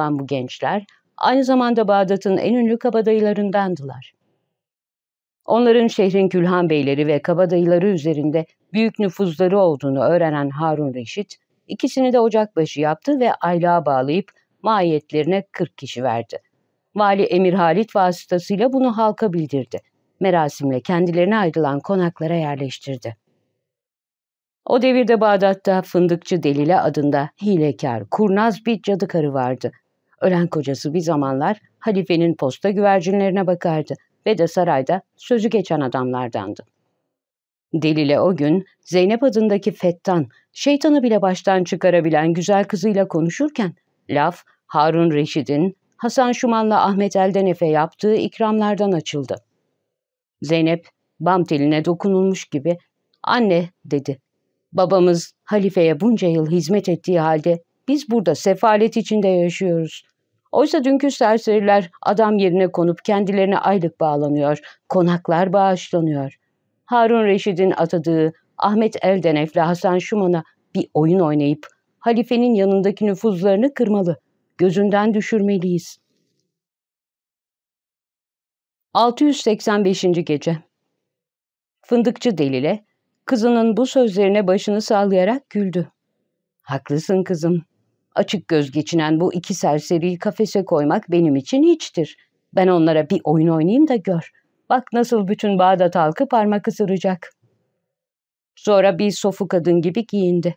bu gençler aynı zamanda Bağdat'ın en ünlü kabadayılarındandılar. Onların şehrin külhan beyleri ve kabadayıları üzerinde büyük nüfuzları olduğunu öğrenen Harun Reşit, ikisini de ocakbaşı yaptı ve aylığa bağlayıp maiyetlerine 40 kişi verdi. Vali Emir Halit vasıtasıyla bunu halka bildirdi. Merasimle kendilerine ayrılan konaklara yerleştirdi. O devirde Bağdat'ta fındıkçı Delile adında hilekar, kurnaz bir cadı karı vardı. Ölen kocası bir zamanlar halifenin posta güvercinlerine bakardı ve de sarayda sözü geçen adamlardandı. Delile o gün Zeynep adındaki Fettan, şeytanı bile baştan çıkarabilen güzel kızıyla konuşurken, laf Harun Reşid'in Hasan Şuman'la Ahmet Eldenef'e yaptığı ikramlardan açıldı. Zeynep, bam teline dokunulmuş gibi, anne dedi, babamız halifeye bunca yıl hizmet ettiği halde biz burada sefalet içinde yaşıyoruz. Oysa dünkü serseriler adam yerine konup kendilerine aylık bağlanıyor, konaklar bağışlanıyor. Harun Reşid'in atadığı Ahmet Eldenef'le Hasan Şuman'a bir oyun oynayıp halifenin yanındaki nüfuzlarını kırmalı, gözünden düşürmeliyiz. 685. Gece Fındıkçı Delile, kızının bu sözlerine başını sallayarak güldü. Haklısın kızım. Açık göz geçinen bu iki serseriyi kafese koymak benim için hiçtir. Ben onlara bir oyun oynayayım da gör. Bak nasıl bütün Bağdat halkı parmak ısıracak. Sonra bir sofu kadın gibi giyindi.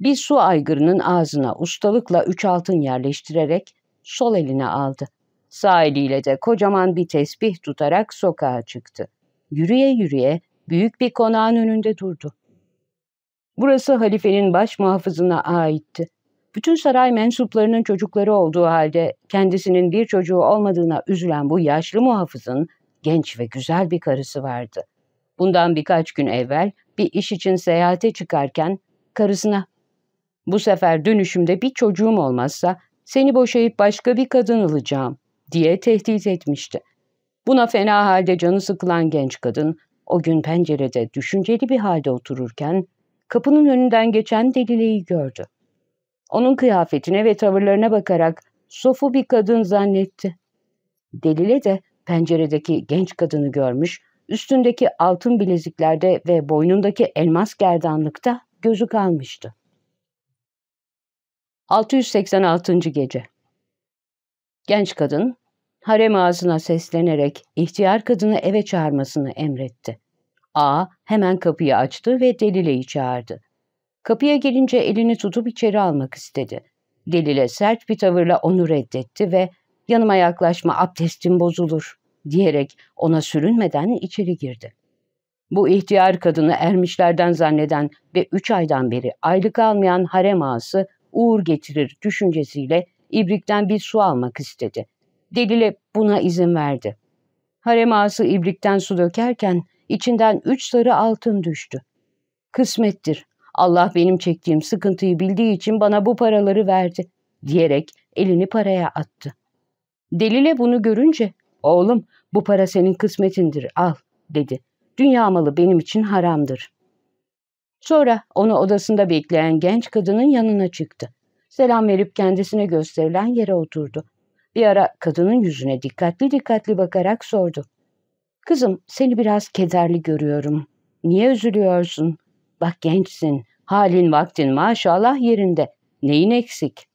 Bir su aygırının ağzına ustalıkla üç altın yerleştirerek sol eline aldı. Sağ eliyle de kocaman bir tesbih tutarak sokağa çıktı. Yürüye yürüye büyük bir konağın önünde durdu. Burası halifenin baş muhafızına aitti. Bütün saray mensuplarının çocukları olduğu halde kendisinin bir çocuğu olmadığına üzülen bu yaşlı muhafızın genç ve güzel bir karısı vardı. Bundan birkaç gün evvel bir iş için seyahate çıkarken karısına ''Bu sefer dönüşümde bir çocuğum olmazsa seni boşayıp başka bir kadın alacağım.'' diye tehdit etmişti. Buna fena halde canı sıkılan genç kadın o gün pencerede düşünceli bir halde otururken kapının önünden geçen Delile'yi gördü. Onun kıyafetine ve tavırlarına bakarak sofu bir kadın zannetti. Delile de penceredeki genç kadını görmüş, üstündeki altın bileziklerde ve boynundaki elmas gerdanlıkta gözü kalmıştı. 686. Gece Genç kadın, harem ağzına seslenerek ihtiyar kadını eve çağırmasını emretti. A hemen kapıyı açtı ve Delile'yi çağırdı. Kapıya gelince elini tutup içeri almak istedi. Delile sert bir tavırla onu reddetti ve yanıma yaklaşma abdestim bozulur diyerek ona sürünmeden içeri girdi. Bu ihtiyar kadını ermişlerden zanneden ve üç aydan beri aylık almayan harem ağası uğur getirir düşüncesiyle ibrikten bir su almak istedi. Delile buna izin verdi. Harem ağası ibrikten su dökerken içinden üç sarı altın düştü. Kısmettir, Allah benim çektiğim sıkıntıyı bildiği için bana bu paraları verdi, diyerek elini paraya attı. Delile bunu görünce, oğlum bu para senin kısmetindir, al, dedi. Dünya malı benim için haramdır. Sonra onu odasında bekleyen genç kadının yanına çıktı. Selam verip kendisine gösterilen yere oturdu. Bir ara kadının yüzüne dikkatli dikkatli bakarak sordu. Kızım seni biraz kederli görüyorum. Niye üzülüyorsun? Bak gençsin, halin vaktin maşallah yerinde. Neyin eksik?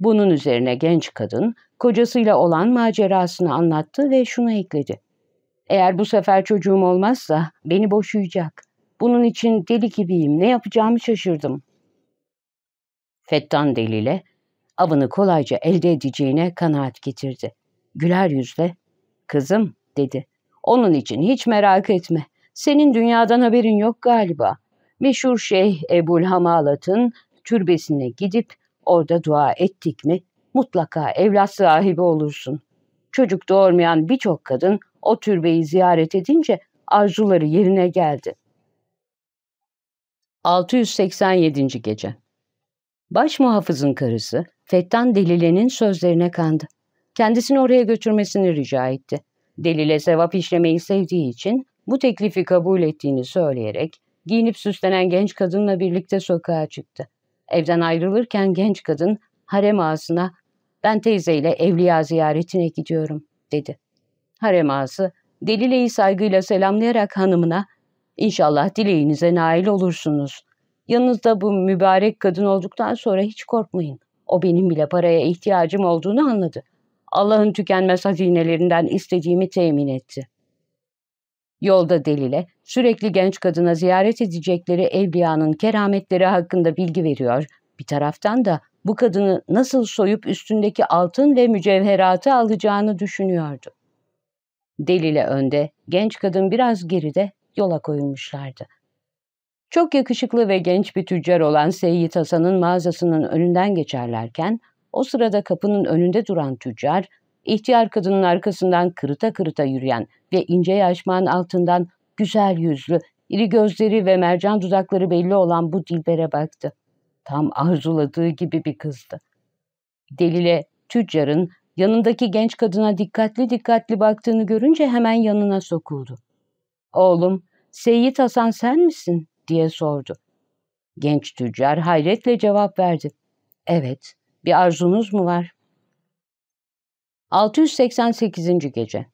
Bunun üzerine genç kadın kocasıyla olan macerasını anlattı ve şunu ekledi. Eğer bu sefer çocuğum olmazsa beni boşayacak. Bunun için deli gibiyim, ne yapacağımı şaşırdım. Fettan deliyle avını kolayca elde edeceğine kanaat getirdi. Güler yüzle, kızım dedi. Onun için hiç merak etme. Senin dünyadan haberin yok galiba. Meşhur Şeyh Ebul Hamalat'ın türbesine gidip orada dua ettik mi mutlaka evlat sahibi olursun. Çocuk doğurmayan birçok kadın o türbeyi ziyaret edince arzuları yerine geldi. 687. Gece Baş muhafızın karısı Fettan Delile'nin sözlerine kandı. Kendisini oraya götürmesini rica etti. Delile sevap işlemeyi sevdiği için bu teklifi kabul ettiğini söyleyerek giyinip süslenen genç kadınla birlikte sokağa çıktı. Evden ayrılırken genç kadın harem ağasına Ben teyzeyle evliya ziyaretine gidiyorum, dedi. Harem ağası, Delile'yi saygıyla selamlayarak hanımına, İnşallah dileğinize nail olursunuz. Yanınızda bu mübarek kadın olduktan sonra hiç korkmayın. O benim bile paraya ihtiyacım olduğunu anladı. Allah'ın tükenmez hazinelerinden istediğimi temin etti. Yolda Delile sürekli genç kadına ziyaret edecekleri evliyanın kerametleri hakkında bilgi veriyor. Bir taraftan da bu kadını nasıl soyup üstündeki altın ve mücevheratı alacağını düşünüyordu. Delile önde, genç kadın biraz geride yola koyulmuşlardı. Çok yakışıklı ve genç bir tüccar olan Seyyid Hasan'ın mağazasının önünden geçerlerken, o sırada kapının önünde duran tüccar, ihtiyar kadının arkasından kırıta kırıta yürüyen ve ince yaşmağın altından güzel yüzlü, iri gözleri ve mercan dudakları belli olan bu dilbere baktı. Tam arzuladığı gibi bir kızdı. Delile, tüccarın yanındaki genç kadına dikkatli dikkatli baktığını görünce hemen yanına sokuldu. Oğlum, Seyyid Hasan sen misin? diye sordu. Genç tüccar hayretle cevap verdi. Evet, bir arzunuz mu var? 688. Gece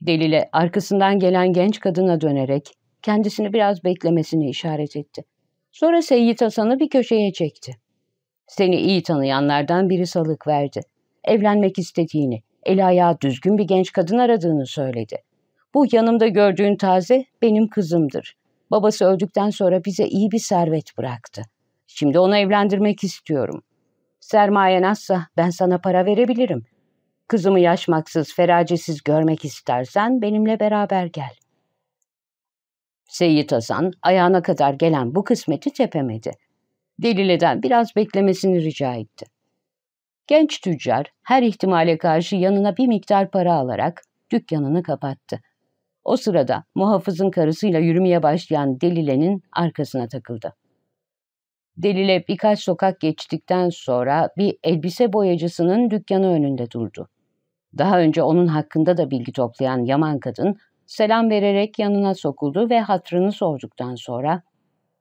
Delile arkasından gelen genç kadına dönerek kendisini biraz beklemesini işaret etti. Sonra Seyyid Hasan'ı bir köşeye çekti. Seni iyi tanıyanlardan biri salık verdi. Evlenmek istediğini, eli ayağı düzgün bir genç kadın aradığını söyledi. Bu yanımda gördüğün taze benim kızımdır. Babası öldükten sonra bize iyi bir servet bıraktı. Şimdi onu evlendirmek istiyorum. Sermayen azsa ben sana para verebilirim. Kızımı yaşmaksız, feracesiz görmek istersen benimle beraber gel. Seyyid Hasan ayağına kadar gelen bu kısmeti tepemedi. Delileden biraz beklemesini rica etti. Genç tüccar her ihtimale karşı yanına bir miktar para alarak dükkanını kapattı. O sırada muhafızın karısıyla yürümeye başlayan Delile'nin arkasına takıldı. Delile birkaç sokak geçtikten sonra bir elbise boyacısının dükkanı önünde durdu. Daha önce onun hakkında da bilgi toplayan Yaman kadın selam vererek yanına sokuldu ve hatrını sorduktan sonra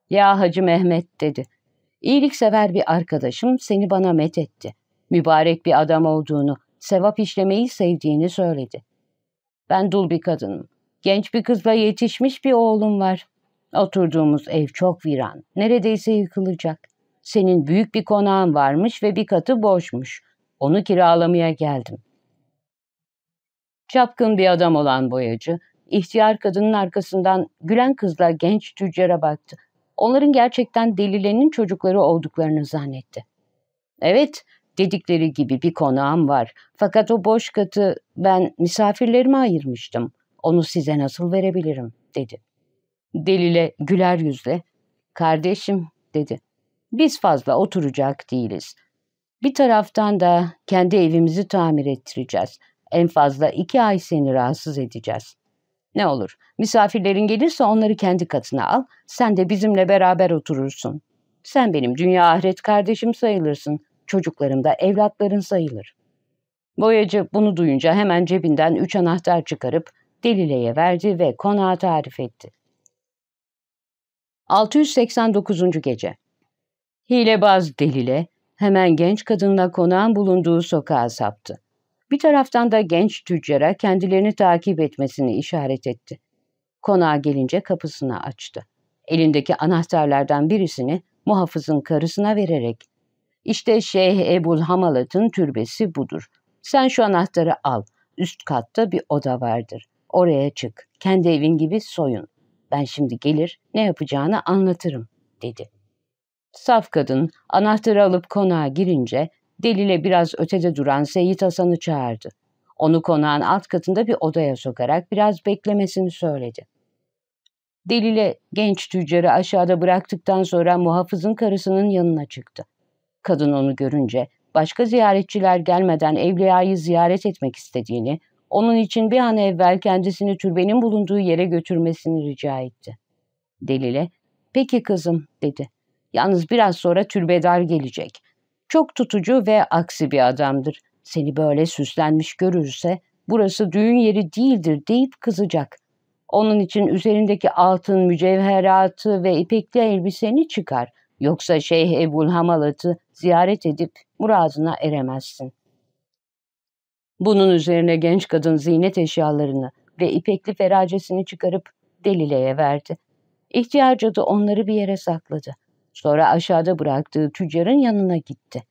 ''Ya Hacı Mehmet'' dedi. ''İyiliksever bir arkadaşım seni bana met etti. Mübarek bir adam olduğunu, sevap işlemeyi sevdiğini söyledi. Ben dul bir kadınım. Genç bir kızla yetişmiş bir oğlum var. Oturduğumuz ev çok viran, neredeyse yıkılacak. Senin büyük bir konağın varmış ve bir katı boşmuş. Onu kiralamaya geldim. Çapkın bir adam olan boyacı, ihtiyar kadının arkasından gülen kızla genç tüccara baktı. Onların gerçekten delilerinin çocukları olduklarını zannetti. Evet, dedikleri gibi bir konağım var. Fakat o boş katı ben misafirlerime ayırmıştım. Onu size nasıl verebilirim, dedi. Delile güler yüzle, kardeşim, dedi. Biz fazla oturacak değiliz. Bir taraftan da kendi evimizi tamir ettireceğiz. En fazla iki ay seni rahatsız edeceğiz. Ne olur, misafirlerin gelirse onları kendi katına al, sen de bizimle beraber oturursun. Sen benim dünya ahiret kardeşim sayılırsın, çocuklarım da evlatların sayılır. Boyacı bunu duyunca hemen cebinden üç anahtar çıkarıp Delile'ye verdi ve konağı tarif etti. 689. Gece Hilebaz Delile hemen genç kadınla konağın bulunduğu sokağa saptı. Bir taraftan da genç tüccara kendilerini takip etmesini işaret etti. Konağa gelince kapısını açtı. Elindeki anahtarlardan birisini muhafızın karısına vererek ''İşte Şeyh Ebul Hamalat'ın türbesi budur. Sen şu anahtarı al. Üst katta bir oda vardır. Oraya çık. Kendi evin gibi soyun. Ben şimdi gelir ne yapacağını anlatırım, dedi. Saf kadın anahtarı alıp konağa girince Delile biraz ötede duran Seyit Hasan'ı çağırdı. Onu konağın alt katında bir odaya sokarak biraz beklemesini söyledi. Delile genç tüccarı aşağıda bıraktıktan sonra muhafızın karısının yanına çıktı. Kadın onu görünce başka ziyaretçiler gelmeden Evliya'yı ziyaret etmek istediğini, onun için bir an evvel kendisini türbenin bulunduğu yere götürmesini rica etti. Delile, peki kızım dedi. Yalnız biraz sonra türbedar gelecek. Çok tutucu ve aksi bir adamdır. Seni böyle süslenmiş görürse burası düğün yeri değildir deyip kızacak. Onun için üzerindeki altın, mücevheratı ve ipekli elbiseni çıkar. Yoksa Şeyh Ebul Hamalat'ı ziyaret edip muradına eremezsin. Bunun üzerine genç kadın ziynet eşyalarını ve ipekli feracesini çıkarıp Delile'ye verdi. İhtiyar cadı onları bir yere sakladı. Sonra aşağıda bıraktığı tüccarın yanına gitti.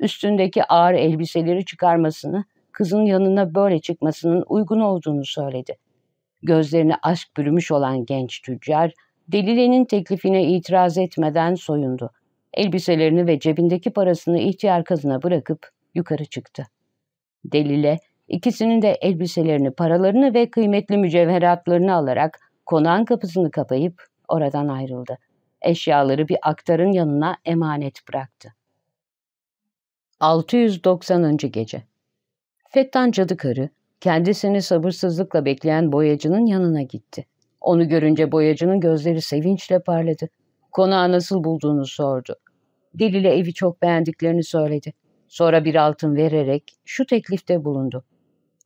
Üstündeki ağır elbiseleri çıkarmasını, kızın yanına böyle çıkmasının uygun olduğunu söyledi. Gözlerini aşk bürümüş olan genç tüccar, Delile'nin teklifine itiraz etmeden soyundu. Elbiselerini ve cebindeki parasını ihtiyar kızına bırakıp yukarı çıktı. Delile, ikisinin de elbiselerini, paralarını ve kıymetli mücevheratlarını alarak konağın kapısını kapayıp oradan ayrıldı. Eşyaları bir aktarın yanına emanet bıraktı. 690. Gece Fettan cadı karı, kendisini sabırsızlıkla bekleyen boyacının yanına gitti. Onu görünce boyacının gözleri sevinçle parladı. Konağı nasıl bulduğunu sordu. Delile evi çok beğendiklerini söyledi. Sonra bir altın vererek şu teklifte bulundu.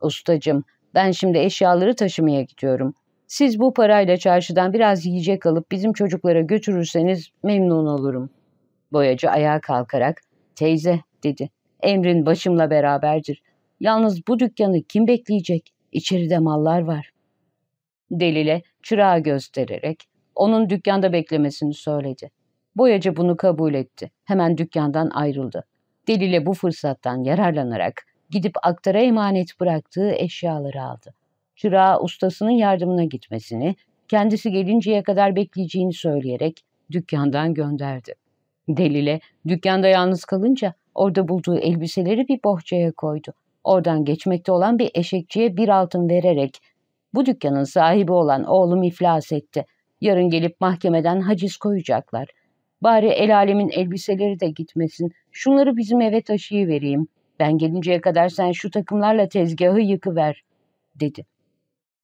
Ustacım, ben şimdi eşyaları taşımaya gidiyorum. Siz bu parayla çarşıdan biraz yiyecek alıp bizim çocuklara götürürseniz memnun olurum. Boyacı ayağa kalkarak, teyze dedi, emrin başımla beraberdir. Yalnız bu dükkanı kim bekleyecek? İçeride mallar var. Delile çırağı göstererek onun dükkanda beklemesini söyledi. Boyacı bunu kabul etti. Hemen dükkandan ayrıldı. Delile bu fırsattan yararlanarak gidip aktara emanet bıraktığı eşyaları aldı. Çırağı ustasının yardımına gitmesini, kendisi gelinceye kadar bekleyeceğini söyleyerek dükkandan gönderdi. Delile dükkanda yalnız kalınca orada bulduğu elbiseleri bir bohçaya koydu. Oradan geçmekte olan bir eşekçiye bir altın vererek bu dükkanın sahibi olan oğlum iflas etti. Yarın gelip mahkemeden haciz koyacaklar. Bari el alemin elbiseleri de gitmesin. Şunları bizim eve taşıyıvereyim. Ben gelinceye kadar sen şu takımlarla tezgahı yıkıver, dedi.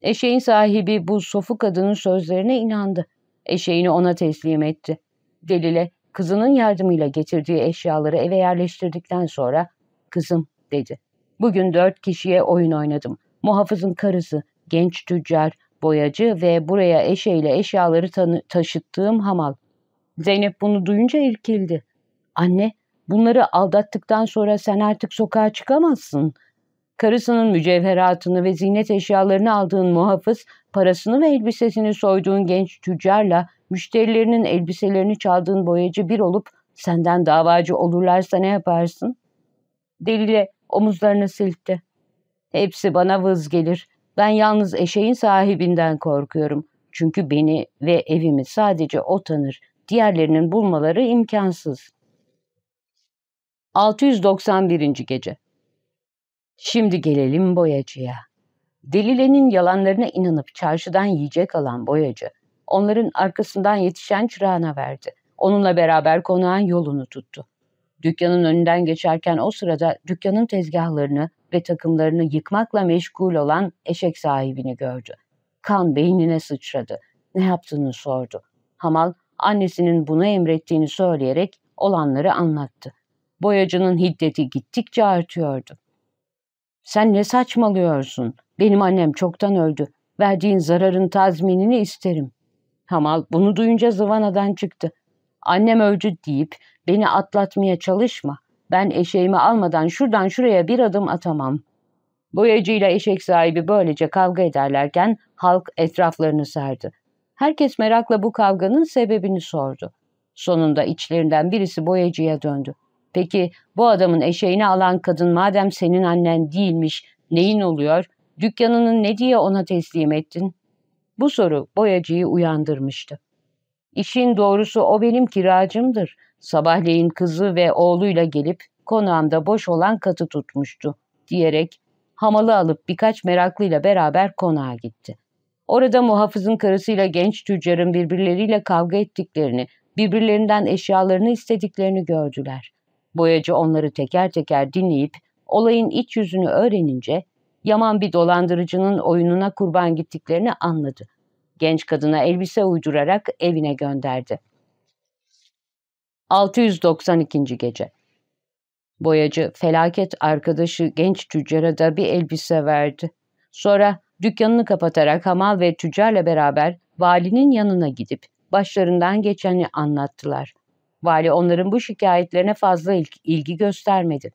Eşeğin sahibi bu sofu kadının sözlerine inandı. Eşeğini ona teslim etti. Delile kızının yardımıyla getirdiği eşyaları eve yerleştirdikten sonra kızım dedi. Bugün dört kişiye oyun oynadım. Muhafızın karısı, genç tüccar, boyacı ve buraya eşeğiyle eşyaları taşıttığım hamal. Zeynep bunu duyunca irkildi. Anne, bunları aldattıktan sonra sen artık sokağa çıkamazsın. Karısının mücevheratını ve ziynet eşyalarını aldığın muhafız, parasını ve elbisesini soyduğun genç tüccarla müşterilerinin elbiselerini çaldığın boyacı bir olup senden davacı olurlarsa ne yaparsın? Delile omuzlarını silkti. Hepsi bana vız gelir. Ben yalnız eşeğin sahibinden korkuyorum. Çünkü beni ve evimi sadece o tanır. Diğerlerinin bulmaları imkansız. 691. Gece Şimdi gelelim boyacıya. Delile'nin yalanlarına inanıp çarşıdan yiyecek alan boyacı, onların arkasından yetişen çırağına verdi. Onunla beraber konağın yolunu tuttu. Dükkanın önünden geçerken o sırada dükkanın tezgahlarını ve takımlarını yıkmakla meşgul olan eşek sahibini gördü. Kan beynine sıçradı. Ne yaptığını sordu. Hamal annesinin bunu emrettiğini söyleyerek olanları anlattı. Boyacının hiddeti gittikçe artıyordu. Sen ne saçmalıyorsun? Benim annem çoktan öldü. Verdiğin zararın tazminini isterim. Hamal bunu duyunca zıvanadan çıktı. Annem öldü deyip beni atlatmaya çalışma. Ben eşeğimi almadan şuradan şuraya bir adım atamam. Boyacıyla eşek sahibi böylece kavga ederlerken halk etraflarını sardı. Herkes merakla bu kavganın sebebini sordu. Sonunda içlerinden birisi boyacıya döndü. Peki bu adamın eşeğini alan kadın madem senin annen değilmiş neyin oluyor? Dükkanını ne diye ona teslim ettin? Bu soru boyacıyı uyandırmıştı. İşin doğrusu o benim kiracımdır. Sabahleyin kızı ve oğluyla gelip konağımda boş olan katı tutmuştu diyerek hamalı alıp birkaç meraklıyla beraber konağa gitti. Orada muhafızın karısıyla genç tüccarın birbirleriyle kavga ettiklerini, birbirlerinden eşyalarını istediklerini gördüler. Boyacı onları teker teker dinleyip olayın iç yüzünü öğrenince yaman bir dolandırıcının oyununa kurban gittiklerini anladı. Genç kadına elbise uydurarak evine gönderdi. 692. Gece Boyacı felaket arkadaşı genç tüccara da bir elbise verdi. Sonra dükkanını kapatarak hamal ve tüccarla beraber valinin yanına gidip başlarından geçeni anlattılar. Vali onların bu şikayetlerine fazla ilgi göstermedi.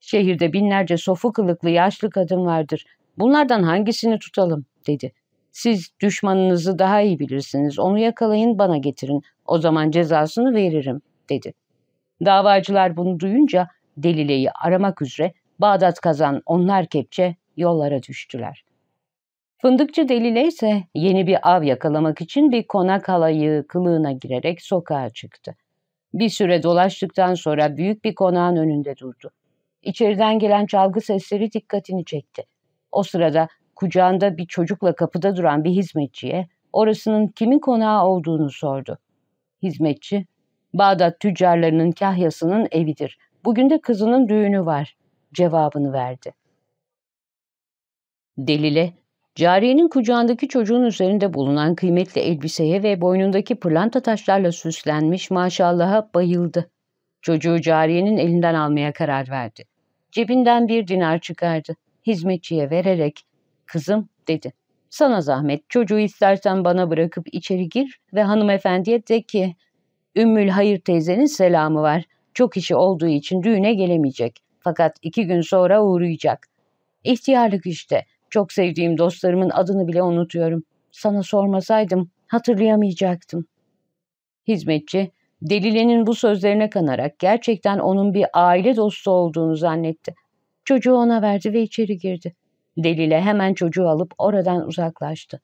Şehirde binlerce sofu kılıklı yaşlı kadın vardır. Bunlardan hangisini tutalım, dedi. Siz düşmanınızı daha iyi bilirsiniz. Onu yakalayın bana getirin. O zaman cezasını veririm, dedi. Davacılar bunu duyunca Delile'yi aramak üzere Bağdat kazan onlar kepçe yollara düştüler. Fındıkçı Delile ise yeni bir av yakalamak için bir konak halayı kılığına girerek sokağa çıktı. Bir süre dolaştıktan sonra büyük bir konağın önünde durdu. İçeriden gelen çalgı sesleri dikkatini çekti. O sırada kucağında bir çocukla kapıda duran bir hizmetçiye orasının kimin konağı olduğunu sordu. Hizmetçi, Bağdat tüccarlarının kahyasının evidir. Bugün de kızının düğünü var cevabını verdi. Delile, cariyenin kucağındaki çocuğun üzerinde bulunan kıymetli elbiseye ve boynundaki pırlanta taşlarla süslenmiş maşallaha bayıldı. Çocuğu cariyenin elinden almaya karar verdi. Cebinden bir dinar çıkardı. Hizmetçiye vererek, kızım dedi. Sana zahmet çocuğu istersen bana bırakıp içeri gir ve hanımefendiye de ki, Ümmül Hayır teyzenin selamı var. Çok işi olduğu için düğüne gelemeyecek. Fakat iki gün sonra uğrayacak. İhtiyarlık işte. Çok sevdiğim dostlarımın adını bile unutuyorum. Sana sormasaydım hatırlayamayacaktım. Hizmetçi, Delile'nin bu sözlerine kanarak gerçekten onun bir aile dostu olduğunu zannetti. Çocuğu ona verdi ve içeri girdi. Delile hemen çocuğu alıp oradan uzaklaştı.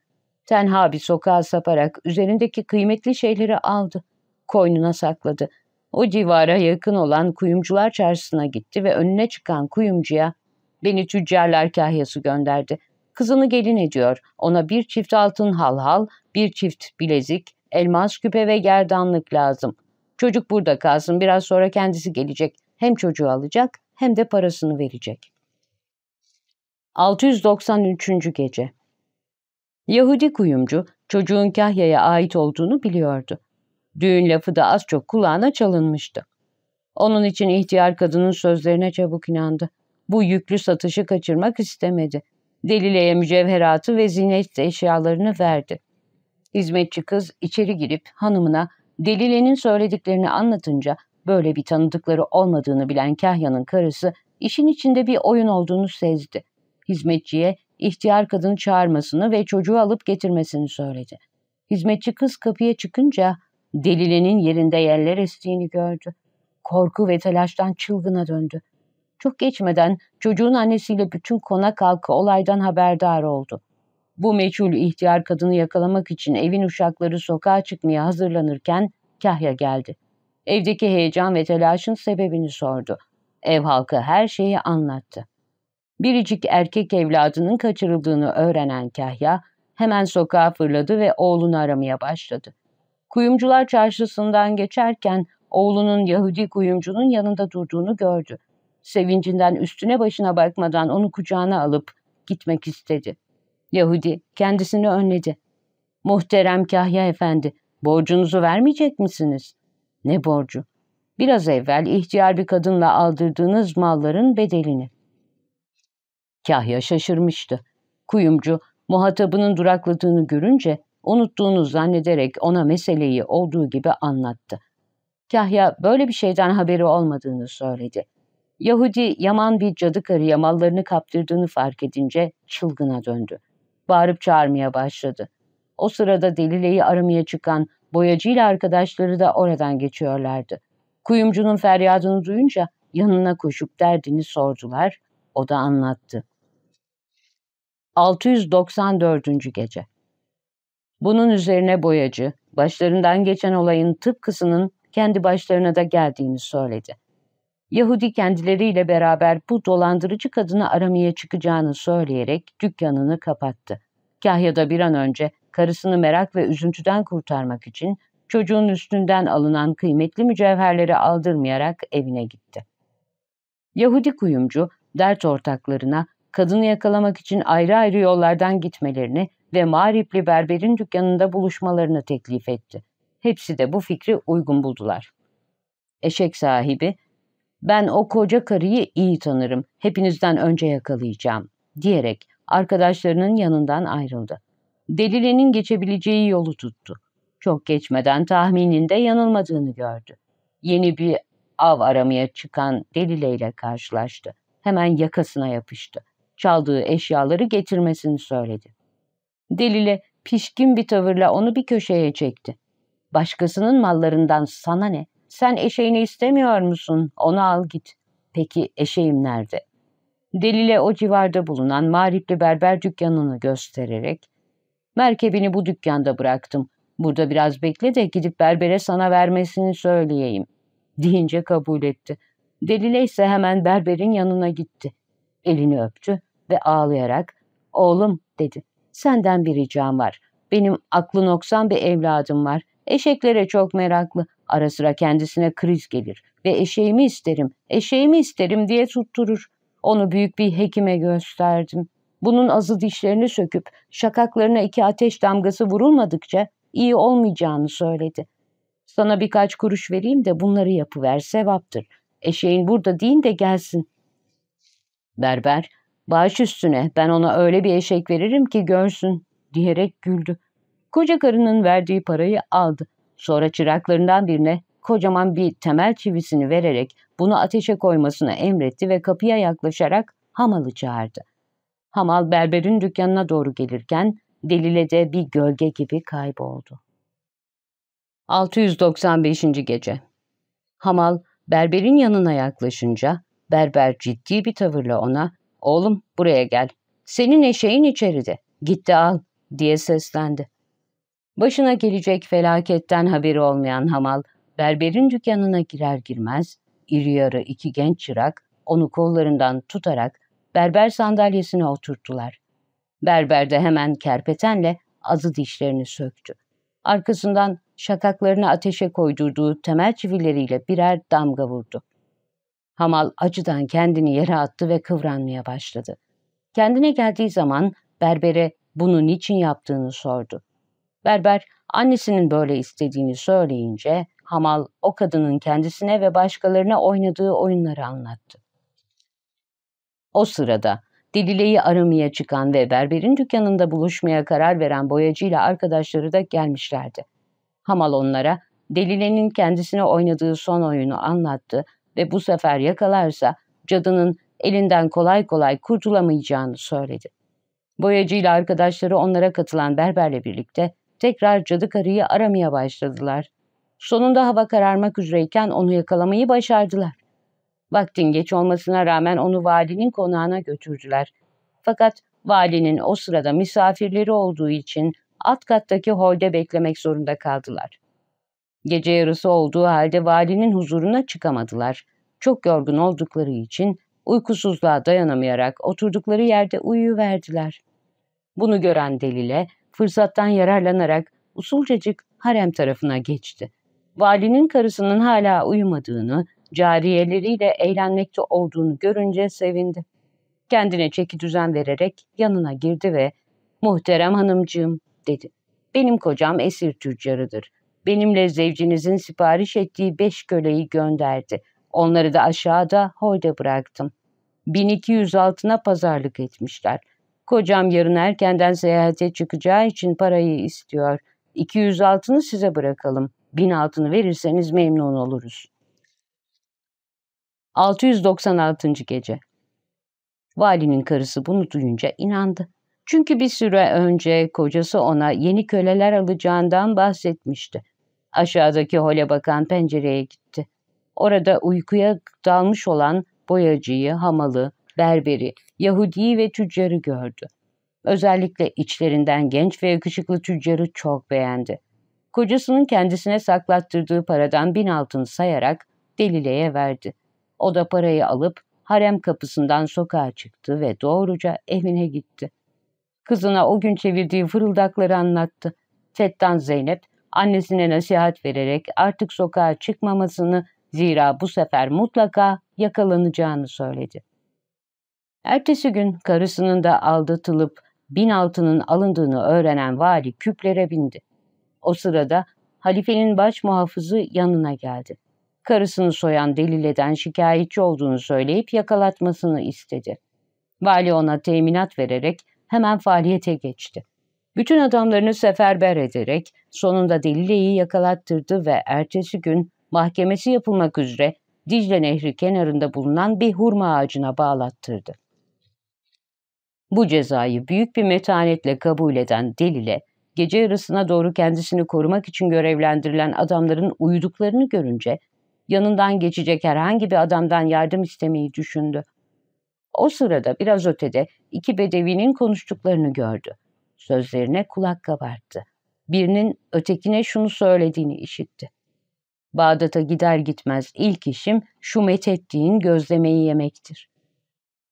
Tenha bir sokağa saparak üzerindeki kıymetli şeyleri aldı. Koynuna sakladı. O civara yakın olan kuyumcular çarşısına gitti ve önüne çıkan kuyumcuya beni tüccarlar kahyası gönderdi. Kızını gelin ediyor. Ona bir çift altın halhal, bir çift bilezik, elmas küpe ve gerdanlık lazım. Çocuk burada kalsın biraz sonra kendisi gelecek. Hem çocuğu alacak hem de parasını verecek. 693. Gece Yahudi kuyumcu çocuğun Kahya'ya ait olduğunu biliyordu. Düğün lafı da az çok kulağına çalınmıştı. Onun için ihtiyar kadının sözlerine çabuk inandı. Bu yüklü satışı kaçırmak istemedi. Delile'ye mücevheratı ve zinet eşyalarını verdi. Hizmetçi kız içeri girip hanımına Delile'nin söylediklerini anlatınca böyle bir tanıdıkları olmadığını bilen Kahya'nın karısı işin içinde bir oyun olduğunu sezdi. Hizmetçiye ihtiyar kadını çağırmasını ve çocuğu alıp getirmesini söyledi. Hizmetçi kız kapıya çıkınca Delile'nin yerinde yerler estiğini gördü. Korku ve telaştan çılgına döndü. Çok geçmeden çocuğun annesiyle bütün konak halkı olaydan haberdar oldu. Bu meçhul ihtiyar kadını yakalamak için evin uşakları sokağa çıkmaya hazırlanırken Kahya geldi. Evdeki heyecan ve telaşın sebebini sordu. Ev halkı her şeyi anlattı. Biricik erkek evladının kaçırıldığını öğrenen Kahya hemen sokağa fırladı ve oğlunu aramaya başladı. Kuyumcular çarşısından geçerken oğlunun Yahudi kuyumcunun yanında durduğunu gördü. Sevincinden üstüne başına bakmadan onu kucağına alıp gitmek istedi. Yahudi kendisini önledi. Muhterem Kahya Efendi, borcunuzu vermeyecek misiniz? Ne borcu? Biraz evvel ihtiyar bir kadınla aldırdığınız malların bedelini. Kahya şaşırmıştı. Kuyumcu, muhatabının durakladığını görünce unuttuğunu zannederek ona meseleyi olduğu gibi anlattı. Kahya böyle bir şeyden haberi olmadığını söyledi. Yahudi yaman bir cadı karıya mallarını kaptırdığını fark edince çılgına döndü. Bağırıp çağırmaya başladı. O sırada Delile'yi aramaya çıkan boyacıyla arkadaşları da oradan geçiyorlardı. Kuyumcunun feryadını duyunca yanına koşup derdini sordular. O da anlattı. 694. Gece bunun üzerine boyacı, başlarından geçen olayın tıpkısının kendi başlarına da geldiğini söyledi. Yahudi kendileriyle beraber bu dolandırıcı kadını aramaya çıkacağını söyleyerek dükkanını kapattı. Kahya da bir an önce karısını merak ve üzüntüden kurtarmak için çocuğun üstünden alınan kıymetli mücevherleri aldırmayarak evine gitti. Yahudi kuyumcu dert ortaklarına kadını yakalamak için ayrı ayrı yollardan gitmelerini ve Mağripli berberin dükkanında buluşmalarını teklif etti. Hepsi de bu fikri uygun buldular. Eşek sahibi, ben o koca karıyı iyi tanırım, hepinizden önce yakalayacağım, diyerek arkadaşlarının yanından ayrıldı. Delile'nin geçebileceği yolu tuttu. Çok geçmeden tahmininde yanılmadığını gördü. Yeni bir av aramaya çıkan Delile ile karşılaştı. Hemen yakasına yapıştı. Çaldığı eşyaları getirmesini söyledi. Delile pişkin bir tavırla onu bir köşeye çekti. Başkasının mallarından sana ne? Sen eşeğini istemiyor musun? Onu al git. Peki eşeğim nerede? Delile o civarda bulunan mağripli berber dükkanını göstererek Merkebini bu dükkanda bıraktım. Burada biraz bekle de gidip berbere sana vermesini söyleyeyim. Deyince kabul etti. Delile ise hemen berberin yanına gitti. Elini öptü ve ağlayarak oğlum dedi. Senden bir ricam var. Benim aklı noksan bir evladım var. Eşeklere çok meraklı. Ara sıra kendisine kriz gelir ve eşeğimi isterim, eşeğimi isterim diye tutturur. Onu büyük bir hekime gösterdim. Bunun azı dişlerini söküp şakaklarına iki ateş damgası vurulmadıkça iyi olmayacağını söyledi. Sana birkaç kuruş vereyim de bunları yapıver sevaptır. Eşeğin burada deyin de gelsin. Berber, baş üstüne ben ona öyle bir eşek veririm ki görsün diyerek güldü. Koca karının verdiği parayı aldı. Sonra çıraklarından birine kocaman bir temel çivisini vererek bunu ateşe koymasını emretti ve kapıya yaklaşarak hamalı çağırdı. Hamal berberin dükkanına doğru gelirken Delile de bir gölge gibi kayboldu. 695. Gece Hamal berberin yanına yaklaşınca berber ciddi bir tavırla ona ''Oğlum buraya gel, senin eşeğin içeride, git de al.'' diye seslendi. Başına gelecek felaketten haberi olmayan Hamal berberin dükkanına girer girmez iri yarı iki genç çırak onu kollarından tutarak berber sandalyesine oturttular. Berber de hemen kerpetenle azı dişlerini söktü. Arkasından şakaklarını ateşe koydurduğu temel çivileriyle birer damga vurdu. Hamal acıdan kendini yere attı ve kıvranmaya başladı. Kendine geldiği zaman berbere bunu niçin yaptığını sordu. Berber annesinin böyle istediğini söyleyince Hamal o kadının kendisine ve başkalarına oynadığı oyunları anlattı. O sırada Delile'yi aramaya çıkan ve berberin dükkanında buluşmaya karar veren boyacıyla arkadaşları da gelmişlerdi. Hamal onlara Delile'nin kendisine oynadığı son oyunu anlattı ve bu sefer yakalarsa cadının elinden kolay kolay kurtulamayacağını söyledi. Boyacıyla arkadaşları onlara katılan berberle birlikte tekrar cadı karıyı aramaya başladılar. Sonunda hava kararmak üzereyken onu yakalamayı başardılar. Vaktin geç olmasına rağmen onu valinin konağına götürdüler. Fakat valinin o sırada misafirleri olduğu için alt kattaki holde beklemek zorunda kaldılar. Gece yarısı olduğu halde valinin huzuruna çıkamadılar. Çok yorgun oldukları için uykusuzluğa dayanamayarak oturdukları yerde uyuyuverdiler. Bunu gören Delile fırsattan yararlanarak usulcacık harem tarafına geçti. Valinin karısının hala uyumadığını, cariyeleriyle eğlenmekte olduğunu görünce sevindi. Kendine çeki düzen vererek yanına girdi ve ''Muhterem hanımcığım'' dedi. ''Benim kocam esir tüccarıdır. Benimle zevcinizin sipariş ettiği beş köleyi gönderdi. Onları da aşağıda hoyda bıraktım. 1200 altına pazarlık etmişler. Kocam yarın erkenden seyahate çıkacağı için parayı istiyor. 200 altını size bırakalım. Bin altını verirseniz memnun oluruz.'' 696. Gece Valinin karısı bunu duyunca inandı. Çünkü bir süre önce kocası ona yeni köleler alacağından bahsetmişti. Aşağıdaki hole bakan pencereye gitti. Orada uykuya dalmış olan boyacıyı, hamalı, berberi, Yahudiyi ve tüccarı gördü. Özellikle içlerinden genç ve yakışıklı tüccarı çok beğendi. Kocasının kendisine saklattırdığı paradan bin altın sayarak Delile'ye verdi. O da parayı alıp harem kapısından sokağa çıktı ve doğruca evine gitti. Kızına o gün çevirdiği fırıldakları anlattı. Fettan Zeynep annesine nasihat vererek artık sokağa çıkmamasını zira bu sefer mutlaka yakalanacağını söyledi. Ertesi gün karısının da aldatılıp bin altının alındığını öğrenen vali küplere bindi. O sırada halifenin baş muhafızı yanına geldi karısını soyan Delile'den şikayetçi olduğunu söyleyip yakalatmasını istedi. Vali ona teminat vererek hemen faaliyete geçti. Bütün adamlarını seferber ederek sonunda Delile'yi yakalattırdı ve ertesi gün mahkemesi yapılmak üzere Dicle Nehri kenarında bulunan bir hurma ağacına bağlattırdı. Bu cezayı büyük bir metanetle kabul eden Delile, gece yarısına doğru kendisini korumak için görevlendirilen adamların uyuduklarını görünce, yanından geçecek herhangi bir adamdan yardım istemeyi düşündü. O sırada biraz ötede iki bedevinin konuştuklarını gördü. Sözlerine kulak kabarttı. Birinin ötekine şunu söylediğini işitti. Bağdat'a gider gitmez ilk işim şu methettiğin gözlemeyi yemektir.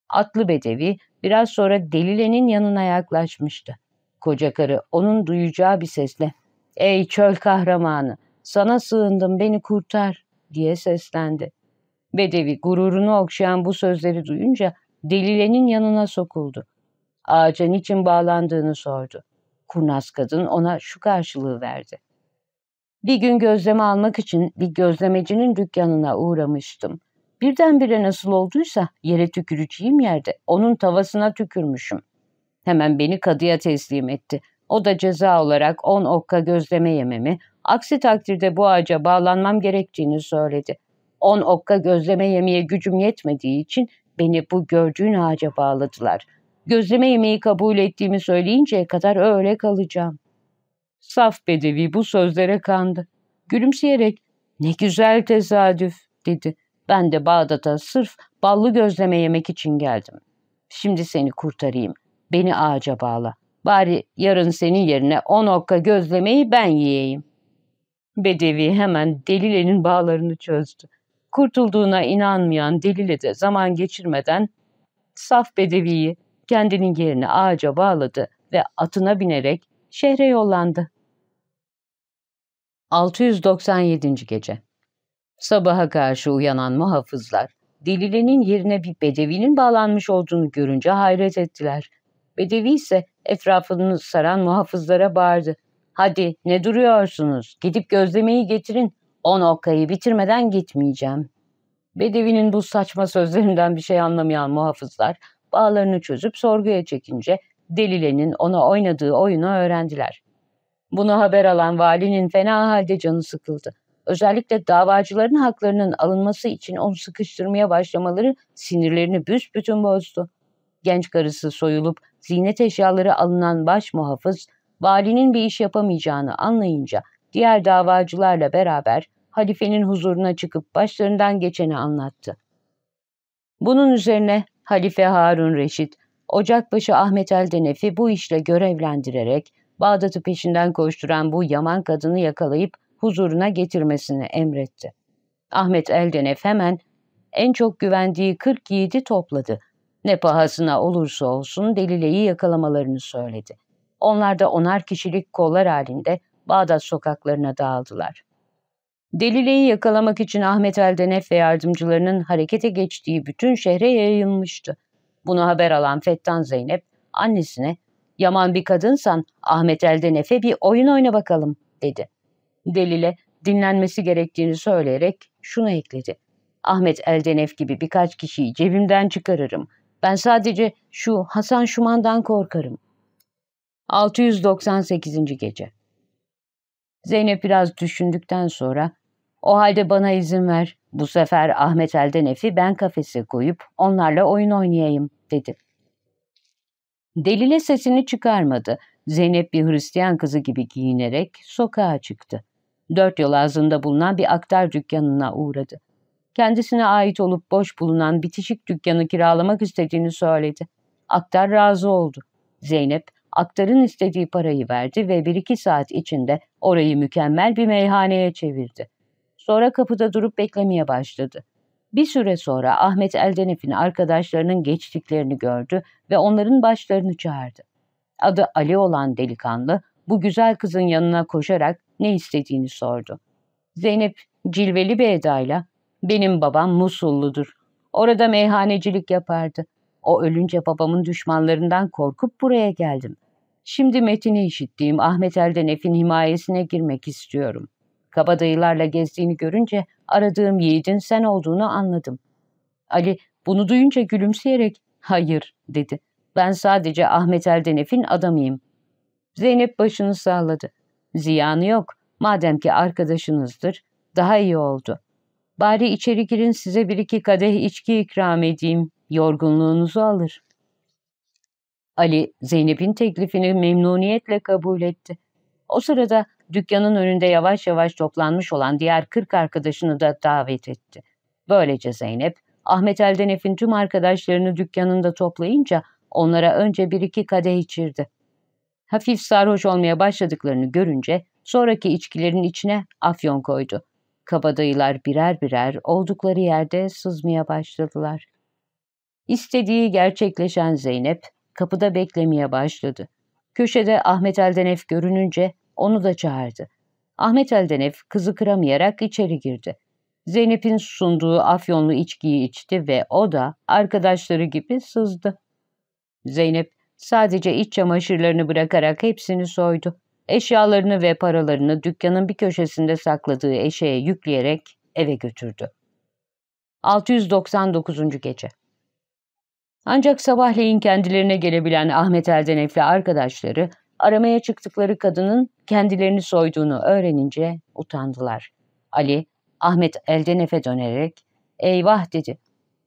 Atlı bedevi biraz sonra Delile'nin yanına yaklaşmıştı. Koca karı onun duyacağı bir sesle ''Ey çöl kahramanı, sana sığındım beni kurtar.'' diye seslendi. Bedevi gururunu okşayan bu sözleri duyunca Delile'nin yanına sokuldu. Ağaca niçin bağlandığını sordu. Kurnaz kadın ona şu karşılığı verdi. Bir gün gözleme almak için bir gözlemecinin dükkanına uğramıştım. Birdenbire nasıl olduysa yere tüküreceğim yerde onun tavasına tükürmüşüm. Hemen beni kadıya teslim etti. O da ceza olarak on okka gözleme yememi, aksi takdirde bu ağaca bağlanmam gerektiğini söyledi. On okka gözleme yemeye gücüm yetmediği için beni bu gördüğün ağaca bağladılar. Gözleme yemeği kabul ettiğimi söyleyinceye kadar öyle kalacağım. Saf bedevi bu sözlere kandı. Gülümseyerek ne güzel tesadüf dedi. Ben de Bağdat'a sırf ballı gözleme yemek için geldim. Şimdi seni kurtarayım. Beni ağaca bağla. Bari yarın senin yerine on okka gözlemeyi ben yiyeyim. Bedevi hemen Delile'nin bağlarını çözdü. Kurtulduğuna inanmayan Delile de zaman geçirmeden saf Bedevi'yi kendinin yerine ağaca bağladı ve atına binerek şehre yollandı. 697. Gece Sabaha karşı uyanan muhafızlar, Delile'nin yerine bir bedevinin bağlanmış olduğunu görünce hayret ettiler. Bedevi ise etrafını saran muhafızlara bağırdı. Hadi ne duruyorsunuz? Gidip gözlemeyi getirin. On okkayı bitirmeden gitmeyeceğim. Bedevinin bu saçma sözlerinden bir şey anlamayan muhafızlar bağlarını çözüp sorguya çekince Delile'nin ona oynadığı oyunu öğrendiler. Bunu haber alan valinin fena halde canı sıkıldı. Özellikle davacıların haklarının alınması için onu sıkıştırmaya başlamaları sinirlerini büsbütün bozdu. Genç karısı soyulup ziynet eşyaları alınan baş muhafız, valinin bir iş yapamayacağını anlayınca diğer davacılarla beraber halifenin huzuruna çıkıp başlarından geçeni anlattı. Bunun üzerine Halife Harun Reşit, Ocakbaşı Ahmet Eldenef'i bu işle görevlendirerek Bağdat'ı peşinden koşturan bu yaman kadını yakalayıp huzuruna getirmesini emretti. Ahmet Eldenef hemen en çok güvendiği 40 yiğidi topladı. Ne pahasına olursa olsun Delile'yi yakalamalarını söyledi. Onlar da onar kişilik kollar halinde Bağdat sokaklarına dağıldılar. Delile'yi yakalamak için Ahmet Eldenef ve yardımcılarının harekete geçtiği bütün şehre yayılmıştı. Bunu haber alan Fettan Zeynep annesine ''Yaman bir kadınsan Ahmet Eldenef'e bir oyun oyna bakalım.'' dedi. Delile dinlenmesi gerektiğini söyleyerek şunu ekledi. Ahmet Eldenef gibi birkaç kişiyi cebimden çıkarırım. Ben sadece şu Hasan Şuman'dan korkarım. 698. Gece Zeynep biraz düşündükten sonra o halde bana izin ver. Bu sefer Ahmet Eldenef'i ben kafese koyup onlarla oyun oynayayım dedi. Delile sesini çıkarmadı. Zeynep bir Hristiyan kızı gibi giyinerek sokağa çıktı. Dört yol ağzında bulunan bir aktar dükkanına uğradı. Kendisine ait olup boş bulunan bitişik dükkanı kiralamak istediğini söyledi. Aktar razı oldu. Zeynep, aktarın istediği parayı verdi ve bir iki saat içinde orayı mükemmel bir meyhaneye çevirdi. Sonra kapıda durup beklemeye başladı. Bir süre sonra Ahmet Eldenef'in arkadaşlarının geçtiklerini gördü ve onların başlarını çağırdı. Adı Ali olan delikanlı bu güzel kızın yanına koşarak ne istediğini sordu. Zeynep cilveli bir edayla benim babam Musulludur. Orada meyhanecilik yapardı. O ölünce babamın düşmanlarından korkup buraya geldim. Şimdi metini işittiğim Ahmet Eldenef'in himayesine girmek istiyorum. Kabadayılarla gezdiğini görünce aradığım yiğidin sen olduğunu anladım. Ali bunu duyunca gülümseyerek hayır dedi. Ben sadece Ahmet Eldenef'in adamıyım. Zeynep başını salladı. Ziyanı yok. Madem ki arkadaşınızdır, daha iyi oldu. Bari içeri girin size bir iki kadeh içki ikram edeyim. Yorgunluğunuzu alır. Ali, Zeynep'in teklifini memnuniyetle kabul etti. O sırada dükkanın önünde yavaş yavaş toplanmış olan diğer kırk arkadaşını da davet etti. Böylece Zeynep, Ahmet Eldenef'in tüm arkadaşlarını dükkanında toplayınca onlara önce bir iki kadeh içirdi. Hafif sarhoş olmaya başladıklarını görünce sonraki içkilerin içine afyon koydu. Kabadayılar birer birer oldukları yerde sızmaya başladılar. İstediği gerçekleşen Zeynep kapıda beklemeye başladı. Köşede Ahmet Eldenef görününce onu da çağırdı. Ahmet Eldenef kızı kıramayarak içeri girdi. Zeynep'in sunduğu afyonlu içkiyi içti ve o da arkadaşları gibi sızdı. Zeynep sadece iç çamaşırlarını bırakarak hepsini soydu. Eşyalarını ve paralarını dükkanın bir köşesinde sakladığı eşeğe yükleyerek eve götürdü. 699. Gece Ancak sabahleyin kendilerine gelebilen Ahmet Eldenef'le arkadaşları aramaya çıktıkları kadının kendilerini soyduğunu öğrenince utandılar. Ali, Ahmet Eldenef'e dönerek eyvah dedi.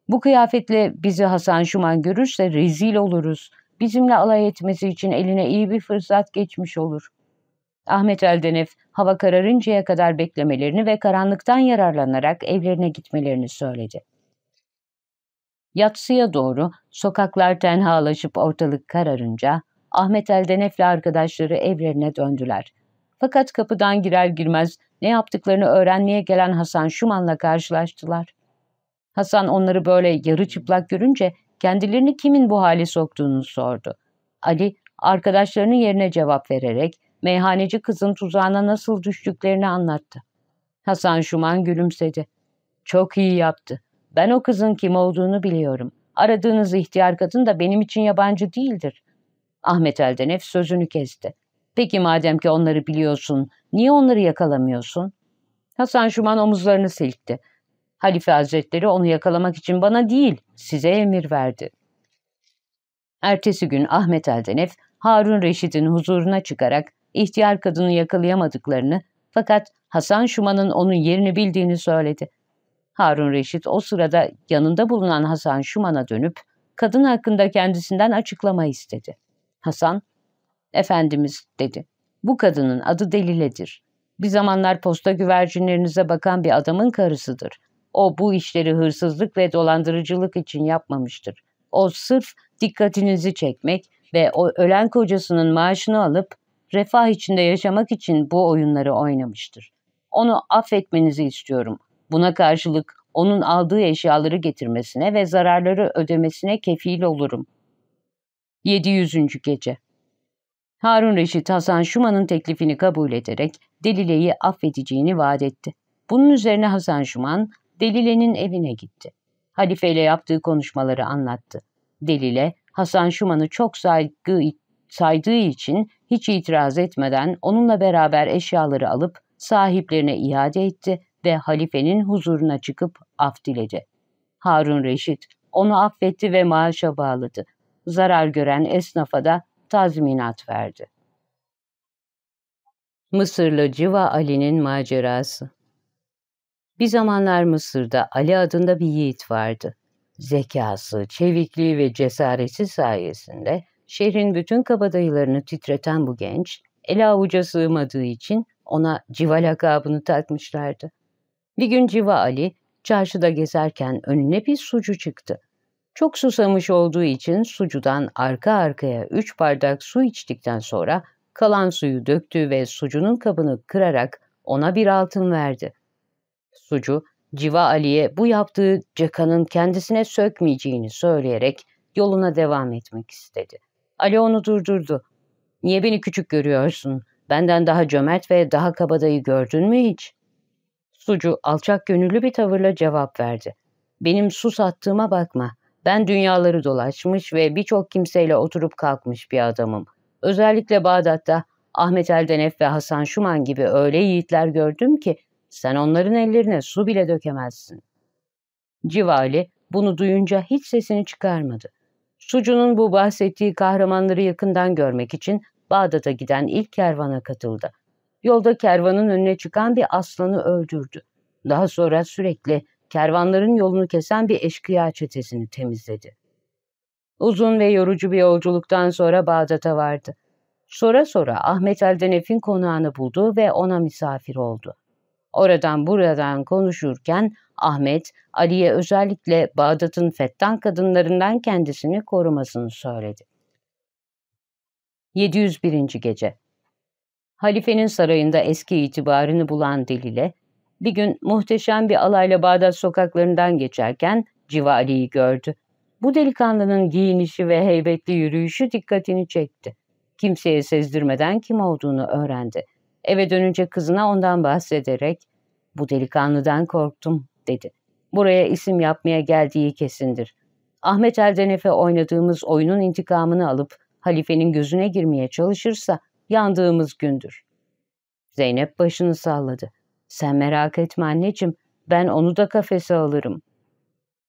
Bu kıyafetle bizi Hasan Şuman görürse rezil oluruz. Bizimle alay etmesi için eline iyi bir fırsat geçmiş olur. Ahmet Eldenef hava kararıncaya kadar beklemelerini ve karanlıktan yararlanarak evlerine gitmelerini söyledi. Yatsıya doğru sokaklar tenhalaşıp ortalık kararınca Ahmet Eldenef'le arkadaşları evlerine döndüler. Fakat kapıdan girer girmez ne yaptıklarını öğrenmeye gelen Hasan Şuman'la karşılaştılar. Hasan onları böyle yarı çıplak görünce kendilerini kimin bu hale soktuğunu sordu. Ali arkadaşlarının yerine cevap vererek meyhaneci kızın tuzağına nasıl düştüklerini anlattı. Hasan Şuman gülümsedi. Çok iyi yaptı. Ben o kızın kim olduğunu biliyorum. Aradığınız ihtiyar kadın da benim için yabancı değildir. Ahmet Eldenef sözünü kesti. Peki madem ki onları biliyorsun, niye onları yakalamıyorsun? Hasan Şuman omuzlarını silkti. Halife Hazretleri onu yakalamak için bana değil, size emir verdi. Ertesi gün Ahmet Eldenef, Harun Reşit'in huzuruna çıkarak ihtiyar kadını yakalayamadıklarını fakat Hasan Şuman'ın onun yerini bildiğini söyledi. Harun Reşit o sırada yanında bulunan Hasan Şuman'a dönüp kadın hakkında kendisinden açıklama istedi. Hasan, Efendimiz dedi, bu kadının adı Delile'dir. Bir zamanlar posta güvercinlerinize bakan bir adamın karısıdır. O bu işleri hırsızlık ve dolandırıcılık için yapmamıştır. O sırf dikkatinizi çekmek ve o ölen kocasının maaşını alıp refah içinde yaşamak için bu oyunları oynamıştır. Onu affetmenizi istiyorum. Buna karşılık onun aldığı eşyaları getirmesine ve zararları ödemesine kefil olurum. 700. Gece Harun Reşit Hasan Şuman'ın teklifini kabul ederek Delile'yi affedeceğini vaat etti. Bunun üzerine Hasan Şuman Delile'nin evine gitti. Halife ile yaptığı konuşmaları anlattı. Delile, Hasan Şuman'ı çok saygı, saydığı için hiç itiraz etmeden onunla beraber eşyaları alıp sahiplerine iade etti ve halifenin huzuruna çıkıp af diledi. Harun Reşit onu affetti ve maaşa bağladı. Zarar gören esnafa da tazminat verdi. Mısırlı Civa Ali'nin macerası Bir zamanlar Mısır'da Ali adında bir yiğit vardı. Zekası, çevikliği ve cesareti sayesinde şehrin bütün kabadayılarını titreten bu genç, ele avuca sığmadığı için ona Civa lakabını takmışlardı. Bir gün Civa Ali, çarşıda gezerken önüne bir sucu çıktı. Çok susamış olduğu için sucudan arka arkaya üç bardak su içtikten sonra kalan suyu döktü ve sucunun kabını kırarak ona bir altın verdi. Sucu, Civa Ali'ye bu yaptığı cakanın kendisine sökmeyeceğini söyleyerek yoluna devam etmek istedi. Ali onu durdurdu. Niye beni küçük görüyorsun? Benden daha cömert ve daha kabadayı gördün mü hiç? Sucu alçak gönüllü bir tavırla cevap verdi. Benim su sattığıma bakma. Ben dünyaları dolaşmış ve birçok kimseyle oturup kalkmış bir adamım. Özellikle Bağdat'ta Ahmet Eldenef ve Hasan Şuman gibi öyle yiğitler gördüm ki sen onların ellerine su bile dökemezsin. Civali bunu duyunca hiç sesini çıkarmadı. Sucu'nun bu bahsettiği kahramanları yakından görmek için Bağdat'a giden ilk kervana katıldı. Yolda kervanın önüne çıkan bir aslanı öldürdü. Daha sonra sürekli kervanların yolunu kesen bir eşkıya çetesini temizledi. Uzun ve yorucu bir yolculuktan sonra Bağdat'a vardı. Sonra sonra Ahmet Eldenef'in konağını buldu ve ona misafir oldu. Oradan buradan konuşurken Ahmet, Ali'ye özellikle Bağdat'ın fettan kadınlarından kendisini korumasını söyledi. 701. Gece Halifenin sarayında eski itibarını bulan Delile, bir gün muhteşem bir alayla Bağdat sokaklarından geçerken Civali'yi gördü. Bu delikanlının giyinişi ve heybetli yürüyüşü dikkatini çekti. Kimseye sezdirmeden kim olduğunu öğrendi. Eve dönünce kızına ondan bahsederek, ''Bu delikanlıdan korktum.'' dedi. ''Buraya isim yapmaya geldiği kesindir. Ahmet Eldenef'e oynadığımız oyunun intikamını alıp halifenin gözüne girmeye çalışırsa yandığımız gündür.'' Zeynep başını salladı. ''Sen merak etme anneciğim, ben onu da kafese alırım.''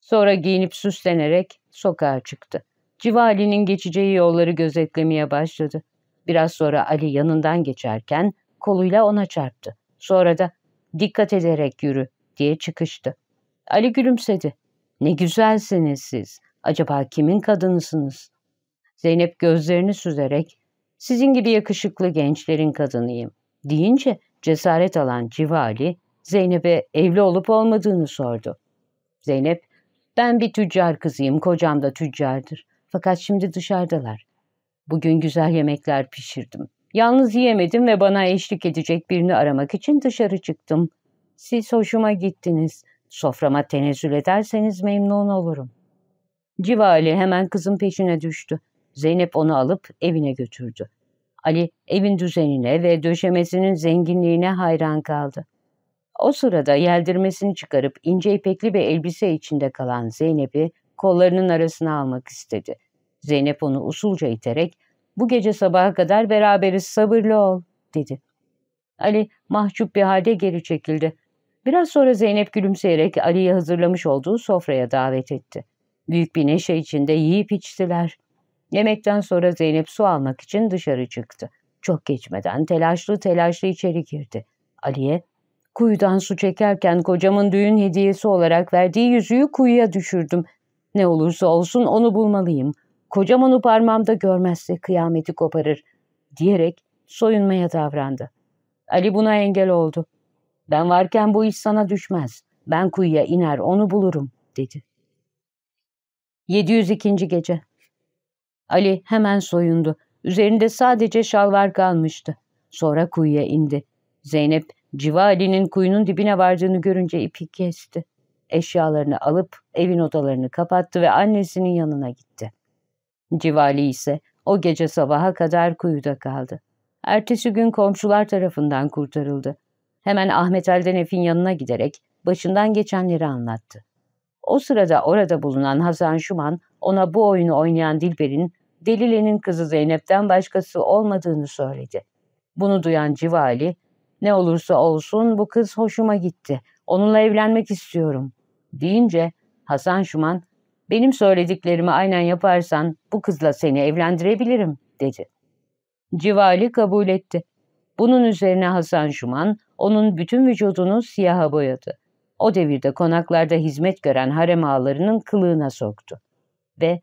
Sonra giyinip süslenerek sokağa çıktı. Civali'nin geçeceği yolları gözetlemeye başladı. Biraz sonra Ali yanından geçerken koluyla ona çarptı. Sonra da dikkat ederek yürü diye çıkıştı. Ali gülümsedi. Ne güzelsiniz siz. Acaba kimin kadınısınız? Zeynep gözlerini süzerek sizin gibi yakışıklı gençlerin kadınıyım deyince cesaret alan Civali Zeynep'e evli olup olmadığını sordu. Zeynep ben bir tüccar kızıyım, kocam da tüccardır. Fakat şimdi dışarıdalar. Bugün güzel yemekler pişirdim. Yalnız yiyemedim ve bana eşlik edecek birini aramak için dışarı çıktım. Siz hoşuma gittiniz. Soframa tenezzül ederseniz memnun olurum. Civali hemen kızın peşine düştü. Zeynep onu alıp evine götürdü. Ali evin düzenine ve döşemesinin zenginliğine hayran kaldı. O sırada yeldirmesini çıkarıp ince ipekli bir elbise içinde kalan Zeynep'i kollarının arasına almak istedi. Zeynep onu usulca iterek bu gece sabaha kadar beraberiz sabırlı ol dedi. Ali mahcup bir halde geri çekildi. Biraz sonra Zeynep gülümseyerek Ali'ye hazırlamış olduğu sofraya davet etti. Büyük bir neşe içinde yiyip içtiler. Yemekten sonra Zeynep su almak için dışarı çıktı. Çok geçmeden telaşlı telaşlı içeri girdi. Ali'ye Kuyudan su çekerken kocamın düğün hediyesi olarak verdiği yüzüğü kuyuya düşürdüm. Ne olursa olsun onu bulmalıyım. Kocam onu parmağımda görmezse kıyameti koparır, diyerek soyunmaya davrandı. Ali buna engel oldu. Ben varken bu iş sana düşmez. Ben kuyuya iner onu bulurum, dedi. 702. Gece Ali hemen soyundu. Üzerinde sadece şalvar kalmıştı. Sonra kuyuya indi. Zeynep Civali'nin kuyunun dibine vardığını görünce ipi kesti. Eşyalarını alıp evin odalarını kapattı ve annesinin yanına gitti. Civali ise o gece sabaha kadar kuyuda kaldı. Ertesi gün komşular tarafından kurtarıldı. Hemen Ahmet Eldenef'in yanına giderek başından geçenleri anlattı. O sırada orada bulunan Hasan Şuman ona bu oyunu oynayan Dilber'in Delile'nin kızı Zeynep'ten başkası olmadığını söyledi. Bunu duyan Civali ne olursa olsun bu kız hoşuma gitti. Onunla evlenmek istiyorum. Deyince Hasan Şuman, benim söylediklerimi aynen yaparsan bu kızla seni evlendirebilirim dedi. Civali kabul etti. Bunun üzerine Hasan Şuman onun bütün vücudunu siyaha boyadı. O devirde konaklarda hizmet gören harem ağalarının kılığına soktu. Ve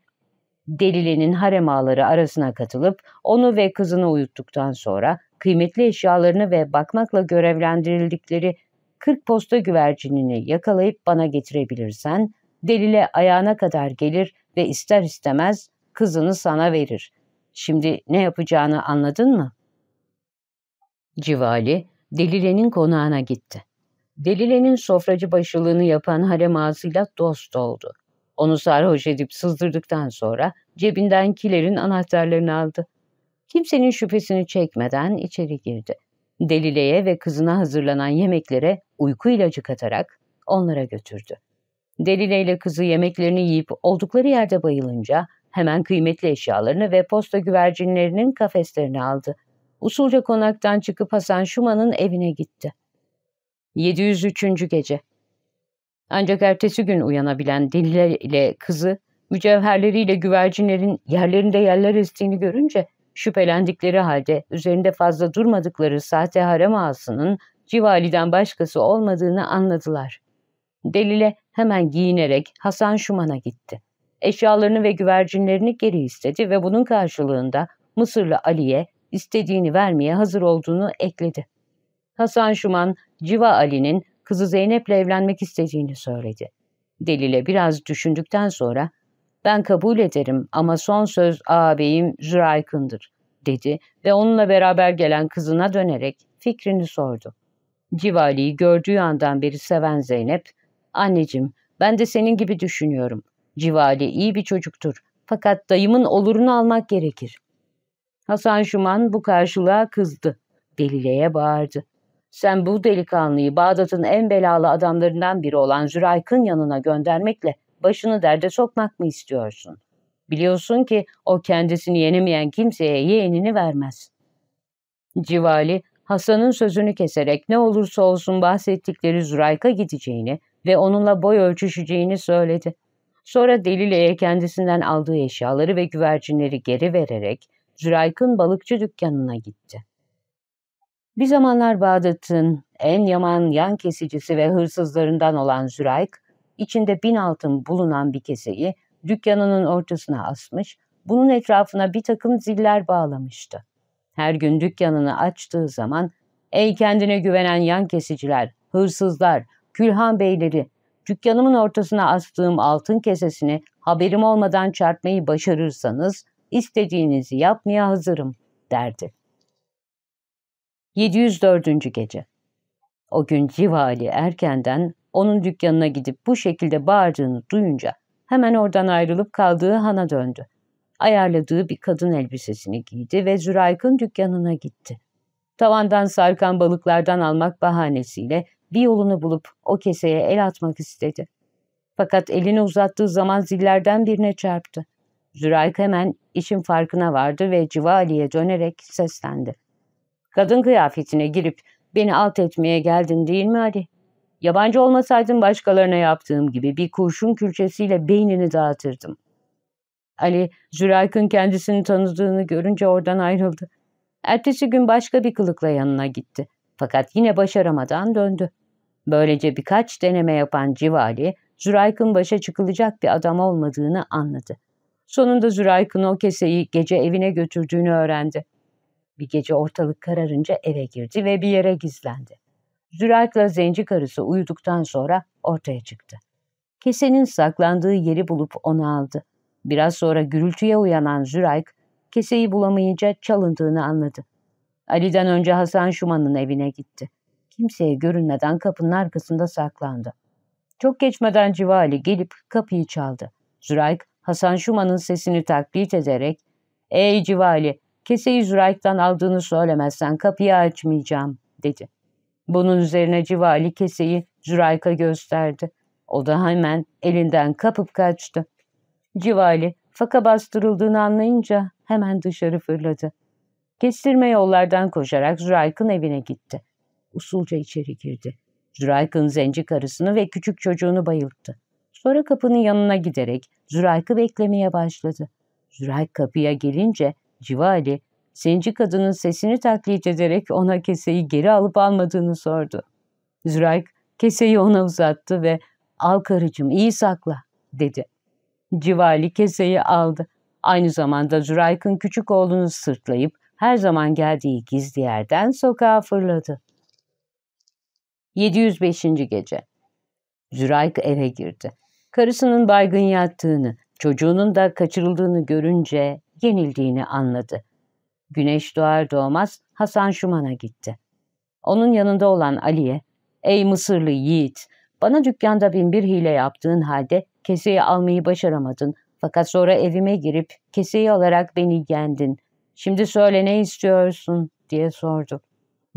Delile'nin harem ağaları arasına katılıp onu ve kızını uyuttuktan sonra kıymetli eşyalarını ve bakmakla görevlendirildikleri 40 posta güvercinini yakalayıp bana getirebilirsen, delile ayağına kadar gelir ve ister istemez kızını sana verir. Şimdi ne yapacağını anladın mı? Civali, Delile'nin konağına gitti. Delile'nin sofracı başılığını yapan harem ağzıyla dost oldu. Onu sarhoş edip sızdırdıktan sonra cebinden kilerin anahtarlarını aldı. Kimsenin şüphesini çekmeden içeri girdi. Delile'ye ve kızına hazırlanan yemeklere uyku ilacı katarak onlara götürdü. Delile ile kızı yemeklerini yiyip oldukları yerde bayılınca hemen kıymetli eşyalarını ve posta güvercinlerinin kafeslerini aldı. Usulca konaktan çıkıp Hasan Şuman'ın evine gitti. 703. Gece Ancak ertesi gün uyanabilen Delile ile kızı mücevherleriyle güvercinlerin yerlerinde yerler estiğini görünce şüphelendikleri halde üzerinde fazla durmadıkları sahte harem ağasının Civali'den başkası olmadığını anladılar. Delile hemen giyinerek Hasan Şuman'a gitti. Eşyalarını ve güvercinlerini geri istedi ve bunun karşılığında Mısırlı Ali'ye istediğini vermeye hazır olduğunu ekledi. Hasan Şuman, Civa Ali'nin kızı Zeynep'le evlenmek istediğini söyledi. Delile biraz düşündükten sonra ben kabul ederim ama son söz ağabeyim Züraykın'dır dedi ve onunla beraber gelen kızına dönerek fikrini sordu. Civali'yi gördüğü andan beri seven Zeynep, anneciğim ben de senin gibi düşünüyorum. Civali iyi bir çocuktur fakat dayımın olurunu almak gerekir. Hasan Şuman bu karşılığa kızdı. Delile'ye bağırdı. Sen bu delikanlıyı Bağdat'ın en belalı adamlarından biri olan Zürayk'ın yanına göndermekle başını derde sokmak mı istiyorsun? Biliyorsun ki o kendisini yenemeyen kimseye yeğenini vermez. Civali, Hasan'ın sözünü keserek ne olursa olsun bahsettikleri Zürayk'a gideceğini ve onunla boy ölçüşeceğini söyledi. Sonra Delile'ye kendisinden aldığı eşyaları ve güvercinleri geri vererek Zürayk'ın balıkçı dükkanına gitti. Bir zamanlar Bağdat'ın en yaman yan kesicisi ve hırsızlarından olan Zürayk, içinde bin altın bulunan bir keseyi dükkanının ortasına asmış, bunun etrafına bir takım ziller bağlamıştı. Her gün dükkanını açtığı zaman, ''Ey kendine güvenen yan kesiciler, hırsızlar, külhan beyleri, dükkanımın ortasına astığım altın kesesini haberim olmadan çarpmayı başarırsanız, istediğinizi yapmaya hazırım.'' derdi. 704. Gece O gün Civali erkenden onun dükkanına gidip bu şekilde bağırdığını duyunca hemen oradan ayrılıp kaldığı hana döndü. Ayarladığı bir kadın elbisesini giydi ve Zürayk'ın dükkanına gitti. Tavandan sarkan balıklardan almak bahanesiyle bir yolunu bulup o keseye el atmak istedi. Fakat elini uzattığı zaman zillerden birine çarptı. Zürayk hemen işin farkına vardı ve Civali'ye dönerek seslendi. Kadın kıyafetine girip beni alt etmeye geldin değil mi Ali? Yabancı olmasaydın başkalarına yaptığım gibi bir kurşun külçesiyle beynini dağıtırdım. Ali, Zürayk'ın kendisini tanıdığını görünce oradan ayrıldı. Ertesi gün başka bir kılıkla yanına gitti. Fakat yine başaramadan döndü. Böylece birkaç deneme yapan Civali, Zürayk'ın başa çıkılacak bir adam olmadığını anladı. Sonunda Zürayk'ın o keseyi gece evine götürdüğünü öğrendi. Bir gece ortalık kararınca eve girdi ve bir yere gizlendi. Zürayk'la zenci karısı uyuduktan sonra ortaya çıktı. Kesenin saklandığı yeri bulup onu aldı. Biraz sonra gürültüye uyanan Zürayk, keseyi bulamayınca çalındığını anladı. Ali'den önce Hasan Şuman'ın evine gitti. Kimseye görünmeden kapının arkasında saklandı. Çok geçmeden Civali gelip kapıyı çaldı. Zürayk, Hasan Şuman'ın sesini taklit ederek, ''Ey Civali, keseyi Zürayk'tan aldığını söylemezsen kapıyı açmayacağım.'' dedi. Bunun üzerine Civali keseyi Zürayk'a gösterdi. O da hemen elinden kapıp kaçtı. Civali faka bastırıldığını anlayınca hemen dışarı fırladı. Kestirme yollardan koşarak Zürayk'ın evine gitti. Usulca içeri girdi. Zürayk'ın zenci karısını ve küçük çocuğunu bayılttı. Sonra kapının yanına giderek Zürayk'ı beklemeye başladı. Zürayk kapıya gelince Civali zenci kadının sesini taklit ederek ona keseyi geri alıp almadığını sordu. Zürayk keseyi ona uzattı ve ''Al karıcığım iyi sakla'' dedi. Civali keseyi aldı. Aynı zamanda Zürayk'ın küçük oğlunu sırtlayıp her zaman geldiği gizli yerden sokağa fırladı. 705. Gece Zürayk eve girdi. Karısının baygın yattığını, çocuğunun da kaçırıldığını görünce yenildiğini anladı. Güneş doğar doğmaz Hasan Şuman'a gitti. Onun yanında olan Ali'ye, ''Ey Mısırlı yiğit, bana dükkanda bin bir hile yaptığın halde keseyi almayı başaramadın. Fakat sonra evime girip keseyi alarak beni yendin. Şimdi söyle ne istiyorsun?'' diye sordu.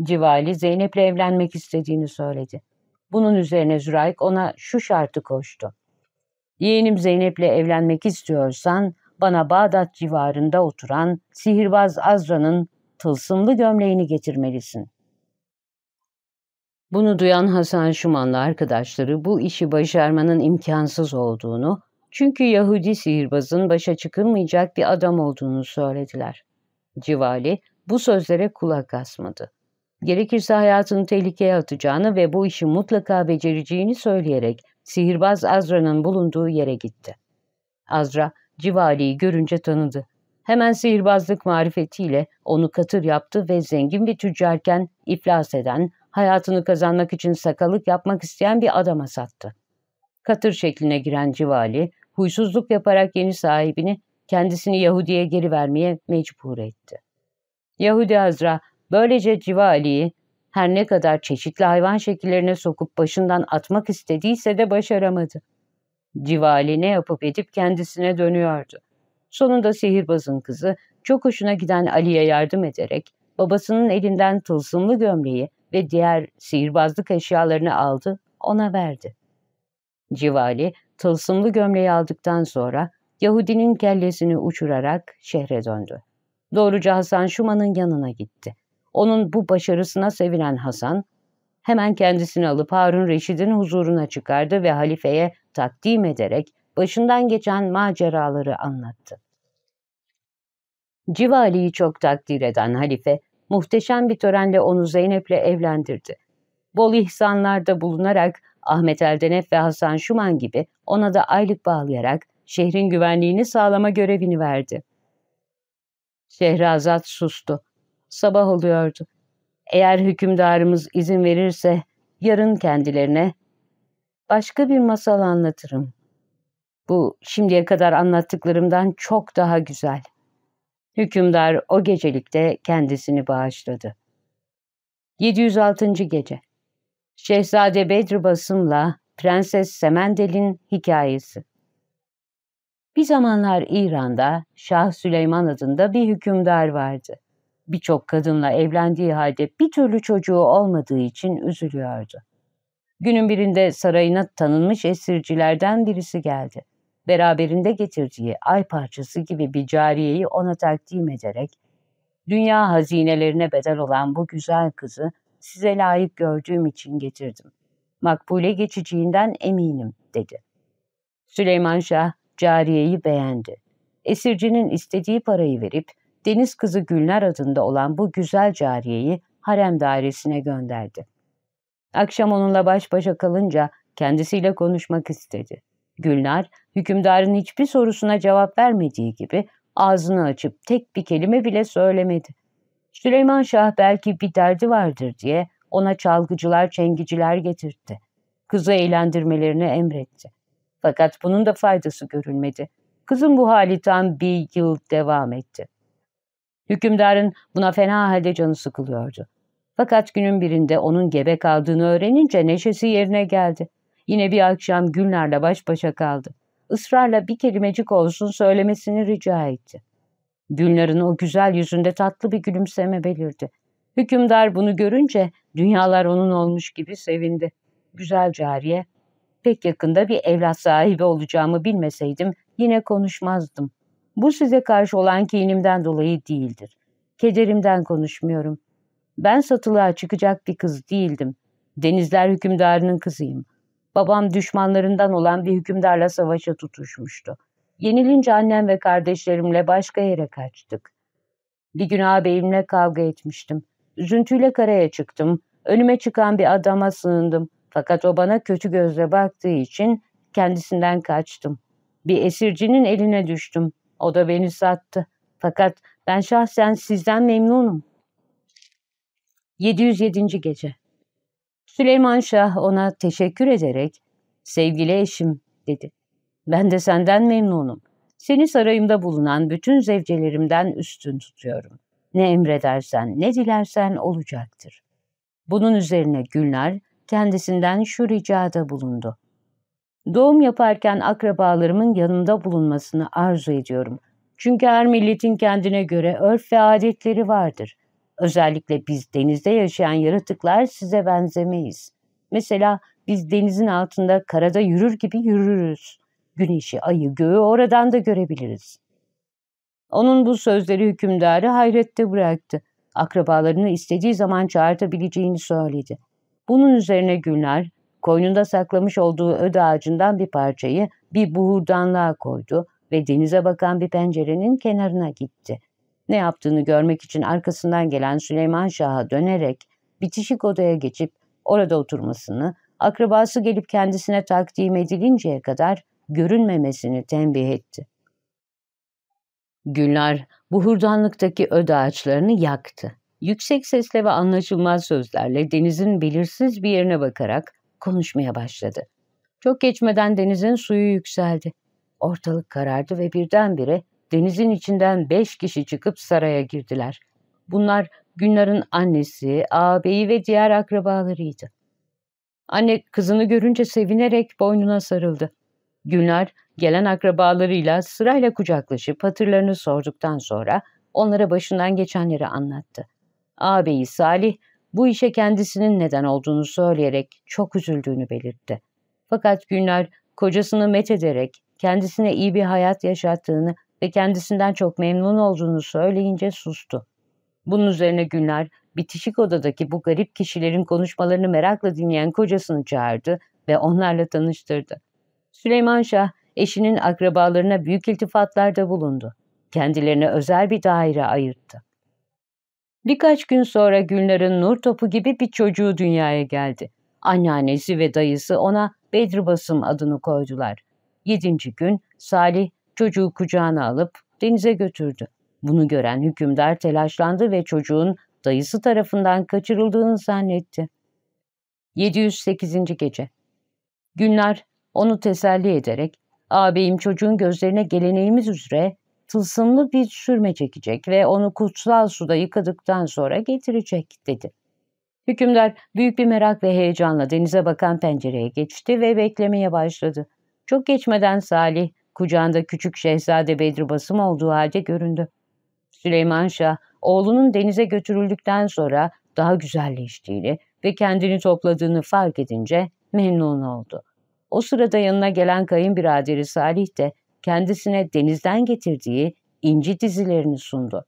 Civali Zeynep'le evlenmek istediğini söyledi. Bunun üzerine Zürayk ona şu şartı koştu. Yeğenim Zeynep'le evlenmek istiyorsan bana Bağdat civarında oturan sihirbaz Azra'nın tılsımlı gömleğini getirmelisin. Bunu duyan Hasan Şumanlı arkadaşları bu işi başarmanın imkansız olduğunu, çünkü Yahudi sihirbazın başa çıkılmayacak bir adam olduğunu söylediler. Civali bu sözlere kulak asmadı. Gerekirse hayatını tehlikeye atacağını ve bu işi mutlaka becereceğini söyleyerek sihirbaz Azra'nın bulunduğu yere gitti. Azra, Civali'yi görünce tanıdı. Hemen sihirbazlık marifetiyle onu katır yaptı ve zengin bir tüccarken iflas eden, hayatını kazanmak için sakalık yapmak isteyen bir adama sattı. Katır şekline giren Civali, huysuzluk yaparak yeni sahibini kendisini Yahudi'ye geri vermeye mecbur etti. Yahudi Azra böylece Civali'yi her ne kadar çeşitli hayvan şekillerine sokup başından atmak istediyse de başaramadı. Civali ne yapıp edip kendisine dönüyordu. Sonunda sihirbazın kızı çok hoşuna giden Ali'ye yardım ederek babasının elinden tılsımlı gömleği ve diğer sihirbazlık eşyalarını aldı, ona verdi. Civali tılsımlı gömleği aldıktan sonra Yahudinin kellesini uçurarak şehre döndü. Doğruca Hasan Şuma'nın yanına gitti. Onun bu başarısına sevinen Hasan, hemen kendisini alıp Harun Reşid'in huzuruna çıkardı ve halifeye takdim ederek başından geçen maceraları anlattı. Civali'yi çok takdir eden halife, muhteşem bir törenle onu Zeynep'le evlendirdi. Bol ihsanlarda bulunarak Ahmet Eldenef ve Hasan Şuman gibi ona da aylık bağlayarak şehrin güvenliğini sağlama görevini verdi. Şehrazat sustu. Sabah oluyordu. Eğer hükümdarımız izin verirse yarın kendilerine başka bir masal anlatırım. Bu şimdiye kadar anlattıklarımdan çok daha güzel. Hükümdar o gecelikte kendisini bağışladı. 706. Gece Şehzade Bedri Basım'la Prenses Semendel'in hikayesi Bir zamanlar İran'da Şah Süleyman adında bir hükümdar vardı. Birçok kadınla evlendiği halde bir türlü çocuğu olmadığı için üzülüyordu. Günün birinde sarayına tanınmış esircilerden birisi geldi beraberinde getirdiği ay parçası gibi bir cariyeyi ona takdim ederek, dünya hazinelerine bedel olan bu güzel kızı size layık gördüğüm için getirdim. Makbule geçeceğinden eminim, dedi. Süleyman Şah cariyeyi beğendi. Esircinin istediği parayı verip deniz kızı Gülnar adında olan bu güzel cariyeyi harem dairesine gönderdi. Akşam onunla baş başa kalınca kendisiyle konuşmak istedi. Gülnar, hükümdarın hiçbir sorusuna cevap vermediği gibi ağzını açıp tek bir kelime bile söylemedi. Süleyman Şah belki bir derdi vardır diye ona çalgıcılar, çengiciler getirtti. Kızı eğlendirmelerini emretti. Fakat bunun da faydası görülmedi. Kızın bu hali tam bir yıl devam etti. Hükümdarın buna fena halde canı sıkılıyordu. Fakat günün birinde onun gebe kaldığını öğrenince neşesi yerine geldi. Yine bir akşam Gülnar'la baş başa kaldı. Israrla bir kelimecik olsun söylemesini rica etti. Gülnar'ın o güzel yüzünde tatlı bir gülümseme belirdi. Hükümdar bunu görünce dünyalar onun olmuş gibi sevindi. Güzel cariye, pek yakında bir evlat sahibi olacağımı bilmeseydim yine konuşmazdım. Bu size karşı olan kinimden dolayı değildir. Kederimden konuşmuyorum. Ben satılığa çıkacak bir kız değildim. Denizler hükümdarının kızıyım. Babam düşmanlarından olan bir hükümdarla savaşa tutuşmuştu. Yenilince annem ve kardeşlerimle başka yere kaçtık. Bir gün ağabeyimle kavga etmiştim. Üzüntüyle karaya çıktım. Önüme çıkan bir adama sığındım. Fakat o bana kötü gözle baktığı için kendisinden kaçtım. Bir esircinin eline düştüm. O da beni sattı. Fakat ben şahsen sizden memnunum. 707. Gece Süleyman Şah ona teşekkür ederek ''Sevgili eşim'' dedi. ''Ben de senden memnunum. Seni sarayımda bulunan bütün zevcelerimden üstün tutuyorum. Ne emredersen, ne dilersen olacaktır.'' Bunun üzerine Gülnar kendisinden şu ricada bulundu. Doğum yaparken akrabalarımın yanında bulunmasını arzu ediyorum. Çünkü her milletin kendine göre örf ve adetleri vardır. Özellikle biz denizde yaşayan yaratıklar size benzemeyiz. Mesela biz denizin altında karada yürür gibi yürürüz. Güneşi, ayı, göğü oradan da görebiliriz. Onun bu sözleri hükümdarı hayrette bıraktı. Akrabalarını istediği zaman çağırtabileceğini söyledi. Bunun üzerine Gülnar, koynunda saklamış olduğu öd ağacından bir parçayı bir buhurdanlığa koydu ve denize bakan bir pencerenin kenarına gitti. Ne yaptığını görmek için arkasından gelen Süleyman Şah'a dönerek bitişik odaya geçip orada oturmasını, akrabası gelip kendisine takdim edilinceye kadar görünmemesini tembih etti. Günler bu hurdanlıktaki öd ağaçlarını yaktı. Yüksek sesle ve anlaşılmaz sözlerle denizin belirsiz bir yerine bakarak konuşmaya başladı. Çok geçmeden denizin suyu yükseldi. Ortalık karardı ve birdenbire denizin içinden beş kişi çıkıp saraya girdiler. Bunlar Günler'in annesi, ağabeyi ve diğer akrabalarıydı. Anne kızını görünce sevinerek boynuna sarıldı. Günler gelen akrabalarıyla sırayla kucaklaşıp hatırlarını sorduktan sonra onlara başından geçenleri anlattı. Ağabeyi Salih bu işe kendisinin neden olduğunu söyleyerek çok üzüldüğünü belirtti. Fakat Günler kocasını met ederek kendisine iyi bir hayat yaşattığını ve kendisinden çok memnun olduğunu söyleyince sustu. Bunun üzerine Günler bitişik odadaki bu garip kişilerin konuşmalarını merakla dinleyen kocasını çağırdı ve onlarla tanıştırdı. Süleyman Şah eşinin akrabalarına büyük iltifatlarda bulundu. Kendilerine özel bir daire ayırttı. Birkaç gün sonra Gülnar'ın nur topu gibi bir çocuğu dünyaya geldi. Anneannesi ve dayısı ona Bedri Basım adını koydular. Yedinci gün Salih çocuğu kucağına alıp denize götürdü. Bunu gören hükümdar telaşlandı ve çocuğun dayısı tarafından kaçırıldığını zannetti. 708. Gece Günler onu teselli ederek, ağabeyim çocuğun gözlerine geleneğimiz üzere tılsımlı bir sürme çekecek ve onu kutsal suda yıkadıktan sonra getirecek, dedi. Hükümdar büyük bir merak ve heyecanla denize bakan pencereye geçti ve beklemeye başladı. Çok geçmeden Salih, kucağında küçük şehzade Bedri Basım olduğu halde göründü. Süleyman Şah, oğlunun denize götürüldükten sonra daha güzelleştiğini ve kendini topladığını fark edince memnun oldu. O sırada yanına gelen kayınbiraderi Salih de kendisine denizden getirdiği inci dizilerini sundu.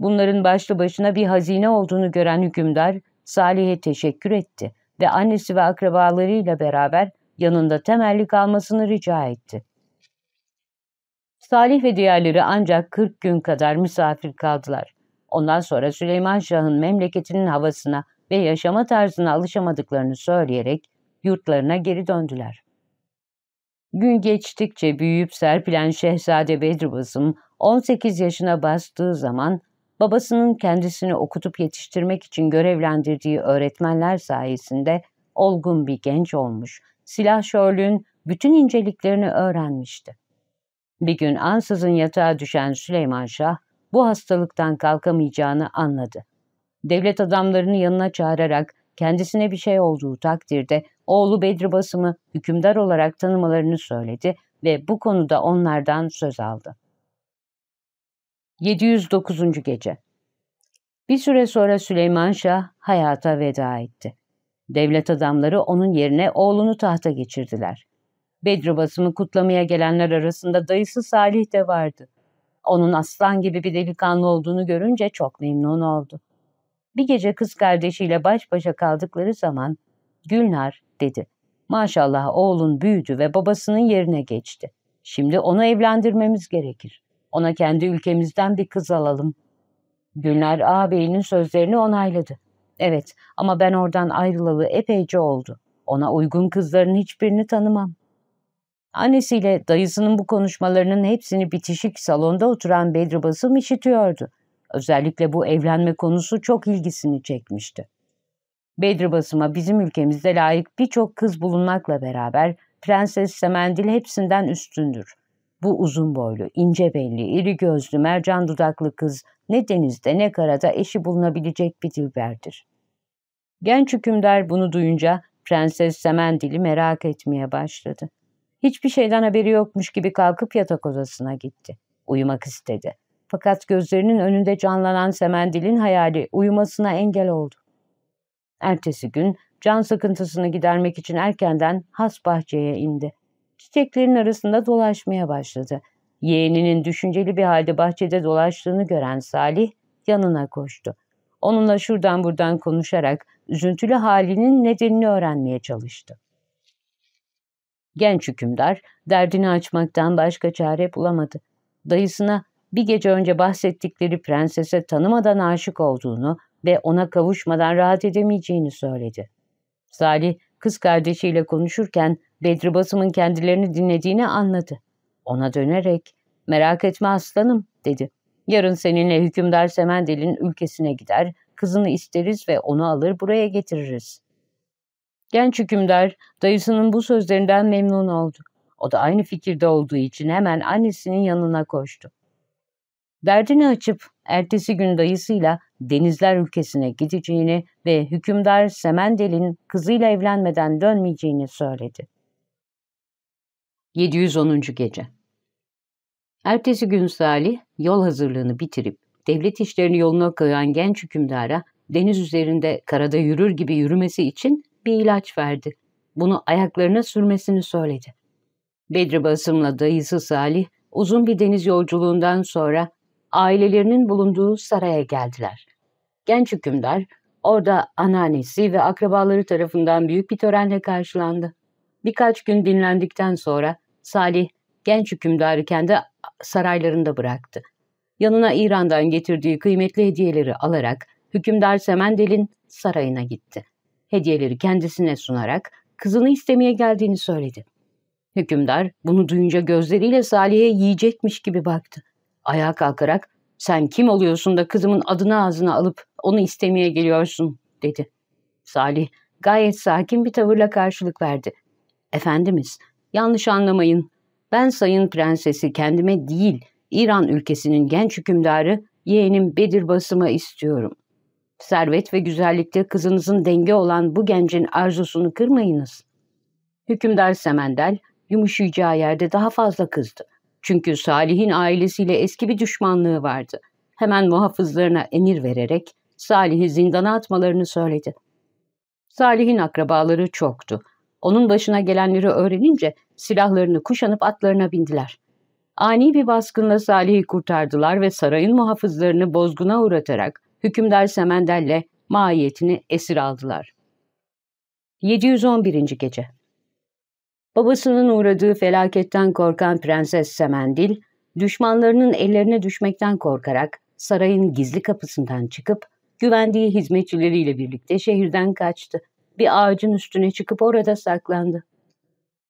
Bunların başlı başına bir hazine olduğunu gören hükümdar Salih'e teşekkür etti ve annesi ve akrabalarıyla beraber yanında temelli kalmasını rica etti. Salih ve diğerleri ancak 40 gün kadar misafir kaldılar. Ondan sonra Süleyman Şah'ın memleketinin havasına ve yaşama tarzına alışamadıklarını söyleyerek yurtlarına geri döndüler. Gün geçtikçe büyüyüp serpilen Şehzade Bedribazım 18 yaşına bastığı zaman babasının kendisini okutup yetiştirmek için görevlendirdiği öğretmenler sayesinde olgun bir genç olmuş, silahşörlüğün bütün inceliklerini öğrenmişti. Bir gün ansızın yatağa düşen Süleyman Şah bu hastalıktan kalkamayacağını anladı. Devlet adamlarını yanına çağırarak kendisine bir şey olduğu takdirde oğlu Bedri Basım'ı hükümdar olarak tanımalarını söyledi ve bu konuda onlardan söz aldı. 709. Gece Bir süre sonra Süleyman Şah hayata veda etti. Devlet adamları onun yerine oğlunu tahta geçirdiler. Bedri basımı kutlamaya gelenler arasında dayısı Salih de vardı. Onun aslan gibi bir delikanlı olduğunu görünce çok memnun oldu. Bir gece kız kardeşiyle baş başa kaldıkları zaman Gülnar dedi. Maşallah oğlun büyüdü ve babasının yerine geçti. Şimdi onu evlendirmemiz gerekir. Ona kendi ülkemizden bir kız alalım. Gülnar ağabeyinin sözlerini onayladı. Evet ama ben oradan ayrılalı epeyce oldu. Ona uygun kızların hiçbirini tanımam. Annesiyle dayısının bu konuşmalarının hepsini bitişik salonda oturan Bedri Basım işitiyordu. Özellikle bu evlenme konusu çok ilgisini çekmişti. Bedri Basım'a bizim ülkemizde layık birçok kız bulunmakla beraber Prenses Semendil hepsinden üstündür. Bu uzun boylu, ince belli, iri gözlü, mercan dudaklı kız ne denizde ne karada eşi bulunabilecek bir dilberdir. Genç hükümdar bunu duyunca Prenses Semendil'i merak etmeye başladı. Hiçbir şeyden haberi yokmuş gibi kalkıp yatak odasına gitti. Uyumak istedi. Fakat gözlerinin önünde canlanan Semendil'in hayali uyumasına engel oldu. Ertesi gün can sıkıntısını gidermek için erkenden has bahçeye indi. Çiçeklerin arasında dolaşmaya başladı. Yeğeninin düşünceli bir halde bahçede dolaştığını gören Salih yanına koştu. Onunla şuradan buradan konuşarak üzüntülü halinin nedenini öğrenmeye çalıştı. Genç hükümdar derdini açmaktan başka çare bulamadı. Dayısına bir gece önce bahsettikleri prensese tanımadan aşık olduğunu ve ona kavuşmadan rahat edemeyeceğini söyledi. Salih kız kardeşiyle konuşurken Bedri Basım'ın kendilerini dinlediğini anladı. Ona dönerek merak etme aslanım dedi. Yarın seninle hükümdar Semendel'in ülkesine gider, kızını isteriz ve onu alır buraya getiririz. Genç hükümdar dayısının bu sözlerinden memnun oldu. O da aynı fikirde olduğu için hemen annesinin yanına koştu. Derdini açıp ertesi gün dayısıyla denizler ülkesine gideceğini ve hükümdar Semendel'in kızıyla evlenmeden dönmeyeceğini söyledi. 710. Gece Ertesi gün Salih yol hazırlığını bitirip devlet işlerini yoluna koyan genç hükümdara deniz üzerinde karada yürür gibi yürümesi için bir ilaç verdi. Bunu ayaklarına sürmesini söyledi. Bedri Basım'la dayısı Salih uzun bir deniz yolculuğundan sonra ailelerinin bulunduğu saraya geldiler. Genç hükümdar orada anneannesi ve akrabaları tarafından büyük bir törenle karşılandı. Birkaç gün dinlendikten sonra Salih genç hükümdarı kendi saraylarında bıraktı. Yanına İran'dan getirdiği kıymetli hediyeleri alarak hükümdar Semendel'in sarayına gitti. Hediyeleri kendisine sunarak kızını istemeye geldiğini söyledi. Hükümdar bunu duyunca gözleriyle Salih'e yiyecekmiş gibi baktı. Ayağa kalkarak sen kim oluyorsun da kızımın adını ağzına alıp onu istemeye geliyorsun dedi. Salih gayet sakin bir tavırla karşılık verdi. Efendimiz yanlış anlamayın. Ben sayın prensesi kendime değil İran ülkesinin genç hükümdarı yeğenim Bedir Basım'a istiyorum. Servet ve güzellikte kızınızın denge olan bu gencin arzusunu kırmayınız. Hükümdar Semendel yumuşayacağı yerde daha fazla kızdı. Çünkü Salih'in ailesiyle eski bir düşmanlığı vardı. Hemen muhafızlarına emir vererek Salih'i zindana atmalarını söyledi. Salih'in akrabaları çoktu. Onun başına gelenleri öğrenince silahlarını kuşanıp atlarına bindiler. Ani bir baskınla Salih'i kurtardılar ve sarayın muhafızlarını bozguna uğratarak hükümdar Semendel'le mahiyetini esir aldılar. 711. Gece Babasının uğradığı felaketten korkan Prenses Semendil, düşmanlarının ellerine düşmekten korkarak sarayın gizli kapısından çıkıp güvendiği hizmetçileriyle birlikte şehirden kaçtı. Bir ağacın üstüne çıkıp orada saklandı.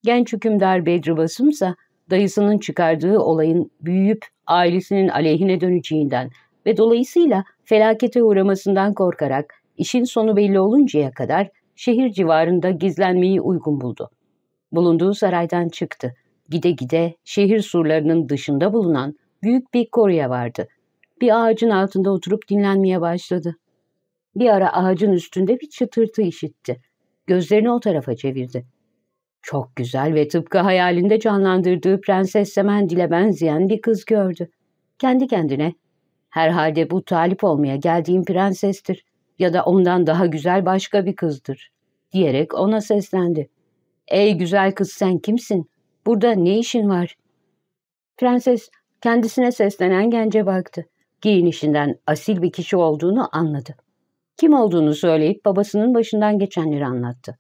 Genç hükümdar Bedri Basım ise dayısının çıkardığı olayın büyüyüp ailesinin aleyhine döneceğinden ve dolayısıyla felakete uğramasından korkarak işin sonu belli oluncaya kadar şehir civarında gizlenmeyi uygun buldu. Bulunduğu saraydan çıktı. Gide gide şehir surlarının dışında bulunan büyük bir koruya vardı. Bir ağacın altında oturup dinlenmeye başladı. Bir ara ağacın üstünde bir çıtırtı işitti. Gözlerini o tarafa çevirdi. Çok güzel ve tıpkı hayalinde canlandırdığı Prenses Semendil'e benzeyen bir kız gördü. Kendi kendine, herhalde bu talip olmaya geldiğim prensestir ya da ondan daha güzel başka bir kızdır, diyerek ona seslendi. Ey güzel kız sen kimsin? Burada ne işin var? Prenses kendisine seslenen gence baktı. Giyinişinden asil bir kişi olduğunu anladı. Kim olduğunu söyleyip babasının başından geçenleri anlattı.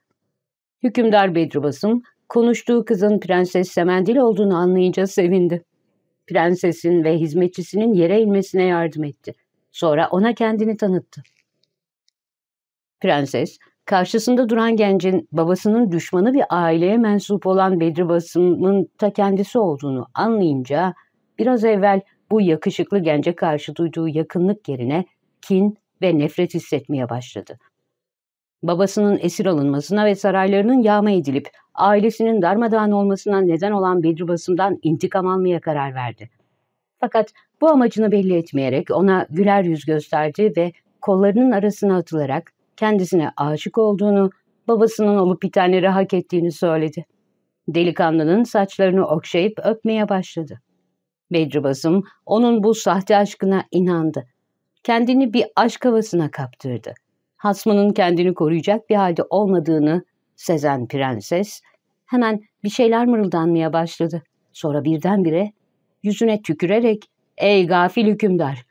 Hükümdar Bedrubasım konuştuğu kızın Prenses Semendil olduğunu anlayınca sevindi. Prensesin ve hizmetçisinin yere inmesine yardım etti. Sonra ona kendini tanıttı. Prenses, karşısında duran gencin babasının düşmanı bir aileye mensup olan Bedri Basım'ın ta kendisi olduğunu anlayınca biraz evvel bu yakışıklı gence karşı duyduğu yakınlık yerine kin ve nefret hissetmeye başladı. Babasının esir alınmasına ve saraylarının yağma edilip ailesinin darmadağın olmasına neden olan Bedri Basım'dan intikam almaya karar verdi. Fakat bu amacını belli etmeyerek ona güler yüz gösterdi ve kollarının arasına atılarak kendisine aşık olduğunu, babasının olup bitenleri hak ettiğini söyledi. Delikanlının saçlarını okşayıp öpmeye başladı. Bedri Basım onun bu sahte aşkına inandı. Kendini bir aşk havasına kaptırdı. Hasmının kendini koruyacak bir halde olmadığını sezen prenses hemen bir şeyler mırıldanmaya başladı. Sonra birdenbire yüzüne tükürerek ''Ey gafil hükümdar,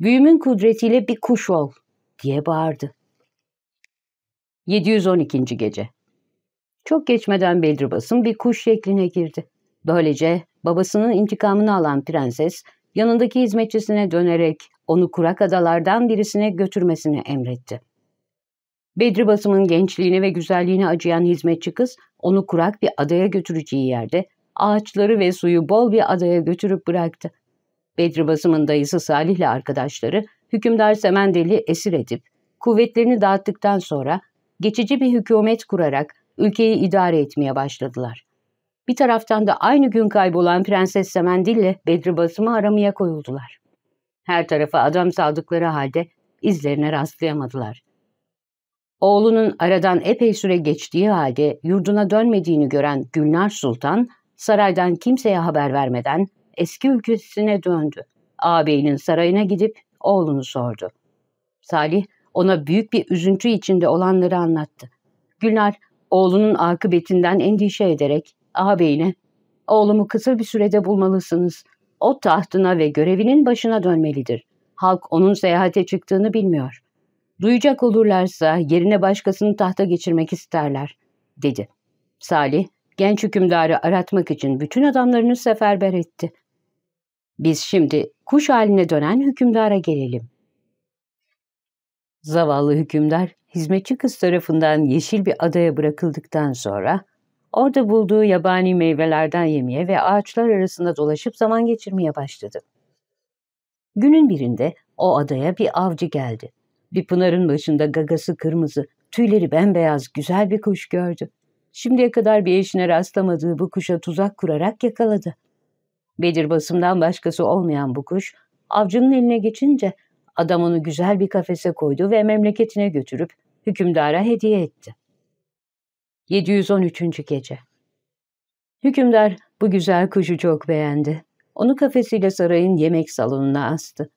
büyümün kudretiyle bir kuş ol.'' diye bağırdı. 712. Gece Çok geçmeden Bedri Basım bir kuş şekline girdi. Böylece babasının intikamını alan prenses yanındaki hizmetçisine dönerek onu kurak adalardan birisine götürmesini emretti. Bedri Basım'ın gençliğine ve güzelliğine acıyan hizmetçi kız onu kurak bir adaya götüreceği yerde ağaçları ve suyu bol bir adaya götürüp bıraktı. Bedri Basım'ın dayısı Salih ile arkadaşları hükümdar Semendel'i esir edip kuvvetlerini dağıttıktan sonra geçici bir hükümet kurarak ülkeyi idare etmeye başladılar. Bir taraftan da aynı gün kaybolan Prenses Semendil ile Bedri Basım'ı aramaya koyuldular. Her tarafa adam saldıkları halde izlerine rastlayamadılar. Oğlunun aradan epey süre geçtiği halde yurduna dönmediğini gören Gülnar Sultan, saraydan kimseye haber vermeden eski ülkesine döndü. Ağabeyinin sarayına gidip oğlunu sordu. Salih ona büyük bir üzüntü içinde olanları anlattı. Gülnar oğlunun akıbetinden endişe ederek ağabeyine ''Oğlumu kısa bir sürede bulmalısınız. O tahtına ve görevinin başına dönmelidir. Halk onun seyahate çıktığını bilmiyor. Duyacak olurlarsa yerine başkasını tahta geçirmek isterler.'' dedi. Salih, genç hükümdarı aratmak için bütün adamlarını seferber etti. Biz şimdi kuş haline dönen hükümdara gelelim. Zavallı hükümdar, hizmetçi kız tarafından yeşil bir adaya bırakıldıktan sonra, orada bulduğu yabani meyvelerden yemeye ve ağaçlar arasında dolaşıp zaman geçirmeye başladı. Günün birinde o adaya bir avcı geldi. Bir pınarın başında gagası kırmızı, tüyleri bembeyaz güzel bir kuş gördü. Şimdiye kadar bir eşine rastlamadığı bu kuşa tuzak kurarak yakaladı. Bedir basımdan başkası olmayan bu kuş, avcının eline geçince adam onu güzel bir kafese koydu ve memleketine götürüp hükümdara hediye etti. 713. Gece Hükümdar bu güzel kuşu çok beğendi. Onu kafesiyle sarayın yemek salonuna astı.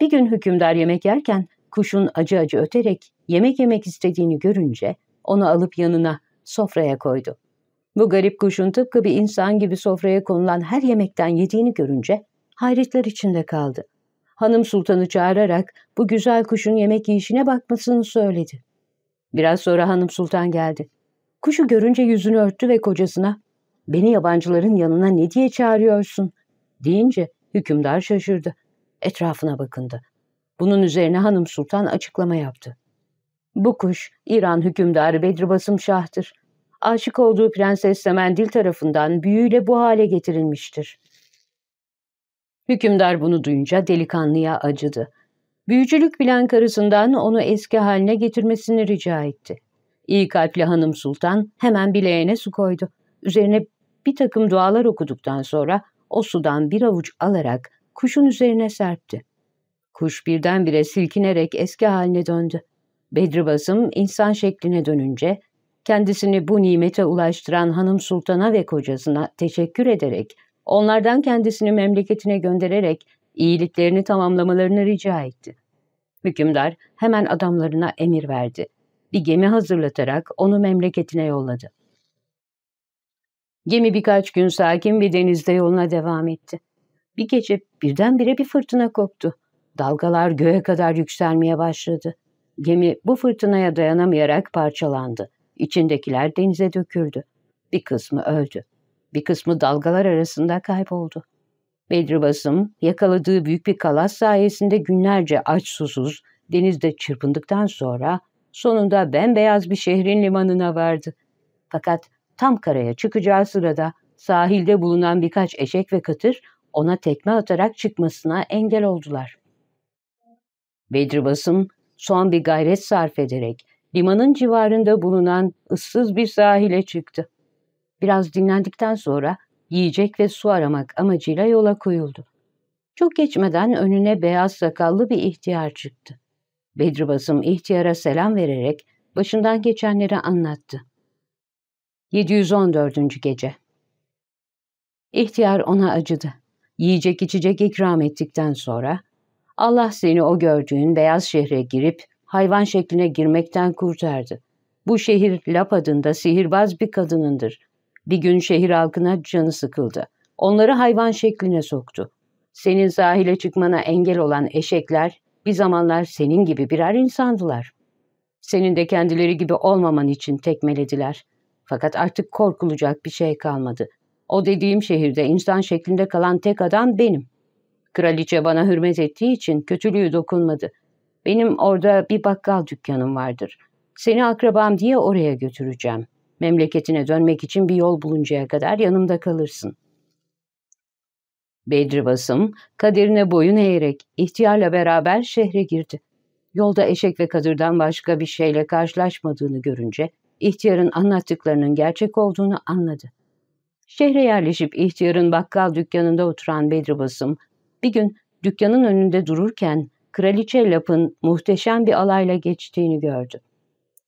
Bir gün hükümdar yemek yerken kuşun acı acı öterek yemek yemek istediğini görünce onu alıp yanına sofraya koydu. Bu garip kuşun tıpkı bir insan gibi sofraya konulan her yemekten yediğini görünce hayretler içinde kaldı. Hanım sultanı çağırarak bu güzel kuşun yemek yiyişine bakmasını söyledi. Biraz sonra hanım sultan geldi. Kuşu görünce yüzünü örttü ve kocasına ''Beni yabancıların yanına ne diye çağırıyorsun?'' deyince hükümdar şaşırdı. Etrafına bakındı. Bunun üzerine hanım sultan açıklama yaptı. Bu kuş İran hükümdarı Bedri Şah'tır aşık olduğu Prenses Semendil tarafından büyüyle bu hale getirilmiştir. Hükümdar bunu duyunca delikanlıya acıdı. Büyücülük bilen karısından onu eski haline getirmesini rica etti. İyi kalpli hanım sultan hemen bileğine su koydu. Üzerine bir takım dualar okuduktan sonra o sudan bir avuç alarak kuşun üzerine serpti. Kuş birdenbire silkinerek eski haline döndü. Bedri Basım insan şekline dönünce kendisini bu nimete ulaştıran hanım sultana ve kocasına teşekkür ederek, onlardan kendisini memleketine göndererek iyiliklerini tamamlamalarını rica etti. Hükümdar hemen adamlarına emir verdi. Bir gemi hazırlatarak onu memleketine yolladı. Gemi birkaç gün sakin bir denizde yoluna devam etti. Bir gece birdenbire bir fırtına koptu. Dalgalar göğe kadar yükselmeye başladı. Gemi bu fırtınaya dayanamayarak parçalandı. İçindekiler denize döküldü. Bir kısmı öldü. Bir kısmı dalgalar arasında kayboldu. Bedri Basım yakaladığı büyük bir kalas sayesinde günlerce aç susuz denizde çırpındıktan sonra sonunda bembeyaz bir şehrin limanına vardı. Fakat tam karaya çıkacağı sırada sahilde bulunan birkaç eşek ve katır ona tekme atarak çıkmasına engel oldular. Bedri Basım son bir gayret sarf ederek limanın civarında bulunan ıssız bir sahile çıktı. Biraz dinlendikten sonra yiyecek ve su aramak amacıyla yola koyuldu. Çok geçmeden önüne beyaz sakallı bir ihtiyar çıktı. Bedri Basım ihtiyara selam vererek başından geçenleri anlattı. 714. Gece İhtiyar ona acıdı. Yiyecek içecek ikram ettikten sonra Allah seni o gördüğün beyaz şehre girip hayvan şekline girmekten kurtardı. Bu şehir Lap adında sihirbaz bir kadınındır. Bir gün şehir halkına canı sıkıldı. Onları hayvan şekline soktu. Senin sahile çıkmana engel olan eşekler bir zamanlar senin gibi birer insandılar. Senin de kendileri gibi olmaman için tekmelediler. Fakat artık korkulacak bir şey kalmadı. O dediğim şehirde insan şeklinde kalan tek adam benim. Kraliçe bana hürmet ettiği için kötülüğü dokunmadı. Benim orada bir bakkal dükkanım vardır. Seni akrabam diye oraya götüreceğim. Memleketine dönmek için bir yol buluncaya kadar yanımda kalırsın. Bedri Basım, kaderine boyun eğerek ihtiyarla beraber şehre girdi. Yolda eşek ve kadırdan başka bir şeyle karşılaşmadığını görünce ihtiyarın anlattıklarının gerçek olduğunu anladı. Şehre yerleşip ihtiyarın bakkal dükkanında oturan Bedri Basım, bir gün dükkanın önünde dururken Kraliçe Lap'ın muhteşem bir alayla geçtiğini gördü.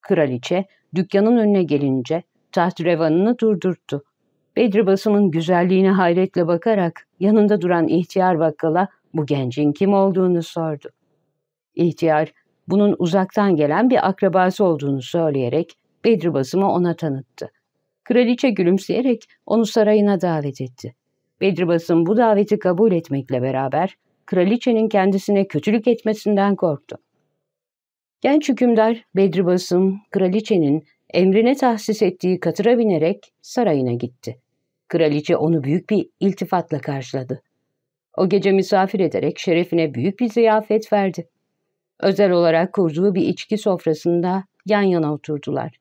Kraliçe dükkanın önüne gelince tahtrevanını durdurttu. Bedri Basım'ın güzelliğine hayretle bakarak yanında duran ihtiyar bakkala bu gencin kim olduğunu sordu. İhtiyar bunun uzaktan gelen bir akrabası olduğunu söyleyerek Bedri Basım'ı ona tanıttı. Kraliçe gülümseyerek onu sarayına davet etti. Bedri Basım bu daveti kabul etmekle beraber kraliçenin kendisine kötülük etmesinden korktu. Genç hükümdar Bedri Basım, kraliçenin emrine tahsis ettiği katıra binerek sarayına gitti. Kraliçe onu büyük bir iltifatla karşıladı. O gece misafir ederek şerefine büyük bir ziyafet verdi. Özel olarak kurduğu bir içki sofrasında yan yana oturdular.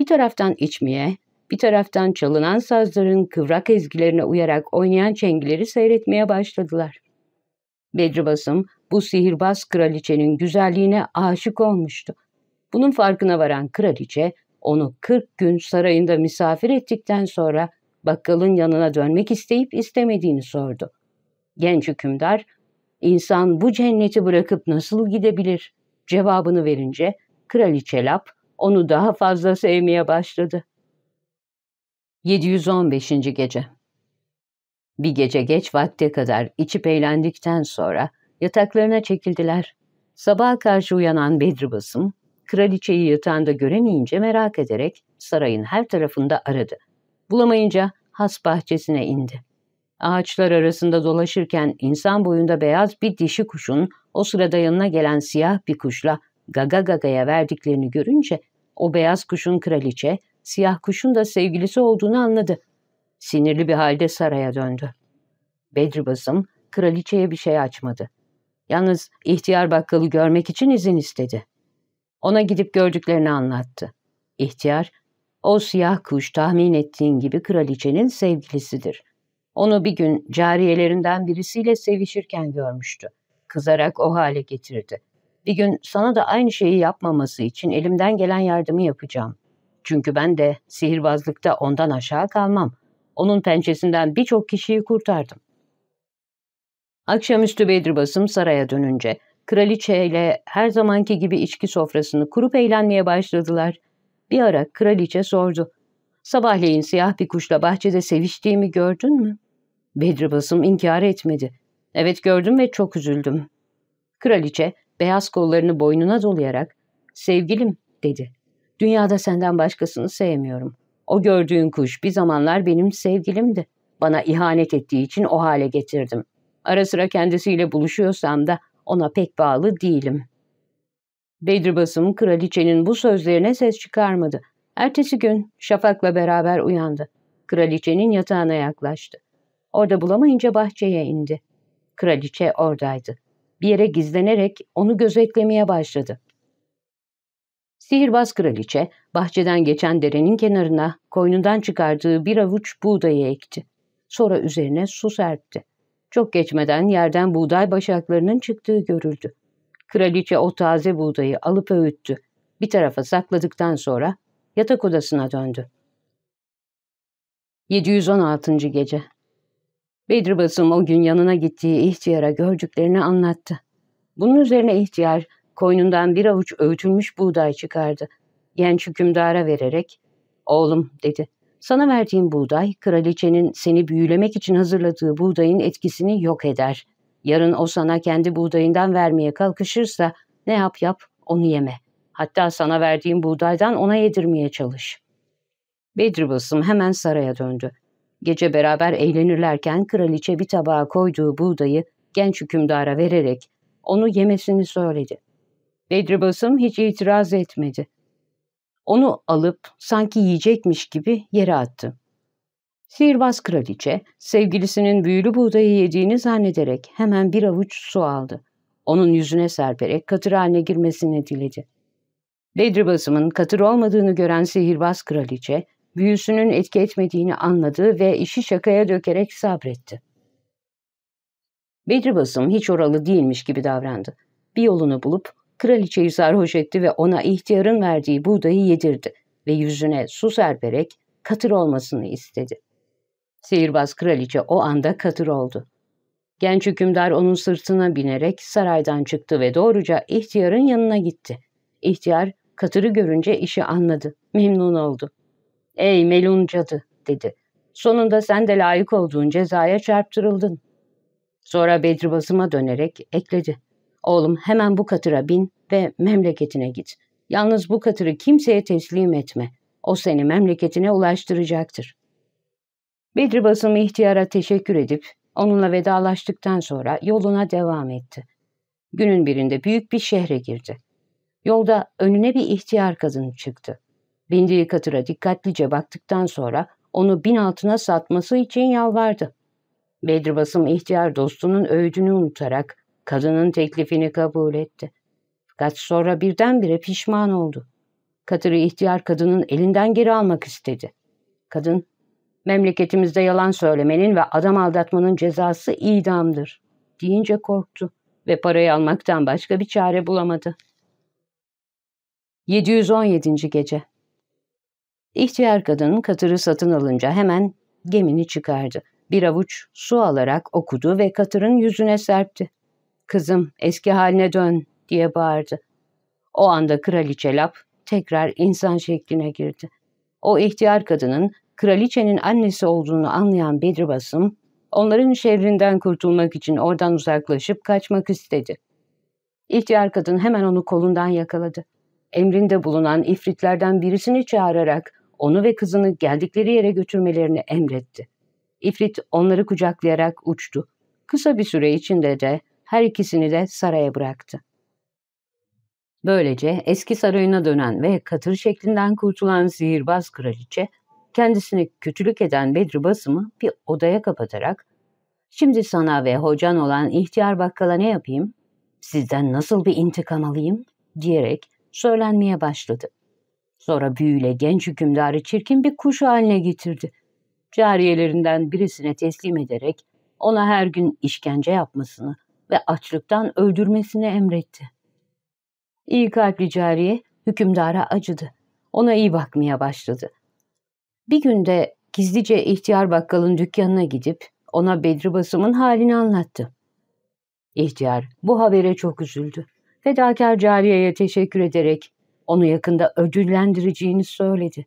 Bir taraftan içmeye, bir taraftan çalınan sazların kıvrak ezgilerine uyarak oynayan çengileri seyretmeye başladılar. Bedri Basım bu sihirbaz kraliçenin güzelliğine aşık olmuştu. Bunun farkına varan kraliçe onu 40 gün sarayında misafir ettikten sonra bakkalın yanına dönmek isteyip istemediğini sordu. Genç hükümdar, insan bu cenneti bırakıp nasıl gidebilir cevabını verince kraliçe Lap onu daha fazla sevmeye başladı. 715. Gece Bir gece geç vakte kadar içip eğlendikten sonra yataklarına çekildiler. Sabaha karşı uyanan Bedri Basım, kraliçeyi yatağında göremeyince merak ederek sarayın her tarafında aradı. Bulamayınca has bahçesine indi. Ağaçlar arasında dolaşırken insan boyunda beyaz bir dişi kuşun o sırada yanına gelen siyah bir kuşla gaga gagaya verdiklerini görünce o beyaz kuşun kraliçe, siyah kuşun da sevgilisi olduğunu anladı. Sinirli bir halde saraya döndü. Bedri Basım kraliçeye bir şey açmadı. Yalnız ihtiyar bakkalı görmek için izin istedi. Ona gidip gördüklerini anlattı. İhtiyar, o siyah kuş tahmin ettiğin gibi kraliçenin sevgilisidir. Onu bir gün cariyelerinden birisiyle sevişirken görmüştü. Kızarak o hale getirdi. Bir gün sana da aynı şeyi yapmaması için elimden gelen yardımı yapacağım. Çünkü ben de sihirbazlıkta ondan aşağı kalmam. Onun pençesinden birçok kişiyi kurtardım. Akşamüstü Bedri saraya dönünce kraliçeyle her zamanki gibi içki sofrasını kurup eğlenmeye başladılar. Bir ara kraliçe sordu. Sabahleyin siyah bir kuşla bahçede seviştiğimi gördün mü? Bedri Basım inkar etmedi. Evet gördüm ve çok üzüldüm. Kraliçe beyaz kollarını boynuna dolayarak sevgilim dedi. Dünyada senden başkasını sevmiyorum. O gördüğün kuş bir zamanlar benim sevgilimdi. Bana ihanet ettiği için o hale getirdim. Ara sıra kendisiyle buluşuyorsam da ona pek bağlı değilim. Bedri kraliçenin bu sözlerine ses çıkarmadı. Ertesi gün Şafak'la beraber uyandı. Kraliçenin yatağına yaklaştı. Orada bulamayınca bahçeye indi. Kraliçe oradaydı. Bir yere gizlenerek onu gözetlemeye başladı. Sihirbaz kraliçe bahçeden geçen derenin kenarına koynundan çıkardığı bir avuç buğdayı ekti. Sonra üzerine su serpti. Çok geçmeden yerden buğday başaklarının çıktığı görüldü. Kraliçe o taze buğdayı alıp öğüttü. Bir tarafa sakladıktan sonra yatak odasına döndü. 716. Gece Bedri o gün yanına gittiği ihtiyara gördüklerini anlattı. Bunun üzerine ihtiyar koynundan bir avuç öğütülmüş buğday çıkardı. Genç hükümdara vererek, ''Oğlum'' dedi. Sana verdiğim buğday, kraliçenin seni büyülemek için hazırladığı buğdayın etkisini yok eder. Yarın o sana kendi buğdayından vermeye kalkışırsa ne yap yap onu yeme. Hatta sana verdiğim buğdaydan ona yedirmeye çalış. Bedri Basım hemen saraya döndü. Gece beraber eğlenirlerken kraliçe bir tabağa koyduğu buğdayı genç hükümdara vererek onu yemesini söyledi. Bedri Basım hiç itiraz etmedi. Onu alıp sanki yiyecekmiş gibi yere attı. Sihirbaz kraliçe, sevgilisinin büyülü buğdayı yediğini zannederek hemen bir avuç su aldı. Onun yüzüne serperek katır haline girmesini diledi. Bedri basımın katır olmadığını gören sihirbaz kraliçe, büyüsünün etki etmediğini anladı ve işi şakaya dökerek sabretti. Bedri basım hiç oralı değilmiş gibi davrandı. Bir yolunu bulup kraliçeyi sarhoş etti ve ona ihtiyarın verdiği buğdayı yedirdi ve yüzüne su serperek katır olmasını istedi. Sihirbaz kraliçe o anda katır oldu. Genç hükümdar onun sırtına binerek saraydan çıktı ve doğruca ihtiyarın yanına gitti. İhtiyar katırı görünce işi anladı, memnun oldu. ''Ey melun cadı'' dedi. ''Sonunda sen de layık olduğun cezaya çarptırıldın.'' Sonra Bedribasım'a dönerek ekledi. ''Oğlum hemen bu katıra bin ve memleketine git. Yalnız bu katırı kimseye teslim etme. O seni memleketine ulaştıracaktır.'' Bedri basımı ihtiyara teşekkür edip onunla vedalaştıktan sonra yoluna devam etti. Günün birinde büyük bir şehre girdi. Yolda önüne bir ihtiyar kadın çıktı. Bindiği katıra dikkatlice baktıktan sonra onu bin altına satması için yalvardı. Bedri basım ihtiyar dostunun öğüdünü unutarak kadının teklifini kabul etti. Fakat sonra birdenbire pişman oldu. Katırı ihtiyar kadının elinden geri almak istedi. Kadın Memleketimizde yalan söylemenin ve adam aldatmanın cezası idamdır deyince korktu ve parayı almaktan başka bir çare bulamadı. 717. Gece İhtiyar kadın katırı satın alınca hemen gemini çıkardı. Bir avuç su alarak okudu ve katırın yüzüne serpti. ''Kızım eski haline dön'' diye bağırdı. O anda kraliçe Lap tekrar insan şekline girdi. O ihtiyar kadının kraliçenin annesi olduğunu anlayan Bedri Basım, onların şerrinden kurtulmak için oradan uzaklaşıp kaçmak istedi. İhtiyar kadın hemen onu kolundan yakaladı. Emrinde bulunan ifritlerden birisini çağırarak onu ve kızını geldikleri yere götürmelerini emretti. İfrit onları kucaklayarak uçtu. Kısa bir süre içinde de her ikisini de saraya bıraktı. Böylece eski sarayına dönen ve katır şeklinden kurtulan sihirbaz kraliçe kendisine kötülük eden Bedri Basım'ı bir odaya kapatarak ''Şimdi sana ve hocan olan ihtiyar bakkala ne yapayım? Sizden nasıl bir intikam alayım?'' diyerek söylenmeye başladı. Sonra büyüyle genç hükümdarı çirkin bir kuş haline getirdi. Cariyelerinden birisine teslim ederek ona her gün işkence yapmasını ve açlıktan öldürmesini emretti. İyi kalpli cariye hükümdara acıdı. Ona iyi bakmaya başladı. Bir günde gizlice ihtiyar bakkalın dükkanına gidip ona Bedri Basım'ın halini anlattı. İhtiyar bu habere çok üzüldü. Fedakar cariyeye teşekkür ederek onu yakında ödüllendireceğini söyledi.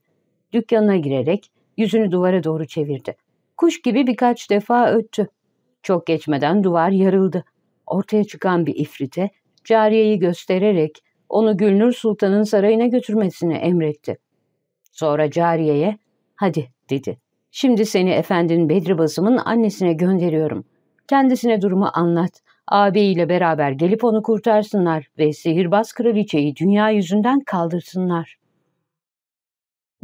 Dükkanına girerek yüzünü duvara doğru çevirdi. Kuş gibi birkaç defa öttü. Çok geçmeden duvar yarıldı. Ortaya çıkan bir ifrite cariyeyi göstererek onu Gülnur Sultan'ın sarayına götürmesini emretti. Sonra cariyeye Hadi dedi. Şimdi seni efendinin Bedri Basım'ın annesine gönderiyorum. Kendisine durumu anlat. Ağabeyiyle beraber gelip onu kurtarsınlar ve sihirbaz kraliçeyi dünya yüzünden kaldırsınlar.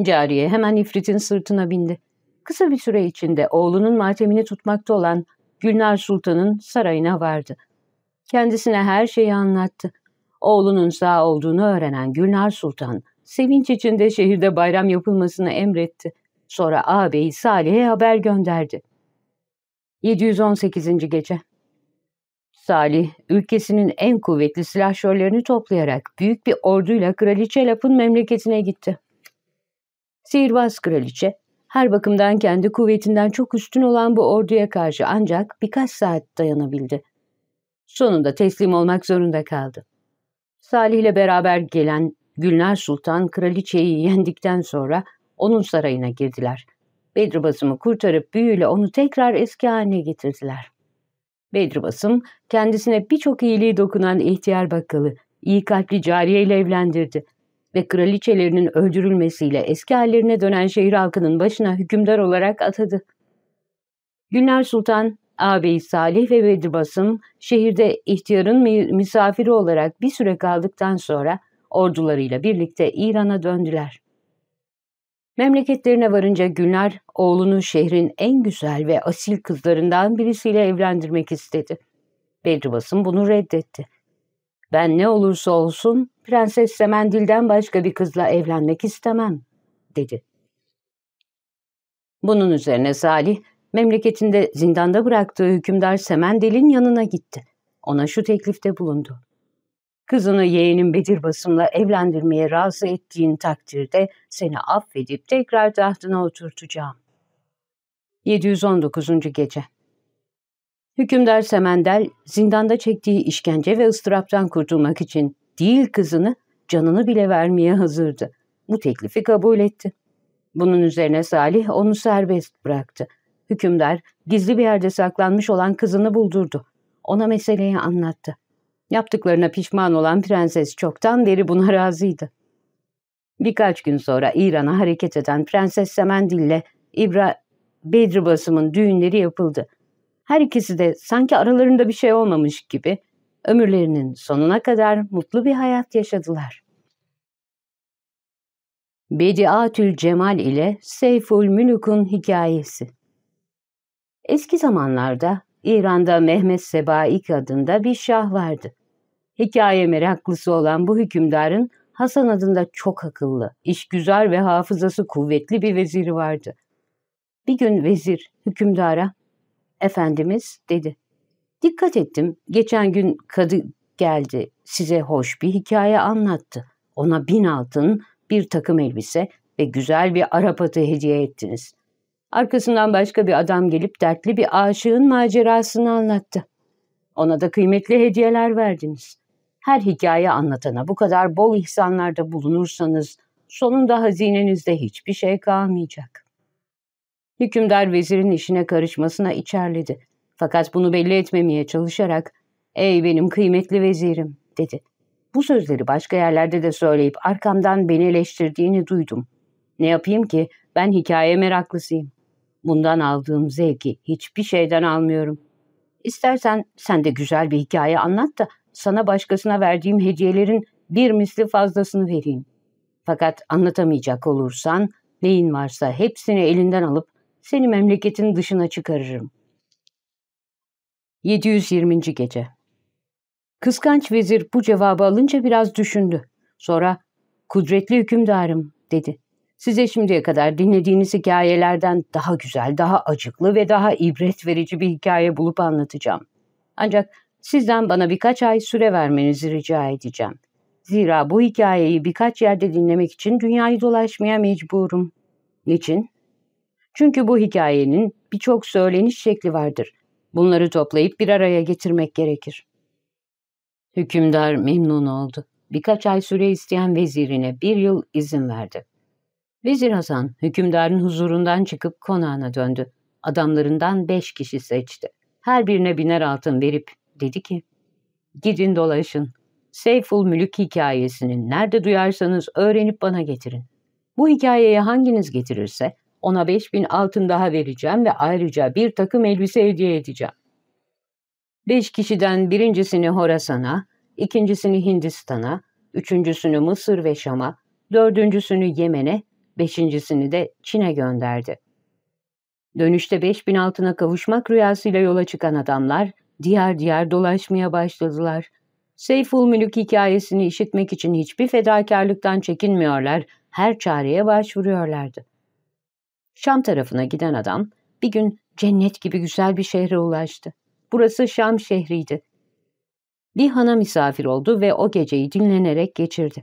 Cariye hemen İfrit'in sırtına bindi. Kısa bir süre içinde oğlunun matemini tutmakta olan Gülnar Sultan'ın sarayına vardı. Kendisine her şeyi anlattı. Oğlunun sağ olduğunu öğrenen Gülnar Sultan, sevinç içinde şehirde bayram yapılmasını emretti. Sonra ağabeyi Salih'e haber gönderdi. 718. Gece Salih, ülkesinin en kuvvetli silahşörlerini toplayarak büyük bir orduyla Kraliçe Lap'ın memleketine gitti. Sihirbaz Kraliçe, her bakımdan kendi kuvvetinden çok üstün olan bu orduya karşı ancak birkaç saat dayanabildi. Sonunda teslim olmak zorunda kaldı. Salih ile beraber gelen Gülnar Sultan kraliçeyi yendikten sonra onun sarayına girdiler. Bedribasım'ı kurtarıp büyüyle onu tekrar eski haline getirdiler. Bedribasım kendisine birçok iyiliği dokunan ihtiyar bakkalı, iyi kalpli cariye ile evlendirdi ve kraliçelerinin öldürülmesiyle eski hallerine dönen şehir halkının başına hükümdar olarak atadı. Günler Sultan, ağabeyi Salih ve Bedribasım şehirde ihtiyarın misafiri olarak bir süre kaldıktan sonra ordularıyla birlikte İran'a döndüler. Memleketlerine varınca Gülnar oğlunu şehrin en güzel ve asil kızlarından birisiyle evlendirmek istedi. Bedribasım bunu reddetti. Ben ne olursa olsun Prenses Semendil'den başka bir kızla evlenmek istemem, dedi. Bunun üzerine Salih, memleketinde zindanda bıraktığı hükümdar Semendil'in yanına gitti. Ona şu teklifte bulundu. Kızını yeğenin Bedir Basım'la evlendirmeye razı ettiğin takdirde seni affedip tekrar tahtına oturtacağım. 719. Gece Hükümdar Semendel, zindanda çektiği işkence ve ıstıraptan kurtulmak için değil kızını, canını bile vermeye hazırdı. Bu teklifi kabul etti. Bunun üzerine Salih onu serbest bıraktı. Hükümdar, gizli bir yerde saklanmış olan kızını buldurdu. Ona meseleyi anlattı. Yaptıklarına pişman olan prenses çoktan beri buna razıydı. Birkaç gün sonra İran'a hareket eden Prenses Semendil ile İbra Bedri Basım'ın düğünleri yapıldı. Her ikisi de sanki aralarında bir şey olmamış gibi ömürlerinin sonuna kadar mutlu bir hayat yaşadılar. Bediatül Cemal ile Seyful Mülük'ün hikayesi Eski zamanlarda İran'da Mehmet Sebaik adında bir şah vardı. Hikaye meraklısı olan bu hükümdarın Hasan adında çok akıllı, işgüzar ve hafızası kuvvetli bir veziri vardı. Bir gün vezir hükümdara, Efendimiz dedi. Dikkat ettim, geçen gün kadı geldi, size hoş bir hikaye anlattı. Ona bin altın, bir takım elbise ve güzel bir Arap atı hediye ettiniz. Arkasından başka bir adam gelip dertli bir aşığın macerasını anlattı. Ona da kıymetli hediyeler verdiniz. Her hikaye anlatana bu kadar bol ihsanlarda bulunursanız sonunda hazinenizde hiçbir şey kalmayacak. Hükümdar vezirin işine karışmasına içerledi. Fakat bunu belli etmemeye çalışarak ''Ey benim kıymetli vezirim'' dedi. Bu sözleri başka yerlerde de söyleyip arkamdan beni eleştirdiğini duydum. Ne yapayım ki ben hikaye meraklısıyım. Bundan aldığım zevki hiçbir şeyden almıyorum. İstersen sen de güzel bir hikaye anlat da sana başkasına verdiğim hediyelerin bir misli fazlasını vereyim. Fakat anlatamayacak olursan neyin varsa hepsini elinden alıp seni memleketin dışına çıkarırım. 720. Gece Kıskanç vezir bu cevabı alınca biraz düşündü. Sonra kudretli hükümdarım dedi. Size şimdiye kadar dinlediğiniz hikayelerden daha güzel, daha acıklı ve daha ibret verici bir hikaye bulup anlatacağım. Ancak sizden bana birkaç ay süre vermenizi rica edeceğim. Zira bu hikayeyi birkaç yerde dinlemek için dünyayı dolaşmaya mecburum. Niçin? Çünkü bu hikayenin birçok söyleniş şekli vardır. Bunları toplayıp bir araya getirmek gerekir. Hükümdar memnun oldu. Birkaç ay süre isteyen vezirine bir yıl izin verdi. Vezir Hasan, hükümdarın huzurundan çıkıp konağına döndü. Adamlarından beş kişi seçti. Her birine biner altın verip dedi ki, ''Gidin dolaşın. Seyful Mülük hikayesini nerede duyarsanız öğrenip bana getirin. Bu hikayeyi hanginiz getirirse ona beş bin altın daha vereceğim ve ayrıca bir takım elbise hediye edeceğim. Beş kişiden birincisini Horasan'a, ikincisini Hindistan'a, üçüncüsünü Mısır ve Şam'a, dördüncüsünü Yemen'e, beşincisini de Çin'e gönderdi. Dönüşte beş bin altına kavuşmak rüyasıyla yola çıkan adamlar, diğer diğer dolaşmaya başladılar. Seyful Mülük hikayesini işitmek için hiçbir fedakarlıktan çekinmiyorlar, her çareye başvuruyorlardı. Şam tarafına giden adam bir gün cennet gibi güzel bir şehre ulaştı. Burası Şam şehriydi. Bir hana misafir oldu ve o geceyi dinlenerek geçirdi.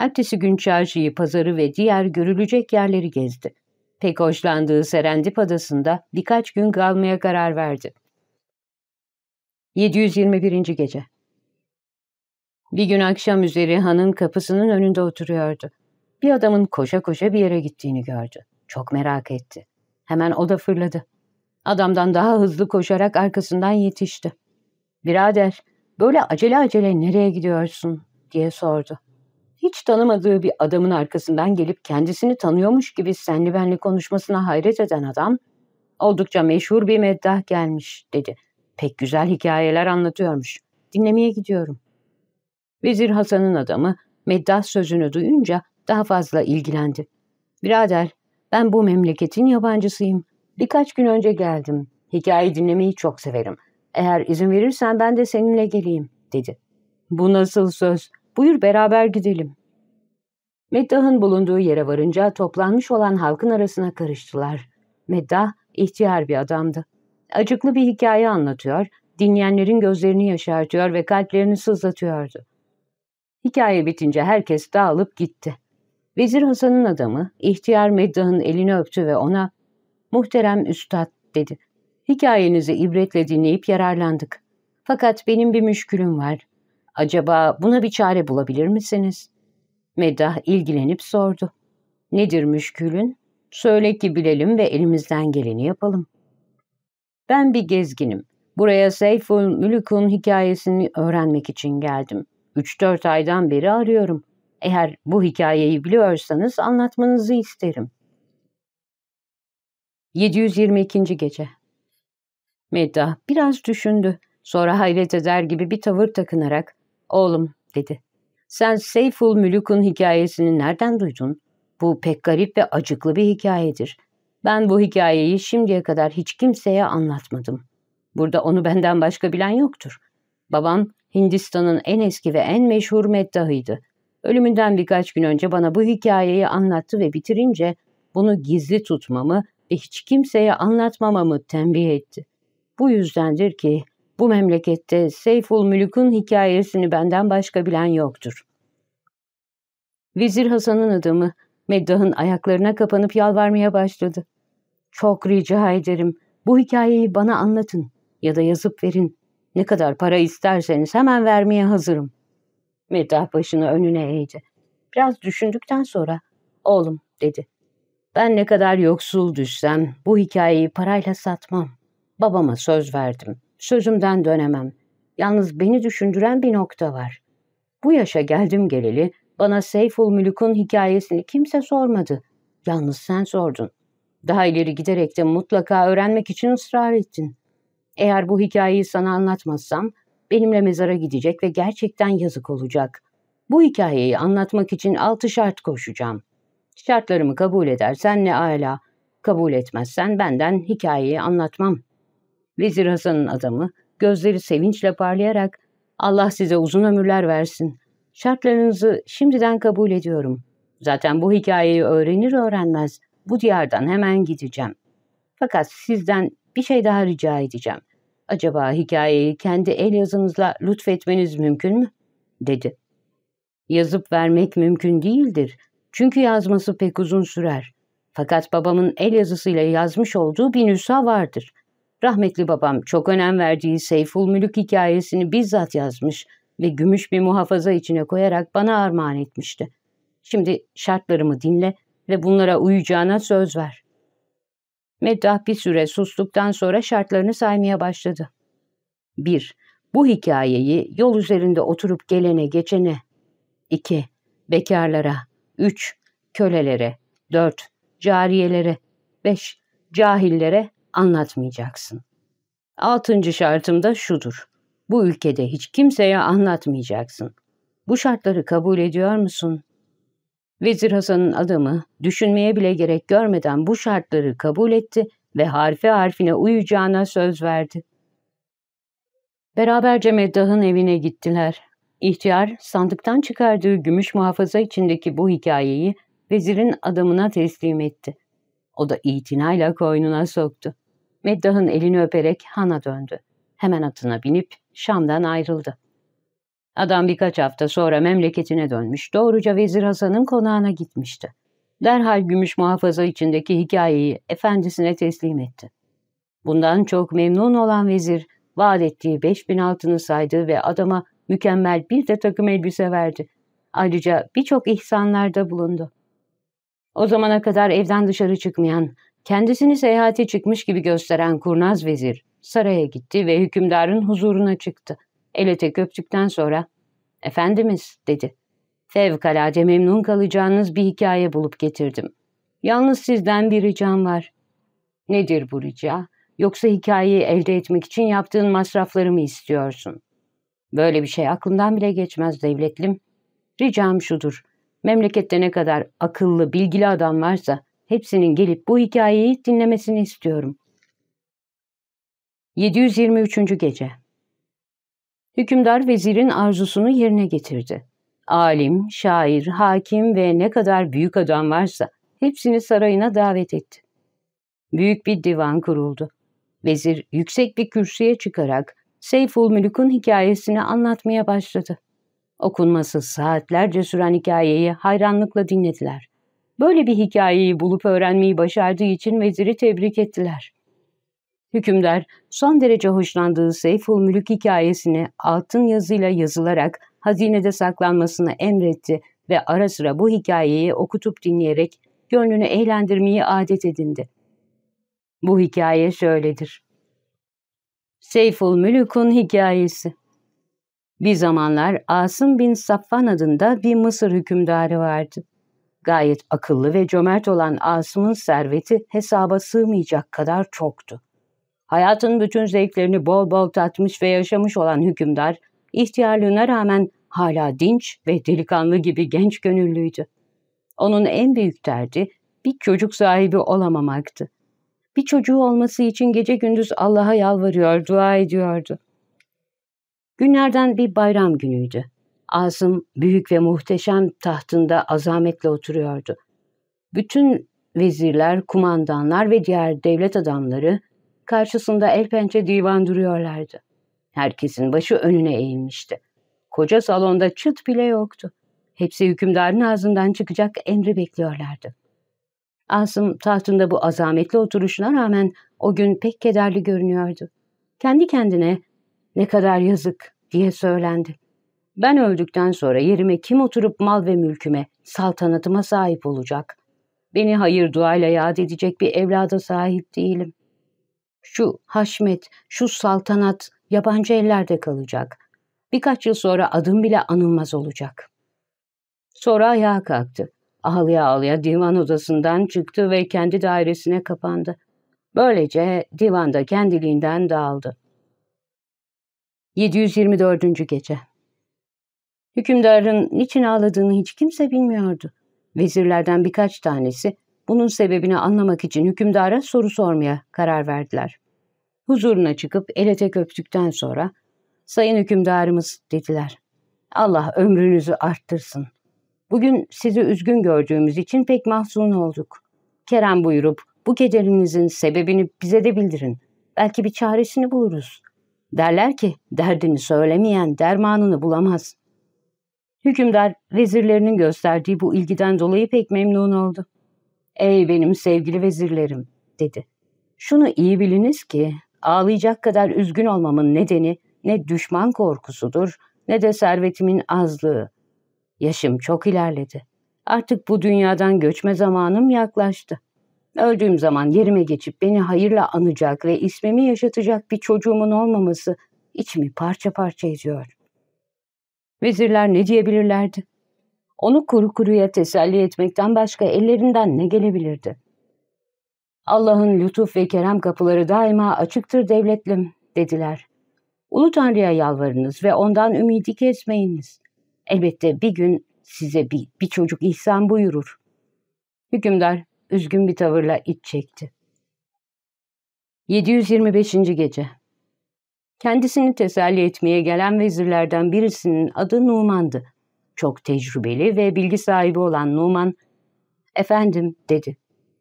Ertesi gün çarşıyı, pazarı ve diğer görülecek yerleri gezdi. Pek hoşlandığı Serendip adasında birkaç gün kalmaya karar verdi. 721. Gece Bir gün akşam üzeri hanın kapısının önünde oturuyordu. Bir adamın koşa koşa bir yere gittiğini gördü. Çok merak etti. Hemen o da fırladı. Adamdan daha hızlı koşarak arkasından yetişti. Birader, böyle acele acele nereye gidiyorsun diye sordu. Hiç tanımadığı bir adamın arkasından gelip kendisini tanıyormuş gibi senli benli konuşmasına hayret eden adam, oldukça meşhur bir meddah gelmiş dedi. Pek güzel hikayeler anlatıyormuş. Dinlemeye gidiyorum. Vezir Hasan'ın adamı meddah sözünü duyunca daha fazla ilgilendi. Birader, Ben bu memleketin yabancısıyım. Birkaç gün önce geldim. Hikaye dinlemeyi çok severim. Eğer izin verirsen ben de seninle geleyim, dedi. Bu nasıl söz? Buyur beraber gidelim. Meddah'ın bulunduğu yere varınca toplanmış olan halkın arasına karıştılar. Meddah ihtiyar bir adamdı. Acıklı bir hikaye anlatıyor, dinleyenlerin gözlerini yaşartıyor ve kalplerini sızlatıyordu. Hikaye bitince herkes dağılıp gitti. Vezir Hasan'ın adamı ihtiyar Meddah'ın elini öptü ve ona ''Muhterem Üstad'' dedi. ''Hikayenizi ibretle dinleyip yararlandık. Fakat benim bir müşkülüm var. Acaba buna bir çare bulabilir misiniz?'' Meddah ilgilenip sordu. ''Nedir müşkülün? Söyle ki bilelim ve elimizden geleni yapalım.'' ''Ben bir gezginim. Buraya Seyful Mülük'ün hikayesini öğrenmek için geldim. Üç dört aydan beri arıyorum. Eğer bu hikayeyi biliyorsanız anlatmanızı isterim. 722. Gece Meddah biraz düşündü. Sonra hayret eder gibi bir tavır takınarak, ''Oğlum'' dedi. ''Sen Seyful Mülük'ün hikayesini nereden duydun? Bu pek garip ve acıklı bir hikayedir. Ben bu hikayeyi şimdiye kadar hiç kimseye anlatmadım. Burada onu benden başka bilen yoktur. Babam Hindistan'ın en eski ve en meşhur meddahıydı. Ölümünden birkaç gün önce bana bu hikayeyi anlattı ve bitirince bunu gizli tutmamı ve hiç kimseye anlatmamamı tembih etti. Bu yüzdendir ki bu memlekette Seyful Mülük'ün hikayesini benden başka bilen yoktur. Vezir Hasan'ın adamı Meddah'ın ayaklarına kapanıp yalvarmaya başladı. Çok rica ederim bu hikayeyi bana anlatın ya da yazıp verin. Ne kadar para isterseniz hemen vermeye hazırım. Meddah başını önüne eğdi. Biraz düşündükten sonra, oğlum dedi. Ben ne kadar yoksul düşsem bu hikayeyi parayla satmam. Babama söz verdim. Sözümden dönemem. Yalnız beni düşündüren bir nokta var. Bu yaşa geldim geleli bana Seyful Mülük'ün hikayesini kimse sormadı. Yalnız sen sordun. Daha ileri giderek de mutlaka öğrenmek için ısrar ettin. Eğer bu hikayeyi sana anlatmazsam benimle mezara gidecek ve gerçekten yazık olacak. Bu hikayeyi anlatmak için altı şart koşacağım. Şartlarımı kabul edersen ne ala, kabul etmezsen benden hikayeyi anlatmam. Vezir Hasan'ın adamı gözleri sevinçle parlayarak Allah size uzun ömürler versin. Şartlarınızı şimdiden kabul ediyorum. Zaten bu hikayeyi öğrenir öğrenmez bu diyardan hemen gideceğim. Fakat sizden bir şey daha rica edeceğim. Acaba hikayeyi kendi el yazınızla lütfetmeniz mümkün mü? dedi. Yazıp vermek mümkün değildir. Çünkü yazması pek uzun sürer. Fakat babamın el yazısıyla yazmış olduğu bir nüsha vardır. Rahmetli babam çok önem verdiği Seyful Mülük hikayesini bizzat yazmış ve gümüş bir muhafaza içine koyarak bana armağan etmişti. Şimdi şartlarımı dinle ve bunlara uyacağına söz ver. Meddah bir süre sustuktan sonra şartlarını saymaya başladı. 1. Bu hikayeyi yol üzerinde oturup gelene geçene. 2. Bekarlara. 3. Kölelere. 4. Cariyelere. 5. Cahillere anlatmayacaksın. Altıncı şartım da şudur. Bu ülkede hiç kimseye anlatmayacaksın. Bu şartları kabul ediyor musun? Vezir Hasan'ın adamı düşünmeye bile gerek görmeden bu şartları kabul etti ve harfe harfine uyacağına söz verdi. Beraberce Meddah'ın evine gittiler. İhtiyar sandıktan çıkardığı gümüş muhafaza içindeki bu hikayeyi vezirin adamına teslim etti. O da itinayla koynuna soktu. Meddah'ın elini öperek Han'a döndü. Hemen atına binip Şam'dan ayrıldı. Adam birkaç hafta sonra memleketine dönmüş, doğruca Vezir Hasan'ın konağına gitmişti. Derhal gümüş muhafaza içindeki hikayeyi efendisine teslim etti. Bundan çok memnun olan vezir, vaat ettiği beş bin altını saydı ve adama mükemmel bir de takım elbise verdi. Ayrıca birçok ihsanlarda bulundu. O zamana kadar evden dışarı çıkmayan, kendisini seyahate çıkmış gibi gösteren kurnaz vezir, saraya gitti ve hükümdarın huzuruna çıktı. El ete öptükten sonra ''Efendimiz'' dedi. ''Fevkalade memnun kalacağınız bir hikaye bulup getirdim. Yalnız sizden bir ricam var.'' ''Nedir bu rica? Yoksa hikayeyi elde etmek için yaptığın masrafları mı istiyorsun?'' ''Böyle bir şey aklımdan bile geçmez devletlim. Ricam şudur. Memlekette ne kadar akıllı, bilgili adam varsa hepsinin gelip bu hikayeyi dinlemesini istiyorum. 723. Gece Hükümdar vezirin arzusunu yerine getirdi. Alim, şair, hakim ve ne kadar büyük adam varsa hepsini sarayına davet etti. Büyük bir divan kuruldu. Vezir yüksek bir kürsüye çıkarak Seyful Mülük'ün hikayesini anlatmaya başladı. Okunması saatlerce süren hikayeyi hayranlıkla dinlediler. Böyle bir hikayeyi bulup öğrenmeyi başardığı için veziri tebrik ettiler. Hükümdar son derece hoşlandığı Seyful Mülük hikayesini altın yazıyla yazılarak hazinede saklanmasını emretti ve ara sıra bu hikayeyi okutup dinleyerek gönlünü eğlendirmeyi adet edindi. Bu hikaye şöyledir. Seyful Mülük'ün hikayesi Bir zamanlar Asım bin Safvan adında bir Mısır hükümdarı vardı. Gayet akıllı ve cömert olan Asım'ın serveti hesaba sığmayacak kadar çoktu. Hayatın bütün zevklerini bol bol tatmış ve yaşamış olan hükümdar, ihtiyarlığına rağmen hala dinç ve delikanlı gibi genç gönüllüydü. Onun en büyük derdi bir çocuk sahibi olamamaktı. Bir çocuğu olması için gece gündüz Allah'a yalvarıyor, dua ediyordu. Günlerden bir bayram günüydü. Asım büyük ve muhteşem tahtında azametle oturuyordu. Bütün vezirler, kumandanlar ve diğer devlet adamları karşısında el pençe divan duruyorlardı. Herkesin başı önüne eğilmişti. Koca salonda çıt bile yoktu. Hepsi hükümdarın ağzından çıkacak emri bekliyorlardı. Asım tahtında bu azametli oturuşuna rağmen o gün pek kederli görünüyordu. Kendi kendine ne kadar yazık diye söylendi. Ben öldükten sonra yerime kim oturup mal ve mülküme, saltanatıma sahip olacak? Beni hayır duayla yad edecek bir evlada sahip değilim. Şu haşmet, şu saltanat yabancı ellerde kalacak. Birkaç yıl sonra adım bile anılmaz olacak. Sonra ayağa kalktı. Ağlaya ağlaya divan odasından çıktı ve kendi dairesine kapandı. Böylece divanda kendiliğinden dağıldı. 724. Gece Hükümdarın niçin ağladığını hiç kimse bilmiyordu. Vezirlerden birkaç tanesi bunun sebebini anlamak için hükümdara soru sormaya karar verdiler. Huzuruna çıkıp ele tek öptükten sonra, ''Sayın hükümdarımız'' dediler. ''Allah ömrünüzü arttırsın. Bugün sizi üzgün gördüğümüz için pek mahzun olduk. Kerem buyurup bu kederinizin sebebini bize de bildirin. Belki bir çaresini buluruz. Derler ki derdini söylemeyen dermanını bulamaz. Hükümdar vezirlerinin gösterdiği bu ilgiden dolayı pek memnun oldu. Ey benim sevgili vezirlerim dedi. Şunu iyi biliniz ki ağlayacak kadar üzgün olmamın nedeni ne düşman korkusudur ne de servetimin azlığı. Yaşım çok ilerledi. Artık bu dünyadan göçme zamanım yaklaştı. Öldüğüm zaman yerime geçip beni hayırla anacak ve ismimi yaşatacak bir çocuğumun olmaması içimi parça parça ediyor. Vezirler ne diyebilirlerdi? Onu kuru kuruya teselli etmekten başka ellerinden ne gelebilirdi? Allah'ın lütuf ve kerem kapıları daima açıktır devletlim, dediler. Ulu Tanrı'ya yalvarınız ve ondan ümidi kesmeyiniz. Elbette bir gün size bir, bir çocuk ihsan buyurur. Hükümdar üzgün bir tavırla iç çekti. 725. Gece Kendisini teselli etmeye gelen vezirlerden birisinin adı Numan'dı. Çok tecrübeli ve bilgi sahibi olan Numan, ''Efendim'' dedi.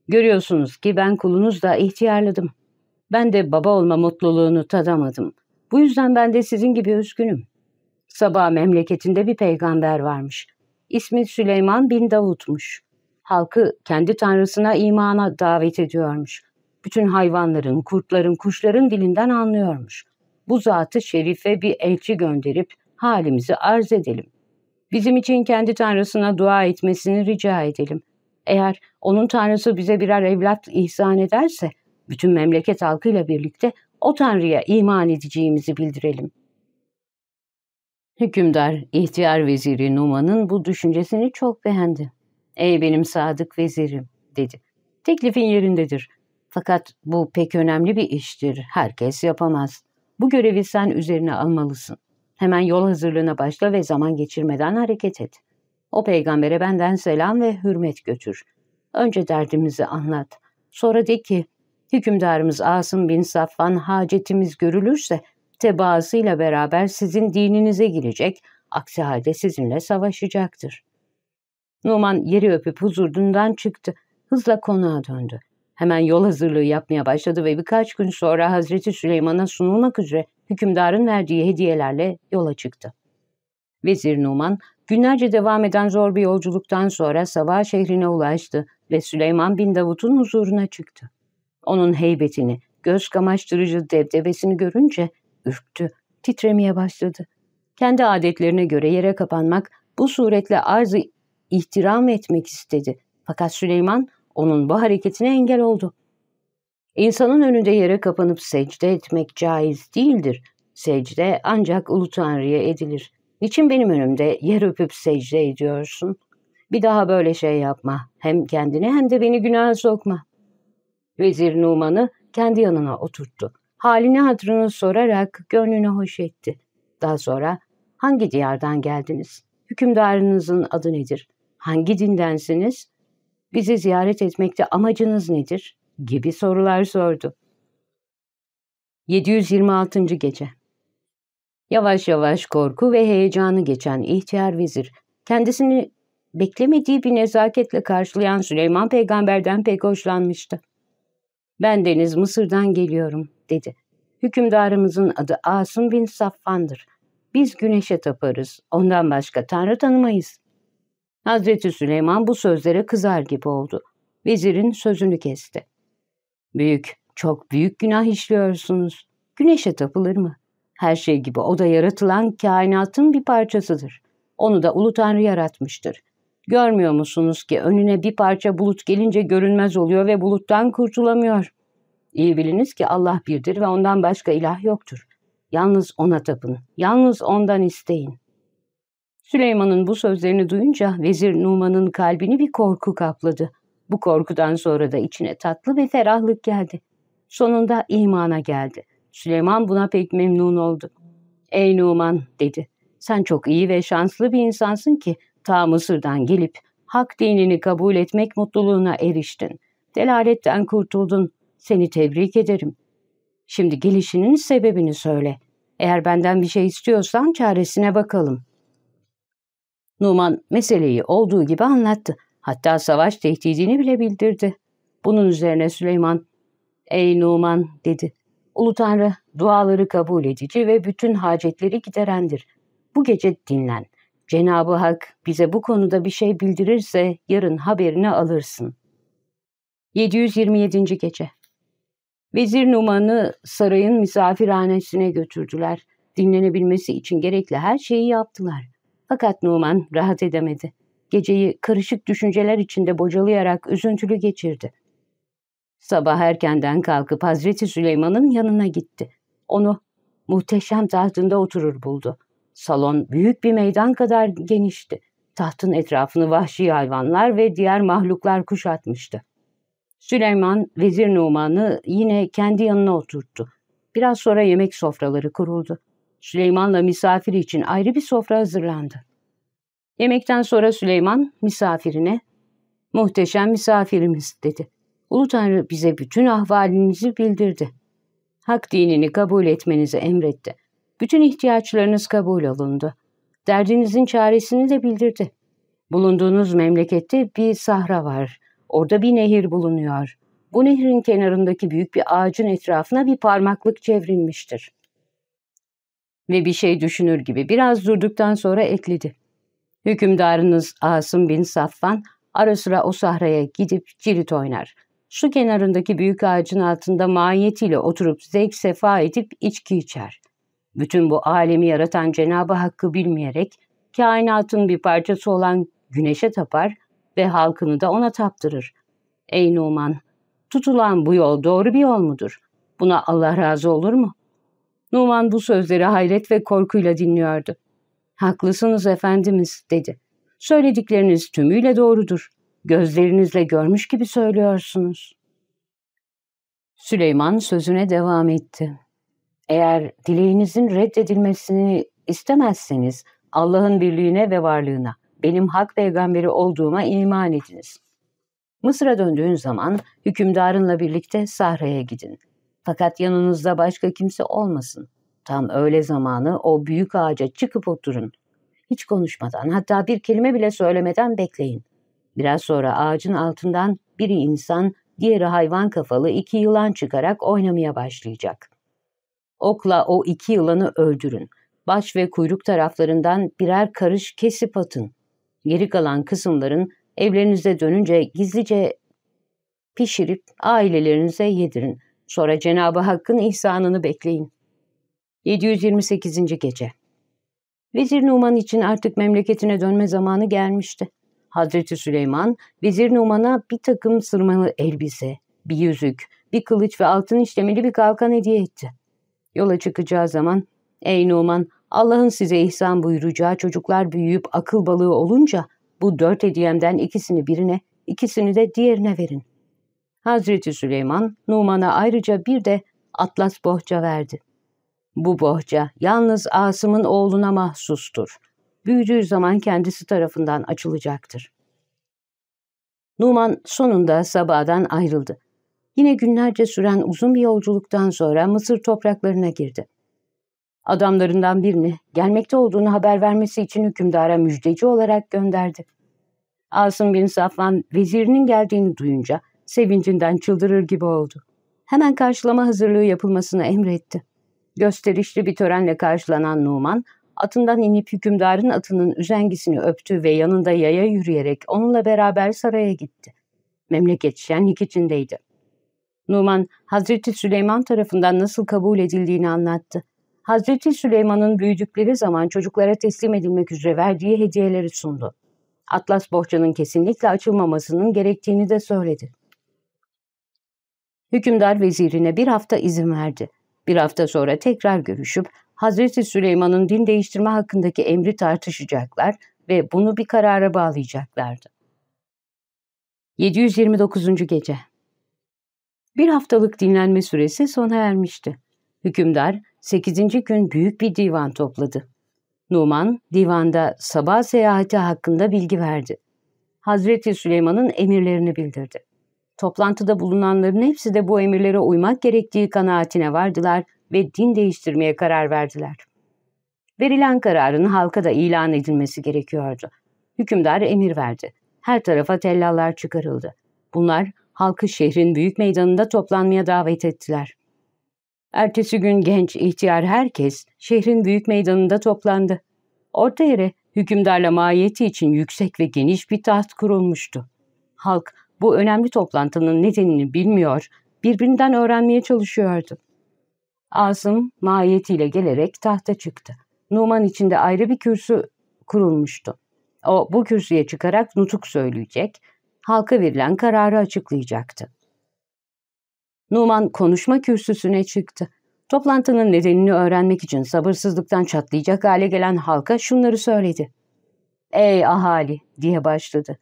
''Görüyorsunuz ki ben kulunuz da ihtiyarladım. Ben de baba olma mutluluğunu tadamadım. Bu yüzden ben de sizin gibi üzgünüm. Sabah memleketinde bir peygamber varmış. İsmi Süleyman bin Davut'muş. Halkı kendi tanrısına imana davet ediyormuş. Bütün hayvanların, kurtların, kuşların dilinden anlıyormuş. Bu zatı şerife bir elçi gönderip halimizi arz edelim. Bizim için kendi tanrısına dua etmesini rica edelim. Eğer onun tanrısı bize birer evlat ihsan ederse, bütün memleket halkıyla birlikte o tanrıya iman edeceğimizi bildirelim. Hükümdar, ihtiyar veziri Numan'ın bu düşüncesini çok beğendi. Ey benim sadık vezirim, dedi. Teklifin yerindedir. Fakat bu pek önemli bir iştir. Herkes yapamaz. Bu görevi sen üzerine almalısın. Hemen yol hazırlığına başla ve zaman geçirmeden hareket et. O peygambere benden selam ve hürmet götür. Önce derdimizi anlat. Sonra de ki, hükümdarımız Asım bin Safvan hacetimiz görülürse tebaasıyla beraber sizin dininize girecek, aksi halde sizinle savaşacaktır. Numan yeri öpüp huzurundan çıktı. Hızla konağa döndü. Hemen yol hazırlığı yapmaya başladı ve birkaç gün sonra Hazreti Süleyman'a sunulmak üzere hükümdarın verdiği hediyelerle yola çıktı. Vezir Numan, günlerce devam eden zor bir yolculuktan sonra Sabah şehrine ulaştı ve Süleyman bin Davut'un huzuruna çıktı. Onun heybetini, göz kamaştırıcı debdebesini görünce ürktü, titremeye başladı. Kendi adetlerine göre yere kapanmak, bu suretle arzı ihtiram etmek istedi. Fakat Süleyman onun bu hareketine engel oldu. İnsanın önünde yere kapanıp secde etmek caiz değildir. Secde ancak Ulu Tanrı'ya edilir. Niçin benim önümde yer öpüp secde ediyorsun? Bir daha böyle şey yapma. Hem kendine hem de beni günaha sokma. Vezir Numan'ı kendi yanına oturttu. Halini hatırını sorarak gönlünü hoş etti. Daha sonra hangi diyardan geldiniz? Hükümdarınızın adı nedir? Hangi dindensiniz? Bizi ziyaret etmekte amacınız nedir? gibi sorular sordu. 726. Gece Yavaş yavaş korku ve heyecanı geçen ihtiyar vezir, kendisini beklemediği bir nezaketle karşılayan Süleyman peygamberden pek hoşlanmıştı. Ben Deniz Mısır'dan geliyorum, dedi. Hükümdarımızın adı Asım bin Saffan'dır. Biz güneşe taparız, ondan başka tanrı tanımayız. Hazreti Süleyman bu sözlere kızar gibi oldu. Vezirin sözünü kesti. Büyük, çok büyük günah işliyorsunuz. Güneşe tapılır mı? Her şey gibi o da yaratılan kainatın bir parçasıdır. Onu da Ulu Tanrı yaratmıştır. Görmüyor musunuz ki önüne bir parça bulut gelince görünmez oluyor ve buluttan kurtulamıyor. İyi biliniz ki Allah birdir ve ondan başka ilah yoktur. Yalnız ona tapın, yalnız ondan isteyin. Süleyman'ın bu sözlerini duyunca Vezir Numan'ın kalbini bir korku kapladı. Bu korkudan sonra da içine tatlı bir ferahlık geldi. Sonunda imana geldi. Süleyman buna pek memnun oldu. Ey Numan dedi. Sen çok iyi ve şanslı bir insansın ki ta Mısır'dan gelip hak dinini kabul etmek mutluluğuna eriştin. Delaletten kurtuldun. Seni tebrik ederim. Şimdi gelişinin sebebini söyle. Eğer benden bir şey istiyorsan çaresine bakalım. Numan meseleyi olduğu gibi anlattı. Hatta savaş tehdidini bile bildirdi. Bunun üzerine Süleyman, ''Ey Numan'' dedi. ''Ulu Tanrı duaları kabul edici ve bütün hacetleri giderendir. Bu gece dinlen. Cenabı Hak bize bu konuda bir şey bildirirse yarın haberini alırsın.'' 727. Gece Vezir Numan'ı sarayın misafirhanesine götürdüler. Dinlenebilmesi için gerekli her şeyi yaptılar. Fakat Numan rahat edemedi. Geceyi karışık düşünceler içinde bocalayarak üzüntülü geçirdi. Sabah erkenden kalkıp Hazreti Süleyman'ın yanına gitti. Onu muhteşem tahtında oturur buldu. Salon büyük bir meydan kadar genişti. Tahtın etrafını vahşi hayvanlar ve diğer mahluklar kuşatmıştı. Süleyman, Vezir Numan'ı yine kendi yanına oturttu. Biraz sonra yemek sofraları kuruldu. Süleyman'la misafiri için ayrı bir sofra hazırlandı. Yemekten sonra Süleyman misafirine, ''Muhteşem misafirimiz'' dedi. Ulu Tanrı bize bütün ahvalinizi bildirdi. Hak dinini kabul etmenizi emretti. Bütün ihtiyaçlarınız kabul olundu. Derdinizin çaresini de bildirdi. Bulunduğunuz memlekette bir sahra var. Orada bir nehir bulunuyor. Bu nehrin kenarındaki büyük bir ağacın etrafına bir parmaklık çevrilmiştir. Ve bir şey düşünür gibi biraz durduktan sonra ekledi. Hükümdarınız Asım bin Safvan ara sıra o sahraya gidip cirit oynar. Su kenarındaki büyük ağacın altında mahiyetiyle oturup zevk sefa edip içki içer. Bütün bu alemi yaratan Cenab-ı Hakk'ı bilmeyerek kainatın bir parçası olan güneşe tapar ve halkını da ona taptırır. Ey Numan, tutulan bu yol doğru bir yol mudur? Buna Allah razı olur mu? Numan bu sözleri hayret ve korkuyla dinliyordu. Haklısınız efendimiz dedi. Söyledikleriniz tümüyle doğrudur. Gözlerinizle görmüş gibi söylüyorsunuz. Süleyman sözüne devam etti. Eğer dileğinizin reddedilmesini istemezseniz Allah'ın birliğine ve varlığına, benim hak peygamberi olduğuma iman ediniz. Mısır'a döndüğün zaman hükümdarınla birlikte Sahra'ya gidin. Fakat yanınızda başka kimse olmasın. Tam öğle zamanı o büyük ağaca çıkıp oturun. Hiç konuşmadan hatta bir kelime bile söylemeden bekleyin. Biraz sonra ağacın altından biri insan, diğeri hayvan kafalı iki yılan çıkarak oynamaya başlayacak. Okla o iki yılanı öldürün. Baş ve kuyruk taraflarından birer karış kesip atın. Geri kalan kısımların evlerinize dönünce gizlice pişirip ailelerinize yedirin. Sonra Cenabı Hakk'ın ihsanını bekleyin. 728. Gece Vezir Numan için artık memleketine dönme zamanı gelmişti. Hazreti Süleyman, Vezir Numan'a bir takım sırmalı elbise, bir yüzük, bir kılıç ve altın işlemeli bir kalkan hediye etti. Yola çıkacağı zaman, ''Ey Numan, Allah'ın size ihsan buyuracağı çocuklar büyüyüp akıl balığı olunca bu dört hediyemden ikisini birine, ikisini de diğerine verin.'' Hazreti Süleyman, Numan'a ayrıca bir de atlas bohça verdi. Bu bohça yalnız Asım'ın oğluna mahsustur. Büyüdüğü zaman kendisi tarafından açılacaktır. Numan sonunda Sabah'dan ayrıldı. Yine günlerce süren uzun bir yolculuktan sonra Mısır topraklarına girdi. Adamlarından birini gelmekte olduğunu haber vermesi için hükümdara müjdeci olarak gönderdi. Asım bin Safvan vezirinin geldiğini duyunca sevincinden çıldırır gibi oldu. Hemen karşılama hazırlığı yapılmasını emretti. Gösterişli bir törenle karşılanan Numan, atından inip hükümdarın atının üzengisini öptü ve yanında yaya yürüyerek onunla beraber saraya gitti. Memleket şenlik içindeydi. Numan, Hazreti Süleyman tarafından nasıl kabul edildiğini anlattı. Hazreti Süleyman'ın büyüdükleri zaman çocuklara teslim edilmek üzere verdiği hediyeleri sundu. Atlas bohçanın kesinlikle açılmamasının gerektiğini de söyledi. Hükümdar vezirine bir hafta izin verdi. Bir hafta sonra tekrar görüşüp Hazreti Süleyman'ın din değiştirme hakkındaki emri tartışacaklar ve bunu bir karara bağlayacaklardı. 729. Gece Bir haftalık dinlenme süresi sona ermişti. Hükümdar 8. gün büyük bir divan topladı. Numan divanda sabah seyahati hakkında bilgi verdi. Hazreti Süleyman'ın emirlerini bildirdi. Toplantıda bulunanların hepsi de bu emirlere uymak gerektiği kanaatine vardılar ve din değiştirmeye karar verdiler. Verilen kararın halka da ilan edilmesi gerekiyordu. Hükümdar emir verdi. Her tarafa tellallar çıkarıldı. Bunlar halkı şehrin büyük meydanında toplanmaya davet ettiler. Ertesi gün genç, ihtiyar herkes şehrin büyük meydanında toplandı. Orta yere hükümdarla mahiyeti için yüksek ve geniş bir taht kurulmuştu. Halk bu önemli toplantının nedenini bilmiyor, birbirinden öğrenmeye çalışıyordu. Asım mahiyetiyle gelerek tahta çıktı. Numan içinde ayrı bir kürsü kurulmuştu. O bu kürsüye çıkarak nutuk söyleyecek, halka verilen kararı açıklayacaktı. Numan konuşma kürsüsüne çıktı. Toplantının nedenini öğrenmek için sabırsızlıktan çatlayacak hale gelen halka şunları söyledi. ''Ey ahali!'' diye başladı.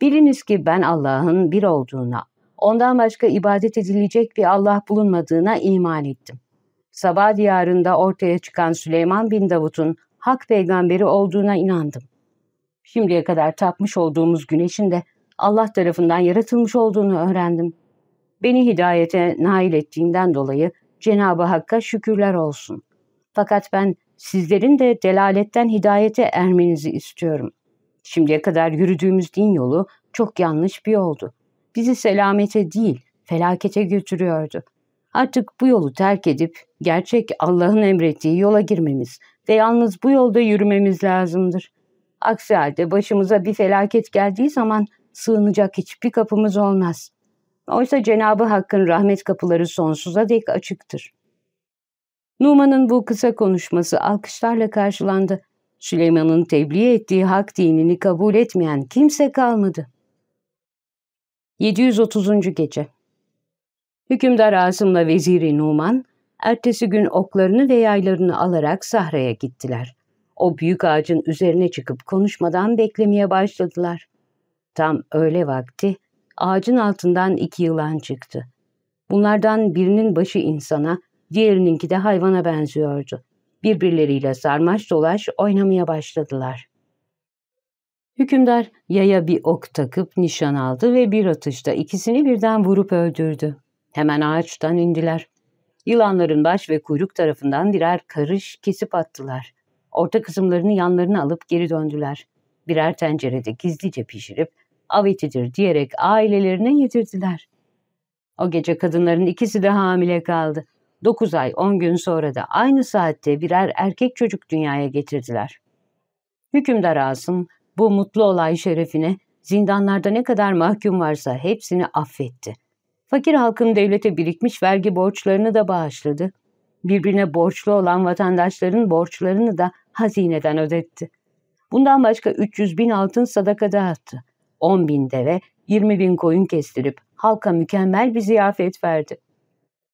Biliniz ki ben Allah'ın bir olduğuna, ondan başka ibadet edilecek bir Allah bulunmadığına iman ettim. Sabah diyarında ortaya çıkan Süleyman bin Davut'un hak peygamberi olduğuna inandım. Şimdiye kadar tapmış olduğumuz güneşin de Allah tarafından yaratılmış olduğunu öğrendim. Beni hidayete nail ettiğinden dolayı Cenab-ı Hakk'a şükürler olsun. Fakat ben sizlerin de delaletten hidayete ermenizi istiyorum. Şimdiye kadar yürüdüğümüz din yolu çok yanlış bir yoldu. Bizi selamete değil, felakete götürüyordu. Artık bu yolu terk edip gerçek Allah'ın emrettiği yola girmemiz ve yalnız bu yolda yürümemiz lazımdır. Aksi halde başımıza bir felaket geldiği zaman sığınacak hiçbir kapımız olmaz. Oysa Cenabı Hakk'ın rahmet kapıları sonsuza dek açıktır. Numan'ın bu kısa konuşması alkışlarla karşılandı. Süleyman'ın tebliğ ettiği hak dinini kabul etmeyen kimse kalmadı. 730. Gece Hükümdar Asım'la Veziri Numan, ertesi gün oklarını ve yaylarını alarak sahraya gittiler. O büyük ağacın üzerine çıkıp konuşmadan beklemeye başladılar. Tam öğle vakti ağacın altından iki yılan çıktı. Bunlardan birinin başı insana, diğerininki de hayvana benziyordu. Birbirleriyle sarmaş dolaş oynamaya başladılar. Hükümdar yaya bir ok takıp nişan aldı ve bir atışta ikisini birden vurup öldürdü. Hemen ağaçtan indiler. Yılanların baş ve kuyruk tarafından birer karış kesip attılar. Orta kısımlarını yanlarına alıp geri döndüler. Birer tencerede gizlice pişirip av etidir diyerek ailelerine yedirdiler. O gece kadınların ikisi de hamile kaldı. Dokuz ay on gün sonra da aynı saatte birer erkek çocuk dünyaya getirdiler. Hükümdar Asım bu mutlu olay şerefine zindanlarda ne kadar mahkum varsa hepsini affetti. Fakir halkın devlete birikmiş vergi borçlarını da bağışladı. Birbirine borçlu olan vatandaşların borçlarını da hazineden ödetti. Bundan başka 300 bin altın sadaka dağıttı. 10 bin deve, 20 bin koyun kestirip halka mükemmel bir ziyafet verdi.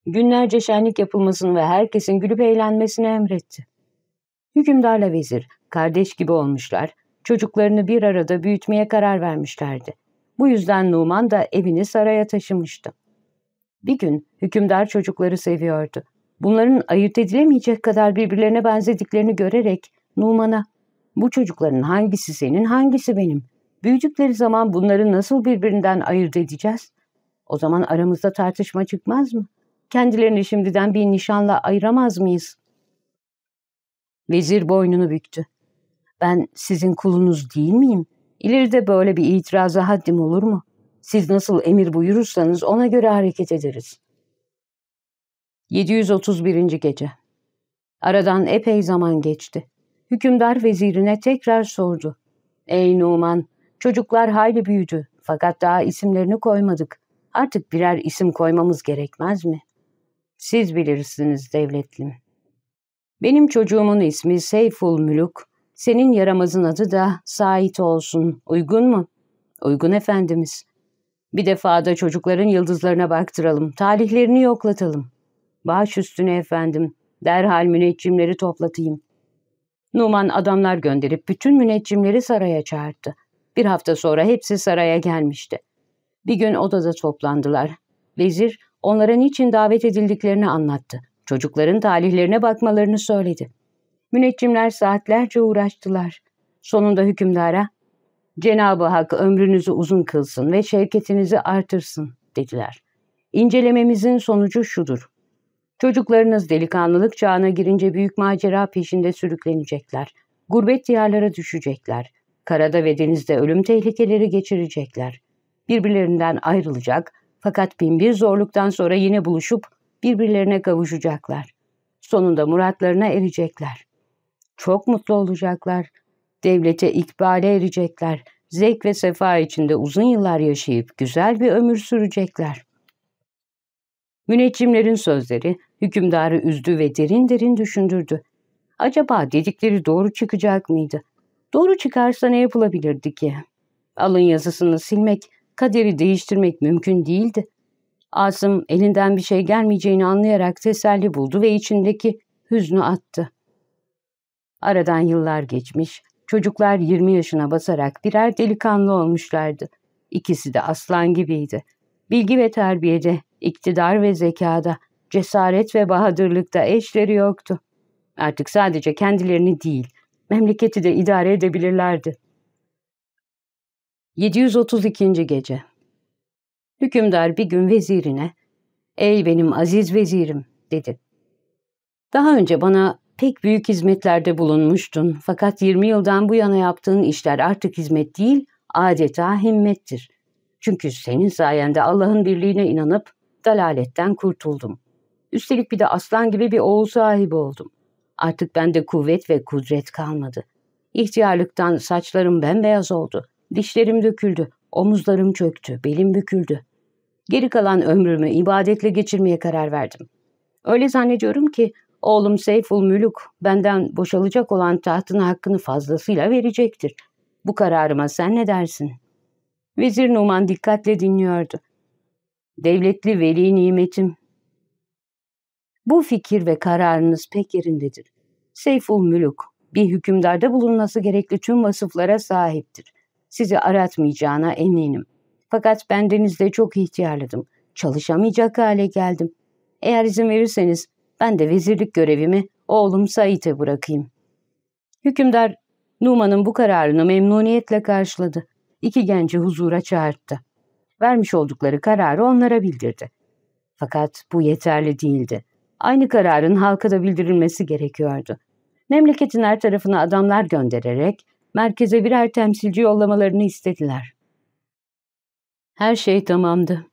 Günlerce şenlik yapılmasını ve herkesin gülüp eğlenmesini emretti. Hükümdarla vezir kardeş gibi olmuşlar, çocuklarını bir arada büyütmeye karar vermişlerdi. Bu yüzden Numan da evini saraya taşımıştı. Bir gün hükümdar çocukları seviyordu. Bunların ayırt edilemeyecek kadar birbirlerine benzediklerini görerek Numan'a ''Bu çocukların hangisi senin, hangisi benim? Büyüdükleri zaman bunları nasıl birbirinden ayırt edeceğiz? O zaman aramızda tartışma çıkmaz mı? Kendilerini şimdiden bir nişanla ayıramaz mıyız?'' Vezir boynunu büktü. Ben sizin kulunuz değil miyim? İleride böyle bir itiraza haddim olur mu? Siz nasıl emir buyurursanız ona göre hareket ederiz. 731. Gece Aradan epey zaman geçti. Hükümdar vezirine tekrar sordu. Ey Numan, çocuklar hayli büyüdü fakat daha isimlerini koymadık. Artık birer isim koymamız gerekmez mi? Siz bilirsiniz devletlim. Benim çocuğumun ismi Seyful Müluk, senin yaramazın adı da Sait olsun. Uygun mu? Uygun efendimiz. Bir defada çocukların yıldızlarına baktıralım, talihlerini yoklatalım. Baş üstüne efendim, derhal müneccimleri toplatayım. Numan adamlar gönderip bütün müneccimleri saraya çağırdı. Bir hafta sonra hepsi saraya gelmişti. Bir gün odada toplandılar. Vezir onlara niçin davet edildiklerini anlattı. Çocukların talihlerine bakmalarını söyledi. Müneccimler saatlerce uğraştılar. Sonunda hükümdara, Cenab-ı Hak ömrünüzü uzun kılsın ve şevketinizi artırsın dediler. İncelememizin sonucu şudur. Çocuklarınız delikanlılık çağına girince büyük macera peşinde sürüklenecekler. Gurbet diyarlara düşecekler. Karada ve denizde ölüm tehlikeleri geçirecekler. Birbirlerinden ayrılacak fakat binbir zorluktan sonra yine buluşup birbirlerine kavuşacaklar. Sonunda muratlarına erecekler. Çok mutlu olacaklar. Devlete ikbale erecekler. Zevk ve sefa içinde uzun yıllar yaşayıp güzel bir ömür sürecekler. Müneccimlerin sözleri hükümdarı üzdü ve derin derin düşündürdü. Acaba dedikleri doğru çıkacak mıydı? Doğru çıkarsa ne yapılabilirdi ki? Alın yazısını silmek, kaderi değiştirmek mümkün değildi. Asım elinden bir şey gelmeyeceğini anlayarak teselli buldu ve içindeki hüznü attı. Aradan yıllar geçmiş, çocuklar 20 yaşına basarak birer delikanlı olmuşlardı. İkisi de aslan gibiydi. Bilgi ve terbiyede, iktidar ve zekada, cesaret ve bahadırlıkta eşleri yoktu. Artık sadece kendilerini değil, memleketi de idare edebilirlerdi. 732. Gece Hükümdar bir gün vezirine, ''Ey benim aziz vezirim'' dedi. ''Daha önce bana pek büyük hizmetlerde bulunmuştun fakat 20 yıldan bu yana yaptığın işler artık hizmet değil, adeta himmettir. Çünkü senin sayende Allah'ın birliğine inanıp dalaletten kurtuldum. Üstelik bir de aslan gibi bir oğul sahibi oldum. Artık bende kuvvet ve kudret kalmadı. İhtiyarlıktan saçlarım bembeyaz oldu. Dişlerim döküldü, omuzlarım çöktü, belim büküldü. Geri kalan ömrümü ibadetle geçirmeye karar verdim. Öyle zannediyorum ki oğlum Seyful Mülük benden boşalacak olan tahtın hakkını fazlasıyla verecektir. Bu kararıma sen ne dersin? Vezir Numan dikkatle dinliyordu. Devletli veli nimetim. Bu fikir ve kararınız pek yerindedir. Seyful Mülük bir hükümdarda bulunması gerekli tüm vasıflara sahiptir. Sizi aratmayacağına eminim. Fakat ben denizde çok ihtiyarladım. Çalışamayacak hale geldim. Eğer izin verirseniz ben de vezirlik görevimi oğlum Said'e bırakayım. Hükümdar Numan'ın bu kararını memnuniyetle karşıladı. İki genci huzura çağırdı. Vermiş oldukları kararı onlara bildirdi. Fakat bu yeterli değildi. Aynı kararın halka da bildirilmesi gerekiyordu. Memleketin her tarafına adamlar göndererek merkeze birer temsilci yollamalarını istediler. Her şey tamamdı.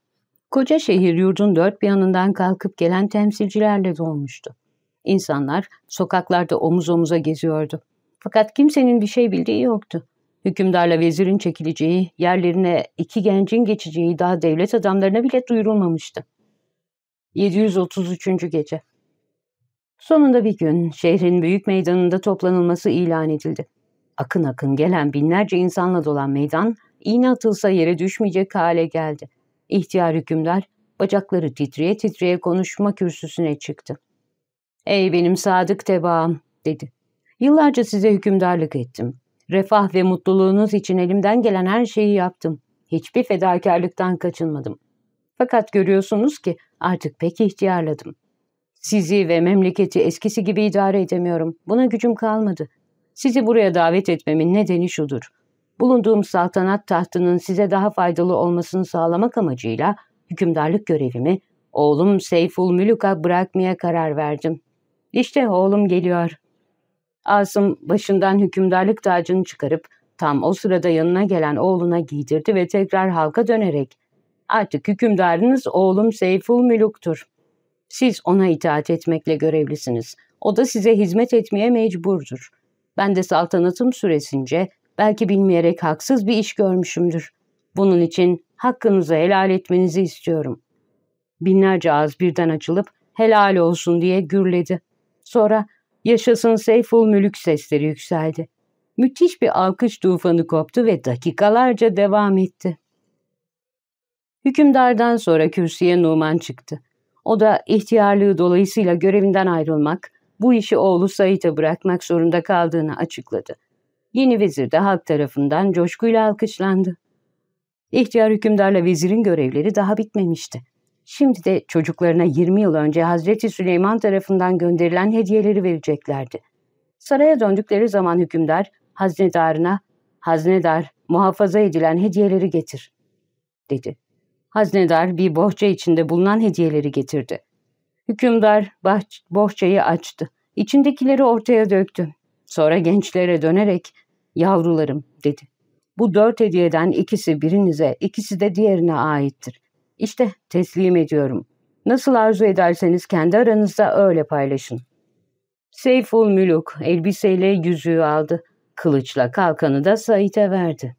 Koca şehir yurdun dört bir yanından kalkıp gelen temsilcilerle dolmuştu. İnsanlar sokaklarda omuz omuza geziyordu. Fakat kimsenin bir şey bildiği yoktu. Hükümdarla vezirin çekileceği, yerlerine iki gencin geçeceği daha devlet adamlarına bile duyurulmamıştı. 733. Gece Sonunda bir gün şehrin büyük meydanında toplanılması ilan edildi. Akın akın gelen binlerce insanla dolan meydan, iğne atılsa yere düşmeyecek hale geldi. İhtiyar hükümdar, bacakları titreye titreye konuşma kürsüsüne çıktı. ''Ey benim sadık tebaam'' dedi. ''Yıllarca size hükümdarlık ettim. Refah ve mutluluğunuz için elimden gelen her şeyi yaptım. Hiçbir fedakarlıktan kaçınmadım. Fakat görüyorsunuz ki artık pek ihtiyarladım. Sizi ve memleketi eskisi gibi idare edemiyorum. Buna gücüm kalmadı. Sizi buraya davet etmemin nedeni şudur. Bulunduğum saltanat tahtının size daha faydalı olmasını sağlamak amacıyla hükümdarlık görevimi oğlum Seyful Mülük'a bırakmaya karar verdim. İşte oğlum geliyor. Asım başından hükümdarlık tacını çıkarıp tam o sırada yanına gelen oğluna giydirdi ve tekrar halka dönerek ''Artık hükümdarınız oğlum Seyful Mülük'tür. Siz ona itaat etmekle görevlisiniz. O da size hizmet etmeye mecburdur. Ben de saltanatım süresince belki bilmeyerek haksız bir iş görmüşümdür. Bunun için hakkınızı helal etmenizi istiyorum.'' Binlerce ağız birden açılıp helal olsun diye gürledi. Sonra yaşasın Seyful Mülük sesleri yükseldi. Müthiş bir alkış tufanı koptu ve dakikalarca devam etti. Hükümdardan sonra kürsüye Numan çıktı. O da ihtiyarlığı dolayısıyla görevinden ayrılmak, bu işi oğlu Said'e bırakmak zorunda kaldığını açıkladı. Yeni vezir de halk tarafından coşkuyla alkışlandı. İhtiyar hükümdarla vezirin görevleri daha bitmemişti. Şimdi de çocuklarına 20 yıl önce Hazreti Süleyman tarafından gönderilen hediyeleri vereceklerdi. Saraya döndükleri zaman hükümdar haznedarına, haznedar muhafaza edilen hediyeleri getir, dedi. Haznedar bir bohça içinde bulunan hediyeleri getirdi. Hükümdar bohçayı açtı. İçindekileri ortaya döktü. Sonra gençlere dönerek, yavrularım dedi. Bu dört hediyeden ikisi birinize, ikisi de diğerine aittir. İşte teslim ediyorum. Nasıl arzu ederseniz kendi aranızda öyle paylaşın. Seyful Müluk elbiseyle yüzüğü aldı. Kılıçla kalkanı da Said'e verdi.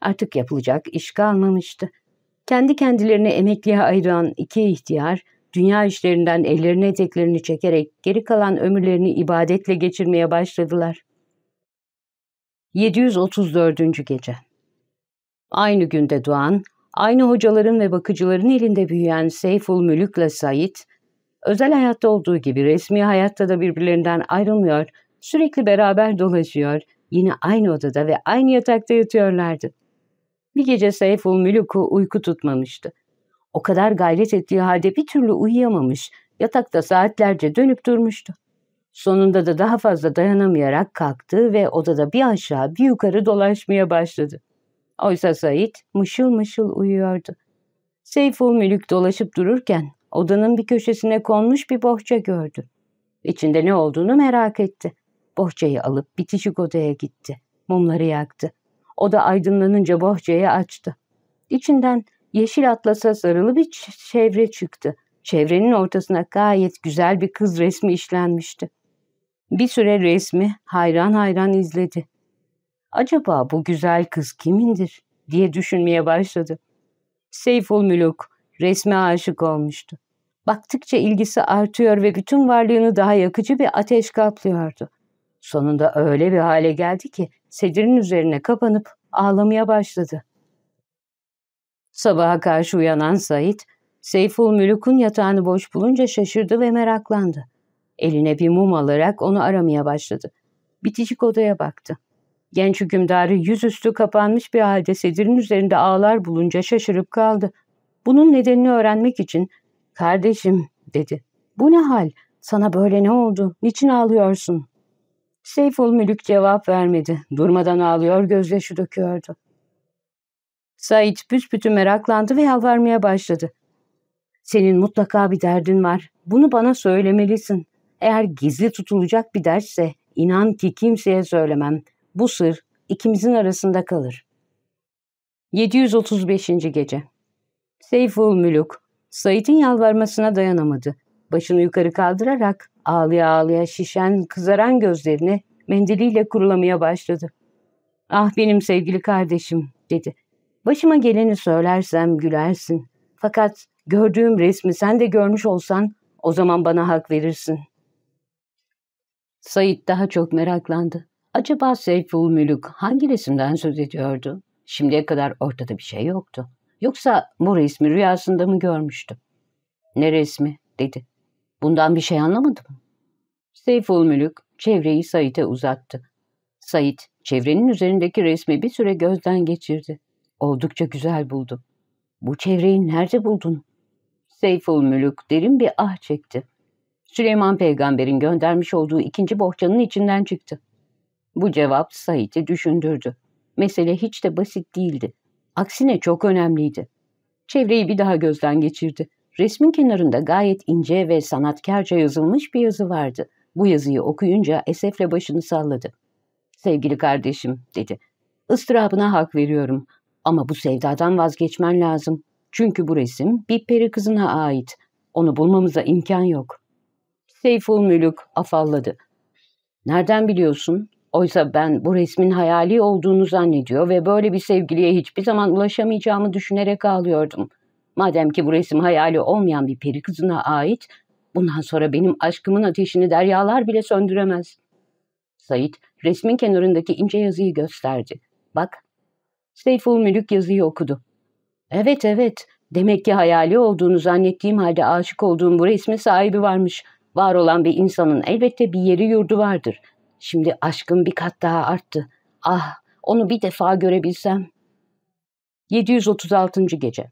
Artık yapılacak iş kalmamıştı. Kendi kendilerini emekliye ayıran iki ihtiyar, dünya işlerinden ellerini eteklerini çekerek geri kalan ömürlerini ibadetle geçirmeye başladılar. 734. Gece Aynı günde doğan, Aynı hocaların ve bakıcıların elinde büyüyen Seyful Mülük'le Said, özel hayatta olduğu gibi resmi hayatta da birbirlerinden ayrılmıyor, sürekli beraber dolaşıyor, yine aynı odada ve aynı yatakta yatıyorlardı. Bir gece Seyful Mülük'ü uyku tutmamıştı. O kadar gayret ettiği halde bir türlü uyuyamamış, yatakta saatlerce dönüp durmuştu. Sonunda da daha fazla dayanamayarak kalktı ve odada bir aşağı bir yukarı dolaşmaya başladı. Oysa Said mışıl mışıl uyuyordu. Seyful Mülük dolaşıp dururken odanın bir köşesine konmuş bir bohça gördü. İçinde ne olduğunu merak etti. Bohçayı alıp bitişik odaya gitti. Mumları yaktı. Oda aydınlanınca bohçayı açtı. İçinden yeşil atlasa sarılı bir çevre çıktı. Çevrenin ortasına gayet güzel bir kız resmi işlenmişti. Bir süre resmi hayran hayran izledi acaba bu güzel kız kimindir diye düşünmeye başladı. Seyful Müluk resme aşık olmuştu. Baktıkça ilgisi artıyor ve bütün varlığını daha yakıcı bir ateş kaplıyordu. Sonunda öyle bir hale geldi ki sedirin üzerine kapanıp ağlamaya başladı. Sabaha karşı uyanan Said, Seyful Mülük'ün yatağını boş bulunca şaşırdı ve meraklandı. Eline bir mum alarak onu aramaya başladı. Bitişik odaya baktı. Genç hükümdarı yüzüstü kapanmış bir halde sedirin üzerinde ağlar bulunca şaşırıp kaldı. Bunun nedenini öğrenmek için ''Kardeşim'' dedi. ''Bu ne hal? Sana böyle ne oldu? Niçin ağlıyorsun?'' Seyful Mülük cevap vermedi. Durmadan ağlıyor, gözyaşı döküyordu. Said büsbütün meraklandı ve yalvarmaya başladı. Senin mutlaka bir derdin var. Bunu bana söylemelisin. Eğer gizli tutulacak bir dersse inan ki kimseye söylemem. Bu sır ikimizin arasında kalır. 735. Gece Seyful Mülük, Said'in yalvarmasına dayanamadı. Başını yukarı kaldırarak ağlıya ağlıya şişen, kızaran gözlerini mendiliyle kurulamaya başladı. Ah benim sevgili kardeşim, dedi. Başıma geleni söylersem gülersin. Fakat gördüğüm resmi sen de görmüş olsan o zaman bana hak verirsin. Said daha çok meraklandı. Acaba Seyful Mülük hangi resimden söz ediyordu? Şimdiye kadar ortada bir şey yoktu. Yoksa bu resmi rüyasında mı görmüştü? Ne resmi? dedi. Bundan bir şey anlamadım. Seyful Mülük çevreyi Said'e uzattı. Said çevrenin üzerindeki resmi bir süre gözden geçirdi. Oldukça güzel buldu. Bu çevreyi nerede buldun? Seyful Mülük derin bir ah çekti. Süleyman peygamberin göndermiş olduğu ikinci bohçanın içinden çıktı. Bu cevap Said'i düşündürdü. Mesele hiç de basit değildi. Aksine çok önemliydi. Çevreyi bir daha gözden geçirdi. Resmin kenarında gayet ince ve sanatkarca yazılmış bir yazı vardı. Bu yazıyı okuyunca esefle başını salladı. Sevgili kardeşim, dedi. Istırabına hak veriyorum. Ama bu sevdadan vazgeçmen lazım. Çünkü bu resim bir peri kızına ait. Onu bulmamıza imkan yok. Seyful Mülük afalladı. Nereden biliyorsun? Oysa ben bu resmin hayali olduğunu zannediyor ve böyle bir sevgiliye hiçbir zaman ulaşamayacağımı düşünerek ağlıyordum. Madem ki bu resim hayali olmayan bir peri kızına ait, bundan sonra benim aşkımın ateşini deryalar bile söndüremez. Said resmin kenarındaki ince yazıyı gösterdi. Bak, Seyful Mülük yazıyı okudu. Evet evet, demek ki hayali olduğunu zannettiğim halde aşık olduğum bu resmin sahibi varmış. Var olan bir insanın elbette bir yeri yurdu vardır.'' Şimdi aşkım bir kat daha arttı. Ah, onu bir defa görebilsem. 736. Gece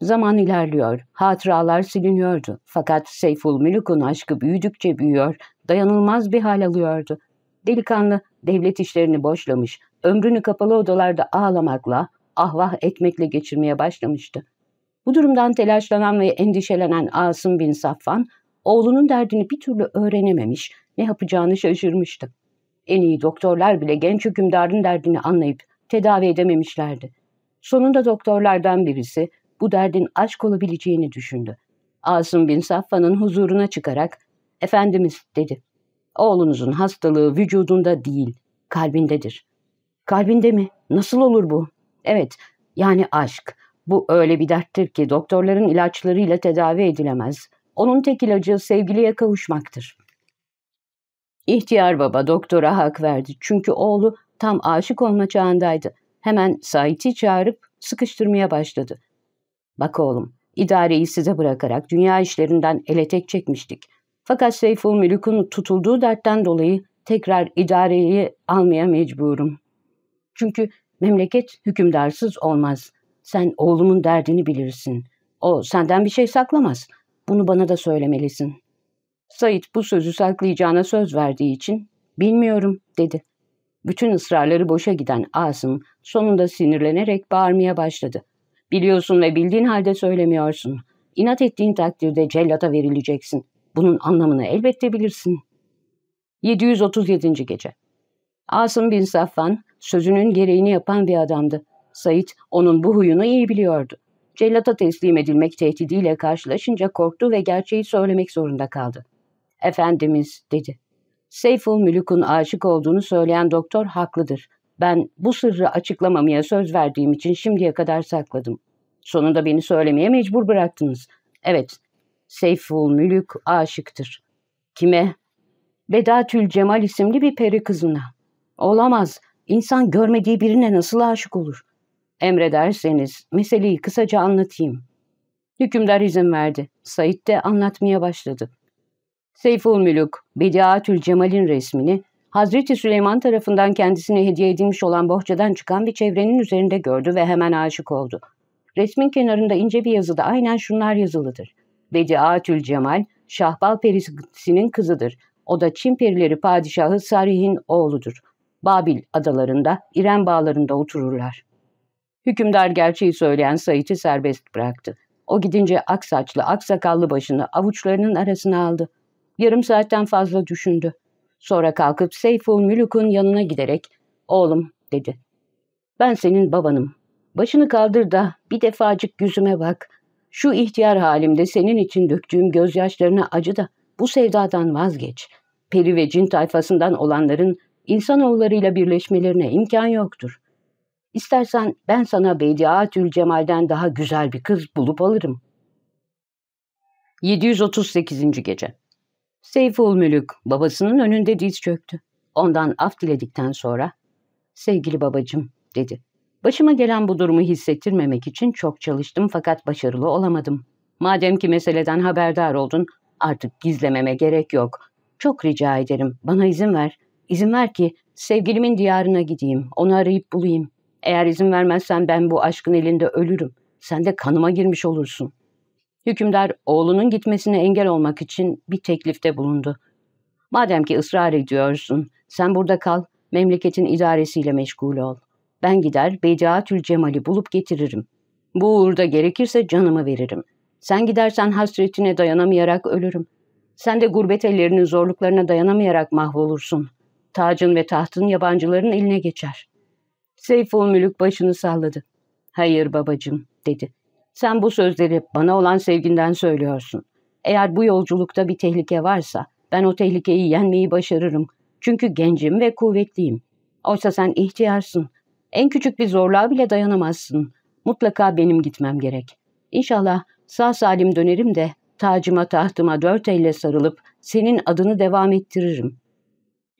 Zaman ilerliyor, hatıralar siliniyordu. Fakat Seyful Mülük'ün aşkı büyüdükçe büyüyor, dayanılmaz bir hal alıyordu. Delikanlı devlet işlerini boşlamış, ömrünü kapalı odalarda ağlamakla, ahvah etmekle geçirmeye başlamıştı. Bu durumdan telaşlanan ve endişelenen Asım bin Safvan, oğlunun derdini bir türlü öğrenememiş, ne yapacağını şaşırmıştı. En iyi doktorlar bile genç hükümdarın derdini anlayıp tedavi edememişlerdi. Sonunda doktorlardan birisi bu derdin aşk olabileceğini düşündü. Asım bin Safvan'ın huzuruna çıkarak, ''Efendimiz'' dedi. ''Oğlunuzun hastalığı vücudunda değil, kalbindedir.'' ''Kalbinde mi? Nasıl olur bu?'' ''Evet, yani aşk. Bu öyle bir derttir ki doktorların ilaçlarıyla tedavi edilemez. Onun tek ilacı sevgiliye kavuşmaktır.'' İhtiyar baba doktora hak verdi çünkü oğlu tam aşık olma çağındaydı. Hemen Sait'i çağırıp sıkıştırmaya başladı. Bak oğlum, idareyi size bırakarak dünya işlerinden ele tek çekmiştik. Fakat Seyful Mülük'ün tutulduğu dertten dolayı tekrar idareyi almaya mecburum. Çünkü memleket hükümdarsız olmaz. Sen oğlumun derdini bilirsin. O senden bir şey saklamaz. Bunu bana da söylemelisin. Said bu sözü saklayacağına söz verdiği için bilmiyorum dedi. Bütün ısrarları boşa giden Asım sonunda sinirlenerek bağırmaya başladı. Biliyorsun ve bildiğin halde söylemiyorsun. İnat ettiğin takdirde cellata verileceksin. Bunun anlamını elbette bilirsin. 737. Gece Asım bin Safvan sözünün gereğini yapan bir adamdı. Said onun bu huyunu iyi biliyordu. Cellata teslim edilmek tehdidiyle karşılaşınca korktu ve gerçeği söylemek zorunda kaldı. Efendimiz dedi. Seyful Mülük'ün aşık olduğunu söyleyen doktor haklıdır. Ben bu sırrı açıklamamaya söz verdiğim için şimdiye kadar sakladım. Sonunda beni söylemeye mecbur bıraktınız. Evet, Seyful Mülük aşıktır. Kime? Bedatül Cemal isimli bir peri kızına. Olamaz. İnsan görmediği birine nasıl aşık olur? Emrederseniz meseleyi kısaca anlatayım. Hükümdar izin verdi. Said de anlatmaya başladı. Seyful Mülük, Bediatül Cemal'in resmini Hazreti Süleyman tarafından kendisine hediye edilmiş olan bohçadan çıkan bir çevrenin üzerinde gördü ve hemen aşık oldu. Resmin kenarında ince bir yazıda aynen şunlar yazılıdır. Bediatül Cemal, Şahbal Perisi'nin kızıdır. O da Çin perileri padişahı Sarih'in oğludur. Babil adalarında, İrem bağlarında otururlar. Hükümdar gerçeği söyleyen Said'i serbest bıraktı. O gidince ak saçlı, ak sakallı başını avuçlarının arasına aldı. Yarım saatten fazla düşündü. Sonra kalkıp Seyful Mülük'ün yanına giderek, ''Oğlum'' dedi. ''Ben senin babanım. Başını kaldır da bir defacık yüzüme bak. Şu ihtiyar halimde senin için döktüğüm gözyaşlarına acı da bu sevdadan vazgeç. Peri ve cin tayfasından olanların insanoğullarıyla birleşmelerine imkan yoktur. İstersen ben sana Bediatül Cemal'den daha güzel bir kız bulup alırım. 738. Gece Seyful Mülük babasının önünde diz çöktü. Ondan af diledikten sonra ''Sevgili babacım'' dedi. ''Başıma gelen bu durumu hissettirmemek için çok çalıştım fakat başarılı olamadım. Madem ki meseleden haberdar oldun artık gizlememe gerek yok. Çok rica ederim bana izin ver. İzin ver ki sevgilimin diyarına gideyim, onu arayıp bulayım. Eğer izin vermezsen ben bu aşkın elinde ölürüm. Sen de kanıma girmiş olursun. Hükümdar oğlunun gitmesine engel olmak için bir teklifte bulundu. Madem ki ısrar ediyorsun, sen burada kal, memleketin idaresiyle meşgul ol. Ben gider Bediatül Cemal'i bulup getiririm. Bu uğurda gerekirse canımı veririm. Sen gidersen hasretine dayanamayarak ölürüm. Sen de gurbet ellerinin zorluklarına dayanamayarak mahvolursun. Tacın ve tahtın yabancıların eline geçer. Seyful Mülük başını salladı. Hayır babacığım dedi. Sen bu sözleri bana olan sevginden söylüyorsun. Eğer bu yolculukta bir tehlike varsa ben o tehlikeyi yenmeyi başarırım. Çünkü gencim ve kuvvetliyim. Oysa sen ihtiyarsın. En küçük bir zorluğa bile dayanamazsın. Mutlaka benim gitmem gerek. İnşallah sağ salim dönerim de tacıma tahtıma dört elle sarılıp senin adını devam ettiririm.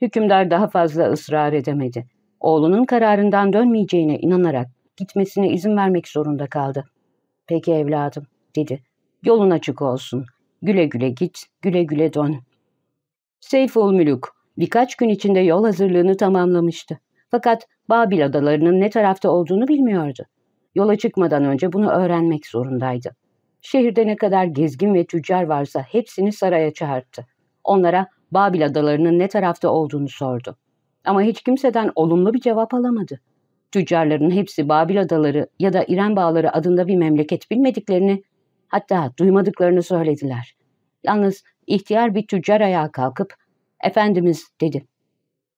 Hükümdar daha fazla ısrar edemedi oğlunun kararından dönmeyeceğine inanarak gitmesine izin vermek zorunda kaldı. Peki evladım, dedi. Yolun açık olsun. Güle güle git, güle güle dön. Seyful Mülük birkaç gün içinde yol hazırlığını tamamlamıştı. Fakat Babil adalarının ne tarafta olduğunu bilmiyordu. Yola çıkmadan önce bunu öğrenmek zorundaydı. Şehirde ne kadar gezgin ve tüccar varsa hepsini saraya çağırdı. Onlara Babil adalarının ne tarafta olduğunu sordu. Ama hiç kimseden olumlu bir cevap alamadı. Tüccarların hepsi Babil Adaları ya da İrem Bağları adında bir memleket bilmediklerini, hatta duymadıklarını söylediler. Yalnız ihtiyar bir tüccar ayağa kalkıp, Efendimiz dedi.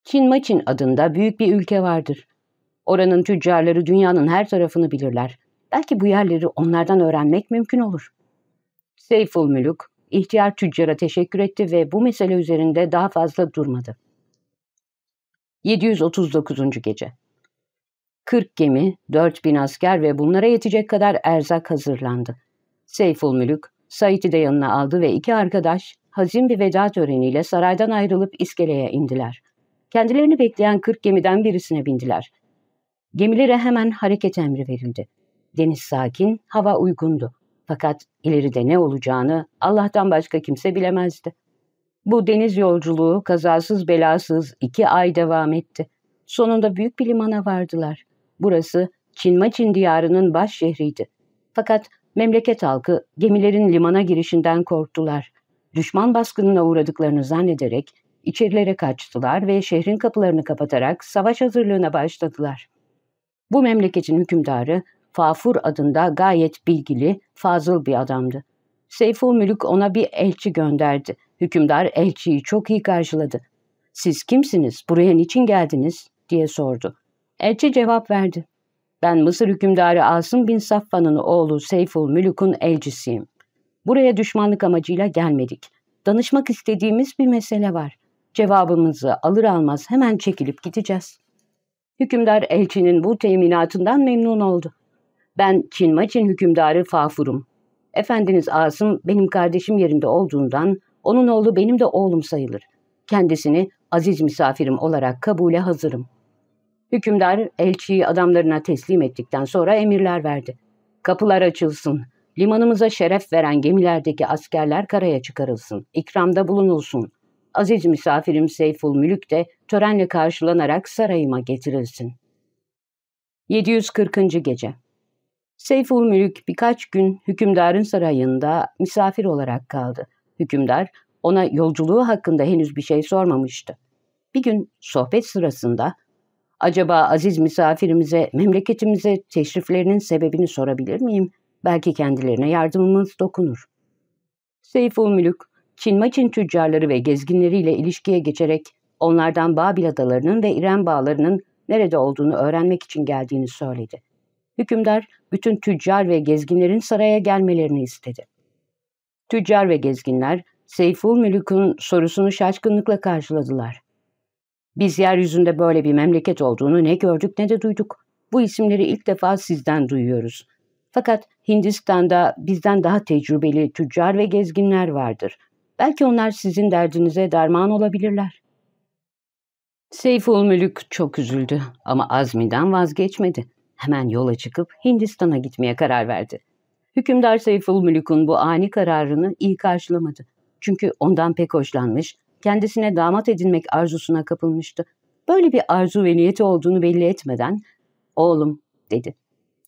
Çin Maçin adında büyük bir ülke vardır. Oranın tüccarları dünyanın her tarafını bilirler. Belki bu yerleri onlardan öğrenmek mümkün olur. Seyful Mülük, ihtiyar tüccara teşekkür etti ve bu mesele üzerinde daha fazla durmadı. 739. Gece 40 gemi, 4000 asker ve bunlara yetecek kadar erzak hazırlandı. Seyful Mülük, Said'i de yanına aldı ve iki arkadaş hazin bir veda töreniyle saraydan ayrılıp iskeleye indiler. Kendilerini bekleyen 40 gemiden birisine bindiler. Gemilere hemen hareket emri verildi. Deniz sakin, hava uygundu. Fakat ileride ne olacağını Allah'tan başka kimse bilemezdi. Bu deniz yolculuğu kazasız belasız iki ay devam etti. Sonunda büyük bir limana vardılar. Burası Çinmaçin diyarının baş şehriydi. Fakat memleket halkı gemilerin limana girişinden korktular. Düşman baskınına uğradıklarını zannederek içerilere kaçtılar ve şehrin kapılarını kapatarak savaş hazırlığına başladılar. Bu memleketin hükümdarı Fafur adında gayet bilgili, fazıl bir adamdı. Seyful Mülük ona bir elçi gönderdi. Hükümdar elçiyi çok iyi karşıladı. ''Siz kimsiniz, buraya niçin geldiniz?'' diye sordu. Elçi cevap verdi. ''Ben Mısır hükümdarı Asım bin Safvan'ın oğlu Seyful Mülük'ün elçisiyim. Buraya düşmanlık amacıyla gelmedik. Danışmak istediğimiz bir mesele var. Cevabımızı alır almaz hemen çekilip gideceğiz.'' Hükümdar elçinin bu teminatından memnun oldu. Ben Çin Maçin hükümdarı Fafur'um. Efendiniz Asım benim kardeşim yerinde olduğundan onun oğlu benim de oğlum sayılır. Kendisini aziz misafirim olarak kabule hazırım. Hükümdar elçiyi adamlarına teslim ettikten sonra emirler verdi. Kapılar açılsın. Limanımıza şeref veren gemilerdeki askerler karaya çıkarılsın. İkramda bulunulsun. Aziz misafirim Seyful Mülük de törenle karşılanarak sarayıma getirilsin. 740. Gece Seyful Mülük birkaç gün hükümdarın sarayında misafir olarak kaldı. Hükümdar ona yolculuğu hakkında henüz bir şey sormamıştı. Bir gün sohbet sırasında acaba aziz misafirimize memleketimize teşriflerinin sebebini sorabilir miyim? Belki kendilerine yardımımız dokunur. Seyful Mülük, Çin Maçin tüccarları ve gezginleriyle ilişkiye geçerek onlardan Babil adalarının ve İrem bağlarının nerede olduğunu öğrenmek için geldiğini söyledi. Hükümdar bütün tüccar ve gezginlerin saraya gelmelerini istedi. Tüccar ve gezginler Seyful Mülük'ün sorusunu şaşkınlıkla karşıladılar. Biz yeryüzünde böyle bir memleket olduğunu ne gördük ne de duyduk. Bu isimleri ilk defa sizden duyuyoruz. Fakat Hindistan'da bizden daha tecrübeli tüccar ve gezginler vardır. Belki onlar sizin derdinize derman olabilirler. Seyful Mülük çok üzüldü ama azminden vazgeçmedi. Hemen yola çıkıp Hindistan'a gitmeye karar verdi. Hükümdar Seyful Mülük'ün bu ani kararını iyi karşılamadı. Çünkü ondan pek hoşlanmış, kendisine damat edinmek arzusuna kapılmıştı. Böyle bir arzu ve niyeti olduğunu belli etmeden, ''Oğlum'' dedi.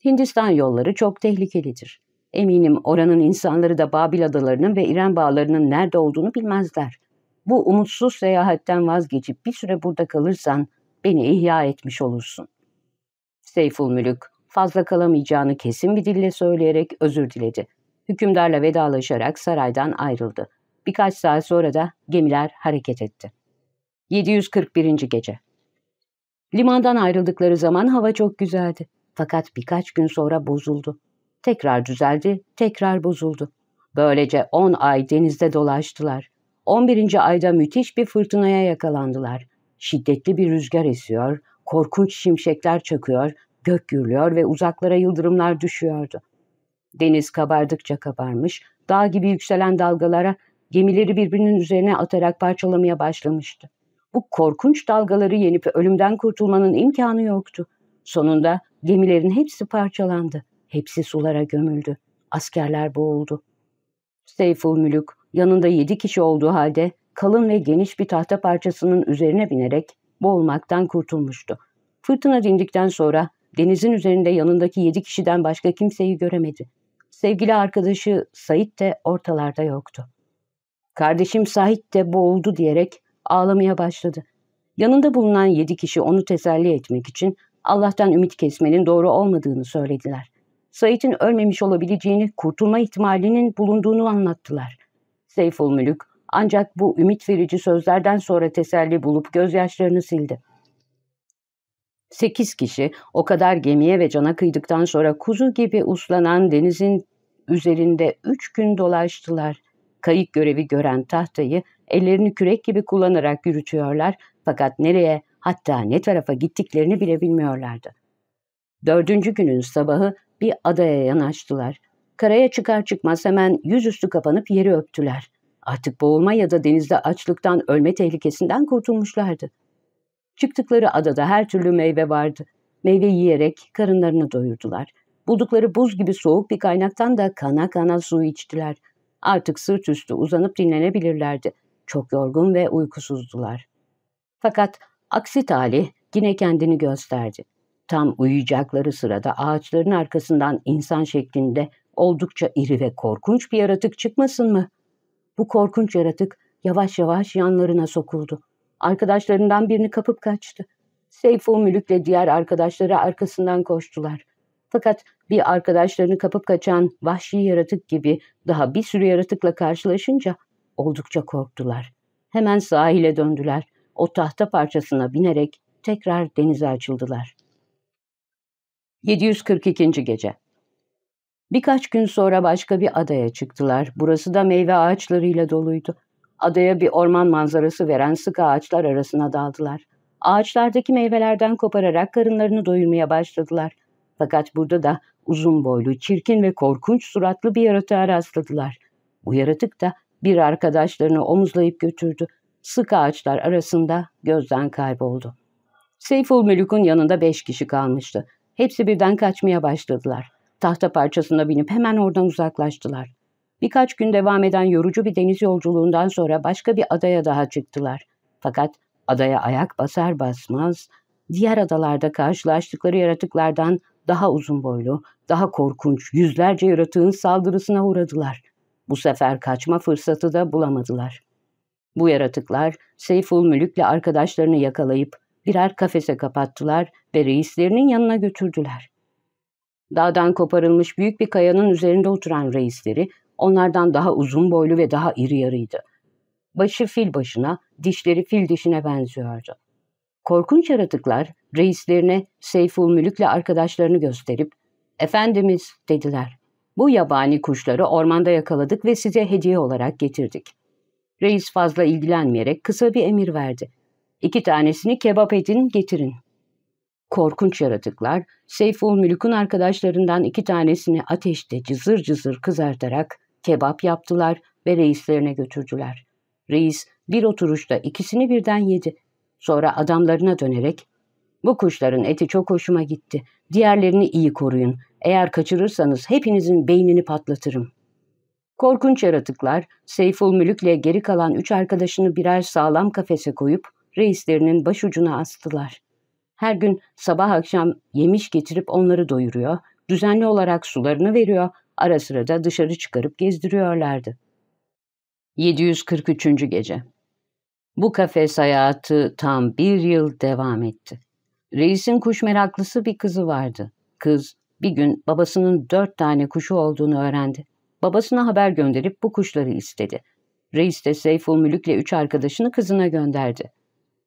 ''Hindistan yolları çok tehlikelidir. Eminim oranın insanları da Babil adalarının ve İran bağlarının nerede olduğunu bilmezler. Bu umutsuz seyahatten vazgeçip bir süre burada kalırsan beni ihya etmiş olursun.'' Seyful Mülük fazla kalamayacağını kesin bir dille söyleyerek özür diledi. Hükümdarla vedalaşarak saraydan ayrıldı. Birkaç saat sonra da gemiler hareket etti. 741. Gece Limandan ayrıldıkları zaman hava çok güzeldi. Fakat birkaç gün sonra bozuldu. Tekrar düzeldi, tekrar bozuldu. Böylece 10 ay denizde dolaştılar. 11. ayda müthiş bir fırtınaya yakalandılar. Şiddetli bir rüzgar esiyor, korkunç şimşekler çakıyor, gök gürlüyor ve uzaklara yıldırımlar düşüyordu. Deniz kabardıkça kabarmış, dağ gibi yükselen dalgalara gemileri birbirinin üzerine atarak parçalamaya başlamıştı. Bu korkunç dalgaları yenip ölümden kurtulmanın imkanı yoktu. Sonunda gemilerin hepsi parçalandı. Hepsi sulara gömüldü. Askerler boğuldu. Seyful Mülük yanında yedi kişi olduğu halde kalın ve geniş bir tahta parçasının üzerine binerek boğulmaktan kurtulmuştu. Fırtına dindikten sonra denizin üzerinde yanındaki yedi kişiden başka kimseyi göremedi. Sevgili arkadaşı Sait de ortalarda yoktu. Kardeşim Sait de boğuldu diyerek ağlamaya başladı. Yanında bulunan yedi kişi onu teselli etmek için Allah'tan ümit kesmenin doğru olmadığını söylediler. Said'in ölmemiş olabileceğini, kurtulma ihtimalinin bulunduğunu anlattılar. Seyful Mülük ancak bu ümit verici sözlerden sonra teselli bulup gözyaşlarını sildi. Sekiz kişi o kadar gemiye ve cana kıydıktan sonra kuzu gibi uslanan denizin üzerinde üç gün dolaştılar. Kayık görevi gören tahtayı ellerini kürek gibi kullanarak yürütüyorlar fakat nereye hatta ne tarafa gittiklerini bile bilmiyorlardı. Dördüncü günün sabahı bir adaya yanaştılar. Karaya çıkar çıkmaz hemen yüzüstü kapanıp yeri öptüler. Artık boğulma ya da denizde açlıktan ölme tehlikesinden kurtulmuşlardı. Çıktıkları adada her türlü meyve vardı. Meyve yiyerek karınlarını doyurdular. Buldukları buz gibi soğuk bir kaynaktan da kana kana su içtiler. Artık sırt üstü uzanıp dinlenebilirlerdi. Çok yorgun ve uykusuzdular. Fakat aksi talih yine kendini gösterdi. Tam uyuyacakları sırada ağaçların arkasından insan şeklinde oldukça iri ve korkunç bir yaratık çıkmasın mı? Bu korkunç yaratık yavaş yavaş yanlarına sokuldu. Arkadaşlarından birini kapıp kaçtı. Seyfo Mülük'le diğer arkadaşları arkasından koştular. Fakat bir arkadaşlarını kapıp kaçan vahşi yaratık gibi daha bir sürü yaratıkla karşılaşınca oldukça korktular. Hemen sahile döndüler. O tahta parçasına binerek tekrar denize açıldılar. 742. Gece Birkaç gün sonra başka bir adaya çıktılar. Burası da meyve ağaçlarıyla doluydu. Adaya bir orman manzarası veren sık ağaçlar arasına daldılar. Ağaçlardaki meyvelerden kopararak karınlarını doyurmaya başladılar. Fakat burada da uzun boylu, çirkin ve korkunç suratlı bir yaratığa rastladılar. Bu yaratık da bir arkadaşlarını omuzlayıp götürdü. Sık ağaçlar arasında gözden kayboldu. Seyful Mülük'ün yanında beş kişi kalmıştı. Hepsi birden kaçmaya başladılar. Tahta parçasına binip hemen oradan uzaklaştılar. Birkaç gün devam eden yorucu bir deniz yolculuğundan sonra başka bir adaya daha çıktılar. Fakat adaya ayak basar basmaz diğer adalarda karşılaştıkları yaratıklardan daha uzun boylu, daha korkunç yüzlerce yaratığın saldırısına uğradılar. Bu sefer kaçma fırsatı da bulamadılar. Bu yaratıklar Seyful Mülük'le arkadaşlarını yakalayıp birer kafese kapattılar ve reislerinin yanına götürdüler. Dağdan koparılmış büyük bir kayanın üzerinde oturan reisleri onlardan daha uzun boylu ve daha iri yarıydı. Başı fil başına, dişleri fil dişine benziyordu. Korkunç yaratıklar reislerine Seyful Mülük'le arkadaşlarını gösterip ''Efendimiz'' dediler. ''Bu yabani kuşları ormanda yakaladık ve size hediye olarak getirdik.'' Reis fazla ilgilenmeyerek kısa bir emir verdi. İki tanesini kebap edin getirin. Korkunç yaratıklar Seyful Mülük'ün arkadaşlarından iki tanesini ateşte cızır cızır kızartarak kebap yaptılar ve reislerine götürdüler. Reis bir oturuşta ikisini birden yedi. Sonra adamlarına dönerek ''Bu kuşların eti çok hoşuma gitti. Diğerlerini iyi koruyun. Eğer kaçırırsanız hepinizin beynini patlatırım.'' Korkunç yaratıklar Seyful Mülük'le geri kalan üç arkadaşını birer sağlam kafese koyup reislerinin başucuna astılar. Her gün sabah akşam yemiş getirip onları doyuruyor, düzenli olarak sularını veriyor, ara sıra da dışarı çıkarıp gezdiriyorlardı. 743. Gece Bu kafes hayatı tam bir yıl devam etti. Reisin kuş meraklısı bir kızı vardı. Kız bir gün babasının dört tane kuşu olduğunu öğrendi. Babasına haber gönderip bu kuşları istedi. Reis de Seyful Mülük'le üç arkadaşını kızına gönderdi.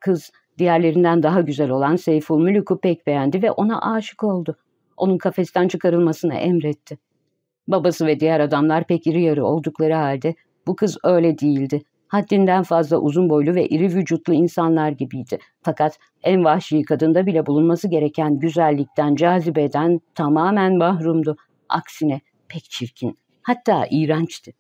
Kız diğerlerinden daha güzel olan Seyful Mülük'ü pek beğendi ve ona aşık oldu. Onun kafesten çıkarılmasını emretti. Babası ve diğer adamlar pek iri yarı oldukları halde bu kız öyle değildi. Haddinden fazla uzun boylu ve iri vücutlu insanlar gibiydi. Fakat en vahşi kadında bile bulunması gereken güzellikten, cazibeden tamamen mahrumdu. Aksine pek çirkin, hatta iğrençti.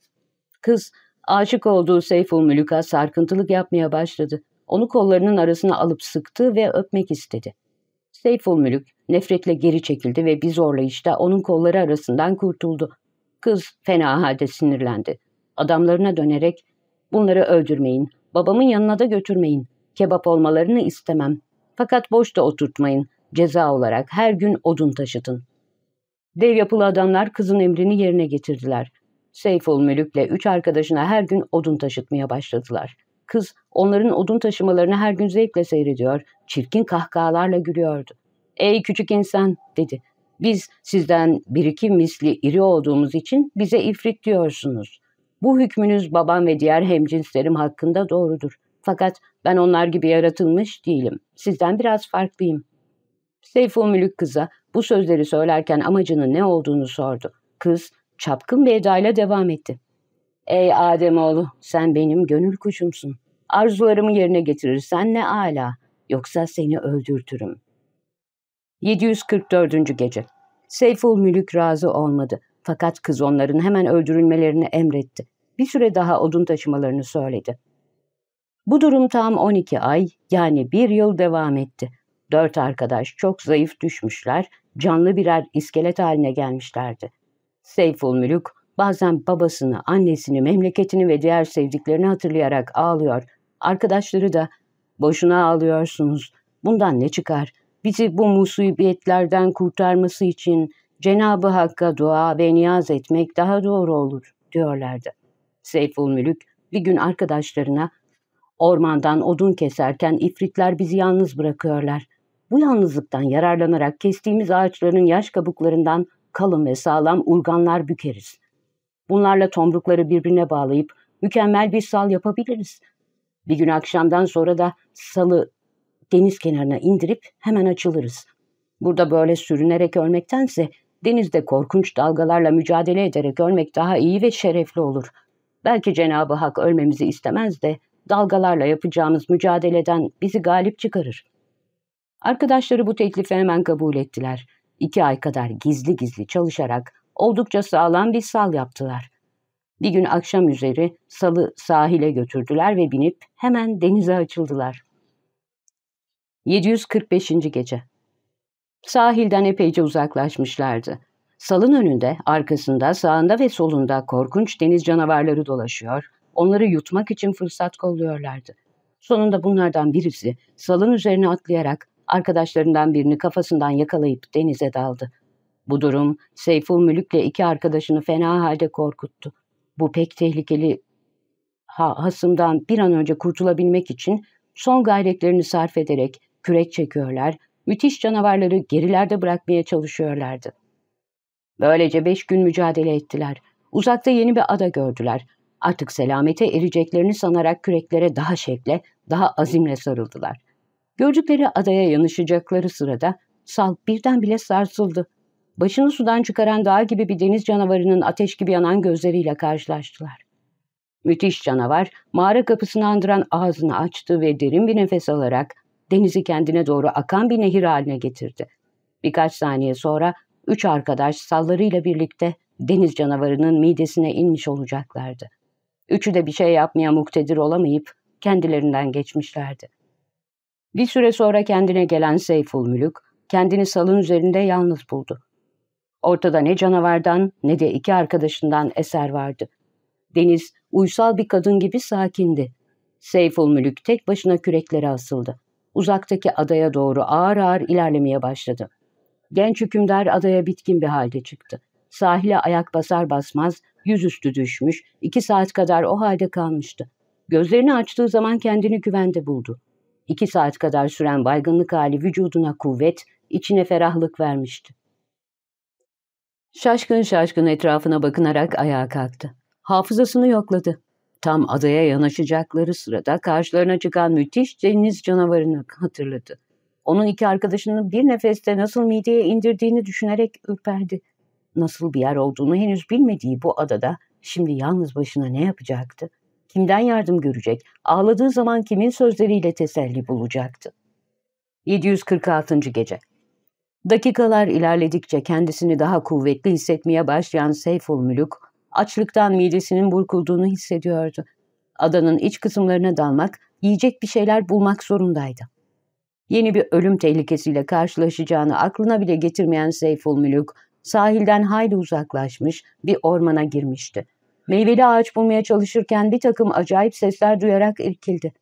Kız aşık olduğu Seyful Mülük'a sarkıntılık yapmaya başladı. Onu kollarının arasına alıp sıktı ve öpmek istedi. Seyful Mülük nefretle geri çekildi ve bir zorlayışta onun kolları arasından kurtuldu. Kız fena halde sinirlendi. Adamlarına dönerek bunları öldürmeyin, babamın yanına da götürmeyin, kebap olmalarını istemem. Fakat boşta oturtmayın, ceza olarak her gün odun taşıtın. Dev yapılı adamlar kızın emrini yerine getirdiler. Seyful Mülük'le üç arkadaşına her gün odun taşıtmaya başladılar. Kız onların odun taşımalarını her gün zevkle seyrediyor, çirkin kahkahalarla gülüyordu. ''Ey küçük insan'' dedi. ''Biz sizden bir iki misli iri olduğumuz için bize ifrit diyorsunuz. Bu hükmünüz babam ve diğer hemcinslerim hakkında doğrudur. Fakat ben onlar gibi yaratılmış değilim. Sizden biraz farklıyım.'' Seyful Mülük kıza bu sözleri söylerken amacının ne olduğunu sordu. Kız çapkın bir edayla devam etti. Ey Ademoğlu sen benim gönül kuşumsun. Arzularımı yerine getirirsen ne ala yoksa seni öldürtürüm. 744. Gece Seyful Mülük razı olmadı. Fakat kız onların hemen öldürülmelerini emretti. Bir süre daha odun taşımalarını söyledi. Bu durum tam 12 ay yani bir yıl devam etti. Dört arkadaş çok zayıf düşmüşler, canlı birer iskelet haline gelmişlerdi. Seyful Mülük bazen babasını, annesini, memleketini ve diğer sevdiklerini hatırlayarak ağlıyor. Arkadaşları da boşuna ağlıyorsunuz. Bundan ne çıkar? Bizi bu musibetlerden kurtarması için Cenabı Hakk'a dua ve niyaz etmek daha doğru olur diyorlardı. Seyful Mülük bir gün arkadaşlarına ormandan odun keserken ifritler bizi yalnız bırakıyorlar. Bu yalnızlıktan yararlanarak kestiğimiz ağaçların yaş kabuklarından kalın ve sağlam urganlar bükeriz. Bunlarla tomrukları birbirine bağlayıp mükemmel bir sal yapabiliriz. Bir gün akşamdan sonra da salı deniz kenarına indirip hemen açılırız. Burada böyle sürünerek ölmektense denizde korkunç dalgalarla mücadele ederek ölmek daha iyi ve şerefli olur. Belki Cenab-ı Hak ölmemizi istemez de dalgalarla yapacağımız mücadeleden bizi galip çıkarır. Arkadaşları bu teklifi hemen kabul ettiler. İki ay kadar gizli gizli çalışarak oldukça sağlam bir sal yaptılar. Bir gün akşam üzeri salı sahile götürdüler ve binip hemen denize açıldılar. 745. Gece Sahilden epeyce uzaklaşmışlardı. Salın önünde, arkasında, sağında ve solunda korkunç deniz canavarları dolaşıyor, onları yutmak için fırsat kolluyorlardı. Sonunda bunlardan birisi salın üzerine atlayarak arkadaşlarından birini kafasından yakalayıp denize daldı. Bu durum Seyful Mülük'le iki arkadaşını fena halde korkuttu. Bu pek tehlikeli ha hasımdan bir an önce kurtulabilmek için son gayretlerini sarf ederek kürek çekiyorlar, müthiş canavarları gerilerde bırakmaya çalışıyorlardı. Böylece beş gün mücadele ettiler. Uzakta yeni bir ada gördüler. Artık selamete ereceklerini sanarak küreklere daha şekle, daha azimle sarıldılar. Gördükleri adaya yanışacakları sırada sal birden bile sarsıldı. Başını sudan çıkaran dağ gibi bir deniz canavarının ateş gibi yanan gözleriyle karşılaştılar. Müthiş canavar mağara kapısını andıran ağzını açtı ve derin bir nefes alarak denizi kendine doğru akan bir nehir haline getirdi. Birkaç saniye sonra üç arkadaş sallarıyla birlikte deniz canavarının midesine inmiş olacaklardı. Üçü de bir şey yapmaya muktedir olamayıp kendilerinden geçmişlerdi. Bir süre sonra kendine gelen Seyful Mülük, kendini salın üzerinde yalnız buldu. Ortada ne canavardan ne de iki arkadaşından eser vardı. Deniz, uysal bir kadın gibi sakindi. Seyful Mülük tek başına küreklere asıldı. Uzaktaki adaya doğru ağır ağır ilerlemeye başladı. Genç hükümdar adaya bitkin bir halde çıktı. Sahile ayak basar basmaz yüzüstü düşmüş, iki saat kadar o halde kalmıştı. Gözlerini açtığı zaman kendini güvende buldu. İki saat kadar süren baygınlık hali vücuduna kuvvet, içine ferahlık vermişti. Şaşkın şaşkın etrafına bakınarak ayağa kalktı. Hafızasını yokladı. Tam adaya yanaşacakları sırada karşılarına çıkan müthiş deniz canavarını hatırladı. Onun iki arkadaşını bir nefeste nasıl mideye indirdiğini düşünerek ürperdi. Nasıl bir yer olduğunu henüz bilmediği bu adada şimdi yalnız başına ne yapacaktı? Kimden yardım görecek? Ağladığı zaman kimin sözleriyle teselli bulacaktı? 746. Gece Dakikalar ilerledikçe kendisini daha kuvvetli hissetmeye başlayan Seyful Mülük, açlıktan midesinin burkulduğunu hissediyordu. Adanın iç kısımlarına dalmak, yiyecek bir şeyler bulmak zorundaydı. Yeni bir ölüm tehlikesiyle karşılaşacağını aklına bile getirmeyen Seyful Mülük, sahilden hayli uzaklaşmış bir ormana girmişti. Meyveli ağaç bulmaya çalışırken bir takım acayip sesler duyarak irkildi.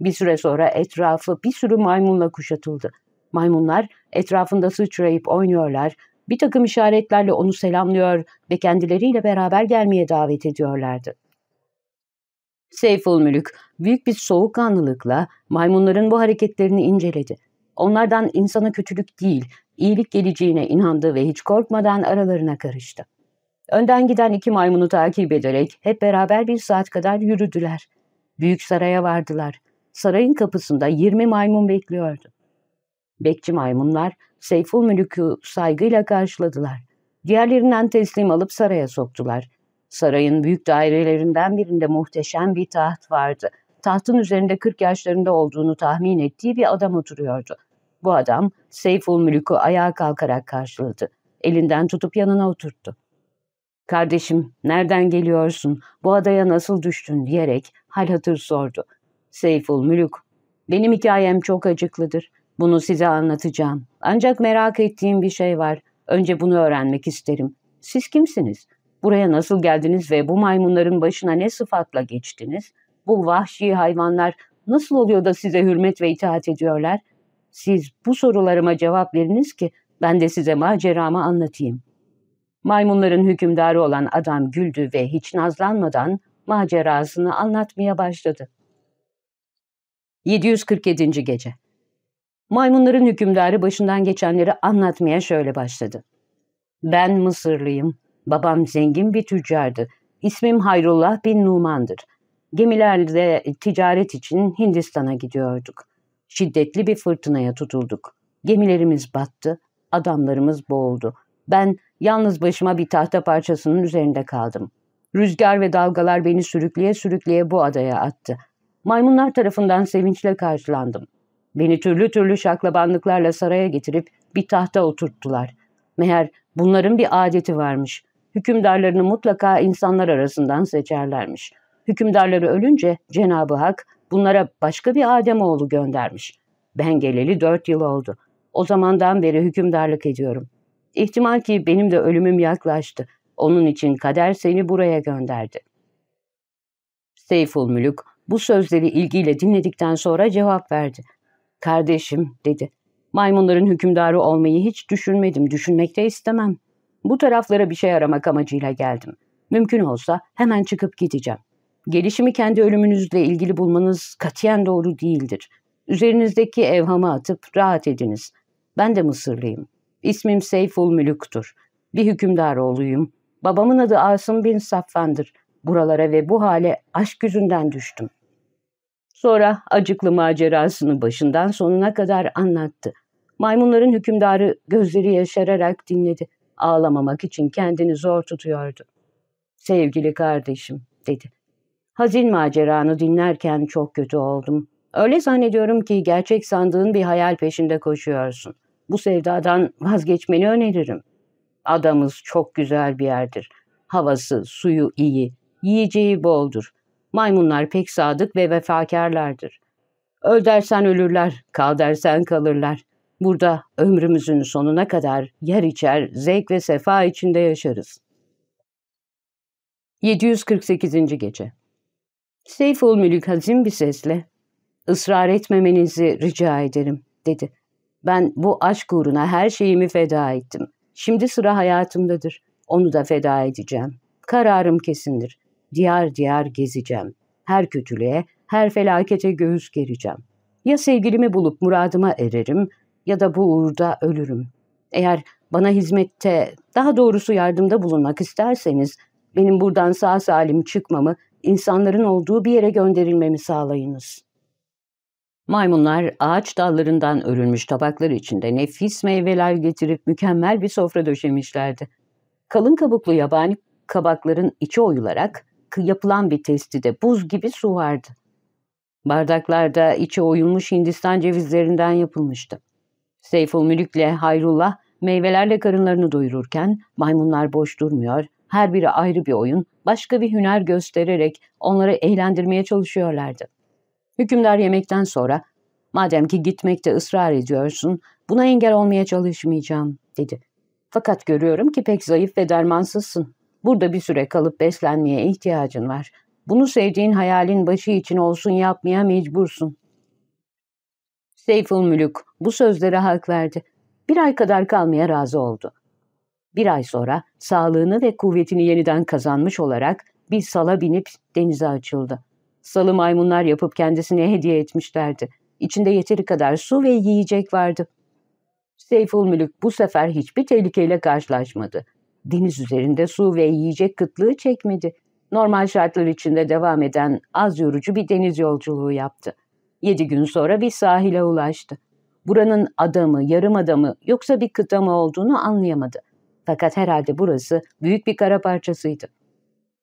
Bir süre sonra etrafı bir sürü maymunla kuşatıldı. Maymunlar etrafında sıçrayıp oynuyorlar, bir takım işaretlerle onu selamlıyor ve kendileriyle beraber gelmeye davet ediyorlardı. Seyful Mülük büyük bir soğukkanlılıkla maymunların bu hareketlerini inceledi. Onlardan insana kötülük değil, iyilik geleceğine inandı ve hiç korkmadan aralarına karıştı. Önden giden iki maymunu takip ederek hep beraber bir saat kadar yürüdüler. Büyük saraya vardılar. Sarayın kapısında yirmi maymun bekliyordu. Bekçi maymunlar Seyful Mülük'ü saygıyla karşıladılar. Diğerlerinden teslim alıp saraya soktular. Sarayın büyük dairelerinden birinde muhteşem bir taht vardı. Tahtın üzerinde 40 yaşlarında olduğunu tahmin ettiği bir adam oturuyordu. Bu adam Seyful Mülük'ü ayağa kalkarak karşıladı. Elinden tutup yanına oturttu. Kardeşim nereden geliyorsun, bu adaya nasıl düştün diyerek hal hatır sordu. Seyful Mülük, benim hikayem çok acıklıdır. Bunu size anlatacağım. Ancak merak ettiğim bir şey var. Önce bunu öğrenmek isterim. Siz kimsiniz? Buraya nasıl geldiniz ve bu maymunların başına ne sıfatla geçtiniz? Bu vahşi hayvanlar nasıl oluyor da size hürmet ve itaat ediyorlar? Siz bu sorularıma cevap veriniz ki ben de size maceramı anlatayım. Maymunların hükümdarı olan adam güldü ve hiç nazlanmadan macerasını anlatmaya başladı. 747. Gece Maymunların hükümdarı başından geçenleri anlatmaya şöyle başladı. Ben Mısırlıyım. Babam zengin bir tüccardı. İsmim Hayrullah bin Numan'dır. Gemilerle ticaret için Hindistan'a gidiyorduk. Şiddetli bir fırtınaya tutulduk. Gemilerimiz battı, adamlarımız boğuldu. Ben yalnız başıma bir tahta parçasının üzerinde kaldım. Rüzgar ve dalgalar beni sürükleye sürükleye bu adaya attı. Maymunlar tarafından sevinçle karşılandım. Beni türlü türlü şaklabanlıklarla saraya getirip bir tahta oturttular. Meğer bunların bir adeti varmış. Hükümdarlarını mutlaka insanlar arasından seçerlermiş. Hükümdarları ölünce Cenab-ı Hak bunlara başka bir Ademoğlu göndermiş. Ben geleli dört yıl oldu. O zamandan beri hükümdarlık ediyorum. İhtimal ki benim de ölümüm yaklaştı. Onun için kader seni buraya gönderdi. Seyful Mülük bu sözleri ilgiyle dinledikten sonra cevap verdi. Kardeşim dedi. Maymunların hükümdarı olmayı hiç düşünmedim, düşünmek de istemem. Bu taraflara bir şey aramak amacıyla geldim. Mümkün olsa hemen çıkıp gideceğim. Gelişimi kendi ölümünüzle ilgili bulmanız katiyen doğru değildir. Üzerinizdeki evhamı atıp rahat ediniz. Ben de Mısırlıyım. İsmim Seyful Mülük'tür. Bir hükümdar oğluyum. Babamın adı Asım bin Safvan'dır. Buralara ve bu hale aşk yüzünden düştüm. Sonra acıklı macerasını başından sonuna kadar anlattı. Maymunların hükümdarı gözleri yaşararak dinledi. Ağlamamak için kendini zor tutuyordu. Sevgili kardeşim, dedi. Hazin maceranı dinlerken çok kötü oldum. Öyle zannediyorum ki gerçek sandığın bir hayal peşinde koşuyorsun. Bu sevdadan vazgeçmeni öneririm. Adamız çok güzel bir yerdir. Havası, suyu iyi, yiyeceği boldur. Maymunlar pek sadık ve vefakarlardır. Öl dersen ölürler, kal dersen kalırlar. Burada ömrümüzün sonuna kadar yer içer, zevk ve sefa içinde yaşarız. 748. Gece Seyful Mülük hazin bir sesle, ''Israr etmemenizi rica ederim.'' dedi. ''Ben bu aşk uğruna her şeyimi feda ettim. Şimdi sıra hayatımdadır. Onu da feda edeceğim. Kararım kesindir. Diyar diyar gezeceğim. Her kötülüğe, her felakete göğüs gereceğim. Ya sevgilimi bulup muradıma ererim ya da bu uğurda ölürüm. Eğer bana hizmette, daha doğrusu yardımda bulunmak isterseniz, benim buradan sağ salim çıkmamı, insanların olduğu bir yere gönderilmemi sağlayınız. Maymunlar ağaç dallarından örülmüş tabaklar içinde nefis meyveler getirip mükemmel bir sofra döşemişlerdi. Kalın kabuklu yabani kabakların içi oyularak yapılan bir testide buz gibi su vardı. Bardaklarda içi oyulmuş Hindistan cevizlerinden yapılmıştı. Seyful Mülük'le Hayrullah meyvelerle karınlarını doyururken maymunlar boş durmuyor, her biri ayrı bir oyun, başka bir hüner göstererek onları eğlendirmeye çalışıyorlardı. Hükümdar yemekten sonra, madem ki gitmekte ısrar ediyorsun, buna engel olmaya çalışmayacağım, dedi. Fakat görüyorum ki pek zayıf ve dermansızsın. Burada bir süre kalıp beslenmeye ihtiyacın var. Bunu sevdiğin hayalin başı için olsun yapmaya mecbursun. Seyful Mülük bu sözlere hak verdi. Bir ay kadar kalmaya razı oldu. Bir ay sonra sağlığını ve kuvvetini yeniden kazanmış olarak bir sala binip denize açıldı. Salı maymunlar yapıp kendisine hediye etmişlerdi. İçinde yeteri kadar su ve yiyecek vardı. Seyful Mülük bu sefer hiçbir tehlikeyle karşılaşmadı. Deniz üzerinde su ve yiyecek kıtlığı çekmedi. Normal şartlar içinde devam eden az yorucu bir deniz yolculuğu yaptı. Yedi gün sonra bir sahile ulaştı. Buranın adamı, yarım adamı yoksa bir kıta mı olduğunu anlayamadı. Fakat herhalde burası büyük bir kara parçasıydı.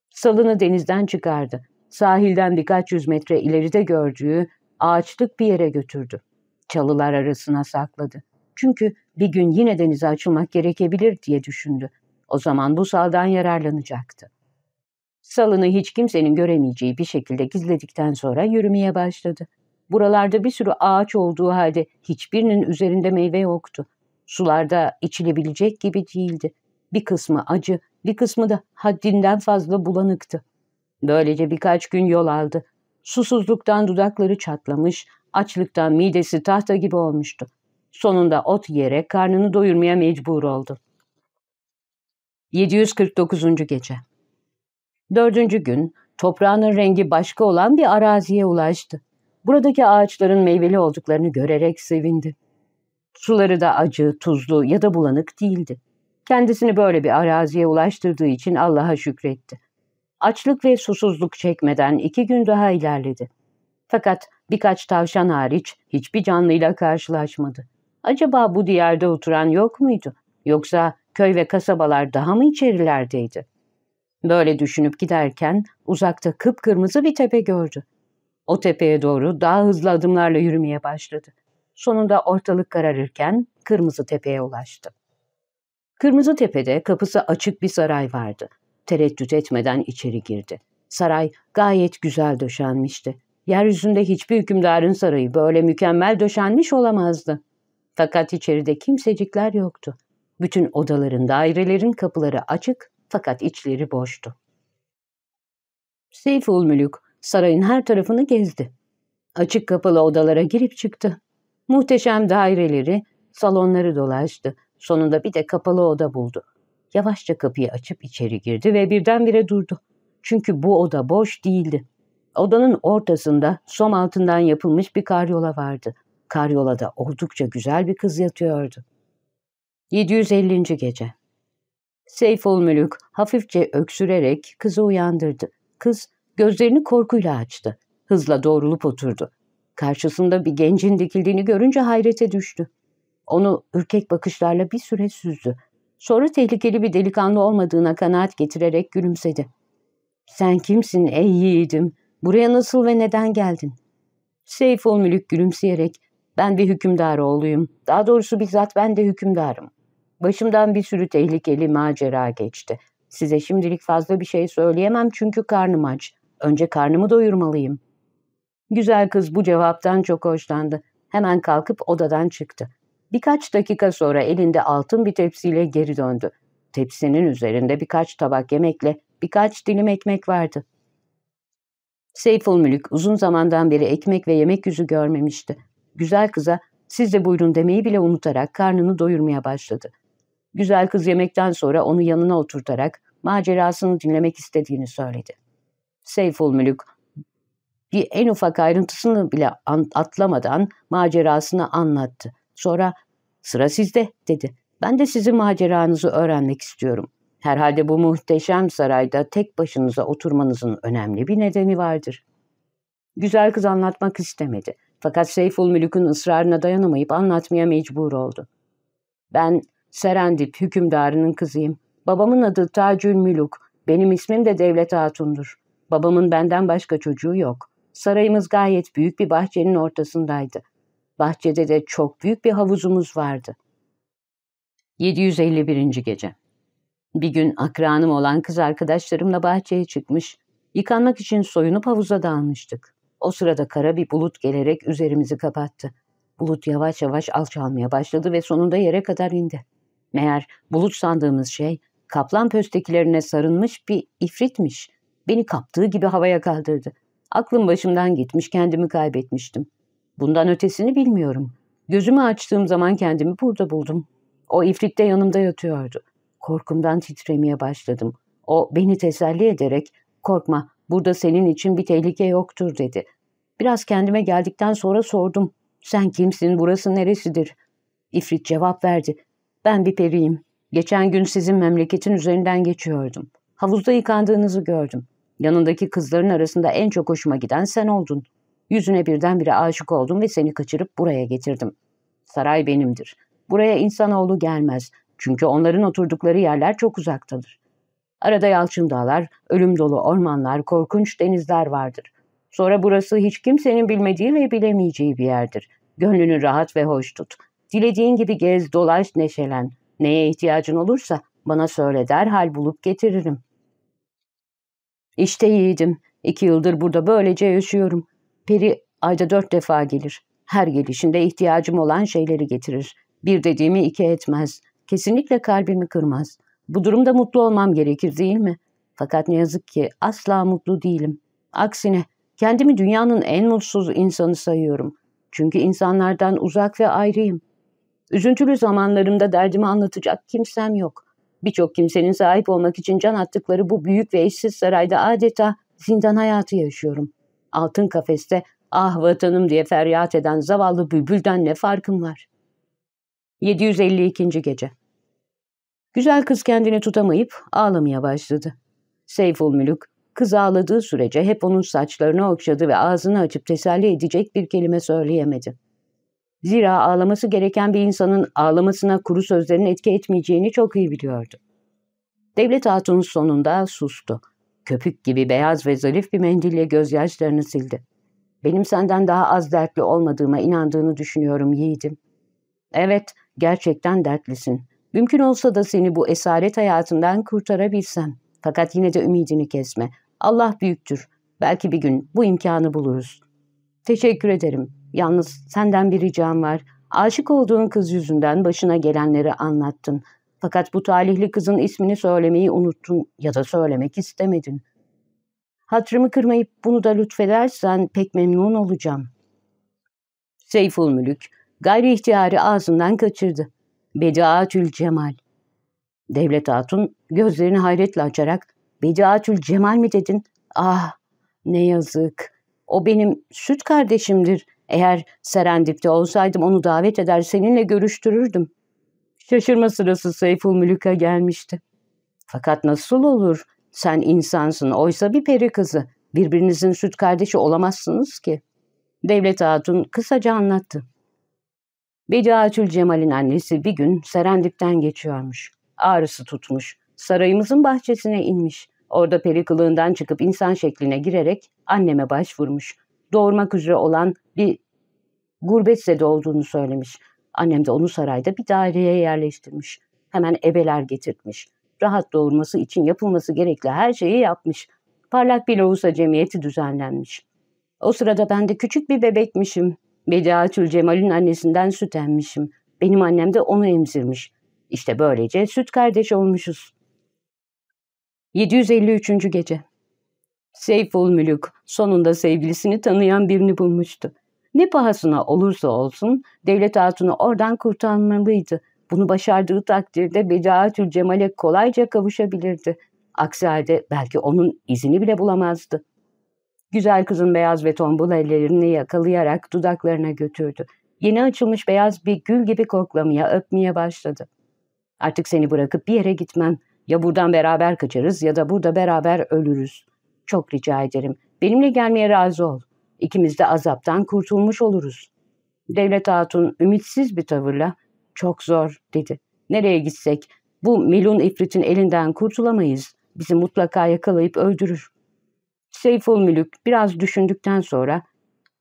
Salını denizden çıkardı. Sahilden birkaç yüz metre ileride gördüğü ağaçlık bir yere götürdü. Çalılar arasına sakladı. Çünkü bir gün yine denize açılmak gerekebilir diye düşündü. O zaman bu saldan yararlanacaktı. Salını hiç kimsenin göremeyeceği bir şekilde gizledikten sonra yürümeye başladı. Buralarda bir sürü ağaç olduğu halde hiçbirinin üzerinde meyve yoktu. Sularda içilebilecek gibi değildi. Bir kısmı acı, bir kısmı da haddinden fazla bulanıktı. Böylece birkaç gün yol aldı. Susuzluktan dudakları çatlamış, açlıktan midesi tahta gibi olmuştu. Sonunda ot yiyerek karnını doyurmaya mecbur oldu. 749. Gece Dördüncü gün toprağının rengi başka olan bir araziye ulaştı. Buradaki ağaçların meyveli olduklarını görerek sevindi. Suları da acı, tuzlu ya da bulanık değildi. Kendisini böyle bir araziye ulaştırdığı için Allah'a şükretti. Açlık ve susuzluk çekmeden iki gün daha ilerledi. Fakat birkaç tavşan hariç hiçbir canlıyla karşılaşmadı. Acaba bu diyarda oturan yok muydu? Yoksa köy ve kasabalar daha mı içerilerdeydi? Böyle düşünüp giderken uzakta kıpkırmızı bir tepe gördü. O tepeye doğru daha hızlı adımlarla yürümeye başladı. Sonunda ortalık kararırken Kırmızı Tepe'ye ulaştı. Kırmızı Tepe'de kapısı açık bir saray vardı. Tereddüt etmeden içeri girdi. Saray gayet güzel döşenmişti. Yeryüzünde hiçbir hükümdarın sarayı böyle mükemmel döşenmiş olamazdı. Fakat içeride kimsecikler yoktu. Bütün odaların, dairelerin kapıları açık fakat içleri boştu. Seyful Mülük sarayın her tarafını gezdi. Açık kapalı odalara girip çıktı. Muhteşem daireleri, salonları dolaştı. Sonunda bir de kapalı oda buldu. Yavaşça kapıyı açıp içeri girdi ve birdenbire durdu. Çünkü bu oda boş değildi. Odanın ortasında som altından yapılmış bir karyola vardı. Karyolada oldukça güzel bir kız yatıyordu. 750. Gece Seyful Mülük hafifçe öksürerek kızı uyandırdı. Kız gözlerini korkuyla açtı. Hızla doğrulup oturdu. Karşısında bir gencin dikildiğini görünce hayrete düştü. Onu ürkek bakışlarla bir süre süzdü. Sonra tehlikeli bir delikanlı olmadığına kanaat getirerek gülümsedi. ''Sen kimsin ey yiğidim? Buraya nasıl ve neden geldin?'' Seyful Mülük gülümseyerek ''Ben bir hükümdar oğluyum. Daha doğrusu bizzat ben de hükümdarım. Başımdan bir sürü tehlikeli macera geçti. Size şimdilik fazla bir şey söyleyemem çünkü karnım aç. Önce karnımı doyurmalıyım.'' Güzel kız bu cevaptan çok hoşlandı. Hemen kalkıp odadan çıktı. Birkaç dakika sonra elinde altın bir tepsiyle geri döndü. Tepsinin üzerinde birkaç tabak yemekle birkaç dilim ekmek vardı. Seyful Mülük uzun zamandan beri ekmek ve yemek yüzü görmemişti. Güzel kıza siz de buyurun demeyi bile unutarak karnını doyurmaya başladı. Güzel kız yemekten sonra onu yanına oturtarak macerasını dinlemek istediğini söyledi. Seyful Mülük bir en ufak ayrıntısını bile atlamadan macerasını anlattı. Sonra sıra sizde dedi. Ben de sizin maceranızı öğrenmek istiyorum. Herhalde bu muhteşem sarayda tek başınıza oturmanızın önemli bir nedeni vardır. Güzel kız anlatmak istemedi. Fakat Seyful Mülük'ün ısrarına dayanamayıp anlatmaya mecbur oldu. Ben Serendip hükümdarının kızıyım. Babamın adı Tacül Mülük. Benim ismim de Devlet Hatun'dur. Babamın benden başka çocuğu yok. Sarayımız gayet büyük bir bahçenin ortasındaydı. Bahçede de çok büyük bir havuzumuz vardı. 751. Gece Bir gün akranım olan kız arkadaşlarımla bahçeye çıkmış, yıkanmak için soyunup havuza dağılmıştık. O sırada kara bir bulut gelerek üzerimizi kapattı. Bulut yavaş yavaş alçalmaya başladı ve sonunda yere kadar indi. Meğer bulut sandığımız şey kaplan pöstekilerine sarılmış bir ifritmiş. Beni kaptığı gibi havaya kaldırdı. Aklım başımdan gitmiş, kendimi kaybetmiştim. Bundan ötesini bilmiyorum. Gözümü açtığım zaman kendimi burada buldum. O ifrit de yanımda yatıyordu. Korkumdan titremeye başladım. O beni teselli ederek, korkma burada senin için bir tehlike yoktur dedi. Biraz kendime geldikten sonra sordum. Sen kimsin, burası neresidir? İfrit cevap verdi. Ben bir periyim. Geçen gün sizin memleketin üzerinden geçiyordum. Havuzda yıkandığınızı gördüm. Yanındaki kızların arasında en çok hoşuma giden sen oldun. Yüzüne birdenbire aşık oldum ve seni kaçırıp buraya getirdim. Saray benimdir. Buraya insanoğlu gelmez. Çünkü onların oturdukları yerler çok uzaktadır. Arada yalçın dağlar, ölüm dolu ormanlar, korkunç denizler vardır. Sonra burası hiç kimsenin bilmediği ve bilemeyeceği bir yerdir. Gönlünü rahat ve hoş tut. Dilediğin gibi gez, dolaş, neşelen. Neye ihtiyacın olursa bana söyle derhal bulup getiririm. İşte yiğidim. İki yıldır burada böylece yaşıyorum. Peri ayda dört defa gelir. Her gelişinde ihtiyacım olan şeyleri getirir. Bir dediğimi iki etmez. Kesinlikle kalbimi kırmaz. Bu durumda mutlu olmam gerekir değil mi? Fakat ne yazık ki asla mutlu değilim. Aksine kendimi dünyanın en mutsuz insanı sayıyorum. Çünkü insanlardan uzak ve ayrıyım. Üzüntülü zamanlarımda derdimi anlatacak kimsem yok. Birçok kimsenin sahip olmak için can attıkları bu büyük ve eşsiz sarayda adeta zindan hayatı yaşıyorum. Altın kafeste ah vatanım diye feryat eden zavallı bülbülden ne farkım var? 752. Gece Güzel kız kendini tutamayıp ağlamaya başladı. Seyful Mülük, kız ağladığı sürece hep onun saçlarını okşadı ve ağzını açıp teselli edecek bir kelime söyleyemedi. Zira ağlaması gereken bir insanın ağlamasına kuru sözlerin etki etmeyeceğini çok iyi biliyordu. Devlet Hatun sonunda sustu. Köpük gibi beyaz ve zarif bir mendille gözyaşlarını sildi. Benim senden daha az dertli olmadığıma inandığını düşünüyorum yiğidim. Evet, gerçekten dertlisin. Mümkün olsa da seni bu esaret hayatından kurtarabilsem. Fakat yine de ümidini kesme. Allah büyüktür. Belki bir gün bu imkanı buluruz. Teşekkür ederim. Yalnız senden bir ricam var. Aşık olduğun kız yüzünden başına gelenleri anlattın. Fakat bu talihli kızın ismini söylemeyi unuttun ya da söylemek istemedin. Hatrımı kırmayıp bunu da lütfedersen pek memnun olacağım. Seyful Mülük gayri ihtiyarı ağzından kaçırdı. Bediatül Cemal. Devlet Hatun gözlerini hayretle açarak Bediatül Cemal mi dedin? Ah Ne yazık. O benim süt kardeşimdir. Eğer Serendip'te olsaydım onu davet eder seninle görüştürürdüm. Şaşırma sırası Seyful Mülük'e gelmişti. Fakat nasıl olur? Sen insansın, oysa bir peri kızı. Birbirinizin süt kardeşi olamazsınız ki. Devlet Hatun kısaca anlattı. Bediatül Cemal'in annesi bir gün Serendip'ten geçiyormuş. Ağrısı tutmuş. Sarayımızın bahçesine inmiş. Orada peri kılığından çıkıp insan şekline girerek anneme başvurmuş. Doğurmak üzere olan bir gurbet olduğunu söylemiş. Annem de onu sarayda bir daireye yerleştirmiş. Hemen ebeler getirtmiş. Rahat doğurması için yapılması gerekli her şeyi yapmış. Parlak bir lohusa cemiyeti düzenlenmiş. O sırada ben de küçük bir bebekmişim. Bediatül Cemal'in annesinden süt emmişim. Benim annem de onu emzirmiş. İşte böylece süt kardeş olmuşuz. 753. Gece Seyful Mülük sonunda sevgilisini tanıyan birini bulmuştu. Ne pahasına olursa olsun devlet hatunu oradan kurtarmalıydı. Bunu başardığı takdirde Bedaatül Cemal'e kolayca kavuşabilirdi. Aksi halde belki onun izini bile bulamazdı. Güzel kızın beyaz ve tombul ellerini yakalayarak dudaklarına götürdü. Yeni açılmış beyaz bir gül gibi koklamaya, öpmeye başladı. Artık seni bırakıp bir yere gitmem. Ya buradan beraber kaçarız ya da burada beraber ölürüz. Çok rica ederim. Benimle gelmeye razı ol. İkimiz de azaptan kurtulmuş oluruz. Devlet Hatun ümitsiz bir tavırla çok zor dedi. Nereye gitsek bu Melun ifritin elinden kurtulamayız. Bizi mutlaka yakalayıp öldürür. Seyful Mülük biraz düşündükten sonra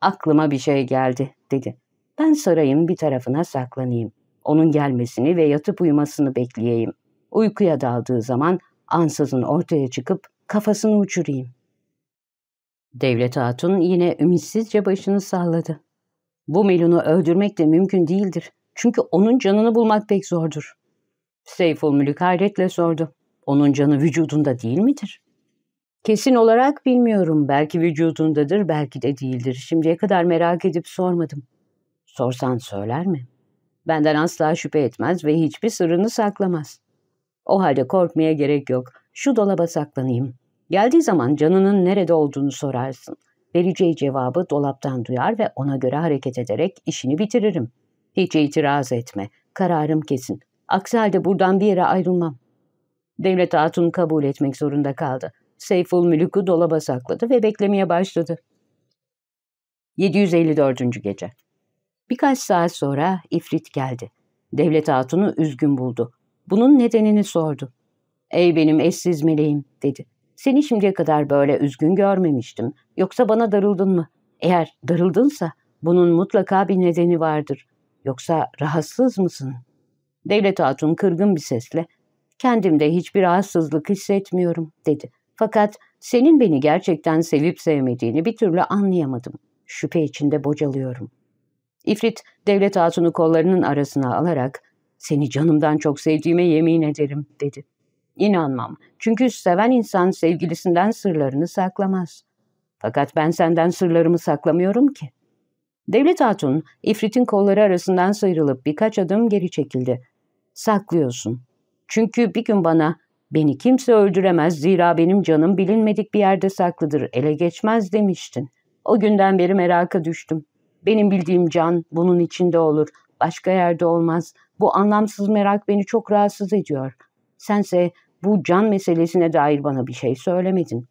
aklıma bir şey geldi dedi. Ben sarayın bir tarafına saklanayım. Onun gelmesini ve yatıp uyumasını bekleyeyim. Uykuya daldığı zaman ansızın ortaya çıkıp kafasını uçurayım. Devlet Hatun yine ümitsizce başını salladı. Bu Melun'u öldürmek de mümkün değildir. Çünkü onun canını bulmak pek zordur. Seyful Mülük hayretle sordu. Onun canı vücudunda değil midir? Kesin olarak bilmiyorum. Belki vücudundadır, belki de değildir. Şimdiye kadar merak edip sormadım. Sorsan söyler mi? Benden asla şüphe etmez ve hiçbir sırrını saklamaz. O halde korkmaya gerek yok. Şu dolaba saklanayım. Geldiği zaman canının nerede olduğunu sorarsın. Vereceği cevabı dolaptan duyar ve ona göre hareket ederek işini bitiririm. Hiç itiraz etme. Kararım kesin. Aksi halde buradan bir yere ayrılmam. Devlet Hatun kabul etmek zorunda kaldı. Seyful Mülük'ü dolaba sakladı ve beklemeye başladı. 754. Gece Birkaç saat sonra İfrit geldi. Devlet Hatun'u üzgün buldu. Bunun nedenini sordu. ''Ey benim eşsiz meleğim'' dedi. ''Seni şimdiye kadar böyle üzgün görmemiştim. Yoksa bana darıldın mı? Eğer darıldınsa bunun mutlaka bir nedeni vardır. Yoksa rahatsız mısın?'' Devlet Hatun kırgın bir sesle ''Kendimde hiçbir rahatsızlık hissetmiyorum'' dedi. ''Fakat senin beni gerçekten sevip sevmediğini bir türlü anlayamadım. Şüphe içinde bocalıyorum.'' İfrit Devlet Hatun'u kollarının arasına alarak ''Seni canımdan çok sevdiğime yemin ederim.'' dedi. İnanmam. Çünkü seven insan sevgilisinden sırlarını saklamaz. Fakat ben senden sırlarımı saklamıyorum ki. Devlet Hatun, İfrit'in kolları arasından sıyrılıp birkaç adım geri çekildi. Saklıyorsun. Çünkü bir gün bana, beni kimse öldüremez zira benim canım bilinmedik bir yerde saklıdır, ele geçmez demiştin. O günden beri meraka düştüm. Benim bildiğim can bunun içinde olur, başka yerde olmaz. Bu anlamsız merak beni çok rahatsız ediyor. Sense bu can meselesine dair bana bir şey söylemedin.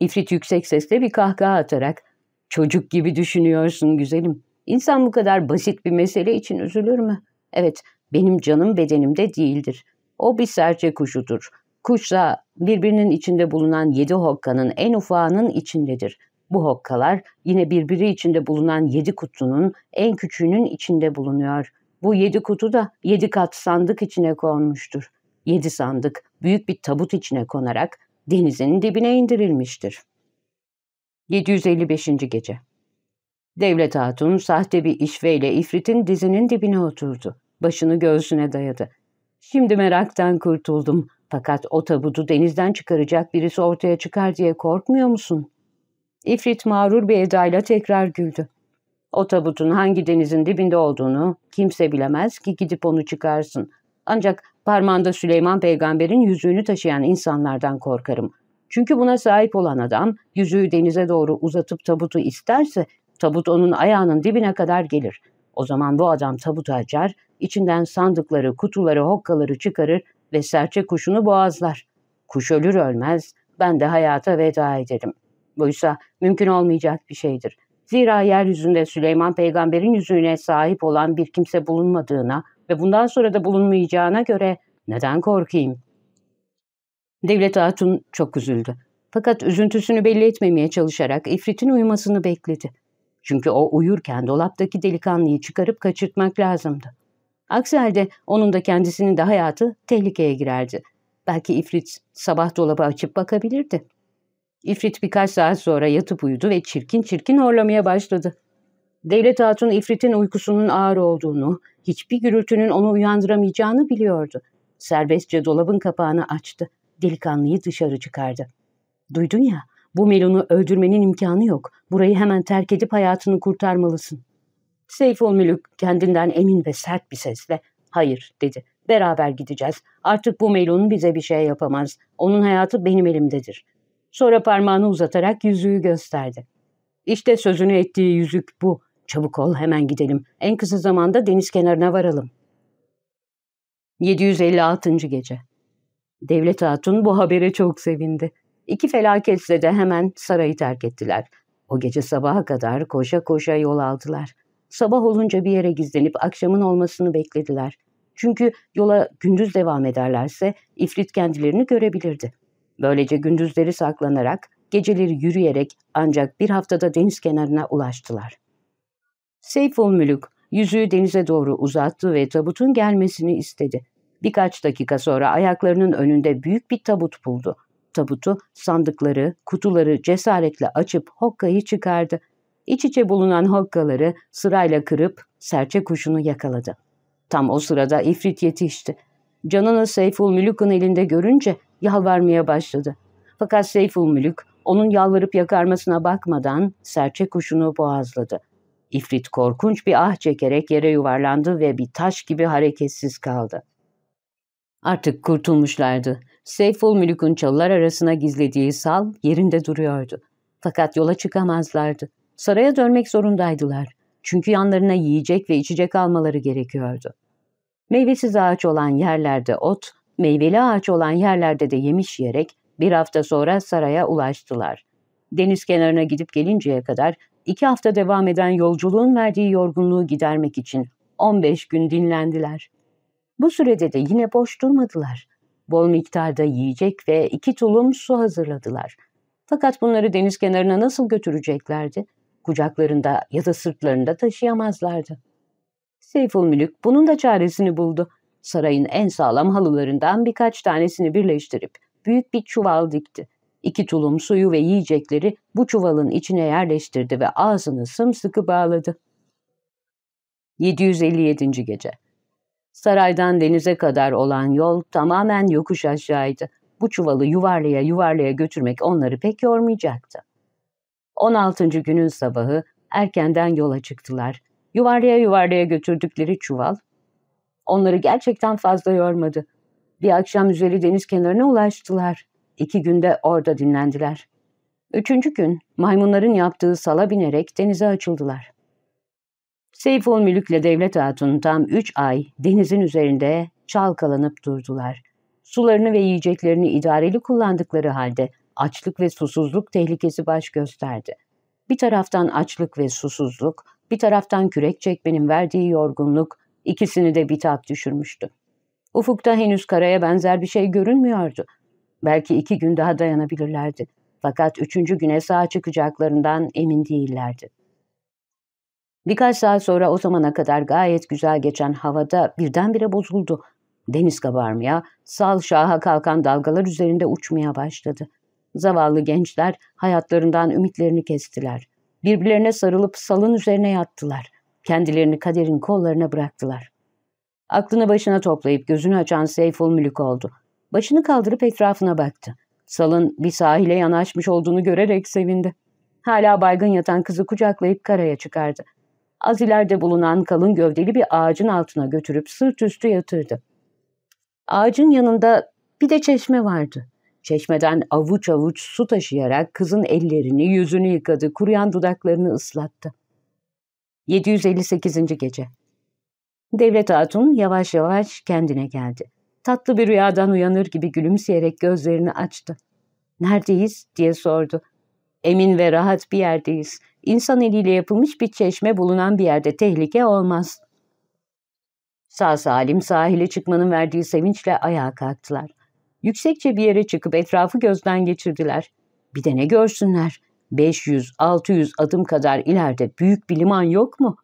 İfrit yüksek sesle bir kahkaha atarak, ''Çocuk gibi düşünüyorsun güzelim. İnsan bu kadar basit bir mesele için üzülür mü? Evet, benim canım bedenimde değildir. O bir serçe kuşudur. Kuşsa birbirinin içinde bulunan yedi hokkanın en ufağının içindedir. Bu hokkalar yine birbiri içinde bulunan yedi kutunun en küçüğünün içinde bulunuyor. Bu yedi kutu da yedi kat sandık içine konmuştur. Yedi sandık büyük bir tabut içine konarak denizin dibine indirilmiştir. 755. Gece Devlet Hatun sahte bir işveyle İfrit'in dizinin dibine oturdu. Başını göğsüne dayadı. Şimdi meraktan kurtuldum. Fakat o tabutu denizden çıkaracak birisi ortaya çıkar diye korkmuyor musun? İfrit mağrur bir edayla tekrar güldü. O tabutun hangi denizin dibinde olduğunu kimse bilemez ki gidip onu çıkarsın. Ancak parmağında Süleyman peygamberin yüzüğünü taşıyan insanlardan korkarım. Çünkü buna sahip olan adam yüzüğü denize doğru uzatıp tabutu isterse tabut onun ayağının dibine kadar gelir. O zaman bu adam tabutu açar, içinden sandıkları, kutuları, hokkaları çıkarır ve serçe kuşunu boğazlar. Kuş ölür ölmez ben de hayata veda ederim. Buysa mümkün olmayacak bir şeydir. Zira yeryüzünde Süleyman peygamberin yüzüğüne sahip olan bir kimse bulunmadığına ve bundan sonra da bulunmayacağına göre neden korkayım? Devlet Hatun çok üzüldü. Fakat üzüntüsünü belli etmemeye çalışarak İfrit'in uyumasını bekledi. Çünkü o uyurken dolaptaki delikanlıyı çıkarıp kaçırtmak lazımdı. Aksi halde onun da kendisinin de hayatı tehlikeye girerdi. Belki İfrit sabah dolabı açıp bakabilirdi. İfrit birkaç saat sonra yatıp uyudu ve çirkin çirkin horlamaya başladı. Devlet Hatun İfrit'in uykusunun ağır olduğunu, hiçbir gürültünün onu uyandıramayacağını biliyordu. Serbestçe dolabın kapağını açtı. Delikanlıyı dışarı çıkardı. Duydun ya, bu Melon'u öldürmenin imkanı yok. Burayı hemen terk edip hayatını kurtarmalısın. Seyful Mülük kendinden emin ve sert bir sesle hayır dedi. Beraber gideceğiz. Artık bu Melun bize bir şey yapamaz. Onun hayatı benim elimdedir. Sonra parmağını uzatarak yüzüğü gösterdi. İşte sözünü ettiği yüzük bu. Çabuk ol hemen gidelim. En kısa zamanda deniz kenarına varalım. 756. Gece Devlet Hatun bu habere çok sevindi. İki felaketle de hemen sarayı terk ettiler. O gece sabaha kadar koşa koşa yol aldılar. Sabah olunca bir yere gizlenip akşamın olmasını beklediler. Çünkü yola gündüz devam ederlerse ifrit kendilerini görebilirdi. Böylece gündüzleri saklanarak, geceleri yürüyerek ancak bir haftada deniz kenarına ulaştılar. Seyful Mülük yüzüğü denize doğru uzattı ve tabutun gelmesini istedi. Birkaç dakika sonra ayaklarının önünde büyük bir tabut buldu. Tabutu, sandıkları, kutuları cesaretle açıp hokkayı çıkardı. İç içe bulunan hokkaları sırayla kırıp serçe kuşunu yakaladı. Tam o sırada ifrit yetişti. Canını Seyful Mülük'ün elinde görünce yalvarmaya başladı. Fakat Seyful Mülük onun yalvarıp yakarmasına bakmadan serçe kuşunu boğazladı. İfrit korkunç bir ah çekerek yere yuvarlandı ve bir taş gibi hareketsiz kaldı. Artık kurtulmuşlardı. Seyful Mülük'ün çalılar arasına gizlediği sal yerinde duruyordu. Fakat yola çıkamazlardı. Saraya dönmek zorundaydılar. Çünkü yanlarına yiyecek ve içecek almaları gerekiyordu. Meyvesiz ağaç olan yerlerde ot, meyveli ağaç olan yerlerde de yemiş yiyerek bir hafta sonra saraya ulaştılar. Deniz kenarına gidip gelinceye kadar iki hafta devam eden yolculuğun verdiği yorgunluğu gidermek için 15 gün dinlendiler. Bu sürede de yine boş durmadılar. Bol miktarda yiyecek ve iki tulum su hazırladılar. Fakat bunları deniz kenarına nasıl götüreceklerdi? Kucaklarında ya da sırtlarında taşıyamazlardı. Seyful Mülük bunun da çaresini buldu. Sarayın en sağlam halılarından birkaç tanesini birleştirip büyük bir çuval dikti. İki tulum suyu ve yiyecekleri bu çuvalın içine yerleştirdi ve ağzını sımsıkı bağladı. 757. Gece Saraydan denize kadar olan yol tamamen yokuş aşağıydı. Bu çuvalı yuvarlaya yuvarlaya götürmek onları pek yormayacaktı. 16. günün sabahı erkenden yola çıktılar. Yuvarlaya yuvarlaya götürdükleri çuval onları gerçekten fazla yormadı. Bir akşam üzeri deniz kenarına ulaştılar. İki günde orada dinlendiler. Üçüncü gün maymunların yaptığı sala binerek denize açıldılar. Seyful Mülük'le Devlet Hatun tam üç ay denizin üzerinde çalkalanıp durdular. Sularını ve yiyeceklerini idareli kullandıkları halde açlık ve susuzluk tehlikesi baş gösterdi. Bir taraftan açlık ve susuzluk, bir taraftan kürek çekmenin verdiği yorgunluk ikisini de bitap düşürmüştü. Ufukta henüz karaya benzer bir şey görünmüyordu. Belki iki gün daha dayanabilirlerdi. Fakat üçüncü güne sağ çıkacaklarından emin değillerdi. Birkaç saat sonra o zamana kadar gayet güzel geçen havada birdenbire bozuldu. Deniz kabarmaya, sal şaha kalkan dalgalar üzerinde uçmaya başladı. Zavallı gençler hayatlarından ümitlerini kestiler. Birbirlerine sarılıp salın üzerine yattılar. Kendilerini kaderin kollarına bıraktılar. Aklını başına toplayıp gözünü açan Seyful Mülük oldu. Başını kaldırıp etrafına baktı. Salın bir sahile yanaşmış olduğunu görerek sevindi. Hala baygın yatan kızı kucaklayıp karaya çıkardı. Az ileride bulunan kalın gövdeli bir ağacın altına götürüp sırt üstü yatırdı. Ağacın yanında bir de çeşme vardı. Çeşmeden avuç avuç su taşıyarak kızın ellerini, yüzünü yıkadı, kuruyan dudaklarını ıslattı. 758. Gece Devlet Hatun yavaş yavaş kendine geldi. Tatlı bir rüyadan uyanır gibi gülümseyerek gözlerini açtı. ''Neredeyiz?'' diye sordu. ''Emin ve rahat bir yerdeyiz. İnsan eliyle yapılmış bir çeşme bulunan bir yerde tehlike olmaz.'' Sağ salim sahile çıkmanın verdiği sevinçle ayağa kalktılar. Yüksekçe bir yere çıkıp etrafı gözden geçirdiler. Bir de ne görsünler? 500-600 adım kadar ileride büyük bir liman yok mu?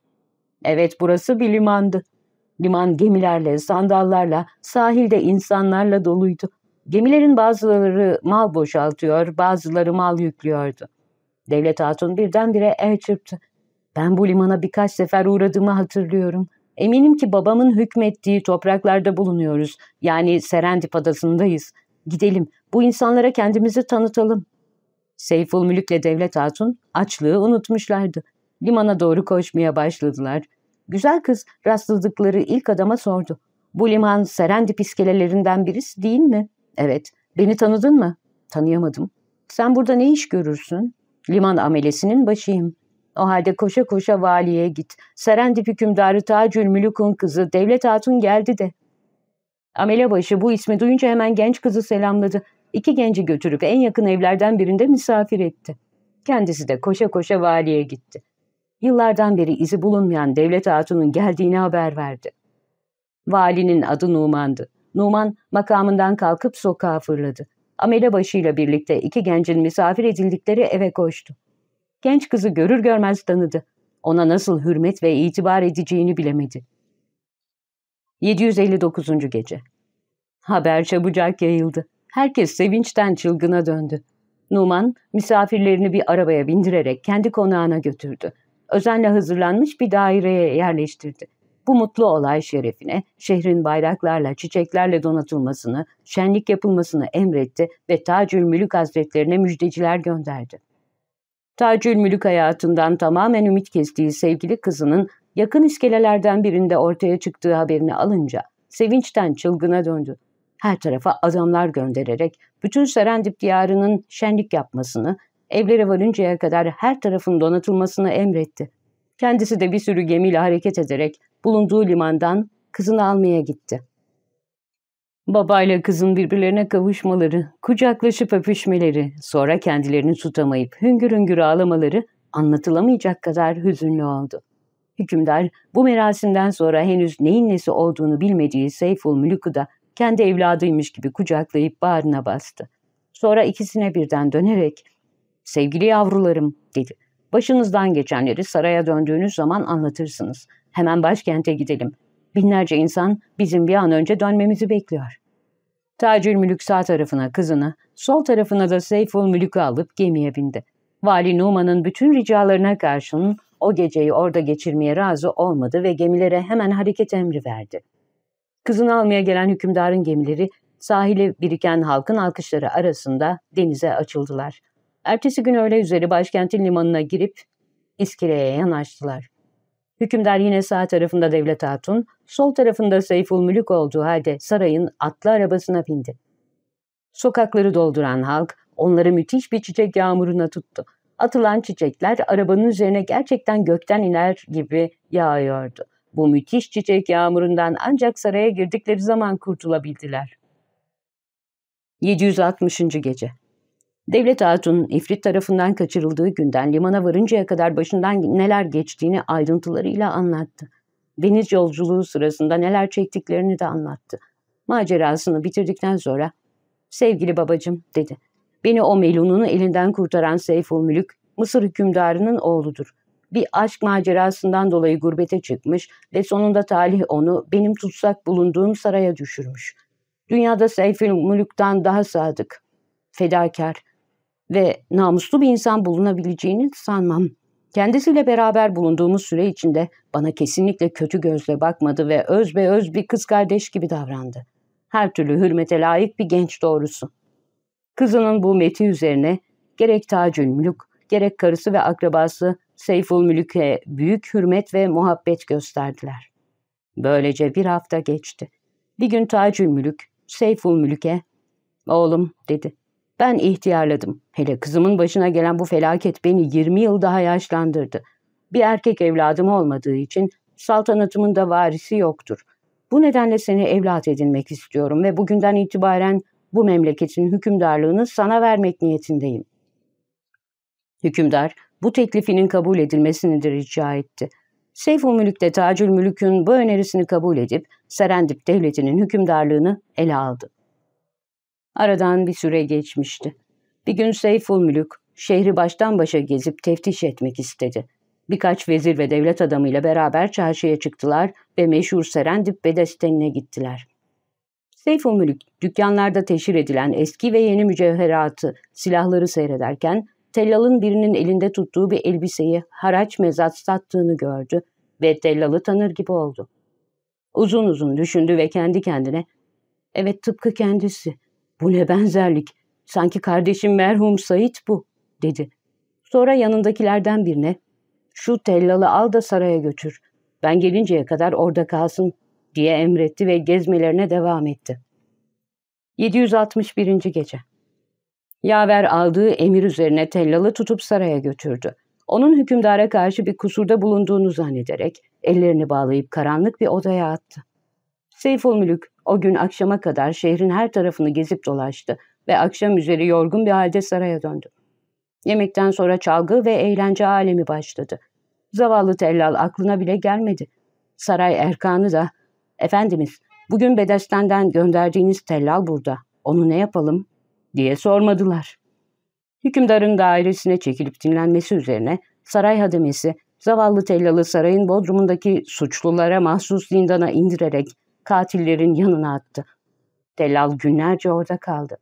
Evet burası bir limandı. Liman gemilerle, sandallarla, sahilde insanlarla doluydu. Gemilerin bazıları mal boşaltıyor, bazıları mal yüklüyordu. Devlet Hatun birdenbire el çırptı. Ben bu limana birkaç sefer uğradığımı hatırlıyorum. Eminim ki babamın hükmettiği topraklarda bulunuyoruz. Yani Serendip adasındayız. Gidelim, bu insanlara kendimizi tanıtalım. Seyful Mülük'le Devlet Hatun açlığı unutmuşlardı. Limana doğru koşmaya başladılar. Güzel kız rastladıkları ilk adama sordu. Bu liman Serendip iskelelerinden birisi değil mi? Evet. Beni tanıdın mı? Tanıyamadım. Sen burada ne iş görürsün? Liman amelesinin başıyım. O halde koşa koşa valiye git. Serendip hükümdarı Tacül Mülük'ün kızı Devlet Hatun geldi de. Amelebaşı bu ismi duyunca hemen genç kızı selamladı. İki genci götürüp en yakın evlerden birinde misafir etti. Kendisi de koşa koşa valiye gitti. Yıllardan beri izi bulunmayan Devlet Hatun'un geldiğini haber verdi. Valinin adı Numan'dı. Numan makamından kalkıp sokağa fırladı. Amele başıyla birlikte iki gencin misafir edildikleri eve koştu. Genç kızı görür görmez tanıdı. Ona nasıl hürmet ve itibar edeceğini bilemedi. 759. Gece Haber çabucak yayıldı. Herkes sevinçten çılgına döndü. Numan, misafirlerini bir arabaya bindirerek kendi konağına götürdü. Özenle hazırlanmış bir daireye yerleştirdi. Bu mutlu olay şerefine şehrin bayraklarla, çiçeklerle donatılmasını, şenlik yapılmasını emretti ve Tacül Mülük Hazretlerine müjdeciler gönderdi. Tacül Mülük hayatından tamamen ümit kestiği sevgili kızının yakın iskelelerden birinde ortaya çıktığı haberini alınca sevinçten çılgına döndü. Her tarafa adamlar göndererek bütün Serendip diyarının şenlik yapmasını, evlere varıncaya kadar her tarafın donatılmasını emretti. Kendisi de bir sürü gemiyle hareket ederek bulunduğu limandan kızını almaya gitti. Babayla kızın birbirlerine kavuşmaları, kucaklaşıp öpüşmeleri, sonra kendilerini tutamayıp hüngür hüngür ağlamaları anlatılamayacak kadar hüzünlü oldu. Hükümdar bu merasimden sonra henüz neyin nesi olduğunu bilmediği Seyful Mülük'ü da kendi evladıymış gibi kucaklayıp bağrına bastı. Sonra ikisine birden dönerek ''Sevgili yavrularım'' dedi. ''Başınızdan geçenleri saraya döndüğünüz zaman anlatırsınız. Hemen başkente gidelim. Binlerce insan bizim bir an önce dönmemizi bekliyor. Tacül Mülük sağ tarafına kızını, sol tarafına da Seyful Mülük'ü alıp gemiye bindi. Vali Numan'ın bütün ricalarına karşın o geceyi orada geçirmeye razı olmadı ve gemilere hemen hareket emri verdi. Kızını almaya gelen hükümdarın gemileri sahile biriken halkın alkışları arasında denize açıldılar. Ertesi gün öğle üzeri başkentin limanına girip iskeleye yanaştılar. Hükümdar yine sağ tarafında Devlet Hatun, sol tarafında Seyful Mülük olduğu halde sarayın atlı arabasına bindi. Sokakları dolduran halk onları müthiş bir çiçek yağmuruna tuttu. Atılan çiçekler arabanın üzerine gerçekten gökten iner gibi yağıyordu. Bu müthiş çiçek yağmurundan ancak saraya girdikleri zaman kurtulabildiler. 760. Gece Devlet Hatun, İfrit tarafından kaçırıldığı günden limana varıncaya kadar başından neler geçtiğini ayrıntılarıyla anlattı. Deniz yolculuğu sırasında neler çektiklerini de anlattı. Macerasını bitirdikten sonra, ''Sevgili babacım'' dedi. ''Beni o melununu elinden kurtaran Seyful Mülük, Mısır hükümdarının oğludur. Bir aşk macerasından dolayı gurbete çıkmış ve sonunda talih onu benim tutsak bulunduğum saraya düşürmüş. Dünyada Seyful Mülük'ten daha sadık, fedakar, ve namuslu bir insan bulunabileceğini sanmam. Kendisiyle beraber bulunduğumuz süre içinde bana kesinlikle kötü gözle bakmadı ve öz be öz bir kız kardeş gibi davrandı. Her türlü hürmete layık bir genç doğrusu. Kızının bu meti üzerine gerek Tacül Mülük, gerek karısı ve akrabası Seyful Mülük'e büyük hürmet ve muhabbet gösterdiler. Böylece bir hafta geçti. Bir gün Tacül Mülük, Seyful Mülük'e, ''Oğlum'' dedi, Ben ihtiyarladım. Hele kızımın başına gelen bu felaket beni 20 yıl daha yaşlandırdı. Bir erkek evladım olmadığı için saltanatımın da varisi yoktur. Bu nedenle seni evlat edinmek istiyorum ve bugünden itibaren bu memleketin hükümdarlığını sana vermek niyetindeyim. Hükümdar bu teklifinin kabul edilmesini de rica etti. Seyfulmülük de Tacül Mülük'ün bu önerisini kabul edip Serendip devletinin hükümdarlığını ele aldı. Aradan bir süre geçmişti. Bir gün Seyfulmülük şehri baştan başa gezip teftiş etmek istedi. Birkaç vezir ve devlet adamıyla beraber çarşıya çıktılar ve meşhur Serendip Bedestenine gittiler. Seyfulmülük dükkanlarda teşhir edilen eski ve yeni mücevheratı, silahları seyrederken tellalın birinin elinde tuttuğu bir elbiseyi haraç mezat sattığını gördü ve tellalı tanır gibi oldu. Uzun uzun düşündü ve kendi kendine ''Evet tıpkı kendisi. Bu ne benzerlik. Sanki kardeşim merhum Sait bu.'' dedi. Sonra yanındakilerden birine ''Şu tellalı al da saraya götür. Ben gelinceye kadar orada kalsın.'' diye emretti ve gezmelerine devam etti. 761. Gece Yaver aldığı emir üzerine tellalı tutup saraya götürdü. Onun hükümdara karşı bir kusurda bulunduğunu zannederek ellerini bağlayıp karanlık bir odaya attı. Seyfulmülük o gün akşama kadar şehrin her tarafını gezip dolaştı ve akşam üzeri yorgun bir halde saraya döndü. Yemekten sonra çalgı ve eğlence alemi başladı. Zavallı tellal aklına bile gelmedi. Saray erkanı da, ''Efendimiz, bugün Bedesten'den gönderdiğiniz tellal burada. Onu ne yapalım?'' Diye sormadılar. Hükümdarın dairesine çekilip dinlenmesi üzerine saray hademesi zavallı tellalı sarayın bodrumundaki suçlulara mahsus zindana indirerek katillerin yanına attı. Tellal günlerce orada kaldı.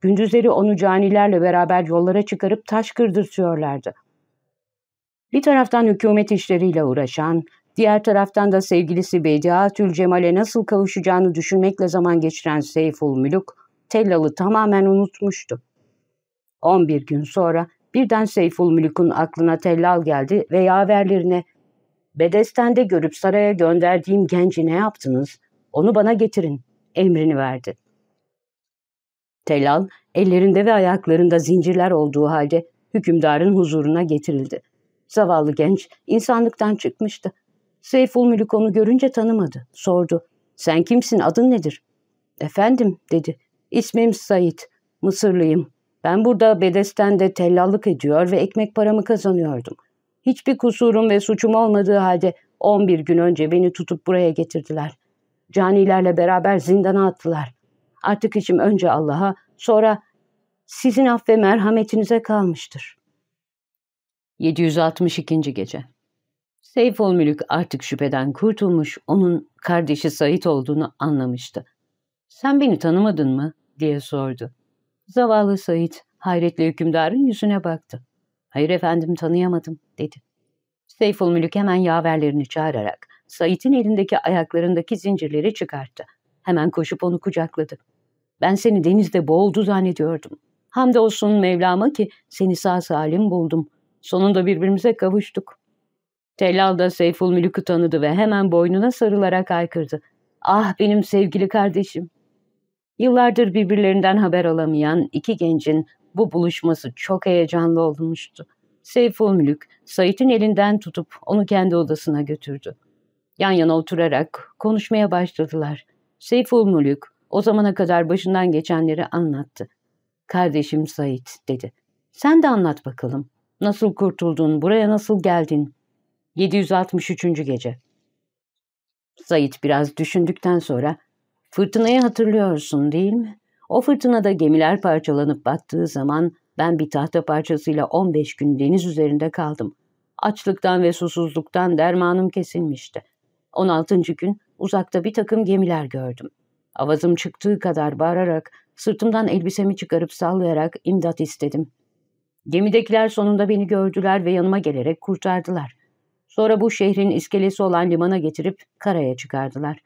Gündüzleri onu canilerle beraber yollara çıkarıp taş kırdırtıyorlardı. Bir taraftan hükümet işleriyle uğraşan, diğer taraftan da sevgilisi Bediatül Cemal'e nasıl kavuşacağını düşünmekle zaman geçiren Seyful Mülük, Tellalı tamamen unutmuştu. 11 gün sonra birden Seyful Mülük'ün aklına tellal geldi ve yaverlerine Bedesten'de görüp saraya gönderdiğim genci ne yaptınız? Onu bana getirin, emrini verdi. Tellal, ellerinde ve ayaklarında zincirler olduğu halde hükümdarın huzuruna getirildi. Zavallı genç insanlıktan çıkmıştı. Seyful Mülük onu görünce tanımadı. Sordu. Sen kimsin, adın nedir? Efendim, dedi. İsmim Said, Mısırlıyım. Ben burada Bedesten'de tellallık ediyor ve ekmek paramı kazanıyordum. Hiçbir kusurum ve suçum olmadığı halde 11 gün önce beni tutup buraya getirdiler. Canilerle beraber zindana attılar. Artık içim önce Allah'a, sonra sizin af ve merhametinize kalmıştır. 762. Gece Seyfol Mülük artık şüpheden kurtulmuş, onun kardeşi Sait olduğunu anlamıştı. ''Sen beni tanımadın mı?'' Diye sordu. Zavallı Sait hayretle hükümdarın yüzüne baktı. Hayır efendim tanıyamadım dedi. Seyful Mülük hemen yaverlerini çağırarak Sait'in elindeki ayaklarındaki zincirleri çıkarttı. Hemen koşup onu kucakladı. Ben seni denizde boğuldu zannediyordum. Hamdolsun Mevlam'a ki seni sağ salim buldum. Sonunda birbirimize kavuştuk. Tellal da Seyful Mülük'ü tanıdı ve hemen boynuna sarılarak aykırdı. Ah benim sevgili kardeşim. Yıllardır birbirlerinden haber alamayan iki gencin bu buluşması çok heyecanlı olmuştu. Seyful Mülük, Sait'in elinden tutup onu kendi odasına götürdü. Yan yana oturarak konuşmaya başladılar. Seyful Mülük o zamana kadar başından geçenleri anlattı. Kardeşim Sait dedi. Sen de anlat bakalım. Nasıl kurtuldun, buraya nasıl geldin? 763. Gece Sait biraz düşündükten sonra Fırtınayı hatırlıyorsun değil mi? O fırtınada gemiler parçalanıp battığı zaman ben bir tahta parçasıyla 15 gün deniz üzerinde kaldım. Açlıktan ve susuzluktan dermanım kesilmişti. 16. gün uzakta bir takım gemiler gördüm. Avazım çıktığı kadar bağırarak, sırtımdan elbisemi çıkarıp sallayarak imdat istedim. Gemidekiler sonunda beni gördüler ve yanıma gelerek kurtardılar. Sonra bu şehrin iskelesi olan limana getirip karaya çıkardılar.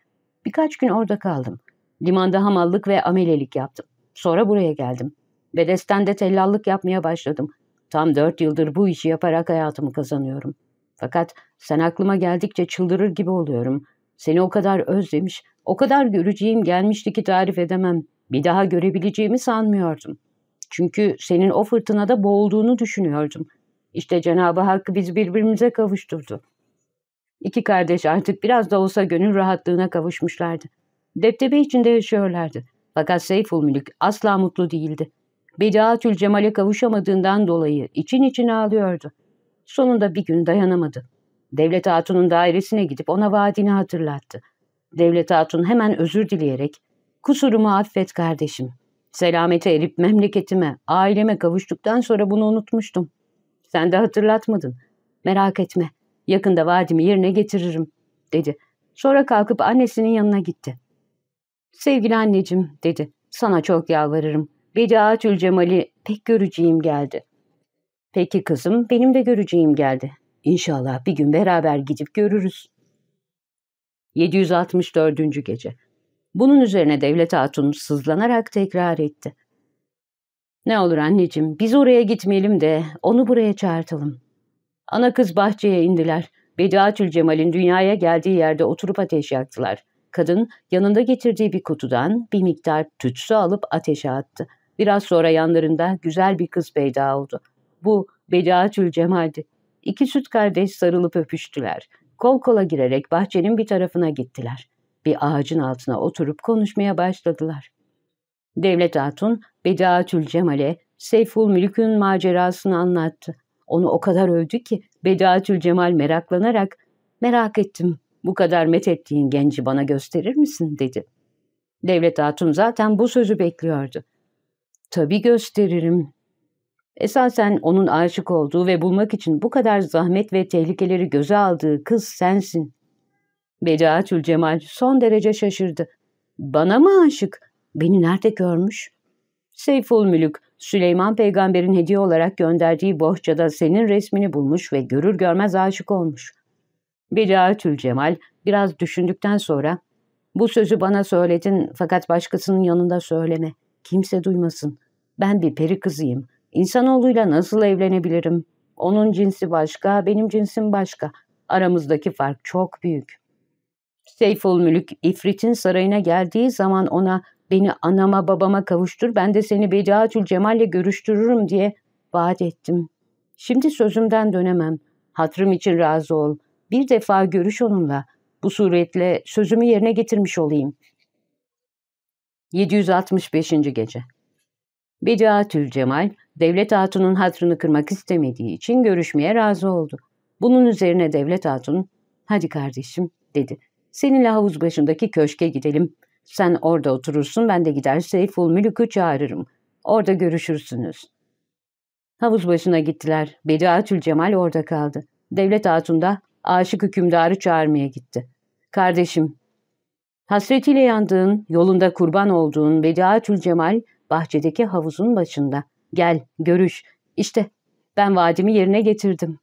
Birkaç gün orada kaldım. Limanda hamallık ve amelelik yaptım. Sonra buraya geldim. Bedesten'de tellallık yapmaya başladım. Tam dört yıldır bu işi yaparak hayatımı kazanıyorum. Fakat sen aklıma geldikçe çıldırır gibi oluyorum. Seni o kadar özlemiş, o kadar göreceğim gelmişti ki tarif edemem. Bir daha görebileceğimi sanmıyordum. Çünkü senin o fırtınada boğulduğunu düşünüyordum. İşte Cenab-ı Hak bizi birbirimize kavuşturdu. İki kardeş artık biraz da olsa gönül rahatlığına kavuşmuşlardı. Deptebe içinde yaşıyorlardı. Fakat Seyful Mülük asla mutlu değildi. Bedaatül Cemal'e kavuşamadığından dolayı için için ağlıyordu. Sonunda bir gün dayanamadı. Devlet Hatun'un dairesine gidip ona vaadini hatırlattı. Devlet Hatun hemen özür dileyerek, ''Kusurumu affet kardeşim. Selamete erip memleketime, aileme kavuştuktan sonra bunu unutmuştum. Sen de hatırlatmadın. Merak etme, yakında vaadimi yerine getiririm.'' dedi. Sonra kalkıp annesinin yanına gitti. ''Sevgili anneciğim'' dedi. ''Sana çok yalvarırım. Bediatül Cemal'i pek göreceğim geldi.'' ''Peki kızım, benim de göreceğim geldi. İnşallah bir gün beraber gidip görürüz.'' 764. Gece Bunun üzerine Devlet Hatun sızlanarak tekrar etti. ''Ne olur anneciğim, biz oraya gitmeyelim de onu buraya çağırtalım.'' Ana kız bahçeye indiler. Bediatül Cemal'in dünyaya geldiği yerde oturup ateş yaktılar. Kadın yanında getirdiği bir kutudan bir miktar tütsü alıp ateşe attı. Biraz sonra yanlarında güzel bir kız peyda oldu. Bu Bediatül Cemal'di. İki süt kardeş sarılıp öpüştüler. Kol kola girerek bahçenin bir tarafına gittiler. Bir ağacın altına oturup konuşmaya başladılar. Devlet Hatun, Bediatül Cemal'e Seyful Mülk'ün macerasını anlattı. Onu o kadar övdü ki Bediatül Cemal meraklanarak ''Merak ettim, bu kadar met ettiğin genci bana gösterir misin?'' dedi. Devlet Hatun zaten bu sözü bekliyordu. ''Tabii gösteririm Esasen onun aşık olduğu ve bulmak için bu kadar zahmet ve tehlikeleri göze aldığı kız sensin. Bedaatül Cemal son derece şaşırdı. Bana mı aşık? Beni nerede görmüş? Seyful Mülük, Süleyman peygamberin hediye olarak gönderdiği bohçada senin resmini bulmuş ve görür görmez aşık olmuş. Bedaatül Cemal biraz düşündükten sonra bu sözü bana söyledin fakat başkasının yanında söyleme. Kimse duymasın. Ben bir peri kızıyım. İnsanoğluyla nasıl evlenebilirim? Onun cinsi başka, benim cinsim başka. Aramızdaki fark çok büyük. Seyful Mülük İfrit'in sarayına geldiği zaman ona beni anama babama kavuştur ben de seni Bediatül Cemal'le görüştürürüm diye vaat ettim. Şimdi sözümden dönemem. Hatrım için razı ol. Bir defa görüş onunla. Bu suretle sözümü yerine getirmiş olayım. 765. Gece Bediatül Cemal Devlet Hatun'un hatrını kırmak istemediği için görüşmeye razı oldu. Bunun üzerine Devlet Hatun, hadi kardeşim dedi. Seninle havuz başındaki köşke gidelim. Sen orada oturursun ben de gider Seyful Mülük'ü çağırırım. Orada görüşürsünüz. Havuz başına gittiler. Bediatül Cemal orada kaldı. Devlet Hatun da aşık hükümdarı çağırmaya gitti. Kardeşim, hasretiyle yandığın, yolunda kurban olduğun Bediatül Cemal bahçedeki havuzun başında. Gel, görüş. İşte ben vaadimi yerine getirdim.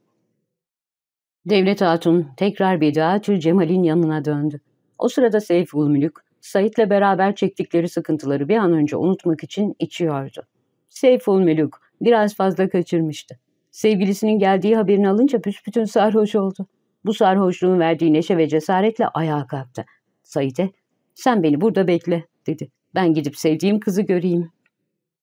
Devlet Hatun tekrar Bedaatül Cemal'in yanına döndü. O sırada Seyful Mülük, Sait'le beraber çektikleri sıkıntıları bir an önce unutmak için içiyordu. Seyful Mülük biraz fazla kaçırmıştı. Sevgilisinin geldiği haberini alınca büsbütün sarhoş oldu. Bu sarhoşluğun verdiği neşe ve cesaretle ayağa kalktı. Sait'e, sen beni burada bekle, dedi. Ben gidip sevdiğim kızı göreyim.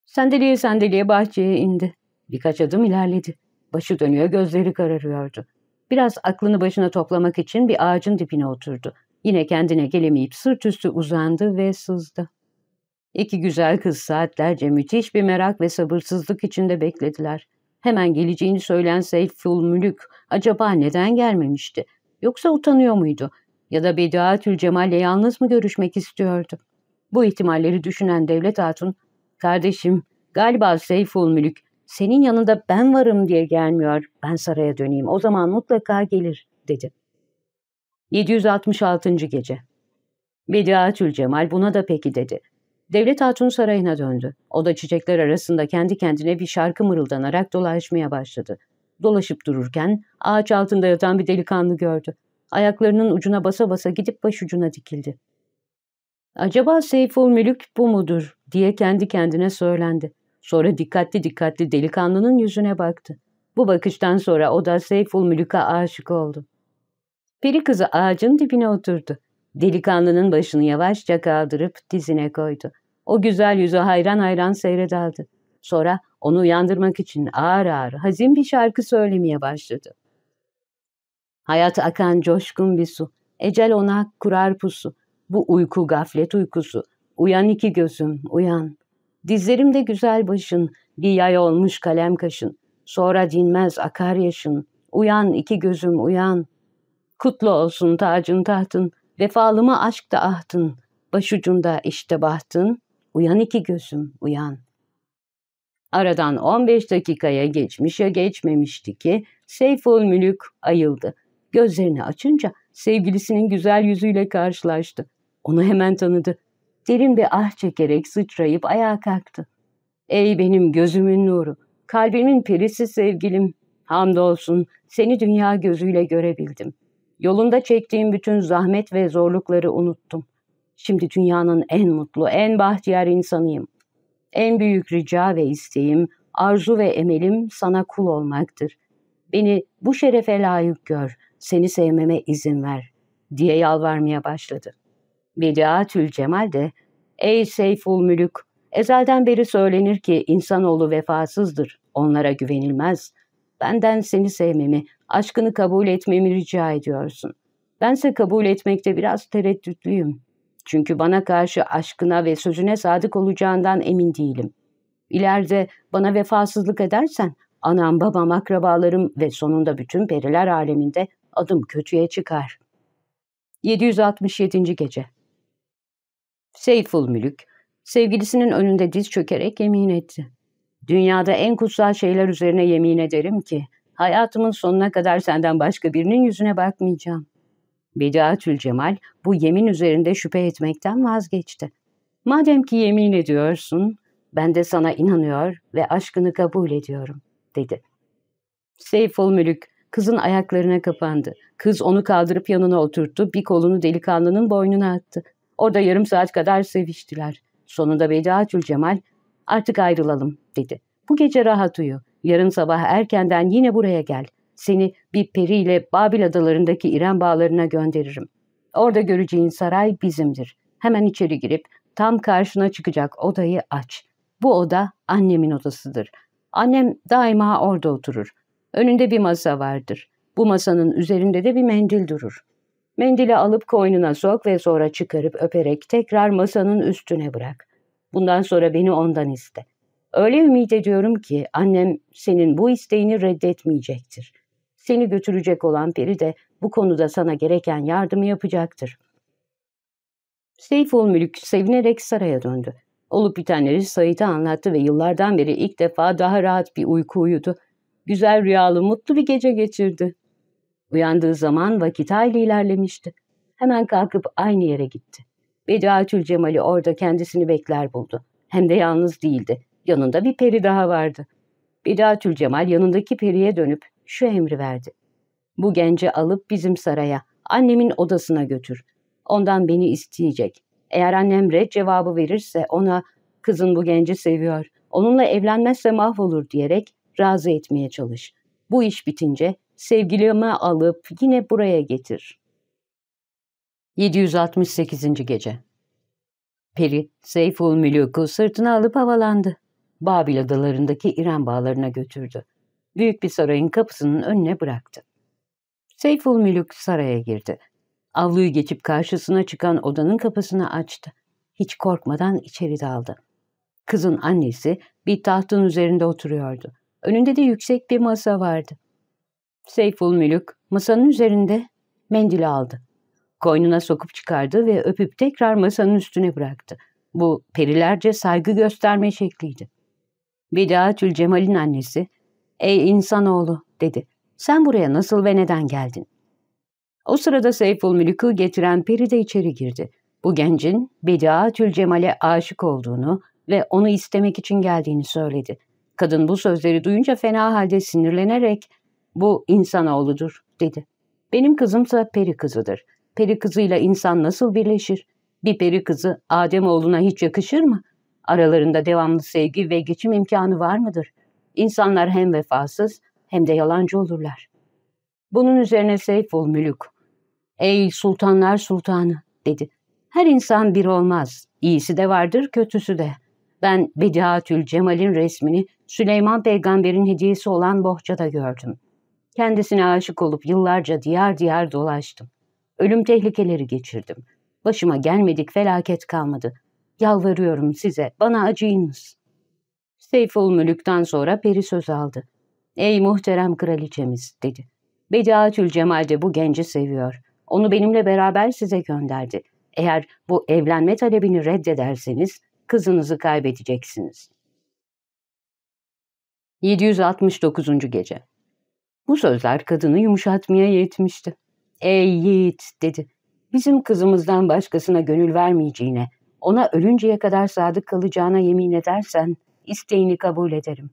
Sandalye sandalye bahçeye indi. Birkaç adım ilerledi. Başı dönüyor, gözleri kararıyordu. Biraz aklını başına toplamak için bir ağacın dibine oturdu. Yine kendine gelemeyip sırt üstü uzandı ve sızdı. İki güzel kız saatlerce müthiş bir merak ve sabırsızlık içinde beklediler. Hemen geleceğini söyleyen Seyful Mülük acaba neden gelmemişti? Yoksa utanıyor muydu? Ya da Bediatül Cemal'le yalnız mı görüşmek istiyordu? Bu ihtimalleri düşünen Devlet Hatun Kardeşim, galiba Seyful Mülük senin yanında ben varım diye gelmiyor. Ben saraya döneyim. O zaman mutlaka gelir, dedi. 766. Gece Bediatül Cemal buna da peki dedi. Devlet Hatun sarayına döndü. O da çiçekler arasında kendi kendine bir şarkı mırıldanarak dolaşmaya başladı. Dolaşıp dururken ağaç altında yatan bir delikanlı gördü. Ayaklarının ucuna basa basa gidip başucuna dikildi. Acaba Seyful Mülük bu mudur diye kendi kendine söylendi. Sonra dikkatli dikkatli delikanlının yüzüne baktı. Bu bakıştan sonra o da Seyful Mülük'e aşık oldu. Peri kızı ağacın dibine oturdu. Delikanlının başını yavaşça kaldırıp dizine koydu. O güzel yüzü hayran hayran seyredaldı. Sonra onu uyandırmak için ağır ağır hazin bir şarkı söylemeye başladı. Hayat akan coşkun bir su, ecel ona kurar pusu. Bu uyku gaflet uykusu, uyan iki gözüm, uyan. Dizlerimde güzel başın, bir yay olmuş kalem kaşın. Sonra dinmez akar yaşın, uyan iki gözüm uyan. Kutlu olsun tacın tahtın, vefalı mı aşk da ahtın. Başucunda işte bahtın, uyan iki gözüm uyan.'' Aradan 15 dakikaya geçmiş ya geçmemişti ki Seyful Mülük ayıldı. Gözlerini açınca sevgilisinin güzel yüzüyle karşılaştı. Onu hemen tanıdı. Derin bir ah çekerek sıçrayıp ayağa kalktı. Ey benim gözümün nuru, kalbimin perisi sevgilim. Hamdolsun seni dünya gözüyle görebildim. Yolunda çektiğim bütün zahmet ve zorlukları unuttum. Şimdi dünyanın en mutlu, en bahtiyar insanıyım. En büyük rica ve isteğim, arzu ve emelim sana kul olmaktır. Beni bu şerefe layık gör, seni sevmeme izin ver, diye yalvarmaya başladı. Bediatül Cemal de, ey Seyful Mülük, ezelden beri söylenir ki insanoğlu vefasızdır, onlara güvenilmez. Benden seni sevmemi, aşkını kabul etmemi rica ediyorsun. Bense kabul etmekte biraz tereddütlüyüm. Çünkü bana karşı aşkına ve sözüne sadık olacağından emin değilim. İleride bana vefasızlık edersen anam, babam, akrabalarım ve sonunda bütün periler aleminde adım kötüye çıkar. 767. Gece Seyful Mülük, sevgilisinin önünde diz çökerek yemin etti. Dünyada en kutsal şeyler üzerine yemin ederim ki, hayatımın sonuna kadar senden başka birinin yüzüne bakmayacağım. Bediatül Cemal bu yemin üzerinde şüphe etmekten vazgeçti. Madem ki yemin ediyorsun, ben de sana inanıyor ve aşkını kabul ediyorum, dedi. Seyful Mülük kızın ayaklarına kapandı. Kız onu kaldırıp yanına oturttu, bir kolunu delikanlının boynuna attı. Orada yarım saat kadar seviştiler. Sonunda Bediatül Cemal, artık ayrılalım, dedi. Bu gece rahat uyu. Yarın sabah erkenden yine buraya gel. Seni bir periyle Babil adalarındaki İrem bağlarına gönderirim. Orada göreceğin saray bizimdir. Hemen içeri girip tam karşına çıkacak odayı aç. Bu oda annemin odasıdır. Annem daima orada oturur. Önünde bir masa vardır. Bu masanın üzerinde de bir mendil durur. Mendili alıp koynuna sok ve sonra çıkarıp öperek tekrar masanın üstüne bırak. Bundan sonra beni ondan iste. Öyle ümit ediyorum ki annem senin bu isteğini reddetmeyecektir. Seni götürecek olan peri de bu konuda sana gereken yardımı yapacaktır. Seyful Mülük sevinerek saraya döndü. Olup bitenleri Said'e anlattı ve yıllardan beri ilk defa daha rahat bir uyku uyudu. Güzel rüyalı, mutlu bir gece geçirdi. Uyandığı zaman vakit hayli ilerlemişti. Hemen kalkıp aynı yere gitti. Bediatül Cemal'i orada kendisini bekler buldu. Hem de yalnız değildi. Yanında bir peri daha vardı. Bediatül Cemal yanındaki periye dönüp şu emri verdi. Bu genci alıp bizim saraya, annemin odasına götür. Ondan beni isteyecek. Eğer annem red cevabı verirse ona kızın bu genci seviyor, onunla evlenmezse mahvolur diyerek razı etmeye çalış. Bu iş bitince sevgilimi alıp yine buraya getir. 768. Gece Peri, Seyful Mülük'ü sırtına alıp havalandı. Babil adalarındaki İran bağlarına götürdü büyük bir sarayın kapısının önüne bıraktı. Seyful Mülük saraya girdi. Avluyu geçip karşısına çıkan odanın kapısını açtı. Hiç korkmadan içeri daldı. Kızın annesi bir tahtın üzerinde oturuyordu. Önünde de yüksek bir masa vardı. Seyful Mülük masanın üzerinde mendili aldı. Koynuna sokup çıkardı ve öpüp tekrar masanın üstüne bıraktı. Bu perilerce saygı gösterme şekliydi. Vedaatül Cemal'in annesi ''Ey insanoğlu'' dedi. ''Sen buraya nasıl ve neden geldin?'' O sırada Seyful Mülük'ü getiren peri de içeri girdi. Bu gencin Bediatül Cemal'e aşık olduğunu ve onu istemek için geldiğini söyledi. Kadın bu sözleri duyunca fena halde sinirlenerek ''Bu insanoğludur'' dedi. ''Benim kızımsa peri kızıdır. Peri kızıyla insan nasıl birleşir? Bir peri kızı Adem oğluna hiç yakışır mı? Aralarında devamlı sevgi ve geçim imkanı var mıdır? İnsanlar hem vefasız hem de yalancı olurlar. Bunun üzerine Seyful Mülük, ''Ey sultanlar sultanı'' dedi. ''Her insan bir olmaz. İyisi de vardır, kötüsü de. Ben Bediatül Cemal'in resmini Süleyman peygamberin hediyesi olan bohçada gördüm. Kendisine aşık olup yıllarca diyar diyar dolaştım. Ölüm tehlikeleri geçirdim. Başıma gelmedik felaket kalmadı. Yalvarıyorum size, bana acıyınız. Seyful Mülük'ten sonra peri söz aldı. Ey muhterem kraliçemiz, dedi. Bediatül Cemal de bu genci seviyor. Onu benimle beraber size gönderdi. Eğer bu evlenme talebini reddederseniz kızınızı kaybedeceksiniz. 769. Gece Bu sözler kadını yumuşatmaya yetmişti. Ey yiğit dedi. Bizim kızımızdan başkasına gönül vermeyeceğine, ona ölünceye kadar sadık kalacağına yemin edersen isteğini kabul ederim.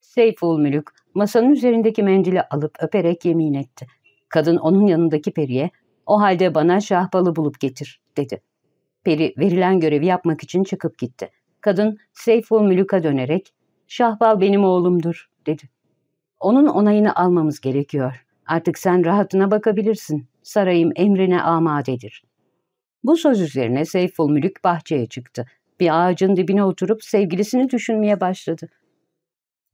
Seyful Mülük masanın üzerindeki mendili alıp öperek yemin etti. Kadın onun yanındaki periye o halde bana şahbalı bulup getir dedi. Peri verilen görevi yapmak için çıkıp gitti. Kadın Seyful Mülük'a dönerek şahbal benim oğlumdur dedi. Onun onayını almamız gerekiyor. Artık sen rahatına bakabilirsin. Sarayım emrine amadedir. Bu söz üzerine Seyful Mülük bahçeye çıktı. Bir ağacın dibine oturup sevgilisini düşünmeye başladı.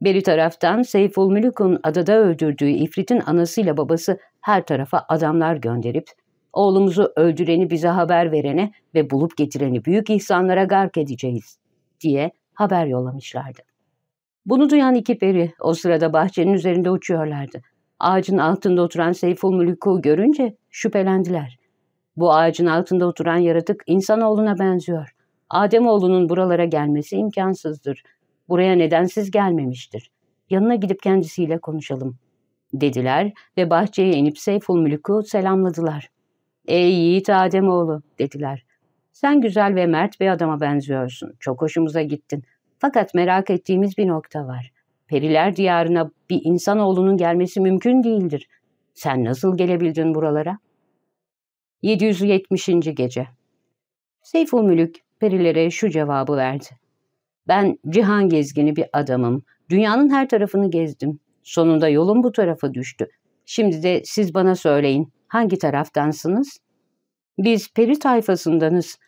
Beri taraftan Seyful Mülük'ün adada öldürdüğü İfrit'in anasıyla babası her tarafa adamlar gönderip oğlumuzu öldüreni bize haber verene ve bulup getireni büyük ihsanlara gark edeceğiz diye haber yollamışlardı. Bunu duyan iki peri o sırada bahçenin üzerinde uçuyorlardı. Ağacın altında oturan Seyful Mülük'ü görünce şüphelendiler. Bu ağacın altında oturan yaratık insanoğluna benziyor. Ademoğlunun buralara gelmesi imkansızdır. Buraya nedensiz gelmemiştir. Yanına gidip kendisiyle konuşalım, dediler ve bahçeye inip Seyful Mülük'ü selamladılar. Ey yiğit Ademoğlu, dediler. Sen güzel ve mert bir adama benziyorsun. Çok hoşumuza gittin. Fakat merak ettiğimiz bir nokta var. Periler diyarına bir insanoğlunun gelmesi mümkün değildir. Sen nasıl gelebildin buralara? 770. Gece Seyful Mülük perilere şu cevabı verdi. Ben cihan gezgini bir adamım. Dünyanın her tarafını gezdim. Sonunda yolum bu tarafa düştü. Şimdi de siz bana söyleyin. Hangi taraftansınız? Biz peri tayfasındanız.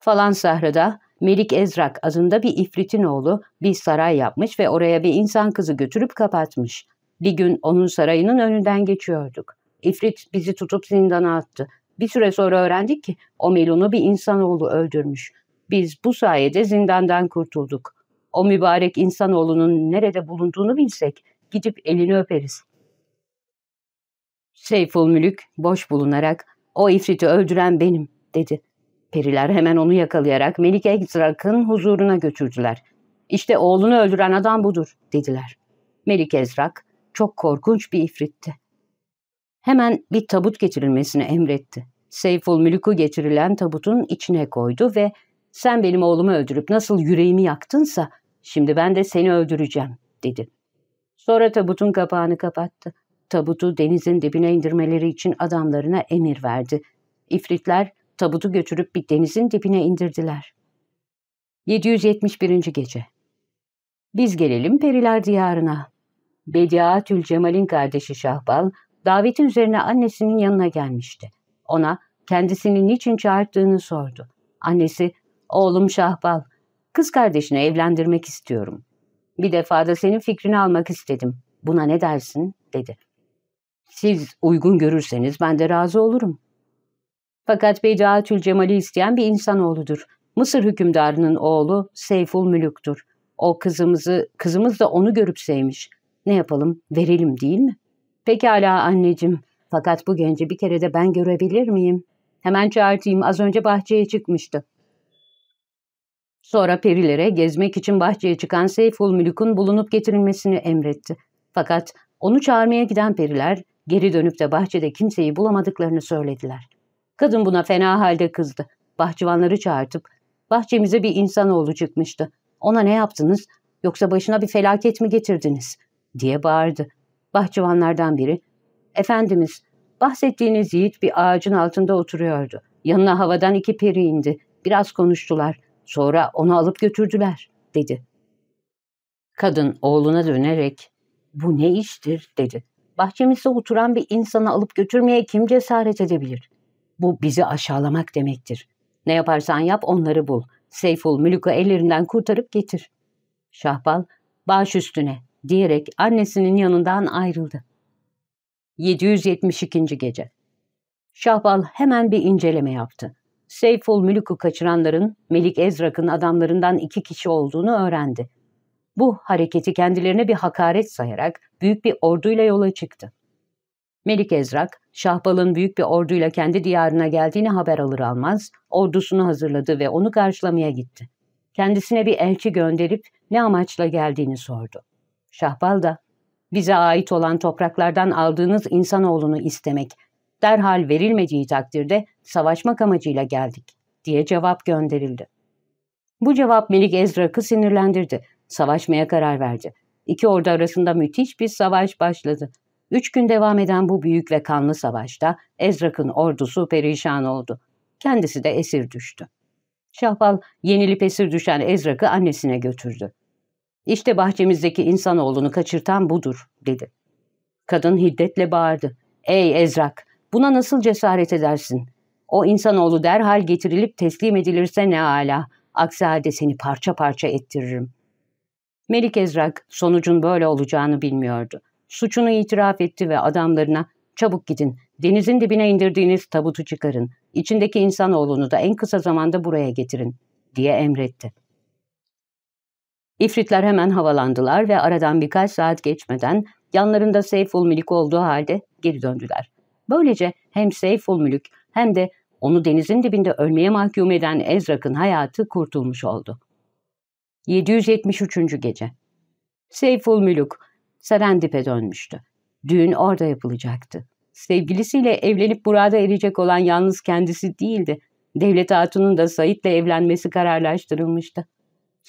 Falan sahrada Melik Ezrak adında bir ifritin oğlu bir saray yapmış ve oraya bir insan kızı götürüp kapatmış. Bir gün onun sarayının önünden geçiyorduk. İfrit bizi tutup zindana attı. Bir süre sonra öğrendik ki o Melun'u bir insanoğlu öldürmüş. Biz bu sayede zindandan kurtulduk. O mübarek insanoğlunun nerede bulunduğunu bilsek gidip elini öperiz. Seyful Mülük boş bulunarak o ifriti öldüren benim dedi. Periler hemen onu yakalayarak Melik Ezrak'ın huzuruna götürdüler. İşte oğlunu öldüren adam budur dediler. Melik Ezrak çok korkunç bir ifritti. Hemen bir tabut getirilmesini emretti. Seyful Mülük'ü getirilen tabutun içine koydu ve sen benim oğlumu öldürüp nasıl yüreğimi yaktınsa şimdi ben de seni öldüreceğim dedi. Sonra tabutun kapağını kapattı. Tabutu denizin dibine indirmeleri için adamlarına emir verdi. İfritler tabutu götürüp bir denizin dibine indirdiler. 771. Gece Biz gelelim Periler Diyarı'na. Bediatül Cemal'in kardeşi Şahbal, daveti üzerine annesinin yanına gelmişti. Ona kendisini niçin çağırttığını sordu. Annesi, oğlum Şahbal, kız kardeşini evlendirmek istiyorum. Bir defa da senin fikrini almak istedim. Buna ne dersin? dedi. Siz uygun görürseniz ben de razı olurum. Fakat Bediatül Cemal'i isteyen bir insanoğludur. Mısır hükümdarının oğlu Seyful Mülük'tür. O kızımızı, kızımız da onu görüp sevmiş. Ne yapalım, verelim değil mi? Pekala anneciğim. Fakat bu genci bir kere de ben görebilir miyim? Hemen çağırtayım, az önce bahçeye çıkmıştı. Sonra perilere gezmek için bahçeye çıkan Seyful Mülük'ün bulunup getirilmesini emretti. Fakat onu çağırmaya giden periler geri dönüp de bahçede kimseyi bulamadıklarını söylediler. Kadın buna fena halde kızdı. Bahçıvanları çağırtıp, bahçemize bir insanoğlu çıkmıştı. Ona ne yaptınız, yoksa başına bir felaket mi getirdiniz, diye bağırdı. Bahçıvanlardan biri, Efendimiz, bahsettiğiniz yiğit bir ağacın altında oturuyordu. Yanına havadan iki peri indi. Biraz konuştular. Sonra onu alıp götürdüler, dedi. Kadın oğluna dönerek, bu ne iştir, dedi. Bahçemizde oturan bir insanı alıp götürmeye kim cesaret edebilir? Bu bizi aşağılamak demektir. Ne yaparsan yap onları bul. Seyful Mülük'ü ellerinden kurtarıp getir. Şahbal, baş üstüne diyerek annesinin yanından ayrıldı. 772. Gece Şahbal hemen bir inceleme yaptı. Seyful Mülük'ü kaçıranların Melik Ezrak'ın adamlarından iki kişi olduğunu öğrendi. Bu hareketi kendilerine bir hakaret sayarak büyük bir orduyla yola çıktı. Melik Ezrak, Şahbal'ın büyük bir orduyla kendi diyarına geldiğini haber alır almaz, ordusunu hazırladı ve onu karşılamaya gitti. Kendisine bir elçi gönderip ne amaçla geldiğini sordu. Şahbal da, bize ait olan topraklardan aldığınız insanoğlunu istemek, derhal verilmediği takdirde savaşmak amacıyla geldik, diye cevap gönderildi. Bu cevap Melik Ezrak'ı sinirlendirdi. Savaşmaya karar verdi. İki ordu arasında müthiş bir savaş başladı. Üç gün devam eden bu büyük ve kanlı savaşta Ezrak'ın ordusu perişan oldu. Kendisi de esir düştü. Şahbal yenilip esir düşen Ezrak'ı annesine götürdü. İşte bahçemizdeki insanoğlunu kaçırtan budur, dedi. Kadın hiddetle bağırdı. Ey Ezrak, buna nasıl cesaret edersin? O insanoğlu derhal getirilip teslim edilirse ne ala, aksi halde seni parça parça ettiririm. Melik Ezrak sonucun böyle olacağını bilmiyordu. Suçunu itiraf etti ve adamlarına çabuk gidin, denizin dibine indirdiğiniz tabutu çıkarın, içindeki insanoğlunu da en kısa zamanda buraya getirin, diye emretti. İfritler hemen havalandılar ve aradan birkaç saat geçmeden yanlarında Seyful Mülük olduğu halde geri döndüler. Böylece hem Seyful Mülük hem de onu denizin dibinde ölmeye mahkum eden Ezrak'ın hayatı kurtulmuş oldu. 773. Gece Seyful Mülük Serendip'e dönmüştü. Düğün orada yapılacaktı. Sevgilisiyle evlenip burada erecek olan yalnız kendisi değildi. Devlet Hatun'un da Sait'le evlenmesi kararlaştırılmıştı.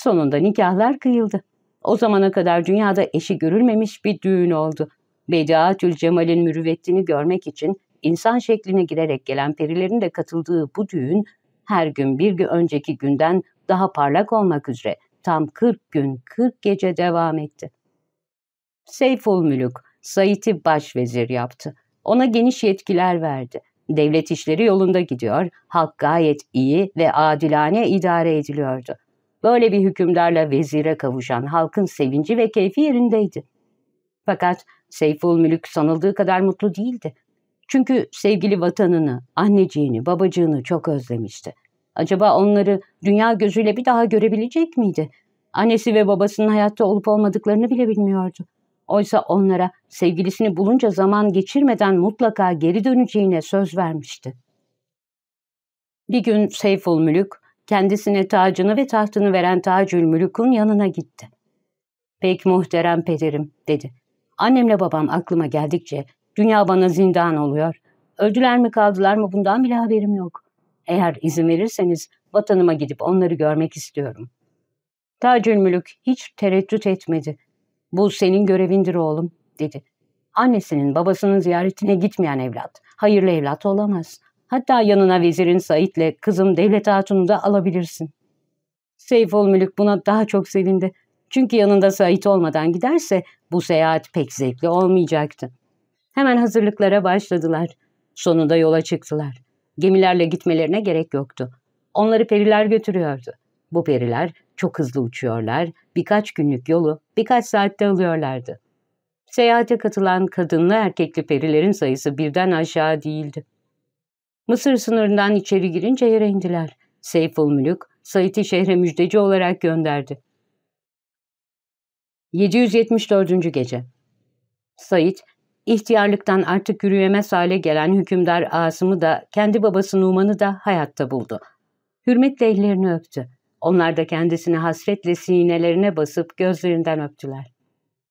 Sonunda nikahlar kıyıldı. O zamana kadar dünyada eşi görülmemiş bir düğün oldu. Bediatül Cemal'in mürüvvetini görmek için insan şekline girerek gelen perilerin de katıldığı bu düğün her gün bir gün önceki günden daha parlak olmak üzere tam 40 gün 40 gece devam etti. Seyful Mülük, Said'i başvezir yaptı. Ona geniş yetkiler verdi. Devlet işleri yolunda gidiyor, halk gayet iyi ve adilane idare ediliyordu. Böyle bir hükümdarla vezire kavuşan halkın sevinci ve keyfi yerindeydi. Fakat Seyful Mülük sanıldığı kadar mutlu değildi. Çünkü sevgili vatanını, anneciğini, babacığını çok özlemişti. Acaba onları dünya gözüyle bir daha görebilecek miydi? Annesi ve babasının hayatta olup olmadıklarını bile bilmiyordu. Oysa onlara sevgilisini bulunca zaman geçirmeden mutlaka geri döneceğine söz vermişti. Bir gün Seyful Mülük kendisine tacını ve tahtını veren Tacül Mülük'ün yanına gitti. Pek muhterem pederim dedi. Annemle babam aklıma geldikçe dünya bana zindan oluyor. Öldüler mi kaldılar mı bundan bile haberim yok. Eğer izin verirseniz vatanıma gidip onları görmek istiyorum. Tacül Mülük hiç tereddüt etmedi. Bu senin görevindir oğlum, dedi. Annesinin babasının ziyaretine gitmeyen evlat, hayırlı evlat olamaz. Hatta yanına vezirin Said'le kızım Devlet Hatun'u da alabilirsin. Seyful Mülük buna daha çok sevindi. Çünkü yanında Said olmadan giderse bu seyahat pek zevkli olmayacaktı. Hemen hazırlıklara başladılar. Sonunda yola çıktılar. Gemilerle gitmelerine gerek yoktu. Onları periler götürüyordu. Bu periler çok hızlı uçuyorlar, birkaç günlük yolu birkaç saatte alıyorlardı. Seyahate katılan kadınlı erkekli perilerin sayısı birden aşağı değildi. Mısır sınırından içeri girince yere indiler. Seyful Mülük, Said'i şehre müjdeci olarak gönderdi. 774. Gece Said, ihtiyarlıktan artık yürüyemez hale gelen hükümdar Asım'ı da kendi babası Numan'ı da hayatta buldu. Hürmetle ellerini öptü. Onlar da kendisini hasretle sinelerine basıp gözlerinden öptüler.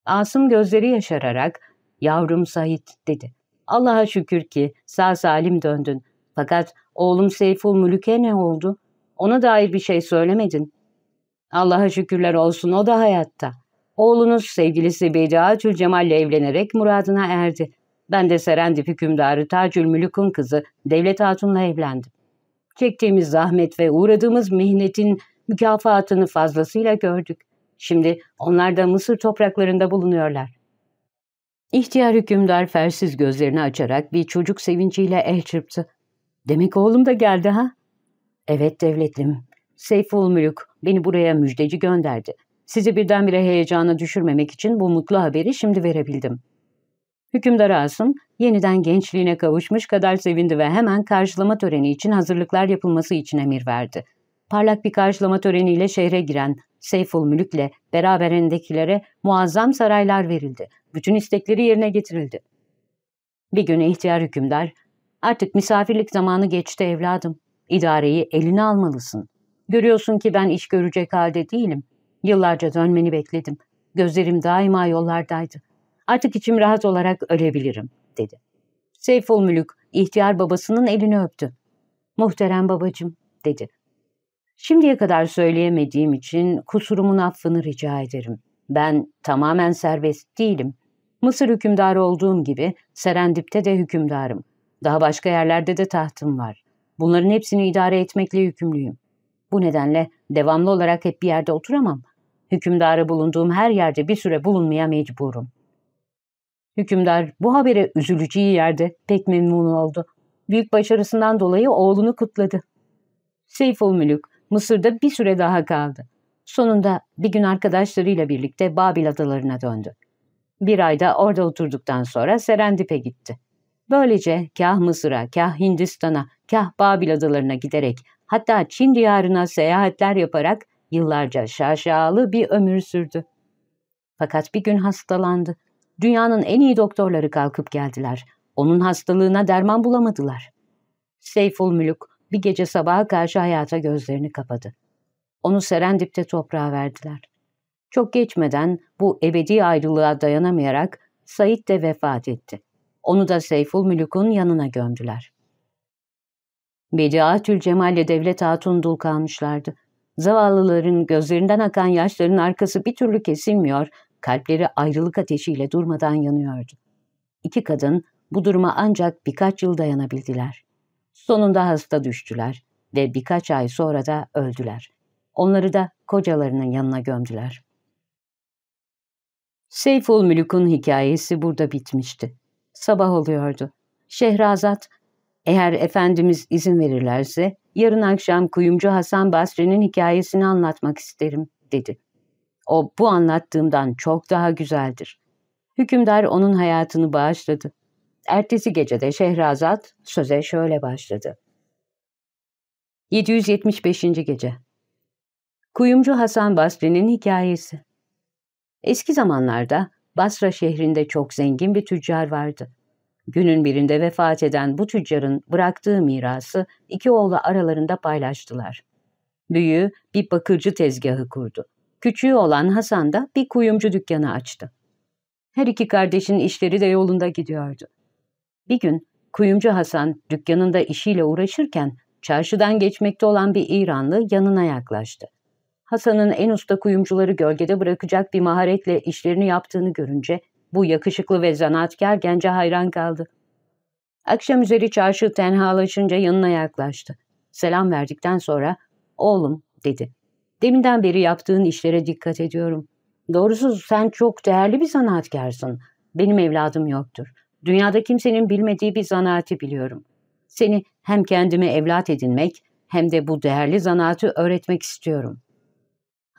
Asım gözleri yaşararak, ''Yavrum Said'' dedi. ''Allah'a şükür ki sağ salim döndün. Fakat oğlum Seyful Mülük'e ne oldu? Ona dair bir şey söylemedin. Allah'a şükürler olsun o da hayatta. Oğlunuz sevgilisi Bediatül Cemal ile evlenerek muradına erdi. Ben de Serendip hükümdarı Tacül Mülük'ün kızı Devlet Hatun'la evlendim. Çektiğimiz zahmet ve uğradığımız mihnetin mükafatını fazlasıyla gördük. Şimdi onlar da Mısır topraklarında bulunuyorlar. İhtiyar hükümdar fersiz gözlerini açarak bir çocuk sevinciyle el çırptı. Demek oğlum da geldi ha? Evet devletlim. Seyful Mülük beni buraya müjdeci gönderdi. Sizi birdenbire heyecana düşürmemek için bu mutlu haberi şimdi verebildim. Hükümdar Asım yeniden gençliğine kavuşmuş kadar sevindi ve hemen karşılama töreni için hazırlıklar yapılması için emir verdi. Parlak bir karşılama töreniyle şehre giren Seyful Mülük'le beraberindekilere muazzam saraylar verildi. Bütün istekleri yerine getirildi. Bir gün ihtiyar hükümdar, artık misafirlik zamanı geçti evladım. İdareyi eline almalısın. Görüyorsun ki ben iş görecek halde değilim. Yıllarca dönmeni bekledim. Gözlerim daima yollardaydı. Artık içim rahat olarak ölebilirim, dedi. Seyful Mülük, ihtiyar babasının elini öptü. Muhterem babacım, dedi. Şimdiye kadar söyleyemediğim için kusurumun affını rica ederim. Ben tamamen serbest değilim. Mısır hükümdarı olduğum gibi Serendip'te de hükümdarım. Daha başka yerlerde de tahtım var. Bunların hepsini idare etmekle yükümlüyüm. Bu nedenle devamlı olarak hep bir yerde oturamam. Hükümdarı bulunduğum her yerde bir süre bulunmaya mecburum. Hükümdar bu habere üzüleceği yerde pek memnun oldu. Büyük başarısından dolayı oğlunu kutladı. Seyful Mülük Mısır'da bir süre daha kaldı. Sonunda bir gün arkadaşlarıyla birlikte Babil adalarına döndü. Bir ayda orada oturduktan sonra Serendip'e gitti. Böylece kah Mısır'a, kah Hindistan'a, kah Babil adalarına giderek hatta Çin diyarına seyahatler yaparak yıllarca şaşalı bir ömür sürdü. Fakat bir gün hastalandı. Dünyanın en iyi doktorları kalkıp geldiler. Onun hastalığına derman bulamadılar. Seyful Mülük bir gece sabaha karşı hayata gözlerini kapadı. Onu Serendip'te toprağa verdiler. Çok geçmeden bu ebedi ayrılığa dayanamayarak Said de vefat etti. Onu da Seyful Mülük'ün yanına gömdüler. Bediatül Cemal'le Devlet Hatun dul kalmışlardı. Zavallıların gözlerinden akan yaşların arkası bir türlü kesilmiyor, kalpleri ayrılık ateşiyle durmadan yanıyordu. İki kadın bu duruma ancak birkaç yıl dayanabildiler. Sonunda hasta düştüler ve birkaç ay sonra da öldüler. Onları da kocalarının yanına gömdüler. Seyful Mülük'ün hikayesi burada bitmişti. Sabah oluyordu. Şehrazat, eğer Efendimiz izin verirlerse yarın akşam kuyumcu Hasan Basri'nin hikayesini anlatmak isterim, dedi. O bu anlattığımdan çok daha güzeldir. Hükümdar onun hayatını bağışladı. Ertesi gecede Şehrazat söze şöyle başladı. 775. Gece Kuyumcu Hasan Basri'nin hikayesi Eski zamanlarda Basra şehrinde çok zengin bir tüccar vardı. Günün birinde vefat eden bu tüccarın bıraktığı mirası iki oğlu aralarında paylaştılar. Büyüğü bir bakırcı tezgahı kurdu. Küçüğü olan Hasan da bir kuyumcu dükkanı açtı. Her iki kardeşin işleri de yolunda gidiyordu. Bir gün kuyumcu Hasan dükkanında işiyle uğraşırken çarşıdan geçmekte olan bir İranlı yanına yaklaştı. Hasan'ın en usta kuyumcuları gölgede bırakacak bir maharetle işlerini yaptığını görünce bu yakışıklı ve zanaatkar gence hayran kaldı. Akşam üzeri çarşı tenhalaşınca yanına yaklaştı. Selam verdikten sonra oğlum dedi. Deminden beri yaptığın işlere dikkat ediyorum. Doğrusu sen çok değerli bir zanaatkarsın. Benim evladım yoktur. Dünyada kimsenin bilmediği bir zanaati biliyorum. Seni hem kendime evlat edinmek hem de bu değerli zanaatı öğretmek istiyorum.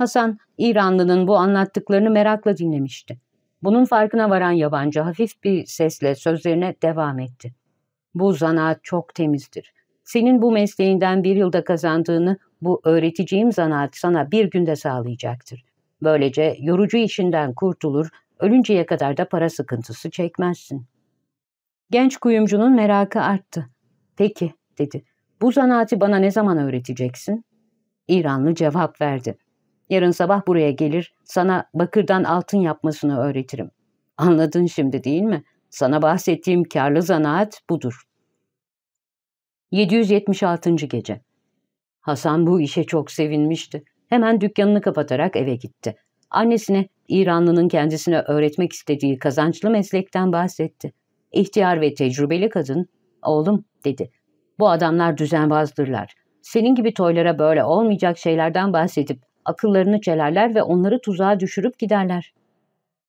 Hasan, İranlının bu anlattıklarını merakla dinlemişti. Bunun farkına varan yabancı hafif bir sesle sözlerine devam etti. Bu zanaat çok temizdir. Senin bu mesleğinden bir yılda kazandığını bu öğreteceğim zanaat sana bir günde sağlayacaktır. Böylece yorucu işinden kurtulur, ölünceye kadar da para sıkıntısı çekmezsin. Genç kuyumcunun merakı arttı. Peki, dedi. Bu zanaati bana ne zaman öğreteceksin? İranlı cevap verdi. Yarın sabah buraya gelir, sana bakırdan altın yapmasını öğretirim. Anladın şimdi değil mi? Sana bahsettiğim karlı zanaat budur. 776. Gece Hasan bu işe çok sevinmişti. Hemen dükkanını kapatarak eve gitti. Annesine İranlının kendisine öğretmek istediği kazançlı meslekten bahsetti. İhtiyar ve tecrübeli kadın, oğlum dedi, bu adamlar düzenbazdırlar. Senin gibi toylara böyle olmayacak şeylerden bahsedip akıllarını çelerler ve onları tuzağa düşürüp giderler.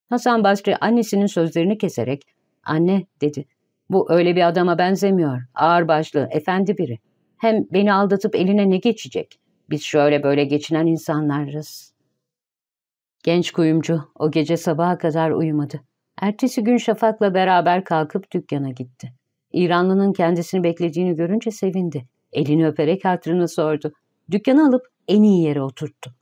Hasan Basri annesinin sözlerini keserek, anne dedi, bu öyle bir adama benzemiyor, ağırbaşlı, efendi biri. Hem beni aldatıp eline ne geçecek? Biz şöyle böyle geçinen insanlarız. Genç kuyumcu o gece sabaha kadar uyumadı. Ertesi gün Şafak'la beraber kalkıp dükkana gitti. İranlının kendisini beklediğini görünce sevindi. Elini öperek hatırını sordu. Dükkanı alıp en iyi yere oturttu.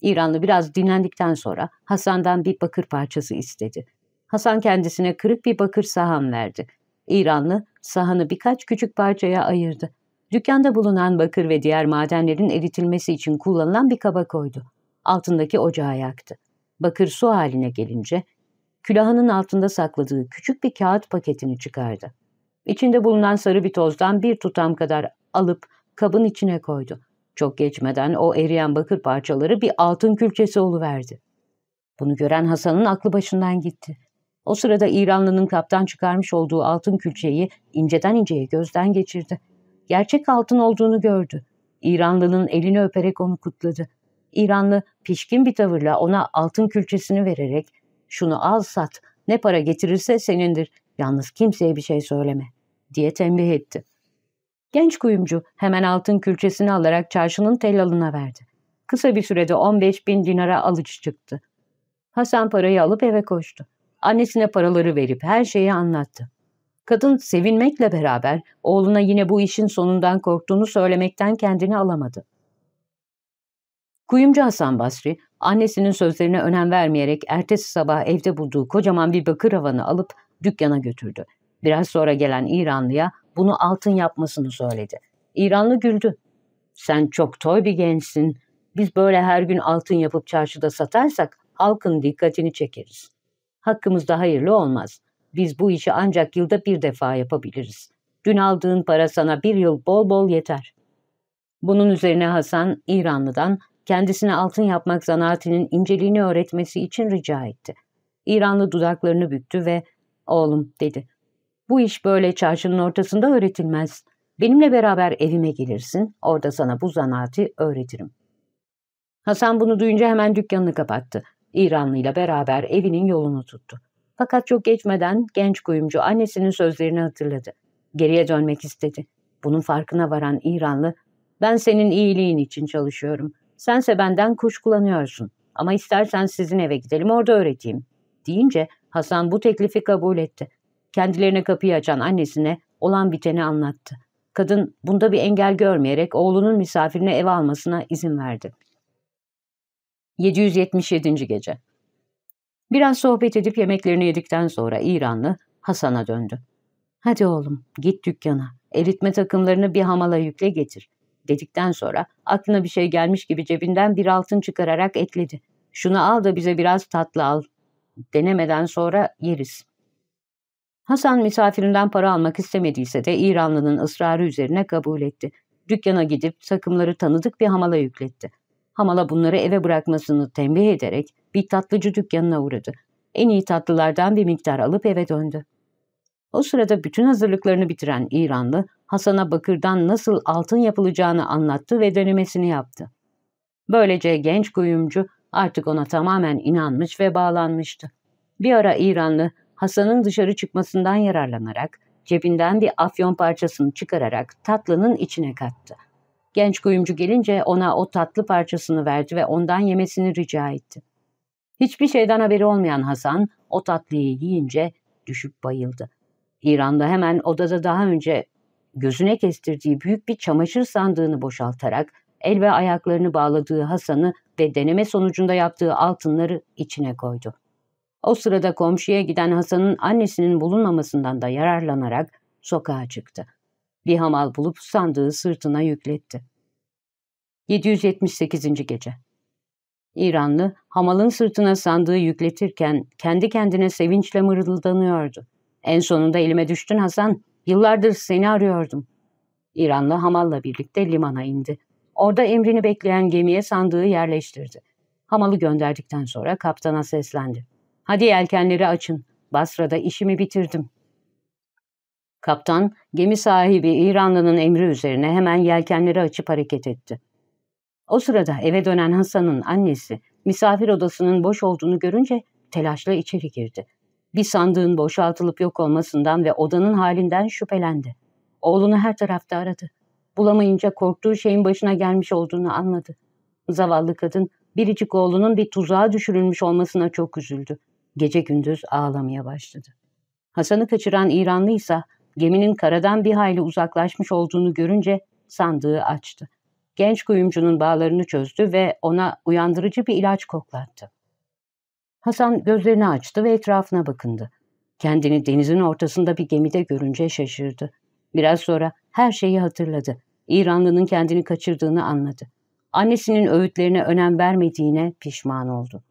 İranlı biraz dinlendikten sonra Hasan'dan bir bakır parçası istedi. Hasan kendisine kırık bir bakır sahan verdi. İranlı sahanı birkaç küçük parçaya ayırdı. Dükkanda bulunan bakır ve diğer madenlerin eritilmesi için kullanılan bir kaba koydu. Altındaki ocağı yaktı. Bakır su haline gelince külahının altında sakladığı küçük bir kağıt paketini çıkardı. İçinde bulunan sarı bir tozdan bir tutam kadar alıp kabın içine koydu. Çok geçmeden o eriyen bakır parçaları bir altın külçesi oluverdi. Bunu gören Hasan'ın aklı başından gitti. O sırada İranlının kaptan çıkarmış olduğu altın külçeyi inceden inceye gözden geçirdi. Gerçek altın olduğunu gördü. İranlının elini öperek onu kutladı. İranlı pişkin bir tavırla ona altın külçesini vererek ''Şunu al sat, ne para getirirse senindir, yalnız kimseye bir şey söyleme.'' diye tembih etti. Genç kuyumcu hemen altın külçesini alarak çarşının tellalına verdi. Kısa bir sürede 15 bin dinara alıcı çıktı. Hasan parayı alıp eve koştu. Annesine paraları verip her şeyi anlattı. Kadın sevinmekle beraber oğluna yine bu işin sonundan korktuğunu söylemekten kendini alamadı. Kuyumcu Hasan Basri, annesinin sözlerine önem vermeyerek ertesi sabah evde bulduğu kocaman bir bakır havanı alıp dükkana götürdü. Biraz sonra gelen İranlıya bunu altın yapmasını söyledi. İranlı güldü. Sen çok toy bir gençsin. Biz böyle her gün altın yapıp çarşıda satarsak halkın dikkatini çekeriz. Hakkımızda hayırlı olmaz. Biz bu işi ancak yılda bir defa yapabiliriz. Dün aldığın para sana bir yıl bol bol yeter. Bunun üzerine Hasan İranlı'dan kendisine altın yapmak zanaatinin inceliğini öğretmesi için rica etti. İranlı dudaklarını büktü ve ''Oğlum'' dedi. ''Bu iş böyle çarşının ortasında öğretilmez. Benimle beraber evime gelirsin, orada sana bu zanaati öğretirim.'' Hasan bunu duyunca hemen dükkanını kapattı. İranlı ile beraber evinin yolunu tuttu. Fakat çok geçmeden genç kuyumcu annesinin sözlerini hatırladı. Geriye dönmek istedi. Bunun farkına varan İranlı, ben senin iyiliğin için çalışıyorum. Sense benden kuş kullanıyorsun. Ama istersen sizin eve gidelim orada öğreteyim. Deyince Hasan bu teklifi kabul etti. Kendilerine kapıyı açan annesine olan biteni anlattı. Kadın bunda bir engel görmeyerek oğlunun misafirine ev almasına izin verdi. 777. Gece Biraz sohbet edip yemeklerini yedikten sonra İranlı Hasan'a döndü. Hadi oğlum git dükkana, eritme takımlarını bir hamala yükle getir dedikten sonra aklına bir şey gelmiş gibi cebinden bir altın çıkararak ekledi. Şunu al da bize biraz tatlı al. Denemeden sonra yeriz. Hasan misafirinden para almak istemediyse de İranlının ısrarı üzerine kabul etti. Dükkana gidip takımları tanıdık bir hamala yükletti. Hamala bunları eve bırakmasını tembih ederek bir tatlıcı dükkanına uğradı. En iyi tatlılardan bir miktar alıp eve döndü. O sırada bütün hazırlıklarını bitiren İranlı, Hasan'a bakırdan nasıl altın yapılacağını anlattı ve denemesini yaptı. Böylece genç kuyumcu artık ona tamamen inanmış ve bağlanmıştı. Bir ara İranlı, Hasan'ın dışarı çıkmasından yararlanarak, cebinden bir afyon parçasını çıkararak tatlının içine kattı. Genç kuyumcu gelince ona o tatlı parçasını verdi ve ondan yemesini rica etti. Hiçbir şeyden haberi olmayan Hasan o tatlıyı yiyince düşüp bayıldı. İran'da hemen odada daha önce gözüne kestirdiği büyük bir çamaşır sandığını boşaltarak el ve ayaklarını bağladığı Hasan'ı ve deneme sonucunda yaptığı altınları içine koydu. O sırada komşuya giden Hasan'ın annesinin bulunmamasından da yararlanarak sokağa çıktı. Bir hamal bulup sandığı sırtına yükletti. 778. Gece İranlı, hamalın sırtına sandığı yükletirken kendi kendine sevinçle mırıldanıyordu. En sonunda elime düştün Hasan, yıllardır seni arıyordum. İranlı hamalla birlikte limana indi. Orada emrini bekleyen gemiye sandığı yerleştirdi. Hamalı gönderdikten sonra kaptana seslendi. Hadi yelkenleri açın, Basra'da işimi bitirdim. Kaptan, gemi sahibi İranlı'nın emri üzerine hemen yelkenleri açıp hareket etti. O sırada eve dönen Hasan'ın annesi misafir odasının boş olduğunu görünce telaşla içeri girdi. Bir sandığın boşaltılıp yok olmasından ve odanın halinden şüphelendi. Oğlunu her tarafta aradı. bulamayınca korktuğu şeyin başına gelmiş olduğunu anladı. Zavallı kadın biricik oğlunun bir tuzağa düşürülmüş olmasına çok üzüldü. Gece gündüz ağlamaya başladı. Hasan'ı kaçıran İranlı ise geminin karadan bir hayli uzaklaşmış olduğunu görünce sandığı açtı. Genç kuyumcunun bağlarını çözdü ve ona uyandırıcı bir ilaç koklattı. Hasan gözlerini açtı ve etrafına bakındı. Kendini denizin ortasında bir gemide görünce şaşırdı. Biraz sonra her şeyi hatırladı. İranlının kendini kaçırdığını anladı. Annesinin öğütlerine önem vermediğine pişman oldu.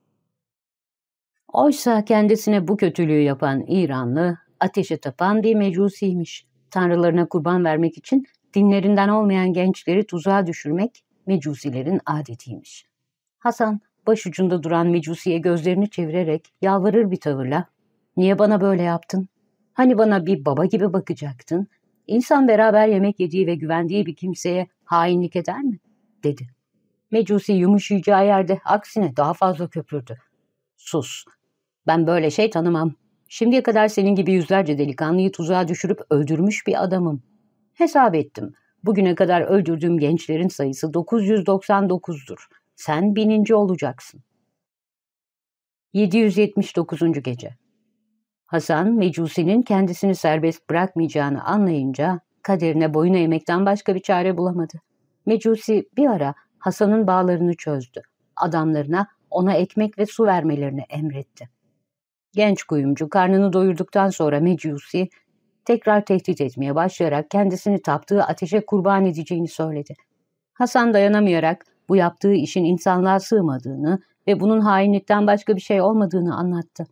Oysa kendisine bu kötülüğü yapan İranlı, ateşe tapan bir mecusiymiş. Tanrılarına kurban vermek için dinlerinden olmayan gençleri tuzağa düşürmek mecusilerin adetiymiş. Hasan, başucunda duran mecusiye gözlerini çevirerek yalvarır bir tavırla, ''Niye bana böyle yaptın? Hani bana bir baba gibi bakacaktın? İnsan beraber yemek yediği ve güvendiği bir kimseye hainlik eder mi?'' dedi. Mecusi yumuşayacağı yerde aksine daha fazla köpürdü. ''Sus, ben böyle şey tanımam. Şimdiye kadar senin gibi yüzlerce delikanlıyı tuzağa düşürüp öldürmüş bir adamım. Hesap ettim. Bugüne kadar öldürdüğüm gençlerin sayısı 999'dur. Sen bininci olacaksın. 779. Gece Hasan, Mecusi'nin kendisini serbest bırakmayacağını anlayınca kaderine boyun eğmekten başka bir çare bulamadı. Mecusi bir ara Hasan'ın bağlarını çözdü. Adamlarına ona ekmek ve su vermelerini emretti. Genç kuyumcu karnını doyurduktan sonra Mecusi tekrar tehdit etmeye başlayarak kendisini taptığı ateşe kurban edeceğini söyledi. Hasan dayanamayarak bu yaptığı işin insanlığa sığmadığını ve bunun hainlikten başka bir şey olmadığını anlattı.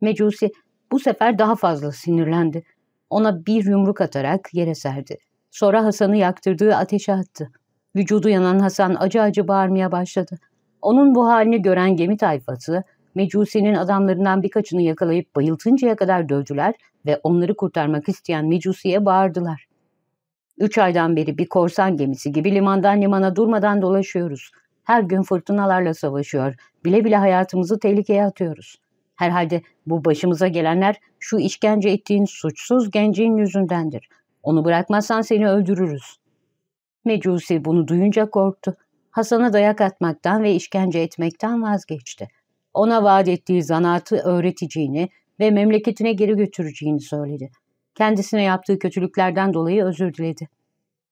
Mecusi bu sefer daha fazla sinirlendi. Ona bir yumruk atarak yere serdi. Sonra Hasan'ı yaktırdığı ateşe attı. Vücudu yanan Hasan acı acı bağırmaya başladı. Onun bu halini gören gemi tayfası Mecusi'nin adamlarından birkaçını yakalayıp bayıltıncaya kadar dövdüler ve onları kurtarmak isteyen Mecusi'ye bağırdılar. Üç aydan beri bir korsan gemisi gibi limandan limana durmadan dolaşıyoruz. Her gün fırtınalarla savaşıyor, bile bile hayatımızı tehlikeye atıyoruz. Herhalde bu başımıza gelenler şu işkence ettiğin suçsuz gencin yüzündendir. Onu bırakmazsan seni öldürürüz. Mecusi bunu duyunca korktu. Hasan'a dayak atmaktan ve işkence etmekten vazgeçti ona vaat ettiği zanaatı öğreteceğini ve memleketine geri götüreceğini söyledi. Kendisine yaptığı kötülüklerden dolayı özür diledi.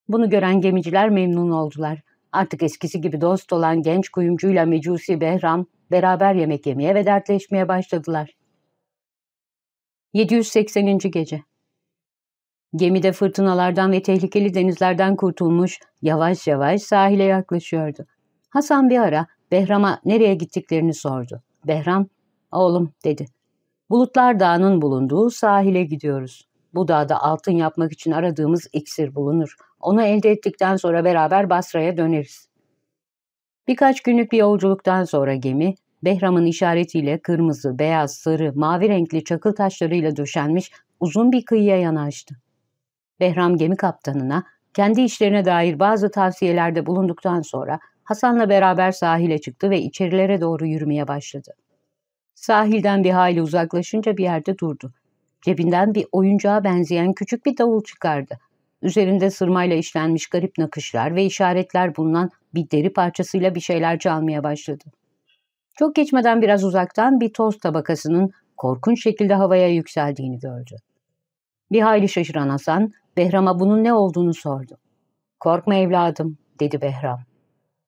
Bunu gören gemiciler memnun oldular. Artık eskisi gibi dost olan genç kuyumcuyla Mecusi Behram beraber yemek yemeye ve dertleşmeye başladılar. 780. Gece Gemide fırtınalardan ve tehlikeli denizlerden kurtulmuş, yavaş yavaş sahile yaklaşıyordu. Hasan bir ara Behram'a nereye gittiklerini sordu. Behram, oğlum dedi. Bulutlar Dağı'nın bulunduğu sahile gidiyoruz. Bu dağda altın yapmak için aradığımız iksir bulunur. Onu elde ettikten sonra beraber Basra'ya döneriz. Birkaç günlük bir yolculuktan sonra gemi, Behram'ın işaretiyle kırmızı, beyaz, sarı, mavi renkli çakıl taşlarıyla döşenmiş uzun bir kıyıya yanaştı. Behram gemi kaptanına kendi işlerine dair bazı tavsiyelerde bulunduktan sonra Hasan'la beraber sahile çıktı ve içerilere doğru yürümeye başladı. Sahilden bir hayli uzaklaşınca bir yerde durdu. Cebinden bir oyuncağa benzeyen küçük bir davul çıkardı. Üzerinde sırmayla işlenmiş garip nakışlar ve işaretler bulunan bir deri parçasıyla bir şeyler çalmaya başladı. Çok geçmeden biraz uzaktan bir toz tabakasının korkunç şekilde havaya yükseldiğini gördü. Bir hayli şaşıran Hasan, Behram'a bunun ne olduğunu sordu. ''Korkma evladım'' dedi Behram.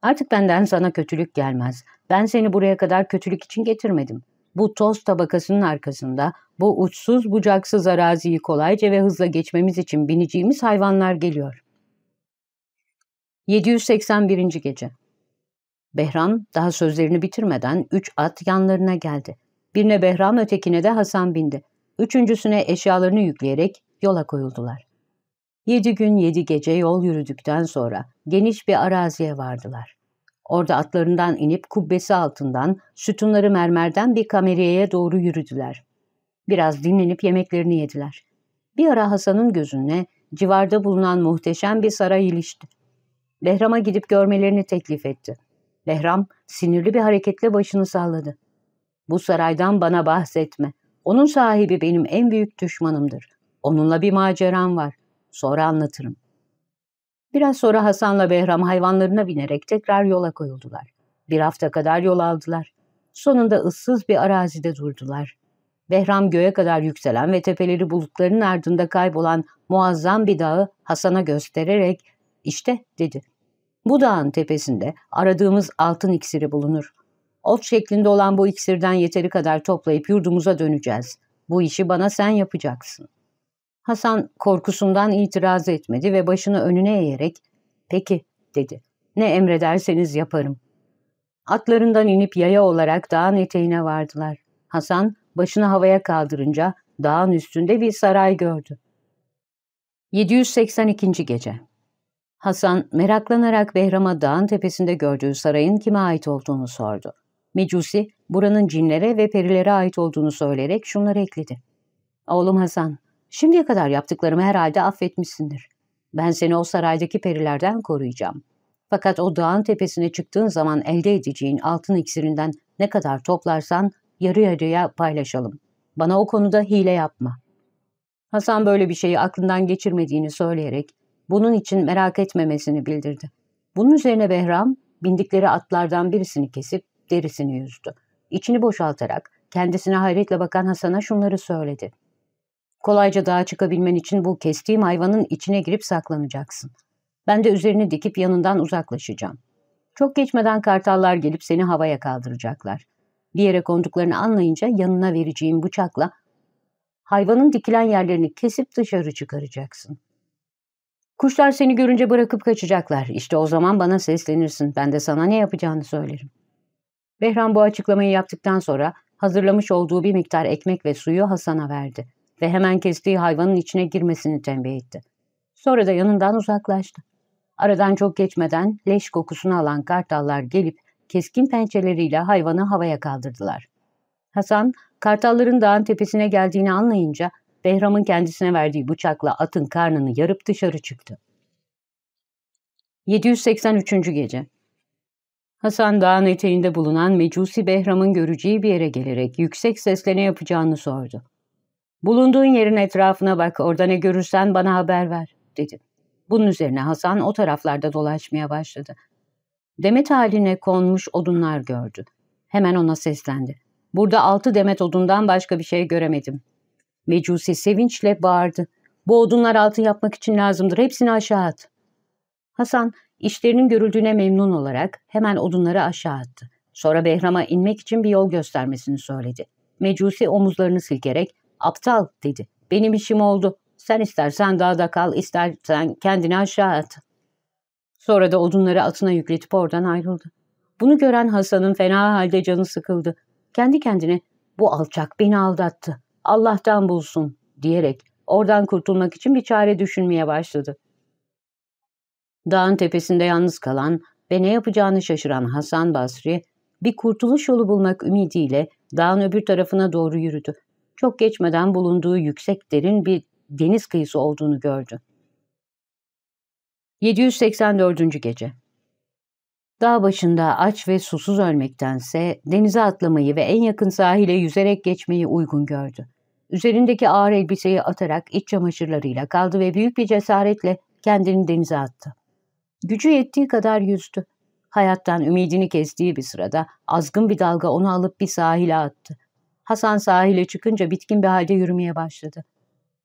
Artık benden sana kötülük gelmez. Ben seni buraya kadar kötülük için getirmedim. Bu toz tabakasının arkasında bu uçsuz bucaksız araziyi kolayca ve hızla geçmemiz için bineceğimiz hayvanlar geliyor. 781. Gece Behram daha sözlerini bitirmeden üç at yanlarına geldi. Birine Behram ötekine de Hasan bindi. Üçüncüsüne eşyalarını yükleyerek yola koyuldular. Yedi gün yedi gece yol yürüdükten sonra geniş bir araziye vardılar. Orada atlarından inip kubbesi altından, sütunları mermerden bir kameriyeye doğru yürüdüler. Biraz dinlenip yemeklerini yediler. Bir ara Hasan'ın gözüne civarda bulunan muhteşem bir saray ilişti. Behram'a gidip görmelerini teklif etti. Behram sinirli bir hareketle başını salladı. Bu saraydan bana bahsetme. Onun sahibi benim en büyük düşmanımdır. Onunla bir maceram var. Sonra anlatırım. Biraz sonra Hasan'la Behram hayvanlarına binerek tekrar yola koyuldular. Bir hafta kadar yol aldılar. Sonunda ıssız bir arazide durdular. Behram göğe kadar yükselen ve tepeleri bulutların ardında kaybolan muazzam bir dağı Hasan'a göstererek işte dedi. Bu dağın tepesinde aradığımız altın iksiri bulunur. Ot şeklinde olan bu iksirden yeteri kadar toplayıp yurdumuza döneceğiz. Bu işi bana sen yapacaksın. Hasan korkusundan itiraz etmedi ve başını önüne eğerek ''Peki'' dedi. ''Ne emrederseniz yaparım.'' Atlarından inip yaya olarak dağın eteğine vardılar. Hasan başını havaya kaldırınca dağın üstünde bir saray gördü. 782. Gece Hasan meraklanarak Behram'a dağın tepesinde gördüğü sarayın kime ait olduğunu sordu. Mecusi, buranın cinlere ve perilere ait olduğunu söyleyerek şunları ekledi. Oğlum Hasan, şimdiye kadar yaptıklarımı herhalde affetmişsindir. Ben seni o saraydaki perilerden koruyacağım. Fakat o dağın tepesine çıktığın zaman elde edeceğin altın iksirinden ne kadar toplarsan yarı yarıya paylaşalım. Bana o konuda hile yapma. Hasan böyle bir şeyi aklından geçirmediğini söyleyerek bunun için merak etmemesini bildirdi. Bunun üzerine Behram bindikleri atlardan birisini kesip derisini yüzdü. İçini boşaltarak kendisine hayretle bakan Hasan'a şunları söyledi. Kolayca dağa çıkabilmen için bu kestiğim hayvanın içine girip saklanacaksın. Ben de üzerini dikip yanından uzaklaşacağım. Çok geçmeden kartallar gelip seni havaya kaldıracaklar. Bir yere konduklarını anlayınca yanına vereceğim bıçakla hayvanın dikilen yerlerini kesip dışarı çıkaracaksın. Kuşlar seni görünce bırakıp kaçacaklar. İşte o zaman bana seslenirsin. Ben de sana ne yapacağını söylerim. Behram bu açıklamayı yaptıktan sonra hazırlamış olduğu bir miktar ekmek ve suyu Hasan'a verdi ve hemen kestiği hayvanın içine girmesini tembih etti. Sonra da yanından uzaklaştı. Aradan çok geçmeden leş kokusunu alan kartallar gelip keskin pençeleriyle hayvanı havaya kaldırdılar. Hasan, kartalların dağın tepesine geldiğini anlayınca Behram'ın kendisine verdiği bıçakla atın karnını yarıp dışarı çıktı. 783. Gece Hasan dağın eteğinde bulunan Mecusi Behram'ın göreceği bir yere gelerek yüksek sesle ne yapacağını sordu. Bulunduğun yerin etrafına bak, orada ne görürsen bana haber ver, dedi. Bunun üzerine Hasan o taraflarda dolaşmaya başladı. Demet haline konmuş odunlar gördü. Hemen ona seslendi. Burada altı demet odundan başka bir şey göremedim. Mecusi sevinçle bağırdı. Bu odunlar altın yapmak için lazımdır. Hepsini aşağı at. Hasan işlerinin görüldüğüne memnun olarak hemen odunları aşağı attı. Sonra Behram'a inmek için bir yol göstermesini söyledi. Mecusi omuzlarını silkerek aptal dedi. Benim işim oldu. Sen istersen dağda kal, istersen kendini aşağı at. Sonra da odunları atına yükletip oradan ayrıldı. Bunu gören Hasan'ın fena halde canı sıkıldı. Kendi kendine bu alçak beni aldattı. Allah'tan bulsun diyerek oradan kurtulmak için bir çare düşünmeye başladı. Dağın tepesinde yalnız kalan ve ne yapacağını şaşıran Hasan Basri bir kurtuluş yolu bulmak ümidiyle dağın öbür tarafına doğru yürüdü. Çok geçmeden bulunduğu yüksek derin bir deniz kıyısı olduğunu gördü. 784. Gece Dağ başında aç ve susuz ölmektense denize atlamayı ve en yakın sahile yüzerek geçmeyi uygun gördü. Üzerindeki ağır elbiseyi atarak iç çamaşırlarıyla kaldı ve büyük bir cesaretle kendini denize attı. Gücü yettiği kadar yüzdü. Hayattan ümidini kestiği bir sırada azgın bir dalga onu alıp bir sahile attı. Hasan sahile çıkınca bitkin bir halde yürümeye başladı.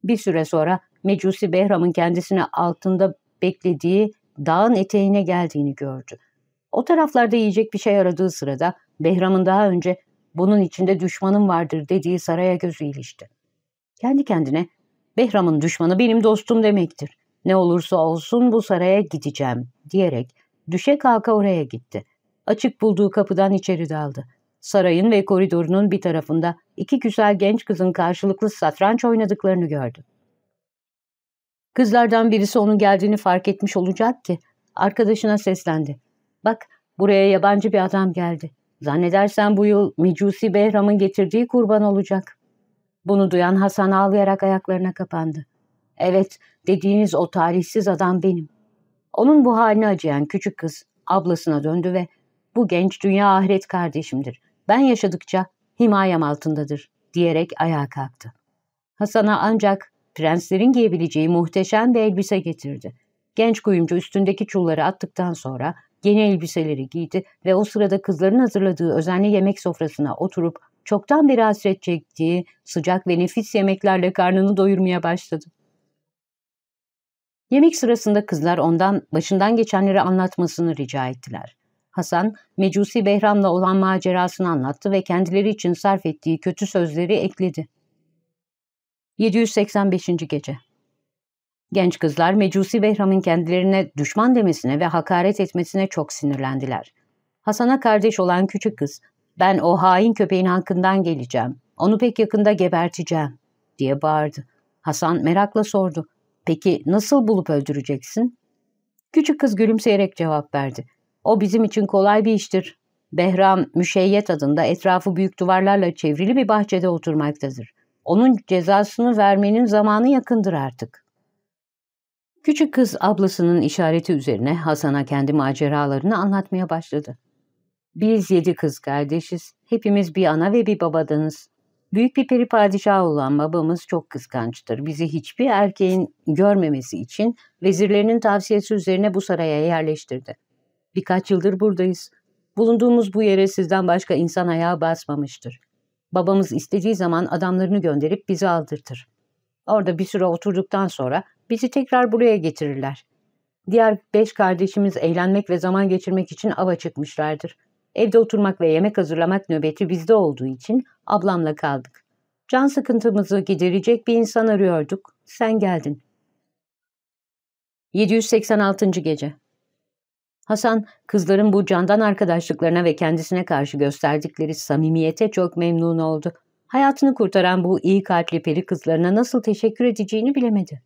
Bir süre sonra Mecusi Behram'ın kendisini altında beklediği dağın eteğine geldiğini gördü. O taraflarda yiyecek bir şey aradığı sırada Behram'ın daha önce bunun içinde düşmanım vardır dediği saraya gözü ilişti. Kendi kendine Behram'ın düşmanı benim dostum demektir. Ne olursa olsun bu saraya gideceğim diyerek düşe kalka oraya gitti. Açık bulduğu kapıdan içeri daldı. Sarayın ve koridorunun bir tarafında iki güzel genç kızın karşılıklı satranç oynadıklarını gördü. Kızlardan birisi onun geldiğini fark etmiş olacak ki arkadaşına seslendi. Bak buraya yabancı bir adam geldi. Zannedersen bu yıl Mecusi Behram'ın getirdiği kurban olacak. Bunu duyan Hasan ağlayarak ayaklarına kapandı. Evet, dediğiniz o talihsiz adam benim. Onun bu haline acıyan küçük kız ablasına döndü ve bu genç dünya ahiret kardeşimdir. Ben yaşadıkça himayem altındadır diyerek ayağa kalktı. Hasan'a ancak prenslerin giyebileceği muhteşem bir elbise getirdi. Genç kuyumcu üstündeki çulları attıktan sonra yeni elbiseleri giydi ve o sırada kızların hazırladığı özenli yemek sofrasına oturup çoktan beri hasret çektiği sıcak ve nefis yemeklerle karnını doyurmaya başladı. Yemek sırasında kızlar ondan başından geçenleri anlatmasını rica ettiler. Hasan, Mecusi Behram'la olan macerasını anlattı ve kendileri için sarf ettiği kötü sözleri ekledi. 785. Gece Genç kızlar Mecusi Behram'ın kendilerine düşman demesine ve hakaret etmesine çok sinirlendiler. Hasan'a kardeş olan küçük kız, ben o hain köpeğin hakkından geleceğim, onu pek yakında geberteceğim diye bağırdı. Hasan merakla sordu, peki nasıl bulup öldüreceksin? Küçük kız gülümseyerek cevap verdi. O bizim için kolay bir iştir. Behram Müşeyyet adında etrafı büyük duvarlarla çevrili bir bahçede oturmaktadır. Onun cezasını vermenin zamanı yakındır artık. Küçük kız ablasının işareti üzerine Hasan'a kendi maceralarını anlatmaya başladı. Biz yedi kız kardeşiz. Hepimiz bir ana ve bir babadanız. Büyük bir peri padişahı olan babamız çok kıskançtır. Bizi hiçbir erkeğin görmemesi için vezirlerinin tavsiyesi üzerine bu saraya yerleştirdi. Birkaç yıldır buradayız. Bulunduğumuz bu yere sizden başka insan ayağı basmamıştır. Babamız istediği zaman adamlarını gönderip bizi aldırtır. Orada bir süre oturduktan sonra bizi tekrar buraya getirirler. Diğer beş kardeşimiz eğlenmek ve zaman geçirmek için ava çıkmışlardır. Evde oturmak ve yemek hazırlamak nöbeti bizde olduğu için ablamla kaldık. Can sıkıntımızı giderecek bir insan arıyorduk. Sen geldin. 786. Gece Hasan, kızların bu candan arkadaşlıklarına ve kendisine karşı gösterdikleri samimiyete çok memnun oldu. Hayatını kurtaran bu iyi kalpli peri kızlarına nasıl teşekkür edeceğini bilemedi.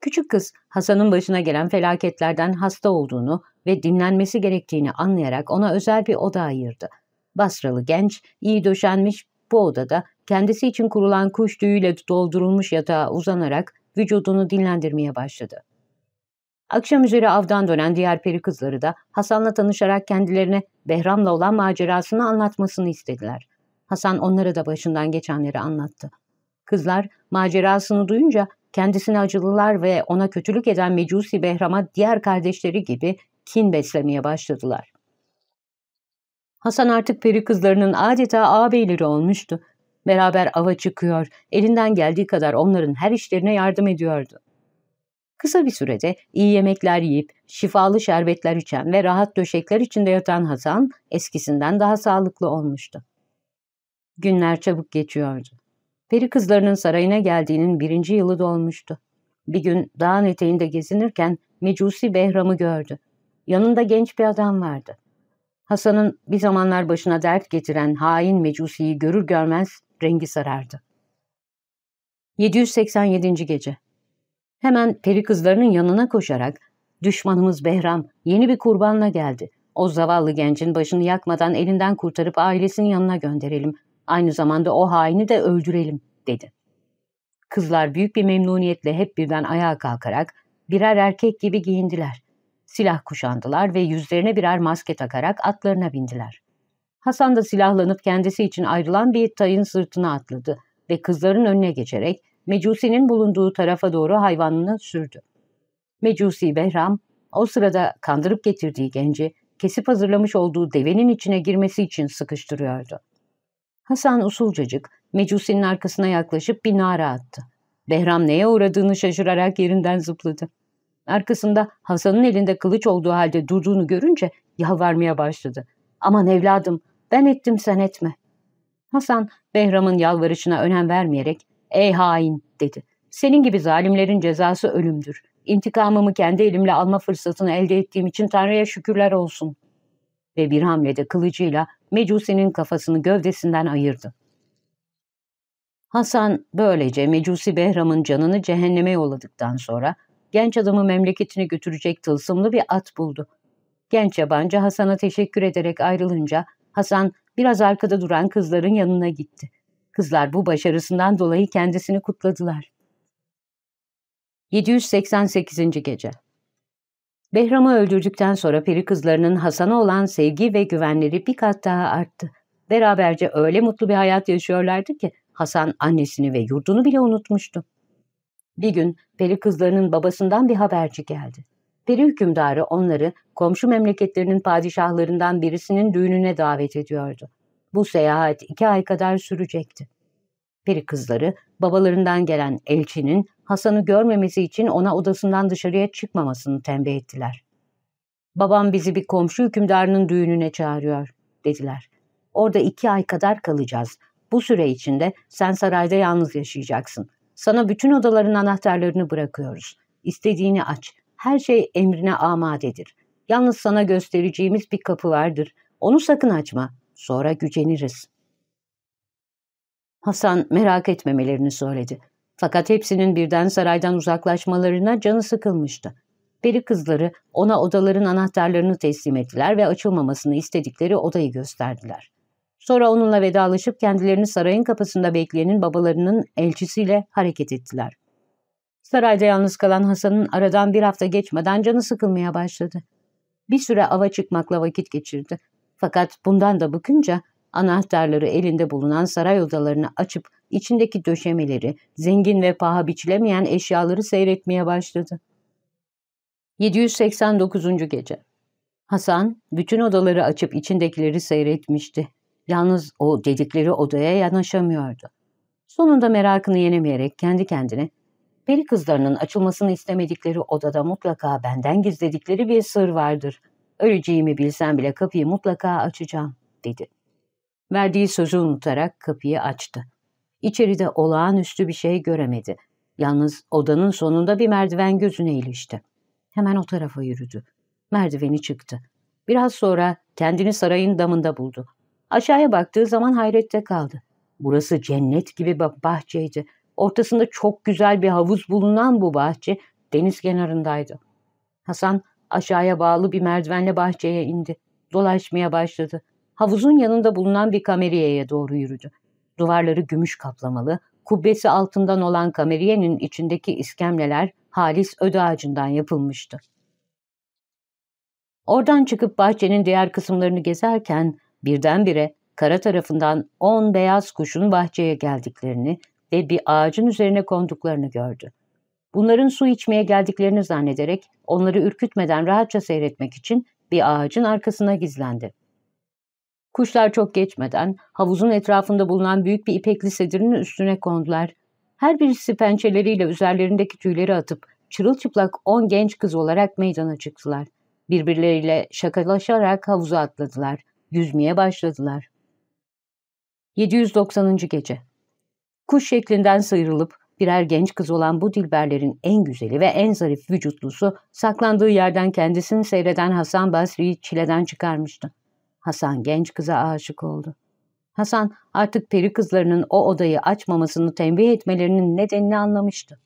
Küçük kız Hasan'ın başına gelen felaketlerden hasta olduğunu ve dinlenmesi gerektiğini anlayarak ona özel bir oda ayırdı. Basralı genç, iyi döşenmiş bu odada kendisi için kurulan kuş tüyüyle doldurulmuş yatağa uzanarak vücudunu dinlendirmeye başladı. Akşam üzeri avdan dönen diğer peri kızları da Hasan'la tanışarak kendilerine Behram'la olan macerasını anlatmasını istediler. Hasan onlara da başından geçenleri anlattı. Kızlar macerasını duyunca kendisine acılılar ve ona kötülük eden Mecusi Behram'a diğer kardeşleri gibi kin beslemeye başladılar. Hasan artık peri kızlarının adeta ağabeyleri olmuştu. Beraber ava çıkıyor, elinden geldiği kadar onların her işlerine yardım ediyordu. Kısa bir sürede iyi yemekler yiyip, şifalı şerbetler içen ve rahat döşekler içinde yatan Hasan eskisinden daha sağlıklı olmuştu. Günler çabuk geçiyordu. Peri kızlarının sarayına geldiğinin birinci yılı dolmuştu. Bir gün dağın eteğinde gezinirken Mecusi Behram'ı gördü. Yanında genç bir adam vardı. Hasan'ın bir zamanlar başına dert getiren hain Mecusi'yi görür görmez rengi sarardı. 787. Gece Hemen peri kızlarının yanına koşarak ''Düşmanımız Behram yeni bir kurbanla geldi. O zavallı gencin başını yakmadan elinden kurtarıp ailesinin yanına gönderelim. Aynı zamanda o haini de öldürelim.'' dedi. Kızlar büyük bir memnuniyetle hep birden ayağa kalkarak birer erkek gibi giyindiler. Silah kuşandılar ve yüzlerine birer maske takarak atlarına bindiler. Hasan da silahlanıp kendisi için ayrılan bir tayın sırtına atladı ve kızların önüne geçerek Mecusi'nin bulunduğu tarafa doğru hayvanını sürdü. Mecusi Behram o sırada kandırıp getirdiği genci kesip hazırlamış olduğu devenin içine girmesi için sıkıştırıyordu. Hasan usulcacık Mecusi'nin arkasına yaklaşıp bir nara attı. Behram neye uğradığını şaşırarak yerinden zıpladı. Arkasında Hasan'ın elinde kılıç olduğu halde durduğunu görünce yalvarmaya başladı. Aman evladım ben ettim sen etme. Hasan Behram'ın yalvarışına önem vermeyerek ''Ey hain'' dedi. ''Senin gibi zalimlerin cezası ölümdür. İntikamımı kendi elimle alma fırsatını elde ettiğim için Tanrı'ya şükürler olsun.'' Ve bir hamlede kılıcıyla Mecusi'nin kafasını gövdesinden ayırdı. Hasan böylece Mecusi Behram'ın canını cehenneme yolladıktan sonra genç adamı memleketine götürecek tılsımlı bir at buldu. Genç yabancı Hasan'a teşekkür ederek ayrılınca Hasan biraz arkada duran kızların yanına gitti. Kızlar bu başarısından dolayı kendisini kutladılar. 788. Gece Behram'ı öldürdükten sonra peri kızlarının Hasan'a olan sevgi ve güvenleri bir kat daha arttı. Beraberce öyle mutlu bir hayat yaşıyorlardı ki Hasan annesini ve yurdunu bile unutmuştu. Bir gün peri kızlarının babasından bir haberci geldi. Peri hükümdarı onları komşu memleketlerinin padişahlarından birisinin düğününe davet ediyordu. Bu seyahat iki ay kadar sürecekti. Peri kızları babalarından gelen elçinin Hasan'ı görmemesi için ona odasından dışarıya çıkmamasını tembih ettiler. Babam bizi bir komşu hükümdarının düğününe çağırıyor, dediler. Orada iki ay kadar kalacağız. Bu süre içinde sen sarayda yalnız yaşayacaksın. Sana bütün odaların anahtarlarını bırakıyoruz. İstediğini aç. Her şey emrine amadedir. Yalnız sana göstereceğimiz bir kapı vardır. Onu sakın açma. Sonra güceniriz. Hasan merak etmemelerini söyledi. Fakat hepsinin birden saraydan uzaklaşmalarına canı sıkılmıştı. Peri kızları ona odaların anahtarlarını teslim ettiler ve açılmamasını istedikleri odayı gösterdiler. Sonra onunla vedalaşıp kendilerini sarayın kapısında bekleyenin babalarının elçisiyle hareket ettiler. Sarayda yalnız kalan Hasan'ın aradan bir hafta geçmeden canı sıkılmaya başladı. Bir süre ava çıkmakla vakit geçirdi. Fakat bundan da bıkınca anahtarları elinde bulunan saray odalarını açıp içindeki döşemeleri, zengin ve paha biçilemeyen eşyaları seyretmeye başladı. 789. Gece Hasan bütün odaları açıp içindekileri seyretmişti. Yalnız o dedikleri odaya yanaşamıyordu. Sonunda merakını yenemeyerek kendi kendine peri kızlarının açılmasını istemedikleri odada mutlaka benden gizledikleri bir sır vardır. Öleceğimi bilsem bile kapıyı mutlaka açacağım, dedi. Verdiği sözü unutarak kapıyı açtı. İçeride olağanüstü bir şey göremedi. Yalnız odanın sonunda bir merdiven gözüne ilişti. Hemen o tarafa yürüdü. Merdiveni çıktı. Biraz sonra kendini sarayın damında buldu. Aşağıya baktığı zaman hayrette kaldı. Burası cennet gibi bir bahçeydi. Ortasında çok güzel bir havuz bulunan bu bahçe deniz kenarındaydı. Hasan aşağıya bağlı bir merdivenle bahçeye indi. Dolaşmaya başladı. Havuzun yanında bulunan bir kameriyeye doğru yürüdü. Duvarları gümüş kaplamalı, kubbesi altından olan kameriyenin içindeki iskemleler halis öde ağacından yapılmıştı. Oradan çıkıp bahçenin diğer kısımlarını gezerken birdenbire kara tarafından on beyaz kuşun bahçeye geldiklerini ve bir ağacın üzerine konduklarını gördü. Bunların su içmeye geldiklerini zannederek onları ürkütmeden rahatça seyretmek için bir ağacın arkasına gizlendi. Kuşlar çok geçmeden havuzun etrafında bulunan büyük bir ipekli sedirin üstüne kondular. Her birisi pençeleriyle üzerlerindeki tüyleri atıp çırılçıplak on genç kız olarak meydana çıktılar. Birbirleriyle şakalaşarak havuza atladılar. Yüzmeye başladılar. 790. Gece Kuş şeklinden sıyrılıp birer genç kız olan bu dilberlerin en güzeli ve en zarif vücutlusu saklandığı yerden kendisini seyreden Hasan Basri'yi çileden çıkarmıştı. Hasan genç kıza aşık oldu. Hasan artık peri kızlarının o odayı açmamasını tembih etmelerinin nedenini anlamıştı.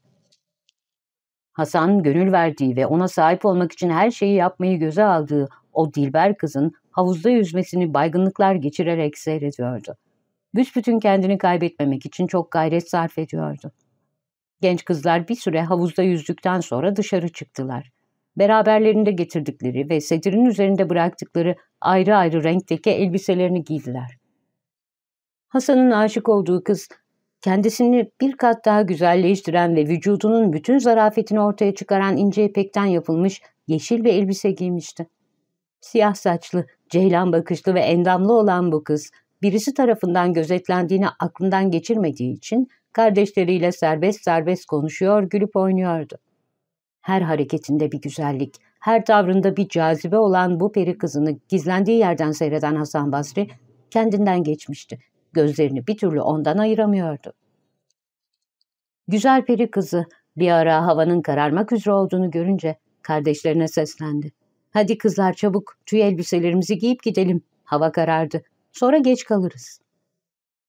Hasan gönül verdiği ve ona sahip olmak için her şeyi yapmayı göze aldığı o dilber kızın havuzda yüzmesini baygınlıklar geçirerek seyrediyordu. Büsbütün kendini kaybetmemek için çok gayret sarf ediyordu. Genç kızlar bir süre havuzda yüzdükten sonra dışarı çıktılar. Beraberlerinde getirdikleri ve sedirin üzerinde bıraktıkları ayrı ayrı renkteki elbiselerini giydiler. Hasan'ın aşık olduğu kız, kendisini bir kat daha güzelleştiren ve vücudunun bütün zarafetini ortaya çıkaran ince ipekten yapılmış yeşil bir elbise giymişti. Siyah saçlı, ceylan bakışlı ve endamlı olan bu kız, birisi tarafından gözetlendiğini aklından geçirmediği için kardeşleriyle serbest serbest konuşuyor, gülüp oynuyordu. Her hareketinde bir güzellik, her tavrında bir cazibe olan bu peri kızını gizlendiği yerden seyreden Hasan Basri kendinden geçmişti. Gözlerini bir türlü ondan ayıramıyordu. Güzel peri kızı bir ara havanın kararmak üzere olduğunu görünce kardeşlerine seslendi. Hadi kızlar çabuk tüy elbiselerimizi giyip gidelim. Hava karardı. Sonra geç kalırız.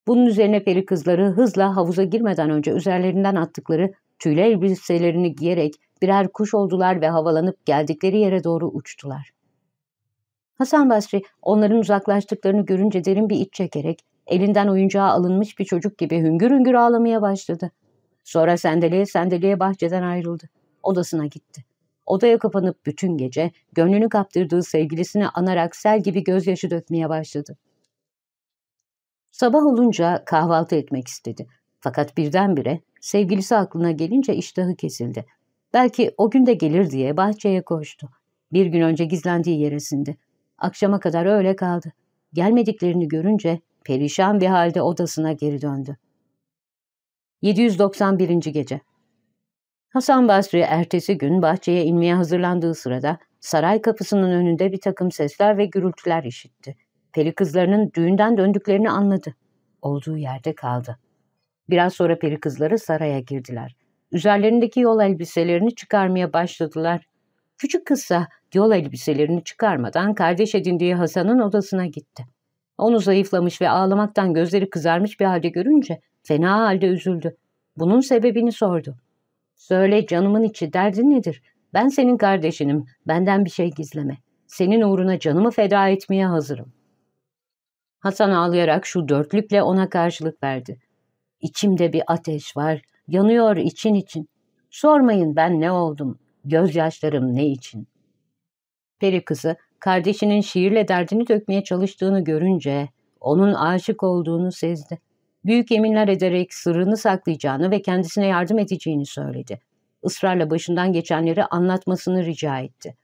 Bunun üzerine peri kızları hızla havuza girmeden önce üzerlerinden attıkları tüylü elbiselerini giyerek birer kuş oldular ve havalanıp geldikleri yere doğru uçtular. Hasan Basri onların uzaklaştıklarını görünce derin bir iç çekerek elinden oyuncağı alınmış bir çocuk gibi hüngür hüngür ağlamaya başladı. Sonra sendeleye sendeleye bahçeden ayrıldı. Odasına gitti. Odaya kapanıp bütün gece gönlünü kaptırdığı sevgilisini anarak sel gibi gözyaşı dökmeye başladı. Sabah olunca kahvaltı etmek istedi. Fakat birdenbire sevgilisi aklına gelince iştahı kesildi. Belki o gün de gelir diye bahçeye koştu. Bir gün önce gizlendiği yere sindi. Akşama kadar öyle kaldı. Gelmediklerini görünce perişan bir halde odasına geri döndü. 791. Gece Hasan Basri ertesi gün bahçeye inmeye hazırlandığı sırada saray kapısının önünde bir takım sesler ve gürültüler işitti. Peri kızlarının düğünden döndüklerini anladı. Olduğu yerde kaldı. Biraz sonra peri kızları saraya girdiler. Üzerlerindeki yol elbiselerini çıkarmaya başladılar. Küçük kızsa yol elbiselerini çıkarmadan kardeş edindiği Hasan'ın odasına gitti. Onu zayıflamış ve ağlamaktan gözleri kızarmış bir halde görünce fena halde üzüldü. Bunun sebebini sordu. Söyle canımın içi derdin nedir? Ben senin kardeşinim, benden bir şey gizleme. Senin uğruna canımı feda etmeye hazırım. Hasan ağlayarak şu dörtlükle ona karşılık verdi. İçimde bir ateş var, yanıyor için için. Sormayın ben ne oldum, gözyaşlarım ne için. Peri kızı kardeşinin şiirle derdini dökmeye çalıştığını görünce onun aşık olduğunu sezdi. Büyük yeminler ederek sırrını saklayacağını ve kendisine yardım edeceğini söyledi. Israrla başından geçenleri anlatmasını rica etti.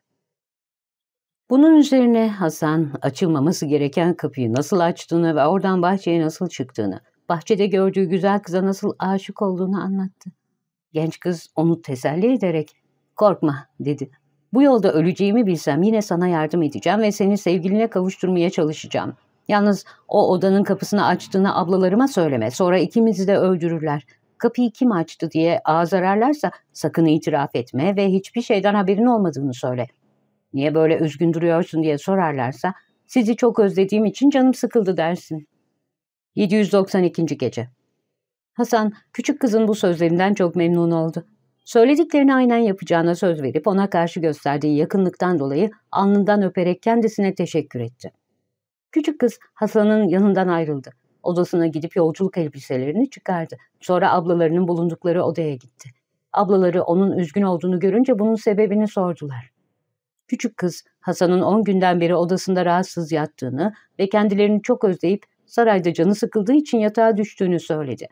Bunun üzerine Hasan açılmaması gereken kapıyı nasıl açtığını ve oradan bahçeye nasıl çıktığını, bahçede gördüğü güzel kıza nasıl aşık olduğunu anlattı. Genç kız onu teselli ederek ''Korkma'' dedi. ''Bu yolda öleceğimi bilsem yine sana yardım edeceğim ve seni sevgiline kavuşturmaya çalışacağım. Yalnız o odanın kapısını açtığını ablalarıma söyleme. Sonra ikimizi de öldürürler. Kapıyı kim açtı diye ağız ararlarsa sakın itiraf etme ve hiçbir şeyden haberin olmadığını söyle. Niye böyle üzgün duruyorsun diye sorarlarsa sizi çok özlediğim için canım sıkıldı dersin. 792. Gece Hasan küçük kızın bu sözlerinden çok memnun oldu. Söylediklerini aynen yapacağına söz verip ona karşı gösterdiği yakınlıktan dolayı alnından öperek kendisine teşekkür etti. Küçük kız Hasan'ın yanından ayrıldı. Odasına gidip yolculuk elbiselerini çıkardı. Sonra ablalarının bulundukları odaya gitti. Ablaları onun üzgün olduğunu görünce bunun sebebini sordular. Küçük kız Hasan'ın on günden beri odasında rahatsız yattığını ve kendilerini çok özleyip sarayda canı sıkıldığı için yatağa düştüğünü söyledi.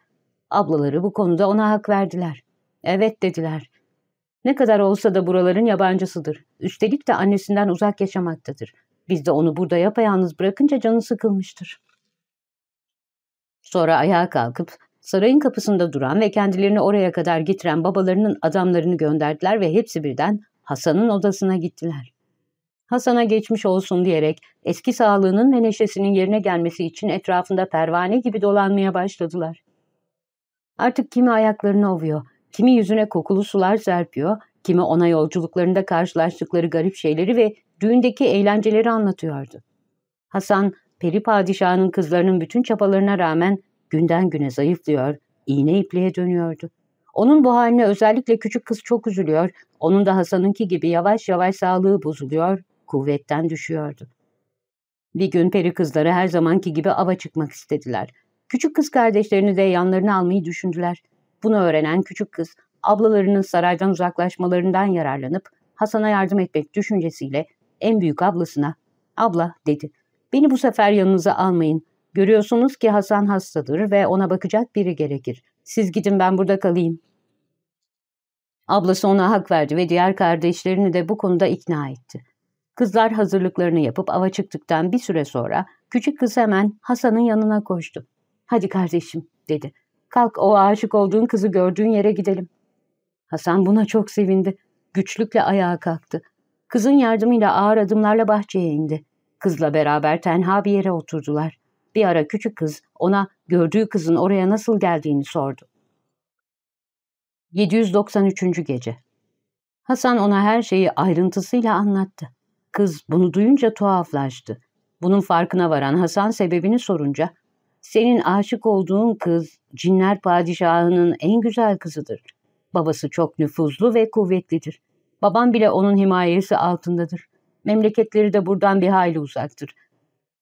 Ablaları bu konuda ona hak verdiler. Evet dediler. Ne kadar olsa da buraların yabancısıdır. Üstelik de annesinden uzak yaşamaktadır. Biz de onu burada yapayalnız bırakınca canı sıkılmıştır. Sonra ayağa kalkıp sarayın kapısında duran ve kendilerini oraya kadar getiren babalarının adamlarını gönderdiler ve hepsi birden Hasan'ın odasına gittiler. Hasan'a geçmiş olsun diyerek eski sağlığının ve neşesinin yerine gelmesi için etrafında pervane gibi dolanmaya başladılar. Artık kimi ayaklarını ovuyor, kimi yüzüne kokulu sular serpiyor, kimi ona yolculuklarında karşılaştıkları garip şeyleri ve düğündeki eğlenceleri anlatıyordu. Hasan, peri padişahının kızlarının bütün çabalarına rağmen günden güne zayıflıyor, iğne ipliğe dönüyordu. Onun bu haline özellikle küçük kız çok üzülüyor, onun da Hasan'ınki gibi yavaş yavaş sağlığı bozuluyor, kuvvetten düşüyordu. Bir gün peri kızları her zamanki gibi ava çıkmak istediler. Küçük kız kardeşlerini de yanlarına almayı düşündüler. Bunu öğrenen küçük kız, ablalarının saraydan uzaklaşmalarından yararlanıp Hasan'a yardım etmek düşüncesiyle en büyük ablasına ''Abla'' dedi. ''Beni bu sefer yanınıza almayın. Görüyorsunuz ki Hasan hastadır ve ona bakacak biri gerekir. Siz gidin ben burada kalayım.'' Ablası ona hak verdi ve diğer kardeşlerini de bu konuda ikna etti. Kızlar hazırlıklarını yapıp ava çıktıktan bir süre sonra küçük kız hemen Hasan'ın yanına koştu. ''Hadi kardeşim'' dedi. ''Kalk o aşık olduğun kızı gördüğün yere gidelim.'' Hasan buna çok sevindi. Güçlükle ayağa kalktı. Kızın yardımıyla ağır adımlarla bahçeye indi. Kızla beraber tenha bir yere oturdular. Bir ara küçük kız ona gördüğü kızın oraya nasıl geldiğini sordu. 793. Gece Hasan ona her şeyi ayrıntısıyla anlattı. Kız bunu duyunca tuhaflaştı. Bunun farkına varan Hasan sebebini sorunca, ''Senin aşık olduğun kız, cinler padişahının en güzel kızıdır. Babası çok nüfuzlu ve kuvvetlidir. Babam bile onun himayesi altındadır. Memleketleri de buradan bir hayli uzaktır.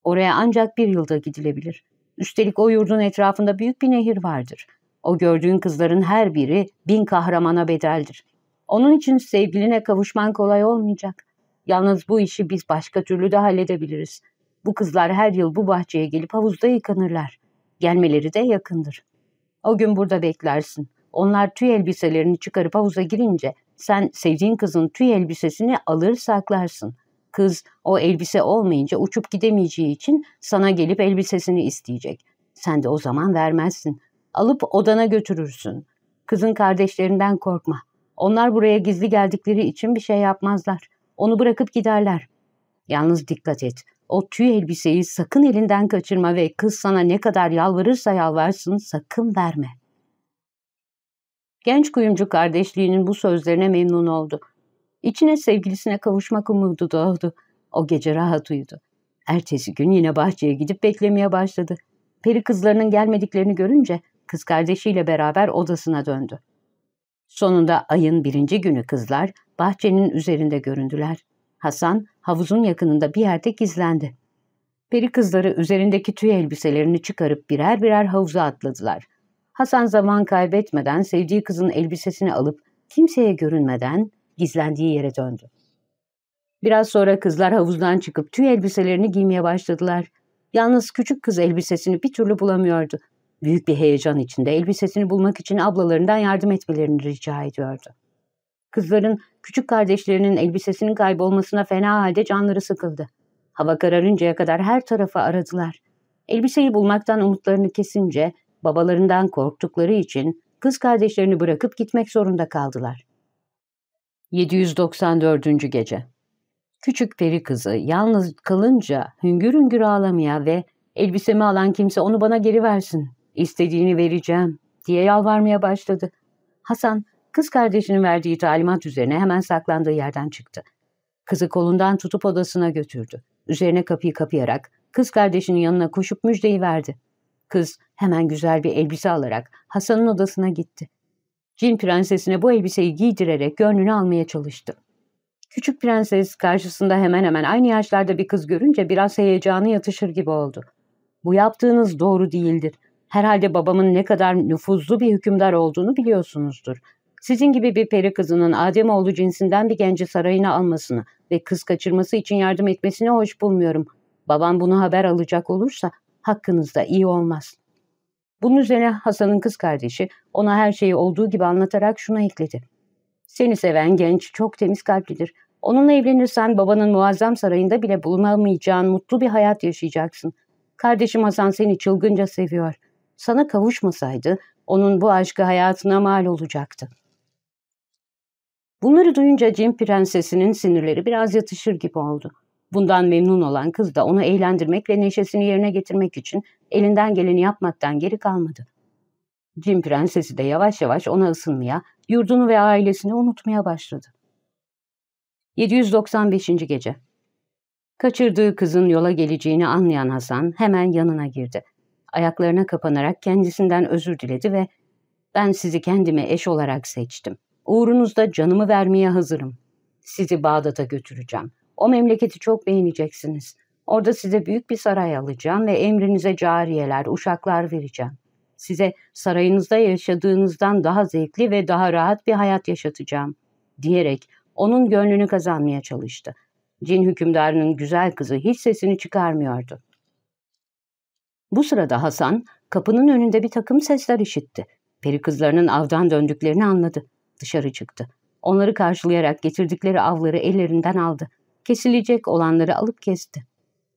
Oraya ancak bir yılda gidilebilir. Üstelik o yurdun etrafında büyük bir nehir vardır. O gördüğün kızların her biri bin kahramana bedeldir. Onun için sevgiline kavuşman kolay olmayacak. Yalnız bu işi biz başka türlü de halledebiliriz. Bu kızlar her yıl bu bahçeye gelip havuzda yıkanırlar. Gelmeleri de yakındır. O gün burada beklersin. Onlar tüy elbiselerini çıkarıp havuza girince Sen sevdiğin kızın tüy elbisesini alır saklarsın. Kız o elbise olmayınca uçup gidemeyeceği için sana gelip elbisesini isteyecek. Sen de o zaman vermezsin. Alıp odana götürürsün. Kızın kardeşlerinden korkma. Onlar buraya gizli geldikleri için bir şey yapmazlar. Onu bırakıp giderler. Yalnız dikkat et. O tüy elbiseyi sakın elinden kaçırma ve kız sana ne kadar yalvarırsa yalvarsın sakın verme. Genç kuyumcu kardeşliğinin bu sözlerine memnun oldu. İçine sevgilisine kavuşmak umudu doğdu. O gece rahat uyudu. Ertesi gün yine bahçeye gidip beklemeye başladı. Peri kızlarının gelmediklerini görünce kız kardeşiyle beraber odasına döndü. Sonunda ayın birinci günü kızlar bahçenin üzerinde göründüler. Hasan havuzun yakınında bir yerde gizlendi. Peri kızları üzerindeki tüy elbiselerini çıkarıp birer birer havuza atladılar. Hasan zaman kaybetmeden sevdiği kızın elbisesini alıp kimseye görünmeden gizlendiği yere döndü. Biraz sonra kızlar havuzdan çıkıp tüy elbiselerini giymeye başladılar. Yalnız küçük kız elbisesini bir türlü bulamıyordu. Büyük bir heyecan içinde elbisesini bulmak için ablalarından yardım etmelerini rica ediyordu. Kızların küçük kardeşlerinin elbisesinin kaybolmasına fena halde canları sıkıldı. Hava kararıncaya kadar her tarafı aradılar. Elbiseyi bulmaktan umutlarını kesince babalarından korktukları için kız kardeşlerini bırakıp gitmek zorunda kaldılar. 794. Gece Küçük peri kızı yalnız kalınca hüngür hüngür ağlamaya ve elbisemi alan kimse onu bana geri versin, istediğini vereceğim diye yalvarmaya başladı. Hasan kız kardeşinin verdiği talimat üzerine hemen saklandığı yerden çıktı. Kızı kolundan tutup odasına götürdü. Üzerine kapıyı kapayarak kız kardeşinin yanına koşup müjdeyi verdi. Kız hemen güzel bir elbise alarak Hasan'ın odasına gitti. Cin prensesine bu elbiseyi giydirerek gönlünü almaya çalıştı. Küçük prenses karşısında hemen hemen aynı yaşlarda bir kız görünce biraz heyecanı yatışır gibi oldu. Bu yaptığınız doğru değildir. Herhalde babamın ne kadar nüfuzlu bir hükümdar olduğunu biliyorsunuzdur. Sizin gibi bir peri kızının Ademoğlu cinsinden bir genci sarayına almasını ve kız kaçırması için yardım etmesini hoş bulmuyorum. Babam bunu haber alacak olursa hakkınızda iyi olmaz. Bunun üzerine Hasan'ın kız kardeşi ona her şeyi olduğu gibi anlatarak şuna ekledi. Seni seven genç çok temiz kalplidir. Onunla evlenirsen babanın muazzam sarayında bile bulunamayacağın mutlu bir hayat yaşayacaksın. Kardeşim Hasan seni çılgınca seviyor. Sana kavuşmasaydı onun bu aşkı hayatına mal olacaktı. Bunları duyunca Cin prensesinin sinirleri biraz yatışır gibi oldu. Bundan memnun olan kız da onu eğlendirmek ve neşesini yerine getirmek için elinden geleni yapmaktan geri kalmadı. Cin prensesi de yavaş yavaş ona ısınmaya, yurdunu ve ailesini unutmaya başladı. 795. Gece Kaçırdığı kızın yola geleceğini anlayan Hasan hemen yanına girdi. Ayaklarına kapanarak kendisinden özür diledi ve ''Ben sizi kendime eş olarak seçtim. Uğrunuzda canımı vermeye hazırım. Sizi Bağdat'a götüreceğim. O memleketi çok beğeneceksiniz. Orada size büyük bir saray alacağım ve emrinize cariyeler, uşaklar vereceğim. Size sarayınızda yaşadığınızdan daha zevkli ve daha rahat bir hayat yaşatacağım.'' diyerek onun gönlünü kazanmaya çalıştı. Cin hükümdarının güzel kızı hiç sesini çıkarmıyordu. Bu sırada Hasan kapının önünde bir takım sesler işitti. Peri kızlarının avdan döndüklerini anladı. Dışarı çıktı. Onları karşılayarak getirdikleri avları ellerinden aldı. Kesilecek olanları alıp kesti.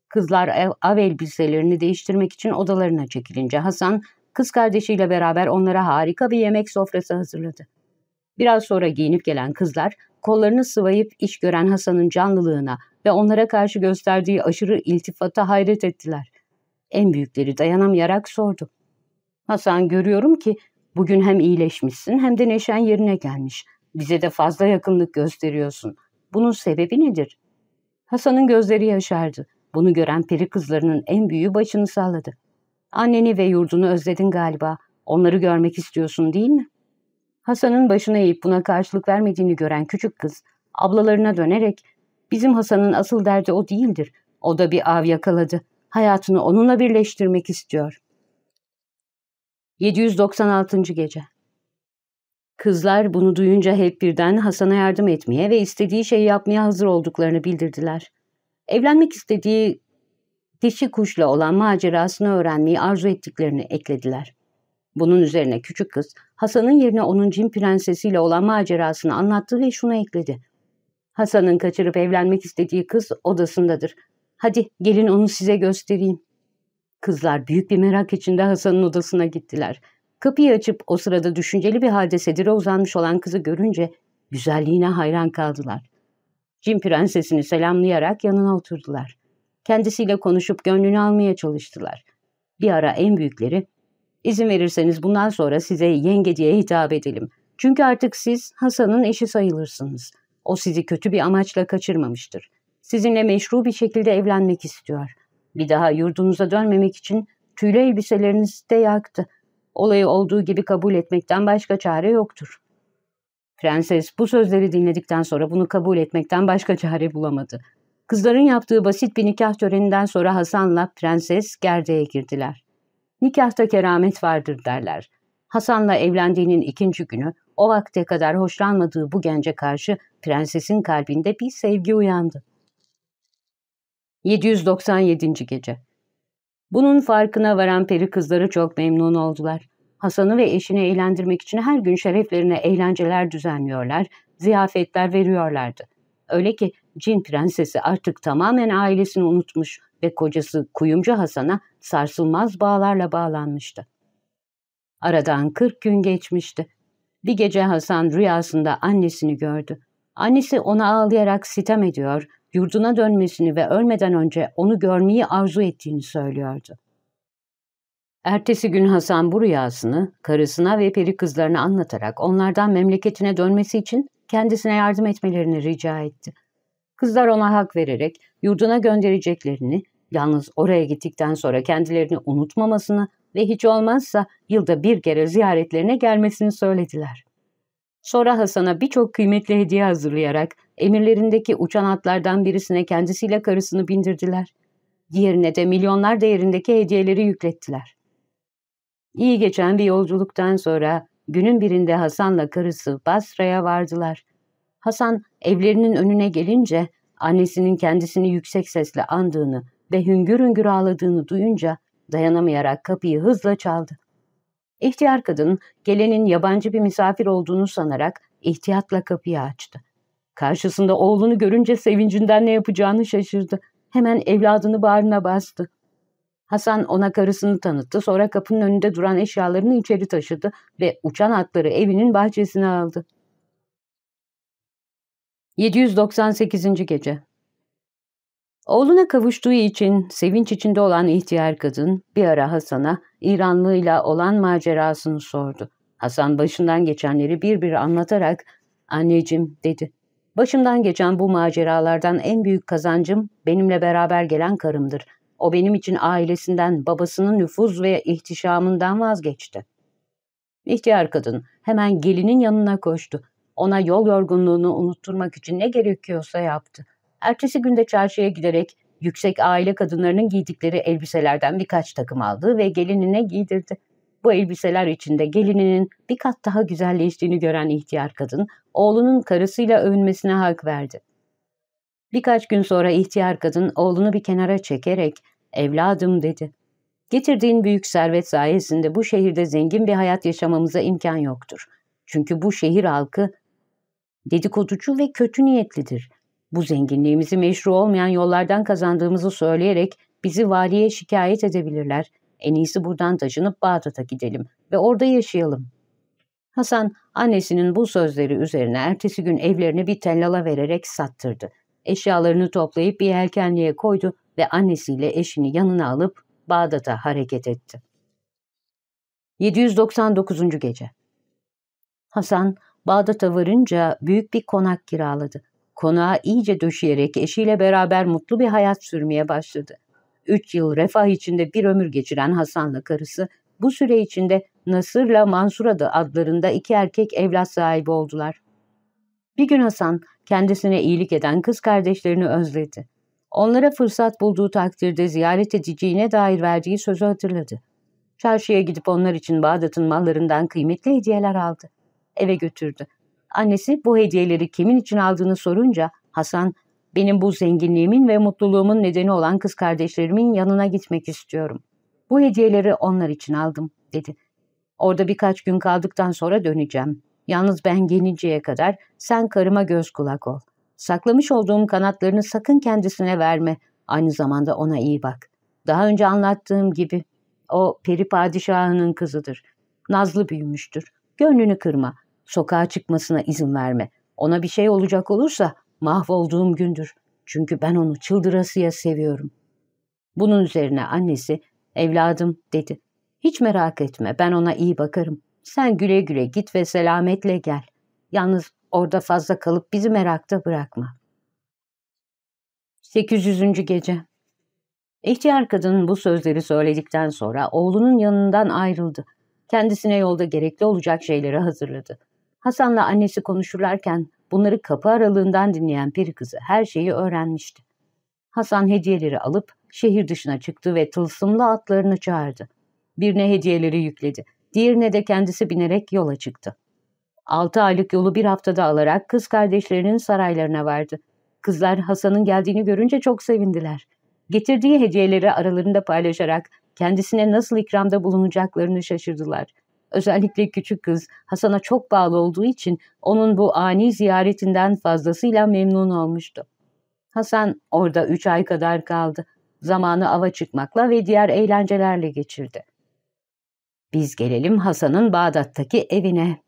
Kızlar av, av elbiselerini değiştirmek için odalarına çekilince Hasan kız kardeşiyle beraber onlara harika bir yemek sofrası hazırladı. Biraz sonra giyinip gelen kızlar kollarını sıvayıp iş gören Hasan'ın canlılığına ve onlara karşı gösterdiği aşırı iltifata hayret ettiler. En büyükleri dayanamayarak sordu. Hasan görüyorum ki bugün hem iyileşmişsin hem de neşen yerine gelmiş. Bize de fazla yakınlık gösteriyorsun. Bunun sebebi nedir? Hasan'ın gözleri yaşardı. Bunu gören peri kızlarının en büyüğü başını salladı. Anneni ve yurdunu özledin galiba. Onları görmek istiyorsun değil mi? Hasan'ın başına eğip buna karşılık vermediğini gören küçük kız ablalarına dönerek bizim Hasan'ın asıl derdi o değildir. O da bir av yakaladı. Hayatını onunla birleştirmek istiyor. 796. Gece Kızlar bunu duyunca hep birden Hasan'a yardım etmeye ve istediği şeyi yapmaya hazır olduklarını bildirdiler. Evlenmek istediği dişi kuşla olan macerasını öğrenmeyi arzu ettiklerini eklediler. Bunun üzerine küçük kız Hasan'ın yerine onun cin prensesiyle olan macerasını anlattı ve şunu ekledi. Hasan'ın kaçırıp evlenmek istediği kız odasındadır. Hadi gelin onu size göstereyim. Kızlar büyük bir merak içinde Hasan'ın odasına gittiler. Kapıyı açıp o sırada düşünceli bir halde sedire uzanmış olan kızı görünce güzelliğine hayran kaldılar. Cin prensesini selamlayarak yanına oturdular. Kendisiyle konuşup gönlünü almaya çalıştılar. Bir ara en büyükleri, izin verirseniz bundan sonra size yenge diye hitap edelim. Çünkü artık siz Hasan'ın eşi sayılırsınız. O sizi kötü bir amaçla kaçırmamıştır. Sizinle meşru bir şekilde evlenmek istiyor. Bir daha yurdunuza dönmemek için tüylü elbiselerinizi de yaktı. Olayı olduğu gibi kabul etmekten başka çare yoktur. Prenses bu sözleri dinledikten sonra bunu kabul etmekten başka çare bulamadı. Kızların yaptığı basit bir nikah töreninden sonra Hasan'la prenses gerdeğe girdiler. Nikahta keramet vardır derler. Hasan'la evlendiğinin ikinci günü o vakte kadar hoşlanmadığı bu gence karşı prensesin kalbinde bir sevgi uyandı. 797. Gece Bunun farkına varan peri kızları çok memnun oldular. Hasan'ı ve eşini eğlendirmek için her gün şereflerine eğlenceler düzenliyorlar, ziyafetler veriyorlardı. Öyle ki cin prensesi artık tamamen ailesini unutmuş ve kocası kuyumcu Hasan'a sarsılmaz bağlarla bağlanmıştı. Aradan kırk gün geçmişti. Bir gece Hasan rüyasında annesini gördü. Annesi ona ağlayarak sitem ediyor, yurduna dönmesini ve ölmeden önce onu görmeyi arzu ettiğini söylüyordu. Ertesi gün Hasan bu rüyasını karısına ve peri kızlarına anlatarak onlardan memleketine dönmesi için kendisine yardım etmelerini rica etti. Kızlar ona hak vererek yurduna göndereceklerini, yalnız oraya gittikten sonra kendilerini unutmamasını ve hiç olmazsa yılda bir kere ziyaretlerine gelmesini söylediler. Sonra Hasan'a birçok kıymetli hediye hazırlayarak emirlerindeki uçan atlardan birisine kendisiyle karısını bindirdiler. Diğerine de milyonlar değerindeki hediyeleri yüklettiler. İyi geçen bir yolculuktan sonra günün birinde Hasan'la karısı Basra'ya vardılar. Hasan evlerinin önüne gelince annesinin kendisini yüksek sesle andığını ve hüngür hüngür ağladığını duyunca dayanamayarak kapıyı hızla çaldı. İhtiyar kadın gelenin yabancı bir misafir olduğunu sanarak ihtiyatla kapıyı açtı. Karşısında oğlunu görünce sevincinden ne yapacağını şaşırdı. Hemen evladını bağrına bastı. Hasan ona karısını tanıttı, sonra kapının önünde duran eşyalarını içeri taşıdı ve uçan atları evinin bahçesine aldı. 798. Gece Oğluna kavuştuğu için sevinç içinde olan ihtiyar kadın bir ara Hasan'a İranlıyla olan macerasını sordu. Hasan başından geçenleri bir bir anlatarak ''Anneciğim'' dedi. ''Başımdan geçen bu maceralardan en büyük kazancım benimle beraber gelen karımdır. O benim için ailesinden, babasının nüfuz ve ihtişamından vazgeçti.'' İhtiyar kadın hemen gelinin yanına koştu. Ona yol yorgunluğunu unutturmak için ne gerekiyorsa yaptı. Ertesi günde çarşıya giderek yüksek aile kadınlarının giydikleri elbiselerden birkaç takım aldı ve gelinine giydirdi. Bu elbiseler içinde gelininin bir kat daha güzelleştiğini gören ihtiyar kadın, oğlunun karısıyla övünmesine hak verdi. Birkaç gün sonra ihtiyar kadın oğlunu bir kenara çekerek, evladım dedi. Getirdiğin büyük servet sayesinde bu şehirde zengin bir hayat yaşamamıza imkan yoktur. Çünkü bu şehir halkı dedikoducu ve kötü niyetlidir. Bu zenginliğimizi meşru olmayan yollardan kazandığımızı söyleyerek bizi valiye şikayet edebilirler. En iyisi buradan taşınıp Bağdat'a gidelim ve orada yaşayalım. Hasan annesinin bu sözleri üzerine ertesi gün evlerini bir tellala vererek sattırdı. Eşyalarını toplayıp bir yelkenliğe koydu ve annesiyle eşini yanına alıp Bağdat'a hareket etti. 799. Gece Hasan Bağdat'a varınca büyük bir konak kiraladı. Konağı iyice döşeyerek eşiyle beraber mutlu bir hayat sürmeye başladı. Üç yıl refah içinde bir ömür geçiren Hasan'la karısı, bu süre içinde Nasır'la Mansur adı adlarında iki erkek evlat sahibi oldular. Bir gün Hasan, kendisine iyilik eden kız kardeşlerini özledi. Onlara fırsat bulduğu takdirde ziyaret edeceğine dair verdiği sözü hatırladı. Çarşıya gidip onlar için Bağdat'ın mallarından kıymetli hediyeler aldı. Eve götürdü. Annesi bu hediyeleri kimin için aldığını sorunca Hasan, benim bu zenginliğimin ve mutluluğumun nedeni olan kız kardeşlerimin yanına gitmek istiyorum. Bu hediyeleri onlar için aldım, dedi. Orada birkaç gün kaldıktan sonra döneceğim. Yalnız ben gelinceye kadar sen karıma göz kulak ol. Saklamış olduğum kanatlarını sakın kendisine verme. Aynı zamanda ona iyi bak. Daha önce anlattığım gibi o peri padişahının kızıdır. Nazlı büyümüştür. Gönlünü kırma. Sokağa çıkmasına izin verme. Ona bir şey olacak olursa mahvolduğum gündür. Çünkü ben onu çıldırasıya seviyorum. Bunun üzerine annesi, evladım dedi. Hiç merak etme ben ona iyi bakarım. Sen güle güle git ve selametle gel. Yalnız orada fazla kalıp bizi merakta bırakma. 800. Gece İhtiyar kadın bu sözleri söyledikten sonra oğlunun yanından ayrıldı. Kendisine yolda gerekli olacak şeyleri hazırladı. Hasan'la annesi konuşurlarken bunları kapı aralığından dinleyen peri kızı her şeyi öğrenmişti. Hasan hediyeleri alıp şehir dışına çıktı ve tılsımlı atlarını çağırdı. Birine hediyeleri yükledi. Diğerine de kendisi binerek yola çıktı. Altı aylık yolu bir haftada alarak kız kardeşlerinin saraylarına vardı. Kızlar Hasan'ın geldiğini görünce çok sevindiler. Getirdiği hediyeleri aralarında paylaşarak kendisine nasıl ikramda bulunacaklarını şaşırdılar. Özellikle küçük kız Hasan'a çok bağlı olduğu için onun bu ani ziyaretinden fazlasıyla memnun olmuştu. Hasan orada üç ay kadar kaldı. Zamanı ava çıkmakla ve diğer eğlencelerle geçirdi. Biz gelelim Hasan'ın Bağdat'taki evine.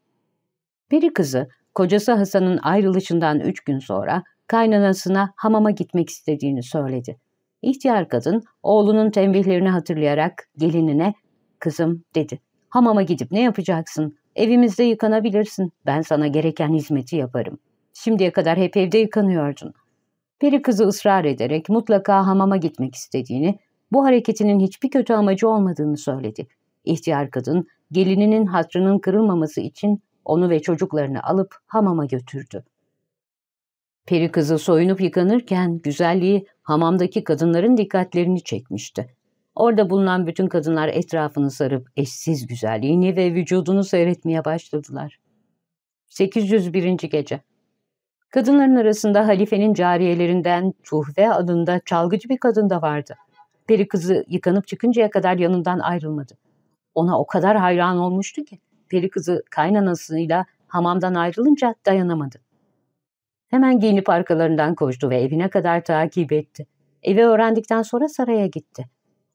Peri kızı, kocası Hasan'ın ayrılışından üç gün sonra kaynanasına hamama gitmek istediğini söyledi. İhtiyar kadın oğlunun tembihlerini hatırlayarak gelinine kızım dedi. Hamama gidip ne yapacaksın? Evimizde yıkanabilirsin. Ben sana gereken hizmeti yaparım. Şimdiye kadar hep evde yıkanıyordun. Peri kızı ısrar ederek mutlaka hamama gitmek istediğini, bu hareketinin hiçbir kötü amacı olmadığını söyledi. İhtiyar kadın gelininin hatrının kırılmaması için onu ve çocuklarını alıp hamama götürdü. Peri kızı soyunup yıkanırken güzelliği hamamdaki kadınların dikkatlerini çekmişti. Orada bulunan bütün kadınlar etrafını sarıp eşsiz güzelliğini ve vücudunu seyretmeye başladılar. 801. Gece Kadınların arasında halifenin cariyelerinden Tuhve adında çalgıcı bir kadın da vardı. Peri kızı yıkanıp çıkıncaya kadar yanından ayrılmadı. Ona o kadar hayran olmuştu ki peri kızı kaynanasıyla hamamdan ayrılınca dayanamadı. Hemen giyinip arkalarından koştu ve evine kadar takip etti. Evi öğrendikten sonra saraya gitti.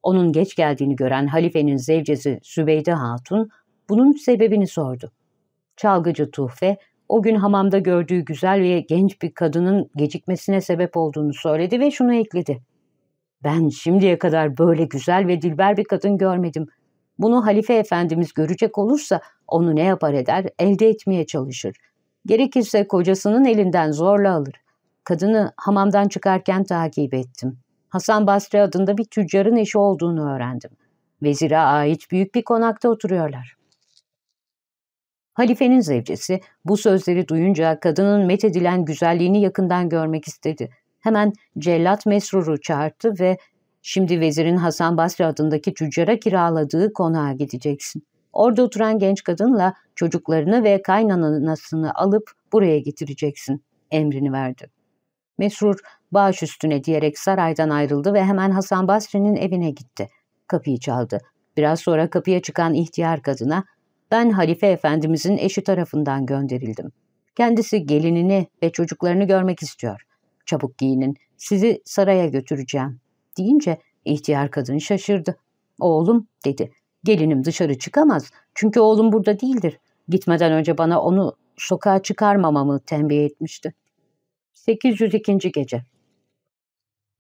Onun geç geldiğini gören halifenin zevcesi Sübeyde Hatun bunun sebebini sordu. Çalgıcı Tuhfe o gün hamamda gördüğü güzel ve genç bir kadının gecikmesine sebep olduğunu söyledi ve şunu ekledi. Ben şimdiye kadar böyle güzel ve dilber bir kadın görmedim. Bunu halife efendimiz görecek olursa onu ne yapar eder elde etmeye çalışır. Gerekirse kocasının elinden zorla alır. Kadını hamamdan çıkarken takip ettim. Hasan Basri adında bir tüccarın eşi olduğunu öğrendim. Vezire ait büyük bir konakta oturuyorlar. Halifenin zevcesi bu sözleri duyunca kadının methedilen güzelliğini yakından görmek istedi. Hemen cellat Mesrur'u çağırdı ve şimdi vezirin Hasan Basri adındaki tüccara kiraladığı konağa gideceksin. Orada oturan genç kadınla çocuklarını ve kaynanasını alıp buraya getireceksin emrini verdi. Mesrur baş üstüne diyerek saraydan ayrıldı ve hemen Hasan Basri'nin evine gitti. Kapıyı çaldı. Biraz sonra kapıya çıkan ihtiyar kadına ben halife efendimizin eşi tarafından gönderildim. Kendisi gelinini ve çocuklarını görmek istiyor. Çabuk giyinin, sizi saraya götüreceğim. Deyince ihtiyar kadın şaşırdı. Oğlum dedi. Gelinim dışarı çıkamaz çünkü oğlum burada değildir. Gitmeden önce bana onu sokağa çıkarmamamı tembih etmişti. 802. Gece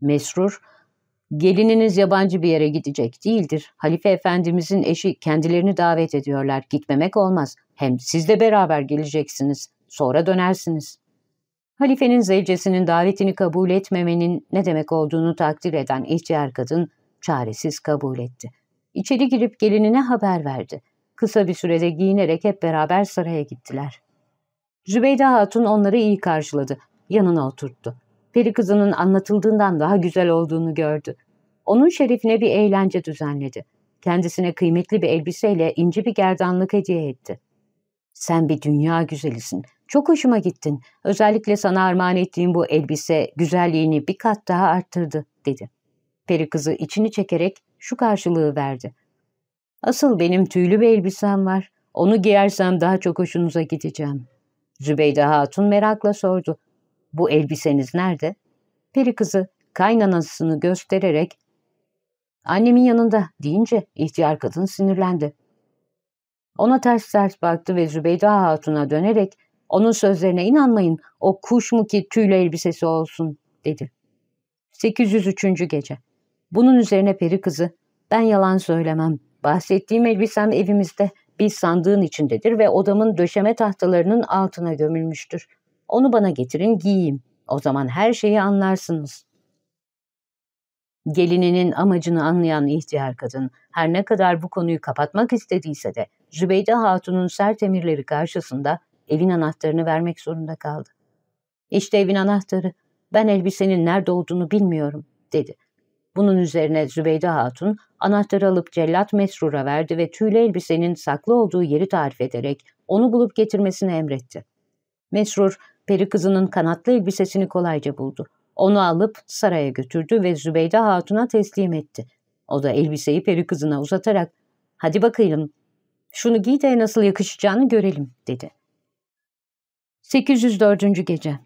Mesrur, gelininiz yabancı bir yere gidecek değildir. Halife efendimizin eşi kendilerini davet ediyorlar. Gitmemek olmaz. Hem siz de beraber geleceksiniz. Sonra dönersiniz. Halifenin zevcesinin davetini kabul etmemenin ne demek olduğunu takdir eden ihtiyar kadın çaresiz kabul etti. İçeri girip gelinine haber verdi. Kısa bir sürede giyinerek hep beraber saraya gittiler. Zübeyde Hatun onları iyi karşıladı. Yanına oturttu. Peri kızının anlatıldığından daha güzel olduğunu gördü. Onun şerifine bir eğlence düzenledi. Kendisine kıymetli bir elbiseyle inci bir gerdanlık hediye etti. Sen bir dünya güzelisin. Çok hoşuma gittin. Özellikle sana armağan ettiğim bu elbise güzelliğini bir kat daha arttırdı, dedi. Peri kızı içini çekerek şu karşılığı verdi. Asıl benim tüylü bir elbisem var. Onu giyersem daha çok hoşunuza gideceğim. Zübeyde Hatun merakla sordu. Bu elbiseniz nerede? Peri kızı kaynanasını göstererek annemin yanında deyince ihtiyar kadın sinirlendi. Ona ters ters baktı ve Zübeyde Hatun'a dönerek onun sözlerine inanmayın o kuş mu ki tüylü elbisesi olsun dedi. 803. gece. Bunun üzerine peri kızı ben yalan söylemem. Bahsettiğim elbisem evimizde bir sandığın içindedir ve odamın döşeme tahtalarının altına gömülmüştür. Onu bana getirin giyeyim. O zaman her şeyi anlarsınız. Gelininin amacını anlayan ihtiyar kadın her ne kadar bu konuyu kapatmak istediyse de Zübeyde Hatun'un sert emirleri karşısında evin anahtarını vermek zorunda kaldı. İşte evin anahtarı. Ben elbisenin nerede olduğunu bilmiyorum, dedi. Bunun üzerine Zübeyde Hatun anahtarı alıp cellat Mesrur'a verdi ve tüylü elbisenin saklı olduğu yeri tarif ederek onu bulup getirmesini emretti. Mesrur, peri kızının kanatlı elbisesini kolayca buldu. Onu alıp saraya götürdü ve Zübeyde Hatun'a teslim etti. O da elbiseyi peri kızına uzatarak ''Hadi bakayım, şunu giy de nasıl yakışacağını görelim.'' dedi. 804. Gece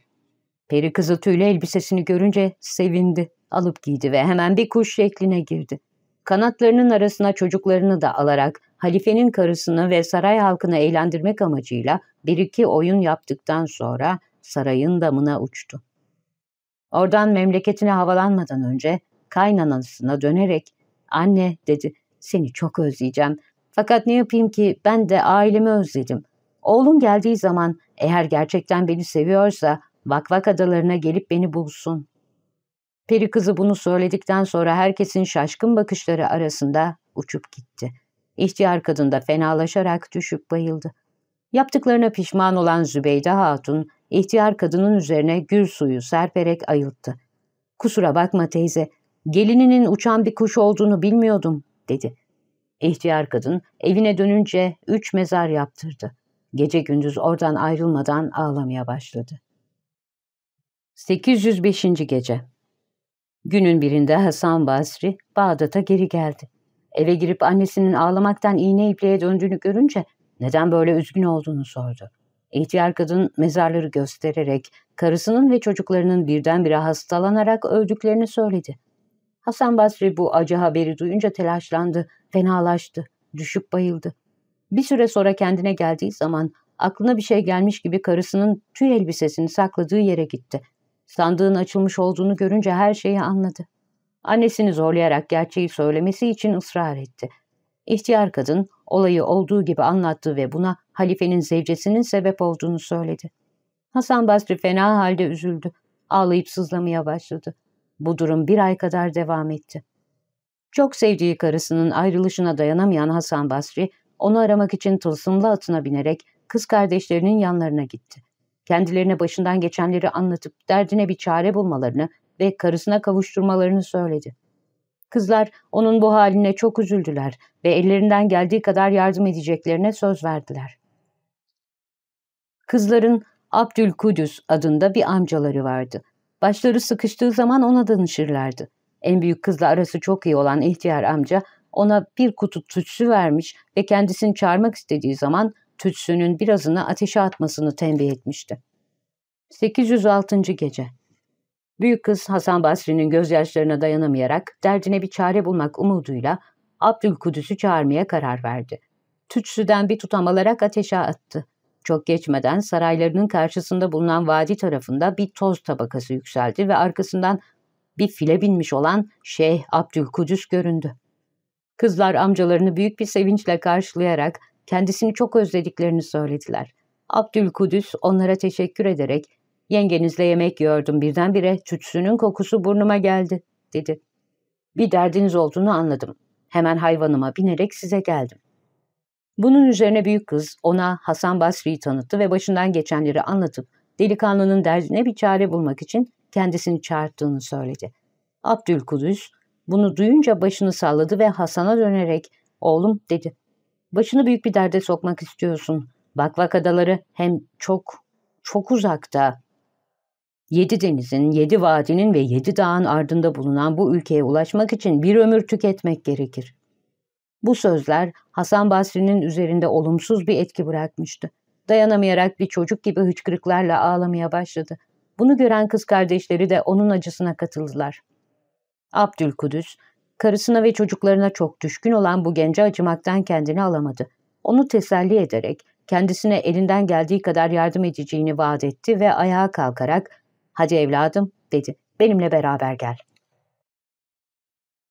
Peri kızı tüylü elbisesini görünce sevindi, alıp giydi ve hemen bir kuş şekline girdi. Kanatlarının arasına çocuklarını da alarak halifenin karısını ve saray halkını eğlendirmek amacıyla bir iki oyun yaptıktan sonra sarayın damına uçtu. Oradan memleketine havalanmadan önce kaynanasına dönerek ''Anne'' dedi, ''seni çok özleyeceğim. Fakat ne yapayım ki ben de ailemi özledim. Oğlum geldiği zaman eğer gerçekten beni seviyorsa Vakvak adalarına gelip beni bulsun. Peri kızı bunu söyledikten sonra herkesin şaşkın bakışları arasında uçup gitti. İhtiyar kadın da fenalaşarak düşüp bayıldı. Yaptıklarına pişman olan Zübeyde Hatun, ihtiyar kadının üzerine gül suyu serperek ayılttı. ''Kusura bakma teyze, gelininin uçan bir kuş olduğunu bilmiyordum.'' dedi. İhtiyar kadın evine dönünce üç mezar yaptırdı. Gece gündüz oradan ayrılmadan ağlamaya başladı. 805. Gece Günün birinde Hasan Basri Bağdat'a geri geldi. Eve girip annesinin ağlamaktan iğne ipliğe döndüğünü görünce neden böyle üzgün olduğunu sordu. İhtiyar kadın mezarları göstererek karısının ve çocuklarının birdenbire hastalanarak öldüklerini söyledi. Hasan Basri bu acı haberi duyunca telaşlandı, fenalaştı, düşüp bayıldı. Bir süre sonra kendine geldiği zaman aklına bir şey gelmiş gibi karısının tüy elbisesini sakladığı yere gitti. Sandığın açılmış olduğunu görünce her şeyi anladı. Annesini zorlayarak gerçeği söylemesi için ısrar etti. İhtiyar kadın olayı olduğu gibi anlattı ve buna halifenin zevcesinin sebep olduğunu söyledi. Hasan Basri fena halde üzüldü. Ağlayıp sızlamaya başladı. Bu durum bir ay kadar devam etti. Çok sevdiği karısının ayrılışına dayanamayan Hasan Basri, onu aramak için tılsımlı atına binerek kız kardeşlerinin yanlarına gitti kendilerine başından geçenleri anlatıp derdine bir çare bulmalarını ve karısına kavuşturmalarını söyledi. Kızlar onun bu haline çok üzüldüler ve ellerinden geldiği kadar yardım edeceklerine söz verdiler. Kızların Abdülkudüs adında bir amcaları vardı. Başları sıkıştığı zaman ona danışırlardı. En büyük kızla arası çok iyi olan ihtiyar amca ona bir kutu tütsü vermiş ve kendisini çağırmak istediği zaman tütsünün birazını ateşe atmasını tembih etmişti. 806. Gece Büyük kız Hasan Basri'nin gözyaşlarına dayanamayarak derdine bir çare bulmak umuduyla Abdülkudüs'ü çağırmaya karar verdi. Tütsüden bir tutam alarak ateşe attı. Çok geçmeden saraylarının karşısında bulunan vadi tarafında bir toz tabakası yükseldi ve arkasından bir file binmiş olan Şeyh Abdülkudüs göründü. Kızlar amcalarını büyük bir sevinçle karşılayarak kendisini çok özlediklerini söylediler. Abdülkudüs onlara teşekkür ederek ''Yengenizle yemek yiyordum birdenbire tütsünün kokusu burnuma geldi.'' dedi. ''Bir derdiniz olduğunu anladım. Hemen hayvanıma binerek size geldim.'' Bunun üzerine büyük kız ona Hasan Basri'yi tanıttı ve başından geçenleri anlatıp delikanlının derdine bir çare bulmak için kendisini çağırttığını söyledi. Abdülkudüs bunu duyunca başını salladı ve Hasan'a dönerek ''Oğlum'' dedi. ''Başını büyük bir derde sokmak istiyorsun. Bakvak adaları hem çok, çok uzakta. Yedi denizin, yedi vadinin ve yedi dağın ardında bulunan bu ülkeye ulaşmak için bir ömür tüketmek gerekir. Bu sözler Hasan Basri'nin üzerinde olumsuz bir etki bırakmıştı. Dayanamayarak bir çocuk gibi hıçkırıklarla ağlamaya başladı. Bunu gören kız kardeşleri de onun acısına katıldılar. Abdülkudüs, karısına ve çocuklarına çok düşkün olan bu gence acımaktan kendini alamadı. Onu teselli ederek kendisine elinden geldiği kadar yardım edeceğini vaat etti ve ayağa kalkarak ''Hadi evladım'' dedi. ''Benimle beraber gel.''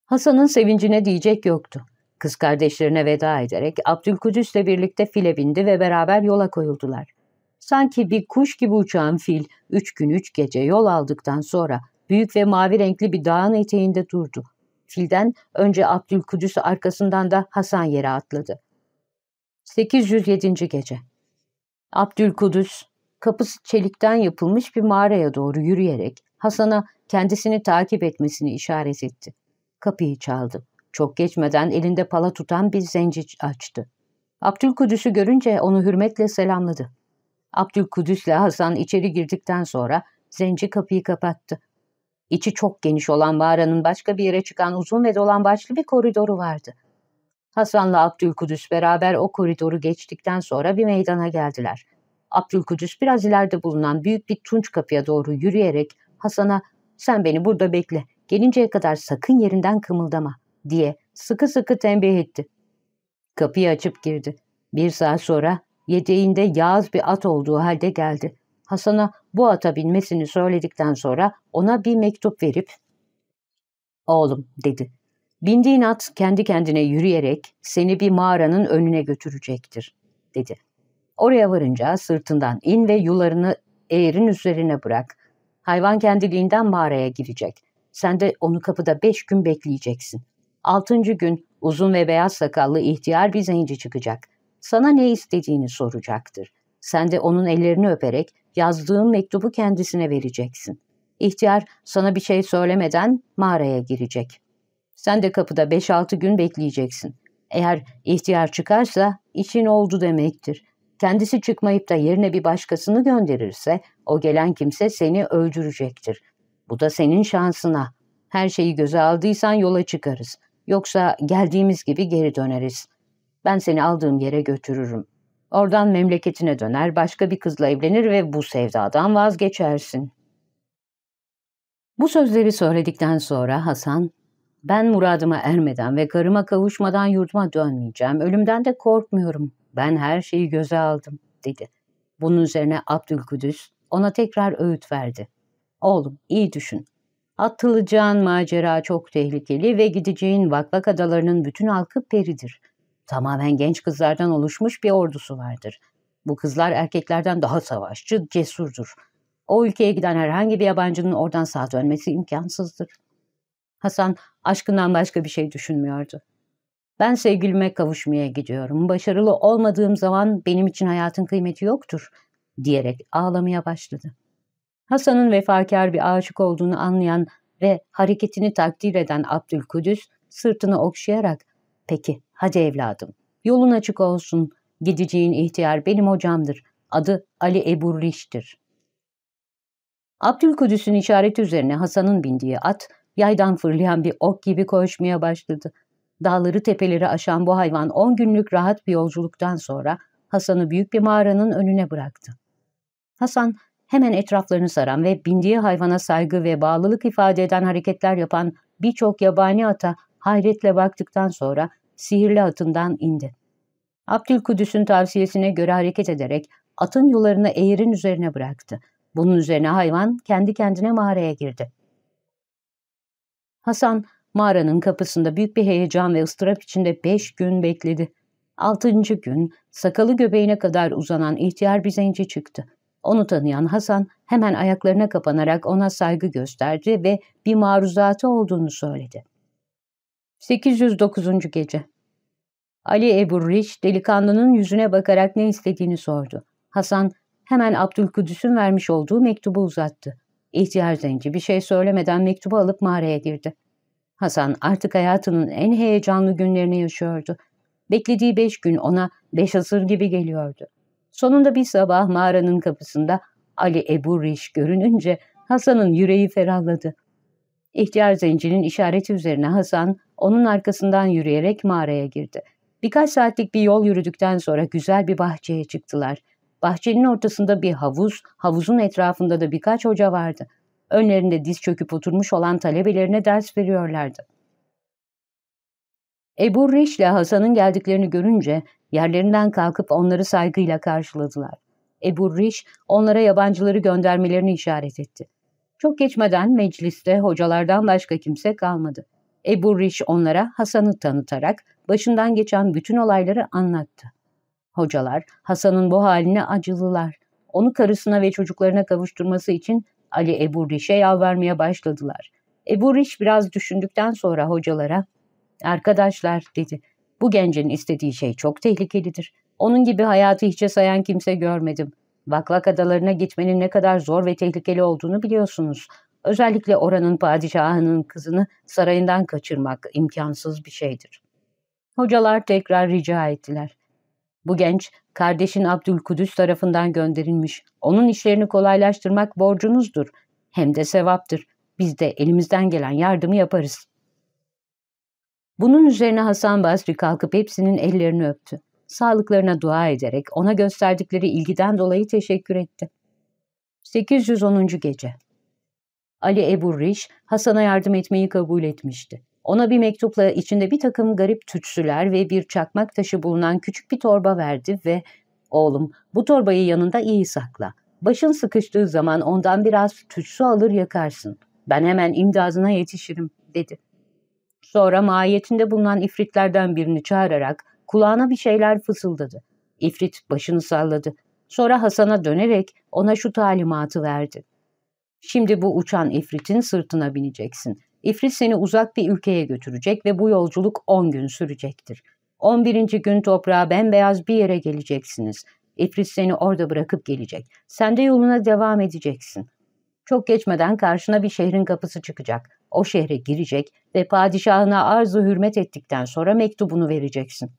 Hasan'ın sevincine diyecek yoktu. Kız kardeşlerine veda ederek Abdülkudüs'le birlikte file bindi ve beraber yola koyuldular. Sanki bir kuş gibi uçan fil üç gün üç gece yol aldıktan sonra büyük ve mavi renkli bir dağın eteğinde durdu. Filden önce Abdülkudüs arkasından da Hasan yere atladı. 807. Gece Abdülkudüs, kapısı çelikten yapılmış bir mağaraya doğru yürüyerek Hasan'a kendisini takip etmesini işaret etti. Kapıyı çaldı. Çok geçmeden elinde pala tutan bir zenci açtı. Abdülkudüs'ü görünce onu hürmetle selamladı. Abdülkudüs'le Hasan içeri girdikten sonra zenci kapıyı kapattı. İçi çok geniş olan mağaranın başka bir yere çıkan uzun ve dolambaçlı bir koridoru vardı. Hasan'la Abdülkudüs beraber o koridoru geçtikten sonra bir meydana geldiler. Abdülkudüs biraz ileride bulunan büyük bir tunç kapıya doğru yürüyerek Hasan'a ''Sen beni burada bekle, gelinceye kadar sakın yerinden kımıldama.'' diye sıkı sıkı tembih etti. Kapıyı açıp girdi. Bir saat sonra yedeğinde yağız bir at olduğu halde geldi. Hasan'a bu ata binmesini söyledikten sonra ona bir mektup verip ''Oğlum'' dedi. ''Bindiğin at kendi kendine yürüyerek seni bir mağaranın önüne götürecektir.'' dedi. Oraya varınca sırtından in ve yularını eğerin üzerine bırak. Hayvan kendiliğinden mağaraya girecek. Sen de onu kapıda beş gün bekleyeceksin. Altıncı gün uzun ve beyaz sakallı ihtiyar bir zenci çıkacak. Sana ne istediğini soracaktır. Sen de onun ellerini öperek yazdığın mektubu kendisine vereceksin. İhtiyar sana bir şey söylemeden mağaraya girecek. Sen de kapıda beş altı gün bekleyeceksin. Eğer ihtiyar çıkarsa için oldu demektir. Kendisi çıkmayıp da yerine bir başkasını gönderirse o gelen kimse seni öldürecektir. Bu da senin şansına. Her şeyi göze aldıysan yola çıkarız. Yoksa geldiğimiz gibi geri döneriz. Ben seni aldığım yere götürürüm. Oradan memleketine döner, başka bir kızla evlenir ve bu sevdadan vazgeçersin. Bu sözleri söyledikten sonra Hasan, ben muradıma ermeden ve karıma kavuşmadan yurduma dönmeyeceğim, ölümden de korkmuyorum, ben her şeyi göze aldım, dedi. Bunun üzerine Abdülkudüs ona tekrar öğüt verdi. Oğlum iyi düşün, Atılacağın macera çok tehlikeli ve gideceğin Vakvak adalarının bütün halkı peridir. Tamamen genç kızlardan oluşmuş bir ordusu vardır. Bu kızlar erkeklerden daha savaşçı, cesurdur. O ülkeye giden herhangi bir yabancının oradan sağ dönmesi imkansızdır. Hasan aşkından başka bir şey düşünmüyordu. Ben sevgilime kavuşmaya gidiyorum. Başarılı olmadığım zaman benim için hayatın kıymeti yoktur, diyerek ağlamaya başladı. Hasan'ın vefakar bir aşık olduğunu anlayan ve hareketini takdir eden Abdülkudüs sırtını okşayarak ''Peki, hadi evladım, yolun açık olsun, gideceğin ihtiyar benim hocamdır, adı Ali Eburriş'tir.'' Abdülkudüs'ün işareti üzerine Hasan'ın bindiği at, yaydan fırlayan bir ok gibi koşmaya başladı. Dağları tepeleri aşan bu hayvan on günlük rahat bir yolculuktan sonra Hasan'ı büyük bir mağaranın önüne bıraktı. Hasan hemen etraflarını saran ve bindiği hayvana saygı ve bağlılık ifade eden hareketler yapan birçok yabani ata hayretle baktıktan sonra sihirli atından indi. Abdülkudüs'ün tavsiyesine göre hareket ederek atın yularını eğerin üzerine bıraktı. Bunun üzerine hayvan kendi kendine mağaraya girdi. Hasan mağaranın kapısında büyük bir heyecan ve ıstırap içinde beş gün bekledi. Altıncı gün sakalı göbeğine kadar uzanan ihtiyar bir zenci çıktı. Onu tanıyan Hasan hemen ayaklarına kapanarak ona saygı gösterdi ve bir maruzatı olduğunu söyledi. 809. Gece Ali Ebu Riş delikanlının yüzüne bakarak ne istediğini sordu. Hasan hemen Abdülkudüs'ün vermiş olduğu mektubu uzattı. İhtiyar zenci bir şey söylemeden mektubu alıp mağaraya girdi. Hasan artık hayatının en heyecanlı günlerini yaşıyordu. Beklediği beş gün ona beş asır gibi geliyordu. Sonunda bir sabah mağaranın kapısında Ali Ebu Riş görününce Hasan'ın yüreği ferahladı. İhtiyar zencinin işareti üzerine Hasan onun arkasından yürüyerek mağaraya girdi. Birkaç saatlik bir yol yürüdükten sonra güzel bir bahçeye çıktılar. Bahçenin ortasında bir havuz, havuzun etrafında da birkaç hoca vardı. Önlerinde diz çöküp oturmuş olan talebelerine ders veriyorlardı. Ebu Riş ile Hasan'ın geldiklerini görünce yerlerinden kalkıp onları saygıyla karşıladılar. Ebu Riş onlara yabancıları göndermelerini işaret etti. Çok geçmeden mecliste hocalardan başka kimse kalmadı. Ebu Riş onlara Hasan'ı tanıtarak başından geçen bütün olayları anlattı. Hocalar Hasan'ın bu haline acılılar. Onu karısına ve çocuklarına kavuşturması için Ali Ebu Riş'e yalvarmaya başladılar. Ebu Riş biraz düşündükten sonra hocalara ''Arkadaşlar'' dedi. ''Bu gencin istediği şey çok tehlikelidir. Onun gibi hayatı hiçe sayan kimse görmedim. Vaklak adalarına gitmenin ne kadar zor ve tehlikeli olduğunu biliyorsunuz. Özellikle oranın padişahının kızını sarayından kaçırmak imkansız bir şeydir. Hocalar tekrar rica ettiler. Bu genç, kardeşin Abdülkudüs tarafından gönderilmiş. Onun işlerini kolaylaştırmak borcunuzdur. Hem de sevaptır. Biz de elimizden gelen yardımı yaparız. Bunun üzerine Hasan Basri kalkıp hepsinin ellerini öptü. Sağlıklarına dua ederek ona gösterdikleri ilgiden dolayı teşekkür etti. 810. Gece Ali Ebu Riş, Hasan'a yardım etmeyi kabul etmişti. Ona bir mektupla içinde bir takım garip tütsüler ve bir çakmak taşı bulunan küçük bir torba verdi ve ''Oğlum bu torbayı yanında iyi sakla. Başın sıkıştığı zaman ondan biraz tütsü alır yakarsın. Ben hemen imdadına yetişirim.'' dedi. Sonra mahiyetinde bulunan ifritlerden birini çağırarak kulağına bir şeyler fısıldadı. İfrit başını salladı. Sonra Hasan'a dönerek ona şu talimatı verdi. Şimdi bu uçan ifritin sırtına bineceksin. İfrit seni uzak bir ülkeye götürecek ve bu yolculuk 10 gün sürecektir. 11. gün toprağa bembeyaz bir yere geleceksiniz. İfrit seni orada bırakıp gelecek. Sen de yoluna devam edeceksin. Çok geçmeden karşına bir şehrin kapısı çıkacak. O şehre girecek ve padişahına arzu hürmet ettikten sonra mektubunu vereceksin.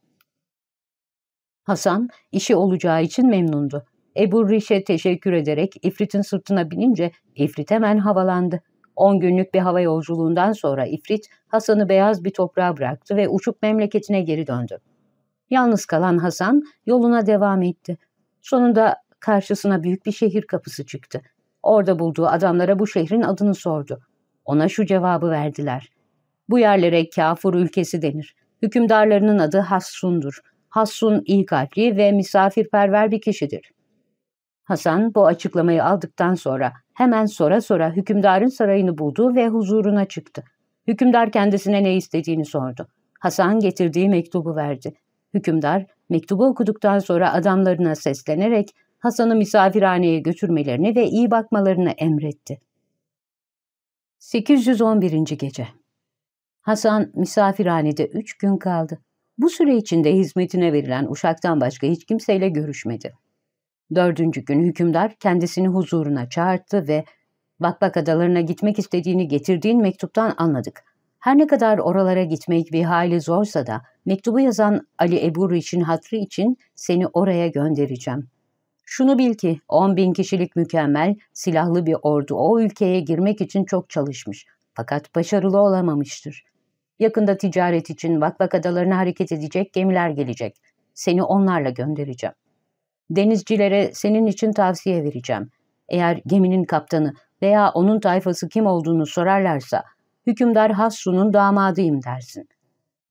Hasan işi olacağı için memnundu. Ebu Riş'e teşekkür ederek İfrit'in sırtına binince İfrit hemen havalandı. On günlük bir hava yolculuğundan sonra İfrit Hasan'ı beyaz bir toprağa bıraktı ve uçup memleketine geri döndü. Yalnız kalan Hasan yoluna devam etti. Sonunda karşısına büyük bir şehir kapısı çıktı. Orada bulduğu adamlara bu şehrin adını sordu. Ona şu cevabı verdiler. Bu yerlere kafur ülkesi denir. Hükümdarlarının adı Hassun'dur. Hassun iyi kalpli ve misafirperver bir kişidir. Hasan bu açıklamayı aldıktan sonra hemen sora sora hükümdarın sarayını buldu ve huzuruna çıktı. Hükümdar kendisine ne istediğini sordu. Hasan getirdiği mektubu verdi. Hükümdar mektubu okuduktan sonra adamlarına seslenerek Hasan'ı misafirhaneye götürmelerini ve iyi bakmalarını emretti. 811. Gece Hasan misafirhanede üç gün kaldı. Bu süre içinde hizmetine verilen uşaktan başka hiç kimseyle görüşmedi. Dördüncü gün hükümdar kendisini huzuruna çağırdı ve Bakbak adalarına gitmek istediğini getirdiğin mektuptan anladık. Her ne kadar oralara gitmek bir hayli zorsa da mektubu yazan Ali Ebu için hatrı için seni oraya göndereceğim. Şunu bil ki 10 bin kişilik mükemmel, silahlı bir ordu o ülkeye girmek için çok çalışmış. Fakat başarılı olamamıştır. Yakında ticaret için Vakvak adalarına hareket edecek gemiler gelecek. Seni onlarla göndereceğim. Denizcilere senin için tavsiye vereceğim. Eğer geminin kaptanı veya onun tayfası kim olduğunu sorarlarsa, hükümdar Hassu'nun damadıyım dersin.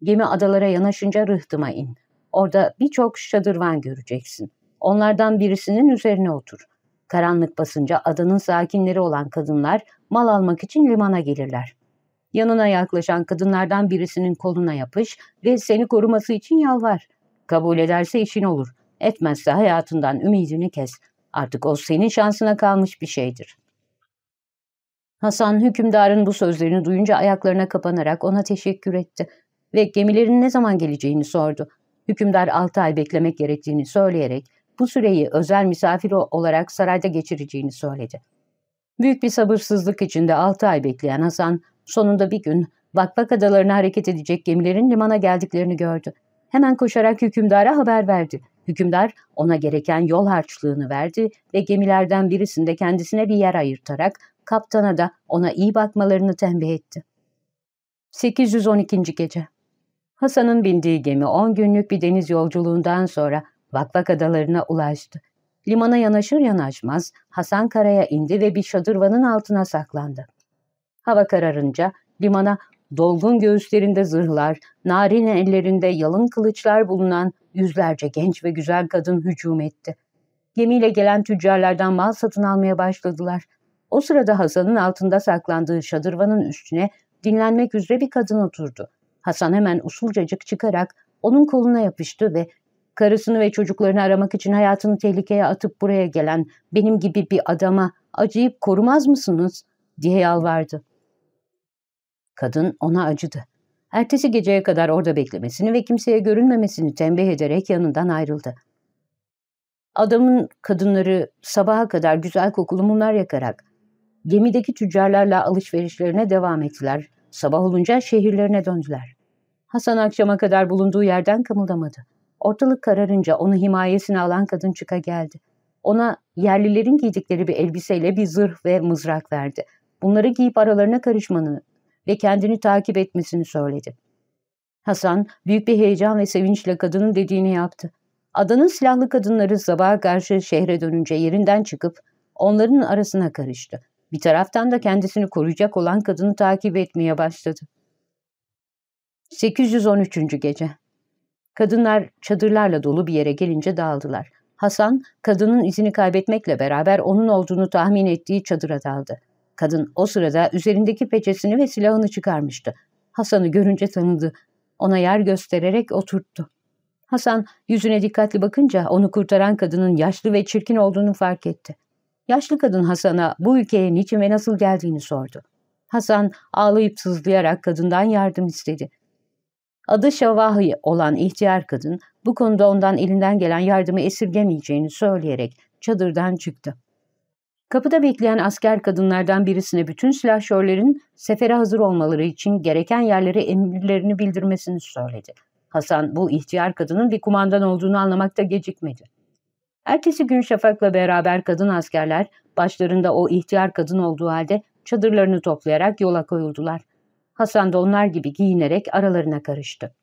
Gemi adalara yanaşınca rıhtıma in. Orada birçok şadırvan göreceksin. Onlardan birisinin üzerine otur. Karanlık basınca adanın sakinleri olan kadınlar mal almak için limana gelirler. Yanına yaklaşan kadınlardan birisinin koluna yapış ve seni koruması için yalvar. Kabul ederse işin olur. Etmezse hayatından ümidini kes. Artık o senin şansına kalmış bir şeydir. Hasan hükümdarın bu sözlerini duyunca ayaklarına kapanarak ona teşekkür etti ve gemilerin ne zaman geleceğini sordu. Hükümdar altı ay beklemek gerektiğini söyleyerek bu süreyi özel misafir olarak sarayda geçireceğini söyledi. Büyük bir sabırsızlık içinde altı ay bekleyen Hasan sonunda bir gün Vakvak adalarına hareket edecek gemilerin limana geldiklerini gördü. Hemen koşarak hükümdara haber verdi. Hükümdar ona gereken yol harçlığını verdi ve gemilerden birisinde kendisine bir yer ayırtarak kaptana da ona iyi bakmalarını tembih etti. 812. Gece Hasan'ın bindiği gemi 10 günlük bir deniz yolculuğundan sonra Vakvak adalarına ulaştı. Limana yanaşır yanaşmaz Hasan karaya indi ve bir şadırvanın altına saklandı. Hava kararınca limana dolgun göğüslerinde zırhlar, narin ellerinde yalın kılıçlar bulunan yüzlerce genç ve güzel kadın hücum etti. Gemiyle gelen tüccarlardan mal satın almaya başladılar. O sırada Hasan'ın altında saklandığı şadırvanın üstüne dinlenmek üzere bir kadın oturdu. Hasan hemen usulcacık çıkarak onun koluna yapıştı ve karısını ve çocuklarını aramak için hayatını tehlikeye atıp buraya gelen benim gibi bir adama acıyıp korumaz mısınız diye yalvardı. Kadın ona acıdı. Ertesi geceye kadar orada beklemesini ve kimseye görünmemesini tembih ederek yanından ayrıldı. Adamın kadınları sabaha kadar güzel kokulu mumlar yakarak gemideki tüccarlarla alışverişlerine devam ettiler. Sabah olunca şehirlerine döndüler. Hasan akşama kadar bulunduğu yerden kımıldamadı. Ortalık kararınca onu himayesine alan kadın çıka geldi. Ona yerlilerin giydikleri bir elbiseyle bir zırh ve mızrak verdi. Bunları giyip aralarına karışmanı ve kendini takip etmesini söyledi. Hasan büyük bir heyecan ve sevinçle kadının dediğini yaptı. Adanın silahlı kadınları sabaha karşı şehre dönünce yerinden çıkıp onların arasına karıştı. Bir taraftan da kendisini koruyacak olan kadını takip etmeye başladı. 813. Gece Kadınlar çadırlarla dolu bir yere gelince dağıldılar. Hasan, kadının izini kaybetmekle beraber onun olduğunu tahmin ettiği çadıra daldı. Kadın o sırada üzerindeki peçesini ve silahını çıkarmıştı. Hasan'ı görünce tanıdı. Ona yer göstererek oturttu. Hasan yüzüne dikkatli bakınca onu kurtaran kadının yaşlı ve çirkin olduğunu fark etti. Yaşlı kadın Hasan'a bu ülkeye niçin ve nasıl geldiğini sordu. Hasan ağlayıp sızlayarak kadından yardım istedi. Adı Şavahi olan ihtiyar kadın bu konuda ondan elinden gelen yardımı esirgemeyeceğini söyleyerek çadırdan çıktı. Kapıda bekleyen asker kadınlardan birisine bütün silahşörlerin sefere hazır olmaları için gereken yerlere emirlerini bildirmesini söyledi. Hasan bu ihtiyar kadının bir kumandan olduğunu anlamakta gecikmedi. Ertesi gün Şafak'la beraber kadın askerler başlarında o ihtiyar kadın olduğu halde çadırlarını toplayarak yola koyuldular. Hasan da onlar gibi giyinerek aralarına karıştı.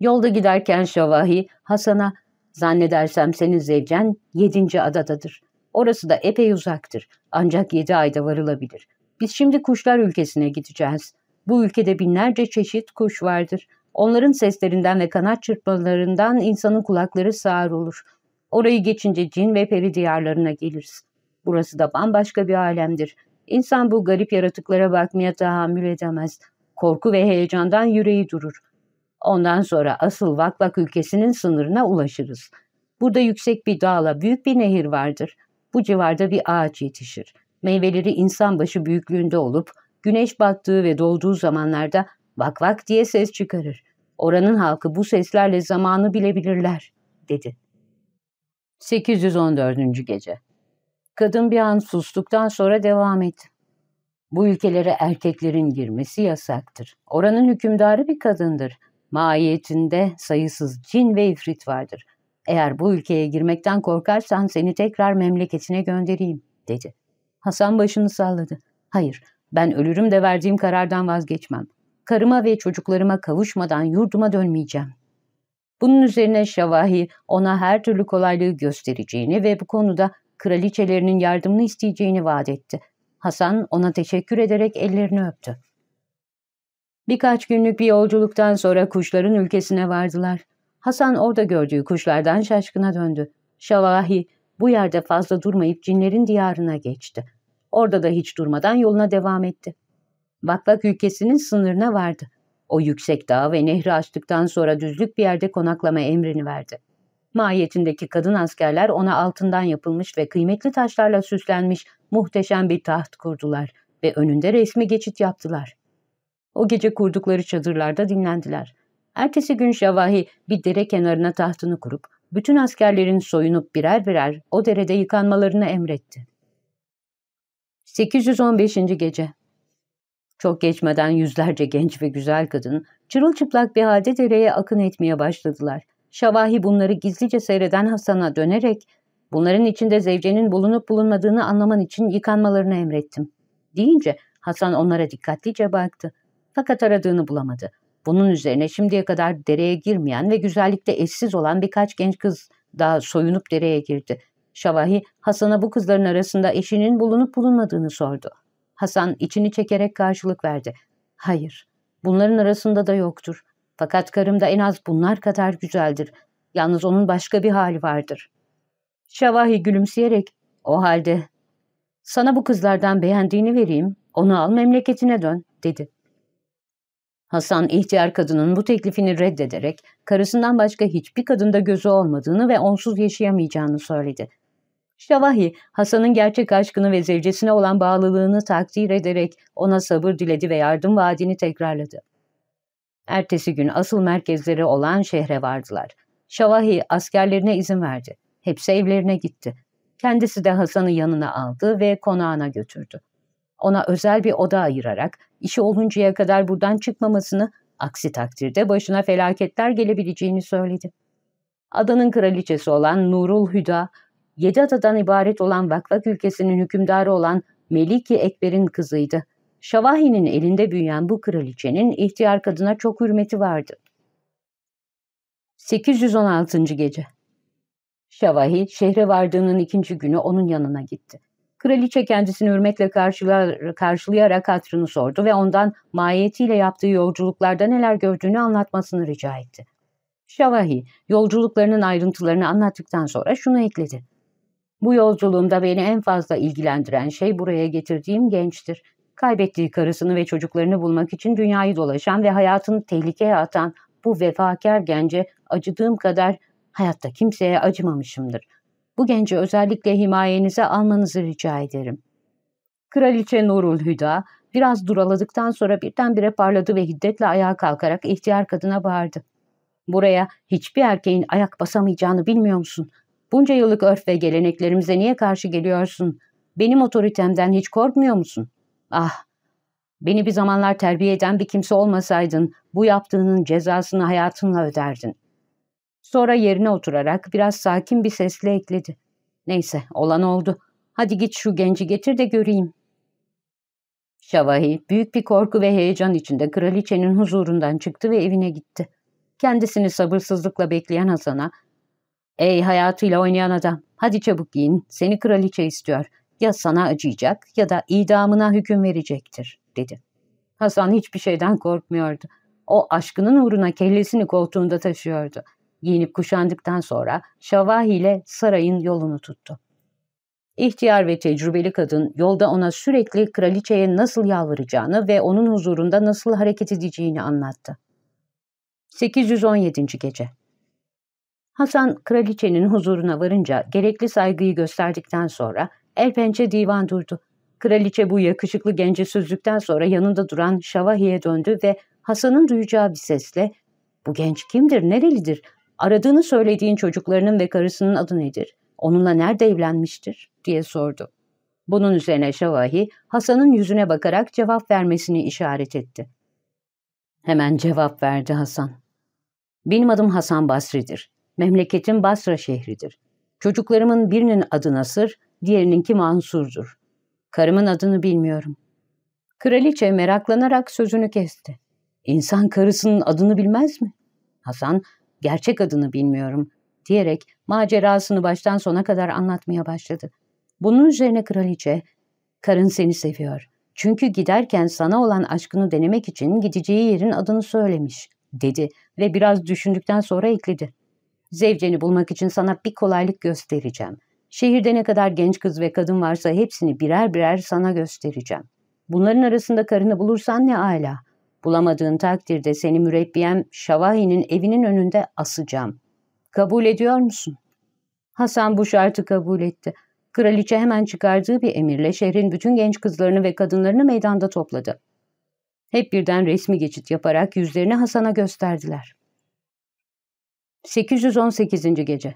Yolda giderken Şavahi Hasan'a zannedersem senin zevcen yedinci adadadır. Orası da epey uzaktır. Ancak yedi ayda varılabilir. Biz şimdi kuşlar ülkesine gideceğiz. Bu ülkede binlerce çeşit kuş vardır. Onların seslerinden ve kanat çırpmalarından insanın kulakları sağır olur. Orayı geçince cin ve peri diyarlarına geliriz. Burası da bambaşka bir alemdir. İnsan bu garip yaratıklara bakmaya tahammül edemez. Korku ve heyecandan yüreği durur. Ondan sonra asıl Vakvak ülkesinin sınırına ulaşırız. Burada yüksek bir dağla büyük bir nehir vardır. Bu civarda bir ağaç yetişir. Meyveleri insan başı büyüklüğünde olup güneş battığı ve doğduğu zamanlarda vak vak diye ses çıkarır. Oranın halkı bu seslerle zamanı bilebilirler, dedi. 814. Gece Kadın bir an sustuktan sonra devam etti. Bu ülkelere erkeklerin girmesi yasaktır. Oranın hükümdarı bir kadındır. Mahiyetinde sayısız cin ve ifrit vardır. Eğer bu ülkeye girmekten korkarsan seni tekrar memleketine göndereyim, dedi. Hasan başını salladı. Hayır, ben ölürüm de verdiğim karardan vazgeçmem. Karıma ve çocuklarıma kavuşmadan yurduma dönmeyeceğim. Bunun üzerine Şavahi ona her türlü kolaylığı göstereceğini ve bu konuda kraliçelerinin yardımını isteyeceğini vaat etti. Hasan ona teşekkür ederek ellerini öptü. Birkaç günlük bir yolculuktan sonra kuşların ülkesine vardılar. Hasan orada gördüğü kuşlardan şaşkına döndü. Şavahi bu yerde fazla durmayıp cinlerin diyarına geçti. Orada da hiç durmadan yoluna devam etti. Vakvak ülkesinin sınırına vardı. O yüksek dağ ve nehri açtıktan sonra düzlük bir yerde konaklama emrini verdi. Mahiyetindeki kadın askerler ona altından yapılmış ve kıymetli taşlarla süslenmiş muhteşem bir taht kurdular ve önünde resmi geçit yaptılar. O gece kurdukları çadırlarda dinlendiler. Ertesi gün Şavahi bir dere kenarına tahtını kurup bütün askerlerin soyunup birer birer o derede yıkanmalarını emretti. 815. Gece Çok geçmeden yüzlerce genç ve güzel kadın çırılçıplak bir halde dereye akın etmeye başladılar. Şavahi bunları gizlice seyreden Hasan'a dönerek bunların içinde zevcenin bulunup bulunmadığını anlaman için yıkanmalarını emrettim. Deyince Hasan onlara dikkatlice baktı. Fakat aradığını bulamadı. Bunun üzerine şimdiye kadar dereye girmeyen ve güzellikte eşsiz olan birkaç genç kız daha soyunup dereye girdi. Şavahi, Hasan'a bu kızların arasında eşinin bulunup bulunmadığını sordu. Hasan içini çekerek karşılık verdi. Hayır, bunların arasında da yoktur. Fakat karım da en az bunlar kadar güzeldir. Yalnız onun başka bir hali vardır. Şavahi gülümseyerek, o halde sana bu kızlardan beğendiğini vereyim, onu al memleketine dön, dedi. Hasan ihtiyar kadının bu teklifini reddederek karısından başka hiçbir kadında gözü olmadığını ve onsuz yaşayamayacağını söyledi. Şavahi, Hasan'ın gerçek aşkını ve zevcesine olan bağlılığını takdir ederek ona sabır diledi ve yardım vaadini tekrarladı. Ertesi gün asıl merkezleri olan şehre vardılar. Şavahi askerlerine izin verdi. Hepsi evlerine gitti. Kendisi de Hasan'ı yanına aldı ve konağına götürdü. Ona özel bir oda ayırarak işi oluncaya kadar buradan çıkmamasını, aksi takdirde başına felaketler gelebileceğini söyledi. Adanın kraliçesi olan Nurul Hüda, yedi adadan ibaret olan Vakvak ülkesinin hükümdarı olan Meliki Ekber'in kızıydı. Şavahi'nin elinde büyüyen bu kraliçenin ihtiyar kadına çok hürmeti vardı. 816. Gece Şavahi, şehre vardığının ikinci günü onun yanına gitti. Kraliçe kendisini hürmetle karşılayarak hatrını sordu ve ondan mahiyetiyle yaptığı yolculuklarda neler gördüğünü anlatmasını rica etti. Şavahi, yolculuklarının ayrıntılarını anlattıktan sonra şunu ekledi. Bu yolculuğumda beni en fazla ilgilendiren şey buraya getirdiğim gençtir. Kaybettiği karısını ve çocuklarını bulmak için dünyayı dolaşan ve hayatını tehlikeye atan bu vefakar gence acıdığım kadar hayatta kimseye acımamışımdır. Bu genci özellikle himayenize almanızı rica ederim. Kraliçe Nurul Hüda biraz duraladıktan sonra birdenbire parladı ve hiddetle ayağa kalkarak ihtiyar kadına bağırdı. Buraya hiçbir erkeğin ayak basamayacağını bilmiyor musun? Bunca yıllık örf ve geleneklerimize niye karşı geliyorsun? Benim otoritemden hiç korkmuyor musun? Ah, beni bir zamanlar terbiye eden bir kimse olmasaydın bu yaptığının cezasını hayatınla öderdin. Sonra yerine oturarak biraz sakin bir sesle ekledi. Neyse olan oldu. Hadi git şu genci getir de göreyim. Şavahi büyük bir korku ve heyecan içinde kraliçenin huzurundan çıktı ve evine gitti. Kendisini sabırsızlıkla bekleyen Hasan'a ''Ey hayatıyla oynayan adam, hadi çabuk giyin, seni kraliçe istiyor. Ya sana acıyacak ya da idamına hüküm verecektir.'' dedi. Hasan hiçbir şeyden korkmuyordu. O aşkının uğruna kellesini koltuğunda taşıyordu. Giyinip kuşandıktan sonra Şavahi ile sarayın yolunu tuttu. İhtiyar ve tecrübeli kadın yolda ona sürekli kraliçeye nasıl yalvaracağını ve onun huzurunda nasıl hareket edeceğini anlattı. 817. Gece Hasan kraliçenin huzuruna varınca gerekli saygıyı gösterdikten sonra el pençe divan durdu. Kraliçe bu yakışıklı gence süzdükten sonra yanında duran Şavahi'ye döndü ve Hasan'ın duyacağı bir sesle ''Bu genç kimdir, nerelidir, Aradığını söylediğin çocuklarının ve karısının adı nedir? Onunla nerede evlenmiştir? diye sordu. Bunun üzerine Şavahi, Hasan'ın yüzüne bakarak cevap vermesini işaret etti. Hemen cevap verdi Hasan. Benim adım Hasan Basri'dir. Memleketim Basra şehridir. Çocuklarımın birinin adı Nasır, diğerininki Mansur'dur. Karımın adını bilmiyorum. Kraliçe meraklanarak sözünü kesti. İnsan karısının adını bilmez mi? Hasan gerçek adını bilmiyorum diyerek macerasını baştan sona kadar anlatmaya başladı. Bunun üzerine kraliçe, karın seni seviyor. Çünkü giderken sana olan aşkını denemek için gideceği yerin adını söylemiş, dedi ve biraz düşündükten sonra ekledi. Zevceni bulmak için sana bir kolaylık göstereceğim. Şehirde ne kadar genç kız ve kadın varsa hepsini birer birer sana göstereceğim. Bunların arasında karını bulursan ne ala. Bulamadığın takdirde seni mürebbiyem Şavahi'nin evinin önünde asacağım. Kabul ediyor musun? Hasan bu şartı kabul etti. Kraliçe hemen çıkardığı bir emirle şehrin bütün genç kızlarını ve kadınlarını meydanda topladı. Hep birden resmi geçit yaparak yüzlerini Hasan'a gösterdiler. 818. Gece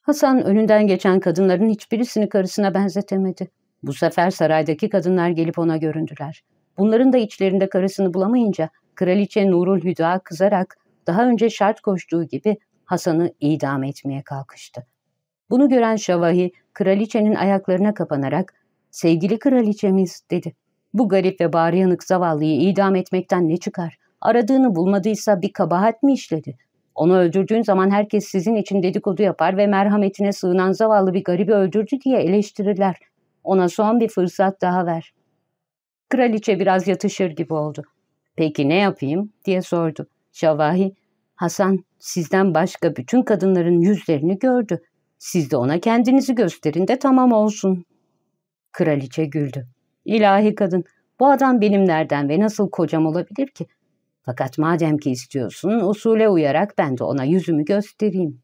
Hasan önünden geçen kadınların hiçbirisini karısına benzetemedi. Bu sefer saraydaki kadınlar gelip ona göründüler. Bunların da içlerinde karısını bulamayınca kraliçe Nurul Hüda kızarak daha önce şart koştuğu gibi Hasan'ı idam etmeye kalkıştı. Bunu gören Şavahi kraliçenin ayaklarına kapanarak sevgili kraliçemiz dedi. Bu garip ve yanık zavallıyı idam etmekten ne çıkar? Aradığını bulmadıysa bir kabahat mi işledi? Onu öldürdüğün zaman herkes sizin için dedikodu yapar ve merhametine sığınan zavallı bir garibi öldürdü diye eleştirirler. Ona son bir fırsat daha ver. Kraliçe biraz yatışır gibi oldu. Peki ne yapayım diye sordu. Şavahi, Hasan sizden başka bütün kadınların yüzlerini gördü. Siz de ona kendinizi gösterin de tamam olsun. Kraliçe güldü. İlahi kadın, bu adam benim nereden ve nasıl kocam olabilir ki? Fakat madem ki istiyorsun, usule uyarak ben de ona yüzümü göstereyim.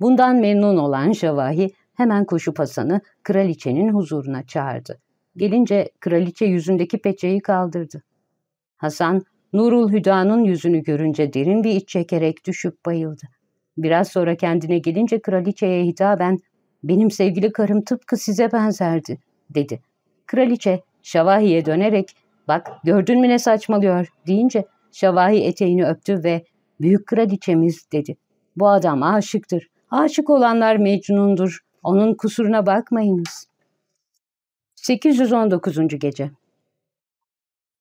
Bundan memnun olan Şavahi hemen koşup Hasan'ı kraliçenin huzuruna çağırdı. Gelince kraliçe yüzündeki peçeyi kaldırdı. Hasan, Nurul Hüda'nın yüzünü görünce derin bir iç çekerek düşüp bayıldı. Biraz sonra kendine gelince kraliçeye hitaben, ''Benim sevgili karım tıpkı size benzerdi.'' dedi. Kraliçe, Şavahi'ye dönerek, ''Bak gördün mü ne saçmalıyor?'' deyince Şavahi eteğini öptü ve ''Büyük kraliçemiz'' dedi. ''Bu adam aşıktır. Aşık olanlar Mecnun'dur. Onun kusuruna bakmayınız.'' 819. Gece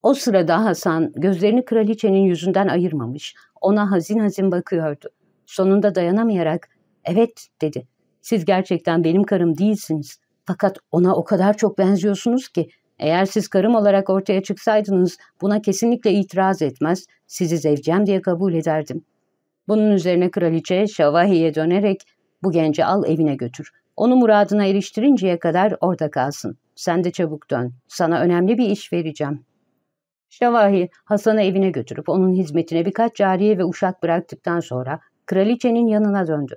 O sırada Hasan gözlerini kraliçenin yüzünden ayırmamış, ona hazin hazin bakıyordu. Sonunda dayanamayarak, ''Evet'' dedi. ''Siz gerçekten benim karım değilsiniz. Fakat ona o kadar çok benziyorsunuz ki eğer siz karım olarak ortaya çıksaydınız buna kesinlikle itiraz etmez, sizi zevcem diye kabul ederdim. Bunun üzerine kraliçe Şavahi'ye dönerek bu genci al evine götür. Onu muradına eriştirinceye kadar orada kalsın. Sen de çabuk dön. Sana önemli bir iş vereceğim. Şavahi Hasan'ı evine götürüp onun hizmetine birkaç cariye ve uşak bıraktıktan sonra kraliçenin yanına döndü.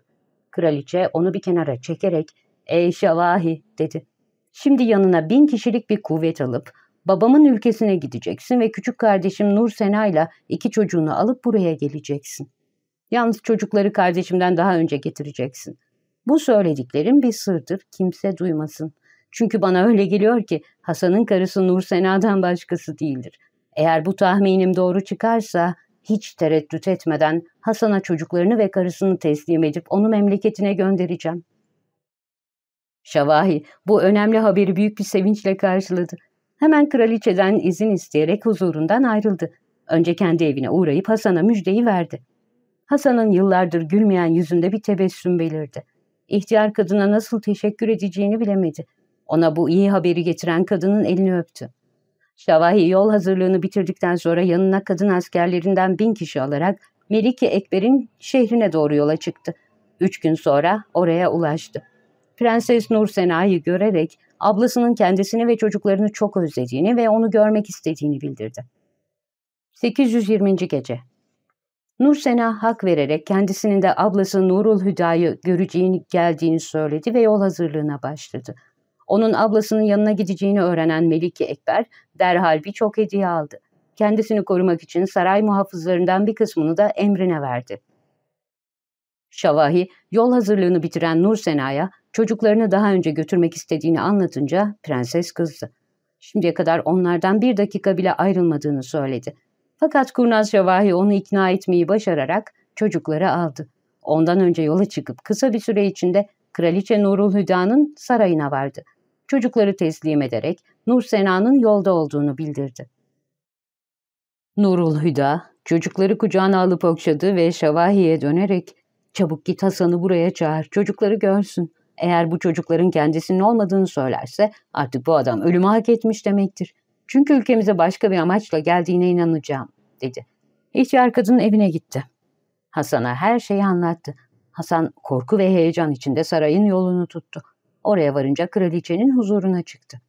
Kraliçe onu bir kenara çekerek ''Ey Şavahi'' dedi. Şimdi yanına bin kişilik bir kuvvet alıp babamın ülkesine gideceksin ve küçük kardeşim Nur Sena ile iki çocuğunu alıp buraya geleceksin. Yalnız çocukları kardeşimden daha önce getireceksin. Bu söylediklerim bir sırdır, kimse duymasın. Çünkü bana öyle geliyor ki Hasan'ın karısı Nur Sena'dan başkası değildir. Eğer bu tahminim doğru çıkarsa hiç tereddüt etmeden Hasan'a çocuklarını ve karısını teslim edip onu memleketine göndereceğim.'' Şavahi bu önemli haberi büyük bir sevinçle karşıladı. Hemen kraliçeden izin isteyerek huzurundan ayrıldı. Önce kendi evine uğrayıp Hasan'a müjdeyi verdi. Hasan'ın yıllardır gülmeyen yüzünde bir tebessüm belirdi. İhtiyar kadına nasıl teşekkür edeceğini bilemedi. Ona bu iyi haberi getiren kadının elini öptü. Şavahi yol hazırlığını bitirdikten sonra yanına kadın askerlerinden bin kişi alarak Melike Ekber'in şehrine doğru yola çıktı. Üç gün sonra oraya ulaştı. Prenses Nur Sena'yı görerek ablasının kendisini ve çocuklarını çok özlediğini ve onu görmek istediğini bildirdi. 820. Gece Nur Sena hak vererek kendisinin de ablası Nurul Hüda'yı göreceğini geldiğini söyledi ve yol hazırlığına başladı. Onun ablasının yanına gideceğini öğrenen Melike Ekber derhal birçok hediye aldı. Kendisini korumak için saray muhafızlarından bir kısmını da emrine verdi. Şavahi yol hazırlığını bitiren Nur Sena'ya çocuklarını daha önce götürmek istediğini anlatınca prenses kızdı. Şimdiye kadar onlardan bir dakika bile ayrılmadığını söyledi. Fakat kurnaz Şavahi onu ikna etmeyi başararak çocukları aldı. Ondan önce yola çıkıp kısa bir süre içinde Kraliçe Nurul Hüda'nın sarayına vardı. Çocukları teslim ederek Nur Sena'nın yolda olduğunu bildirdi. Nurul Hüda çocukları kucağına alıp okşadı ve Şavahi'ye dönerek ''Çabuk git Hasan'ı buraya çağır, çocukları görsün. Eğer bu çocukların kendisinin olmadığını söylerse artık bu adam ölümü hak etmiş demektir. Çünkü ülkemize başka bir amaçla geldiğine inanacağım, dedi. İhtiyar kadın evine gitti. Hasan'a her şeyi anlattı. Hasan korku ve heyecan içinde sarayın yolunu tuttu. Oraya varınca kraliçenin huzuruna çıktı.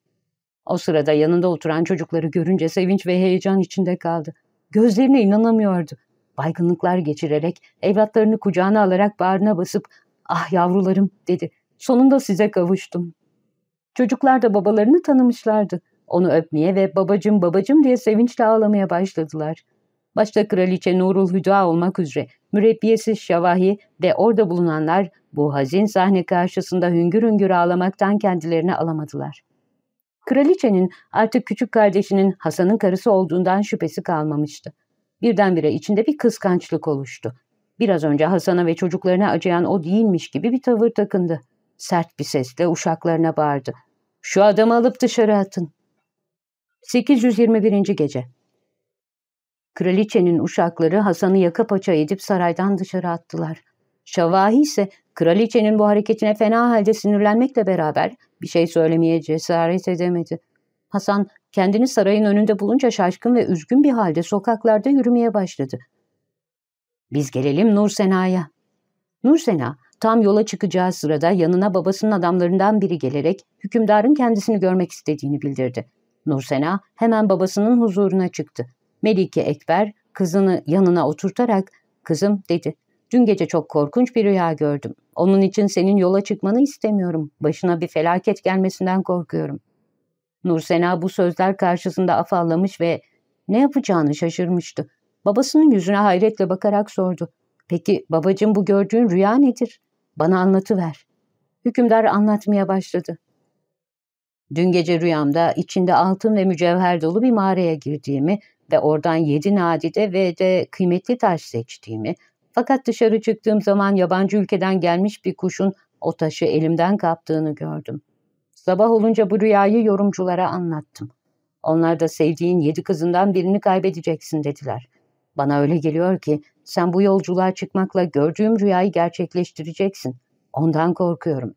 O sırada yanında oturan çocukları görünce sevinç ve heyecan içinde kaldı. Gözlerine inanamıyordu. Baygınlıklar geçirerek evlatlarını kucağına alarak bağrına basıp ''Ah yavrularım'' dedi. Sonunda size kavuştum. Çocuklar da babalarını tanımışlardı. Onu öpmeye ve babacım babacım diye sevinçle ağlamaya başladılar. Başta kraliçe Nurul Hüda olmak üzere mürebbiyesi Şavahi ve orada bulunanlar bu hazin sahne karşısında hüngür hüngür ağlamaktan kendilerini alamadılar. Kraliçenin artık küçük kardeşinin Hasan'ın karısı olduğundan şüphesi kalmamıştı. Birdenbire içinde bir kıskançlık oluştu. Biraz önce Hasan'a ve çocuklarına acıyan o değilmiş gibi bir tavır takındı. Sert bir sesle uşaklarına bağırdı. Şu adamı alıp dışarı atın. 821. Gece Kraliçenin uşakları Hasan'ı yaka paça edip saraydan dışarı attılar. Şavahi ise kraliçenin bu hareketine fena halde sinirlenmekle beraber bir şey söylemeye cesaret edemedi. Hasan kendini sarayın önünde bulunca şaşkın ve üzgün bir halde sokaklarda yürümeye başladı. Biz gelelim Nur Sena'ya. Nur Sena tam yola çıkacağı sırada yanına babasının adamlarından biri gelerek hükümdarın kendisini görmek istediğini bildirdi. Nur Sena hemen babasının huzuruna çıktı. Melike Ekber kızını yanına oturtarak ''Kızım'' dedi. ''Dün gece çok korkunç bir rüya gördüm. Onun için senin yola çıkmanı istemiyorum. Başına bir felaket gelmesinden korkuyorum.'' Nursena bu sözler karşısında afallamış ve ne yapacağını şaşırmıştı. Babasının yüzüne hayretle bakarak sordu. ''Peki babacığım bu gördüğün rüya nedir? Bana anlatıver.'' Hükümdar anlatmaya başladı. Dün gece rüyamda içinde altın ve mücevher dolu bir mağaraya girdiğimi ve oradan yedi nadide ve de kıymetli taş seçtiğimi, fakat dışarı çıktığım zaman yabancı ülkeden gelmiş bir kuşun o taşı elimden kaptığını gördüm. Sabah olunca bu rüyayı yorumculara anlattım. Onlar da sevdiğin yedi kızından birini kaybedeceksin dediler. Bana öyle geliyor ki sen bu yolculuğa çıkmakla gördüğüm rüyayı gerçekleştireceksin. Ondan korkuyorum.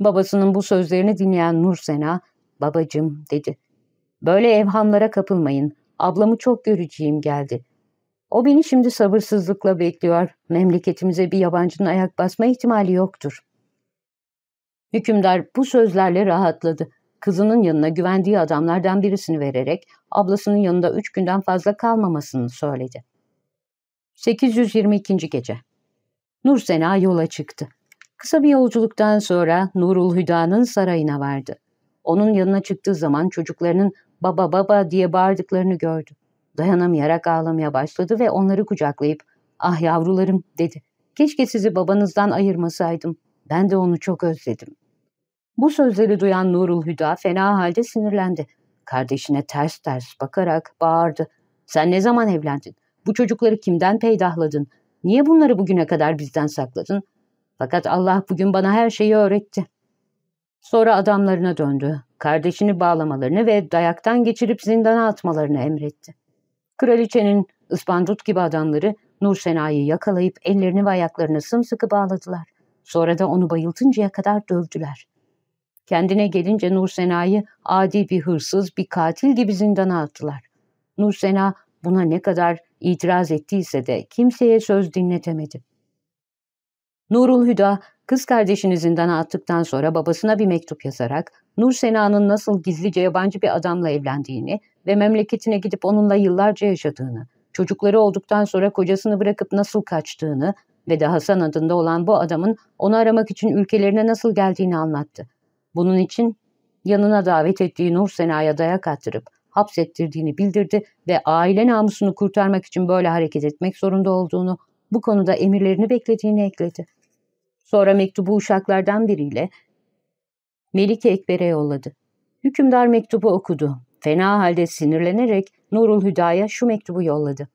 Babasının bu sözlerini dinleyen Nur Sena, babacım dedi. Böyle evhamlara kapılmayın. Ablamı çok göreceğim geldi. O beni şimdi sabırsızlıkla bekliyor. Memleketimize bir yabancının ayak basma ihtimali yoktur. Hükümdar bu sözlerle rahatladı. Kızının yanına güvendiği adamlardan birisini vererek ablasının yanında üç günden fazla kalmamasını söyledi. 822. Gece Nur Sena yola çıktı. Kısa bir yolculuktan sonra Nurul Hüda'nın sarayına vardı. Onun yanına çıktığı zaman çocuklarının baba baba diye bağırdıklarını gördü. Dayanamayarak ağlamaya başladı ve onları kucaklayıp ah yavrularım dedi. Keşke sizi babanızdan ayırmasaydım. Ben de onu çok özledim. Bu sözleri duyan Nurul Hüda fena halde sinirlendi. Kardeşine ters ters bakarak bağırdı. Sen ne zaman evlendin? Bu çocukları kimden peydahladın? Niye bunları bugüne kadar bizden sakladın? Fakat Allah bugün bana her şeyi öğretti. Sonra adamlarına döndü. Kardeşini bağlamalarını ve dayaktan geçirip zindana atmalarını emretti. Kraliçenin ıspandut gibi adamları Nur Sena'yı yakalayıp ellerini ve ayaklarını sımsıkı bağladılar. Sonra da onu bayıltıncaya kadar dövdüler. Kendine gelince Nur Sena'yı adi bir hırsız, bir katil gibi zindana attılar. Nur Sena buna ne kadar itiraz ettiyse de kimseye söz dinletemedi. Nurul Hüda kız kardeşini zindana attıktan sonra babasına bir mektup yazarak Nur Sena'nın nasıl gizlice yabancı bir adamla evlendiğini ve memleketine gidip onunla yıllarca yaşadığını, çocukları olduktan sonra kocasını bırakıp nasıl kaçtığını ve de Hasan adında olan bu adamın onu aramak için ülkelerine nasıl geldiğini anlattı. Bunun için yanına davet ettiği Nur Sena'ya dayak attırıp hapsettirdiğini bildirdi ve aile namusunu kurtarmak için böyle hareket etmek zorunda olduğunu, bu konuda emirlerini beklediğini ekledi. Sonra mektubu uşaklardan biriyle Melike Ekber'e yolladı. Hükümdar mektubu okudu. Fena halde sinirlenerek Nurul Hüda'ya şu mektubu yolladı.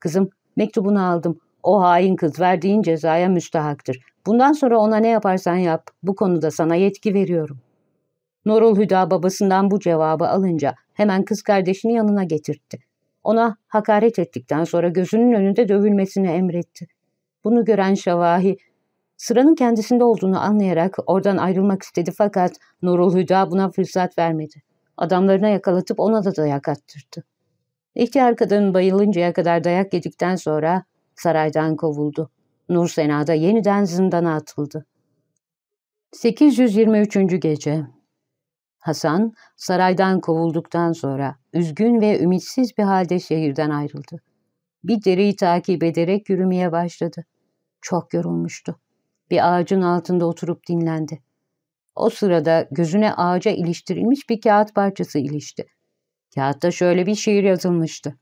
Kızım, mektubunu aldım. O hain kız verdiğin cezaya müstahaktır. Bundan sonra ona ne yaparsan yap. Bu konuda sana yetki veriyorum. Nurul Hüda babasından bu cevabı alınca hemen kız kardeşini yanına getirtti. Ona hakaret ettikten sonra gözünün önünde dövülmesini emretti. Bunu gören Şavahi sıranın kendisinde olduğunu anlayarak oradan ayrılmak istedi fakat Nurul Hüda buna fırsat vermedi. Adamlarına yakalatıp ona da dayak attırdı. İhtiyar kadın bayılıncaya kadar dayak yedikten sonra saraydan kovuldu. Nur Sena'da yeniden zindana atıldı. 823. Gece Hasan, saraydan kovulduktan sonra üzgün ve ümitsiz bir halde şehirden ayrıldı. Bir dereyi takip ederek yürümeye başladı. Çok yorulmuştu. Bir ağacın altında oturup dinlendi. O sırada gözüne ağaca iliştirilmiş bir kağıt parçası ilişti. Kağıtta şöyle bir şiir yazılmıştı.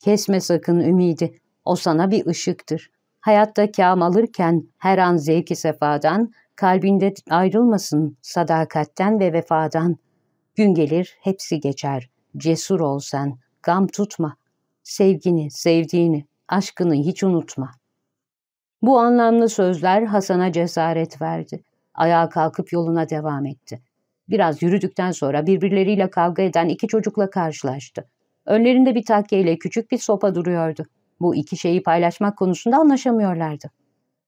Kesme sakın ümidi, o sana bir ışıktır. Hayatta kâm alırken her an zevki sefadan, kalbinde ayrılmasın sadakatten ve vefadan. Gün gelir hepsi geçer, cesur ol sen, gam tutma. Sevgini, sevdiğini, aşkını hiç unutma. Bu anlamlı sözler Hasan'a cesaret verdi. Ayağa kalkıp yoluna devam etti. Biraz yürüdükten sonra birbirleriyle kavga eden iki çocukla karşılaştı. Önlerinde bir takke ile küçük bir sopa duruyordu. Bu iki şeyi paylaşmak konusunda anlaşamıyorlardı.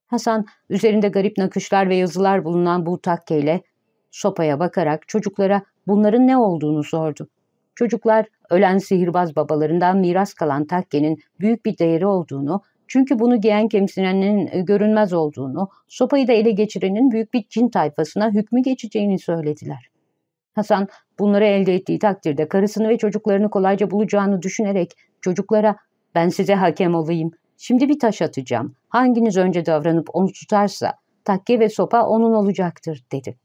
Hasan üzerinde garip nakışlar ve yazılar bulunan bu takkeyle sopaya bakarak çocuklara bunların ne olduğunu sordu. Çocuklar ölen sihirbaz babalarından miras kalan takkenin büyük bir değeri olduğunu, çünkü bunu giyen kimsenin e, görünmez olduğunu, sopayı da ele geçirenin büyük bir cin tayfasına hükmü geçeceğini söylediler. Hasan bunları elde ettiği takdirde karısını ve çocuklarını kolayca bulacağını düşünerek çocuklara ben size hakem olayım, şimdi bir taş atacağım, hanginiz önce davranıp onu tutarsa takke ve sopa onun olacaktır dedi.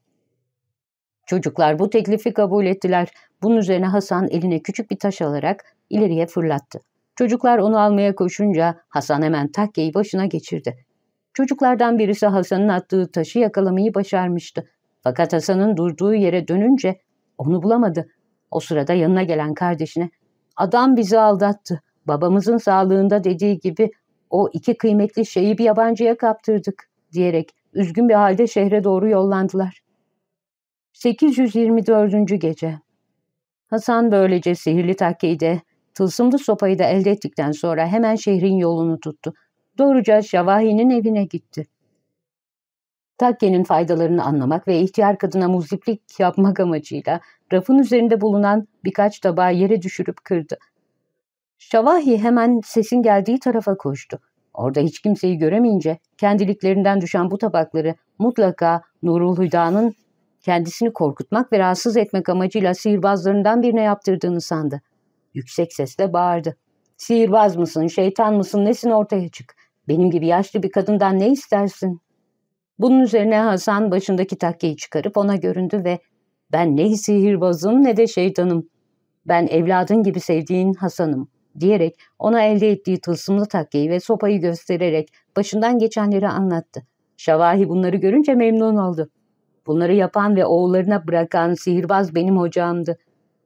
Çocuklar bu teklifi kabul ettiler. Bunun üzerine Hasan eline küçük bir taş alarak ileriye fırlattı. Çocuklar onu almaya koşunca Hasan hemen takkeyi başına geçirdi. Çocuklardan birisi Hasan'ın attığı taşı yakalamayı başarmıştı. Fakat Hasan'ın durduğu yere dönünce onu bulamadı. O sırada yanına gelen kardeşine ''Adam bizi aldattı. Babamızın sağlığında dediği gibi o iki kıymetli şeyi bir yabancıya kaptırdık.'' diyerek üzgün bir halde şehre doğru yollandılar. 824. Gece Hasan böylece sihirli takkeyi de, tılsımlı sopayı da elde ettikten sonra hemen şehrin yolunu tuttu. Doğruca Şavahi'nin evine gitti. Takkenin faydalarını anlamak ve ihtiyar kadına muziplik yapmak amacıyla rafın üzerinde bulunan birkaç tabağı yere düşürüp kırdı. Şavahi hemen sesin geldiği tarafa koştu. Orada hiç kimseyi göremeyince kendiliklerinden düşen bu tabakları mutlaka Nurul Hüda'nın kendisini korkutmak ve rahatsız etmek amacıyla sihirbazlarından birine yaptırdığını sandı. Yüksek sesle bağırdı. Sihirbaz mısın, şeytan mısın, nesin ortaya çık. Benim gibi yaşlı bir kadından ne istersin? Bunun üzerine Hasan başındaki takkeyi çıkarıp ona göründü ve ben ne sihirbazım ne de şeytanım. Ben evladın gibi sevdiğin Hasan'ım diyerek ona elde ettiği tılsımlı takkeyi ve sopayı göstererek başından geçenleri anlattı. Şavahi bunları görünce memnun oldu. Bunları yapan ve oğullarına bırakan sihirbaz benim hocamdı.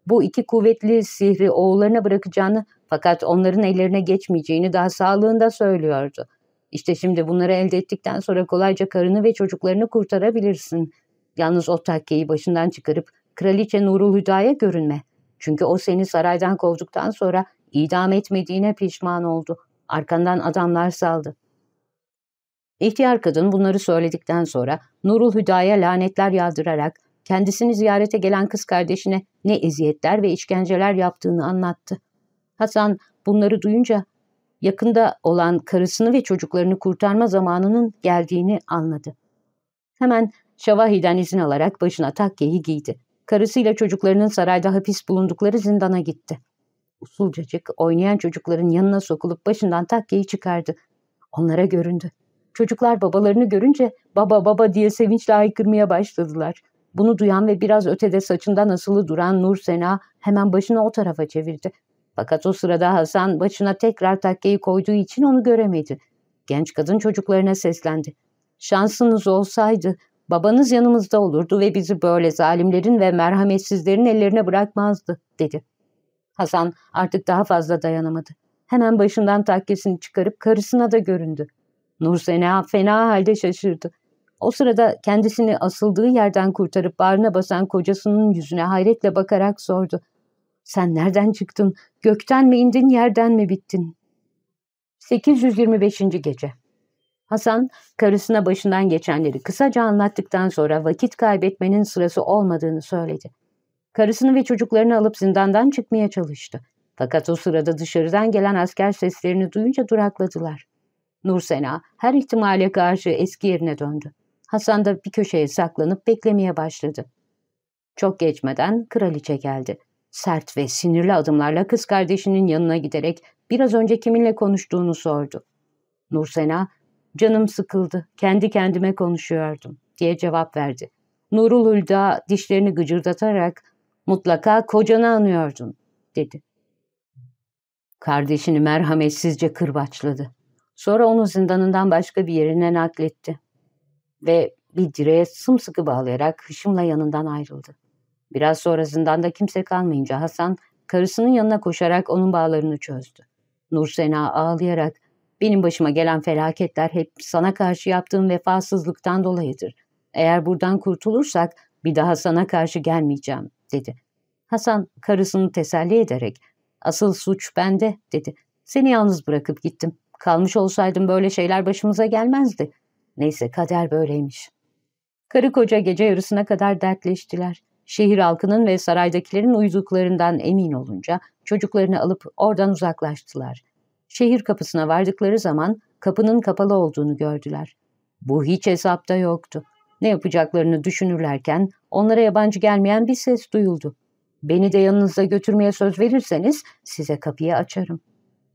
Bu iki kuvvetli sihri oğullarına bırakacağını fakat onların ellerine geçmeyeceğini daha sağlığında söylüyordu. İşte şimdi bunları elde ettikten sonra kolayca karını ve çocuklarını kurtarabilirsin. Yalnız o takkeyi başından çıkarıp Kraliçe Nurul Hüda'ya görünme. Çünkü o seni saraydan kovduktan sonra idam etmediğine pişman oldu. Arkandan adamlar saldı. İhtiyar kadın bunları söyledikten sonra Nurul Hüda'ya lanetler yağdırarak kendisini ziyarete gelen kız kardeşine ne eziyetler ve işkenceler yaptığını anlattı. Hasan bunları duyunca yakında olan karısını ve çocuklarını kurtarma zamanının geldiğini anladı. Hemen Şavahi'den izin alarak başına takkeyi giydi. Karısıyla çocuklarının sarayda hapis bulundukları zindana gitti. Usulcacık oynayan çocukların yanına sokulup başından takkeyi çıkardı. Onlara göründü. Çocuklar babalarını görünce baba baba diye sevinçle haykırmaya başladılar. Bunu duyan ve biraz ötede saçından asılı duran Nur Sena hemen başını o tarafa çevirdi. Fakat o sırada Hasan başına tekrar takkeyi koyduğu için onu göremedi. Genç kadın çocuklarına seslendi. Şansınız olsaydı babanız yanımızda olurdu ve bizi böyle zalimlerin ve merhametsizlerin ellerine bırakmazdı dedi. Hasan artık daha fazla dayanamadı. Hemen başından takkesini çıkarıp karısına da göründü. Nursena fena halde şaşırdı. O sırada kendisini asıldığı yerden kurtarıp bağrına basan kocasının yüzüne hayretle bakarak sordu. Sen nereden çıktın? Gökten mi indin, yerden mi bittin? 825. Gece Hasan, karısına başından geçenleri kısaca anlattıktan sonra vakit kaybetmenin sırası olmadığını söyledi. Karısını ve çocuklarını alıp zindandan çıkmaya çalıştı. Fakat o sırada dışarıdan gelen asker seslerini duyunca durakladılar. Nursena her ihtimale karşı eski yerine döndü. Hasan da bir köşeye saklanıp beklemeye başladı. Çok geçmeden kraliçe geldi. Sert ve sinirli adımlarla kız kardeşinin yanına giderek biraz önce kiminle konuştuğunu sordu. Nursena, canım sıkıldı, kendi kendime konuşuyordum diye cevap verdi. Nurul Hülda dişlerini gıcırdatarak mutlaka kocanı anıyordun dedi. Kardeşini merhametsizce kırbaçladı. Sonra onu zindanından başka bir yerine nakletti. Ve bir direğe sımsıkı bağlayarak hışımla yanından ayrıldı. Biraz sonra zindanda kimse kalmayınca Hasan karısının yanına koşarak onun bağlarını çözdü. Nursena ağlayarak benim başıma gelen felaketler hep sana karşı yaptığım vefasızlıktan dolayıdır. Eğer buradan kurtulursak Bir daha sana karşı gelmeyeceğim dedi. Hasan karısını teselli ederek asıl suç bende dedi. Seni yalnız bırakıp gittim. Kalmış olsaydım böyle şeyler başımıza gelmezdi. Neyse kader böyleymiş. Karı koca gece yarısına kadar dertleştiler. Şehir halkının ve saraydakilerin uyduklarından emin olunca çocuklarını alıp oradan uzaklaştılar. Şehir kapısına vardıkları zaman kapının kapalı olduğunu gördüler. Bu hiç hesapta yoktu. Ne yapacaklarını düşünürlerken onlara yabancı gelmeyen bir ses duyuldu. Beni de yanınıza götürmeye söz verirseniz size kapıyı açarım.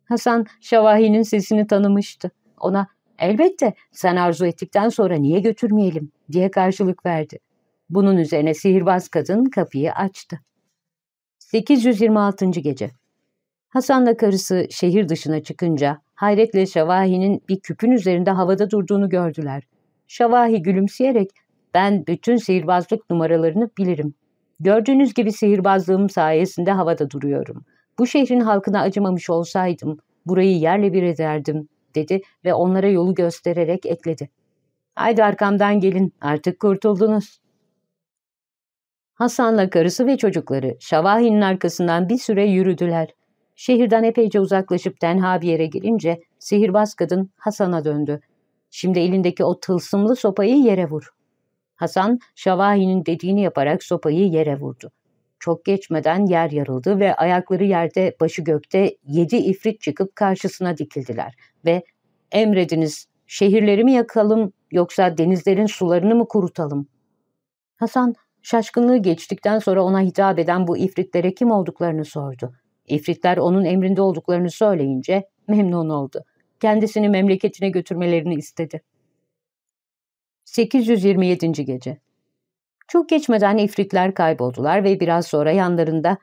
Hasan Şavahi'nin sesini tanımıştı. Ona elbette sen arzu ettikten sonra niye götürmeyelim diye karşılık verdi. Bunun üzerine sihirbaz kadın kapıyı açtı. 826. Gece Hasan'la karısı şehir dışına çıkınca hayretle Şavahi'nin bir küpün üzerinde havada durduğunu gördüler. Şavahi gülümseyerek ben bütün sihirbazlık numaralarını bilirim. Gördüğünüz gibi sihirbazlığım sayesinde havada duruyorum. Bu şehrin halkına acımamış olsaydım burayı yerle bir ederdim dedi ve onlara yolu göstererek ekledi. Haydi arkamdan gelin artık kurtuldunuz. Hasan'la karısı ve çocukları Şavahi'nin arkasından bir süre yürüdüler. Şehirden epeyce uzaklaşıp tenha bir yere gelince sihirbaz kadın Hasan'a döndü. Şimdi elindeki o tılsımlı sopayı yere vur. Hasan, Şavahi'nin dediğini yaparak sopayı yere vurdu. Çok geçmeden yer yarıldı ve ayakları yerde, başı gökte yedi ifrit çıkıp karşısına dikildiler ve ''Emrediniz, şehirleri mi yakalım yoksa denizlerin sularını mı kurutalım?'' Hasan, şaşkınlığı geçtikten sonra ona hitap eden bu ifritlere kim olduklarını sordu. İfritler onun emrinde olduklarını söyleyince memnun oldu. Kendisini memleketine götürmelerini istedi. 827. Gece Çok geçmeden ifritler kayboldular ve biraz sonra yanlarında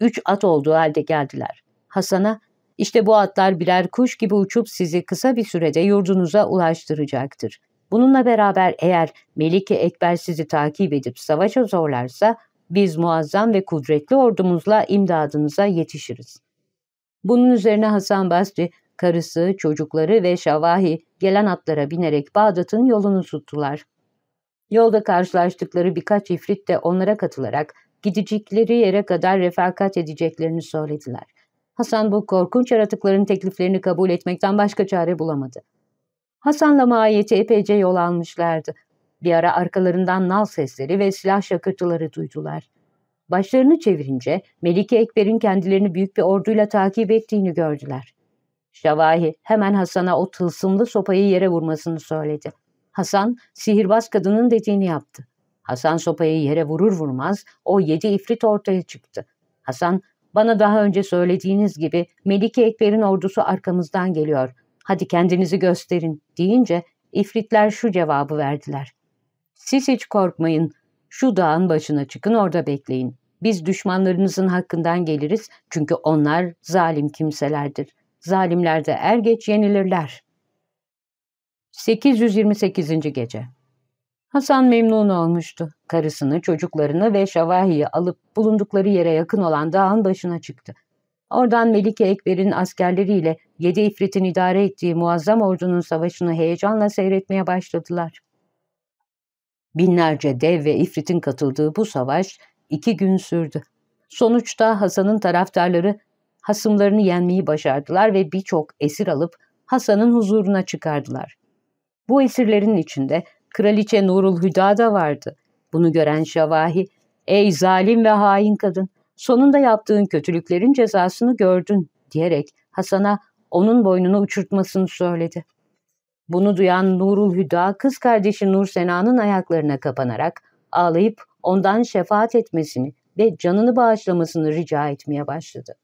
üç at olduğu halde geldiler. Hasan'a, işte bu atlar birer kuş gibi uçup sizi kısa bir sürede yurdunuza ulaştıracaktır. Bununla beraber eğer Melike Ekber sizi takip edip savaşa zorlarsa, biz muazzam ve kudretli ordumuzla imdadınıza yetişiriz. Bunun üzerine Hasan Basri, karısı, çocukları ve Şavahi gelen atlara binerek Bağdat'ın yolunu tuttular. Yolda karşılaştıkları birkaç ifrit de onlara katılarak gidecekleri yere kadar refakat edeceklerini söylediler. Hasan bu korkunç yaratıkların tekliflerini kabul etmekten başka çare bulamadı. Hasan'la mahiyeti epeyce yol almışlardı. Bir ara arkalarından nal sesleri ve silah şakırtıları duydular. Başlarını çevirince Melike Ekber'in kendilerini büyük bir orduyla takip ettiğini gördüler. Şavahi hemen Hasan'a o tılsımlı sopayı yere vurmasını söyledi. Hasan sihirbaz kadının dediğini yaptı. Hasan sopayı yere vurur vurmaz o yedi ifrit ortaya çıktı. Hasan bana daha önce söylediğiniz gibi Melike Ekber'in ordusu arkamızdan geliyor. Hadi kendinizi gösterin deyince ifritler şu cevabı verdiler. Siz hiç korkmayın. Şu dağın başına çıkın orada bekleyin. Biz düşmanlarınızın hakkından geliriz çünkü onlar zalim kimselerdir. Zalimler de er geç yenilirler. 828. Gece Hasan memnun olmuştu. Karısını, çocuklarını ve Şavahi'yi alıp bulundukları yere yakın olan dağın başına çıktı. Oradan Melike Ekber'in askerleriyle yedi ifritin idare ettiği muazzam ordunun savaşını heyecanla seyretmeye başladılar. Binlerce dev ve ifritin katıldığı bu savaş iki gün sürdü. Sonuçta Hasan'ın taraftarları hasımlarını yenmeyi başardılar ve birçok esir alıp Hasan'ın huzuruna çıkardılar. Bu esirlerin içinde Kraliçe Nurul Hüda da vardı. Bunu gören Şavahi, ''Ey zalim ve hain kadın, sonunda yaptığın kötülüklerin cezasını gördün.'' diyerek Hasan'a onun boynunu uçurtmasını söyledi. Bunu duyan Nurul Hüda kız kardeşi Nur Sena'nın ayaklarına kapanarak ağlayıp ondan şefaat etmesini ve canını bağışlamasını rica etmeye başladı.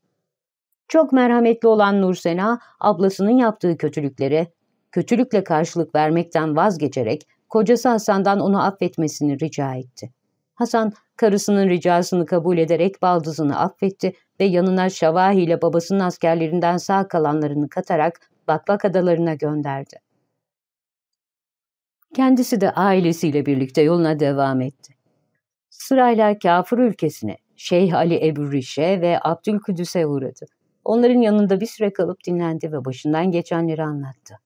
Çok merhametli olan Nur Sena ablasının yaptığı kötülüklere kötülükle karşılık vermekten vazgeçerek kocası Hasan'dan onu affetmesini rica etti. Hasan karısının ricasını kabul ederek baldızını affetti ve yanına Şavahi ile babasının askerlerinden sağ kalanlarını katarak Bakbak adalarına gönderdi. Kendisi de ailesiyle birlikte yoluna devam etti. Sırayla kafir ülkesine, Şeyh Ali Ebu Rişe ve Abdülküdüs'e uğradı. Onların yanında bir süre kalıp dinlendi ve başından geçenleri anlattı.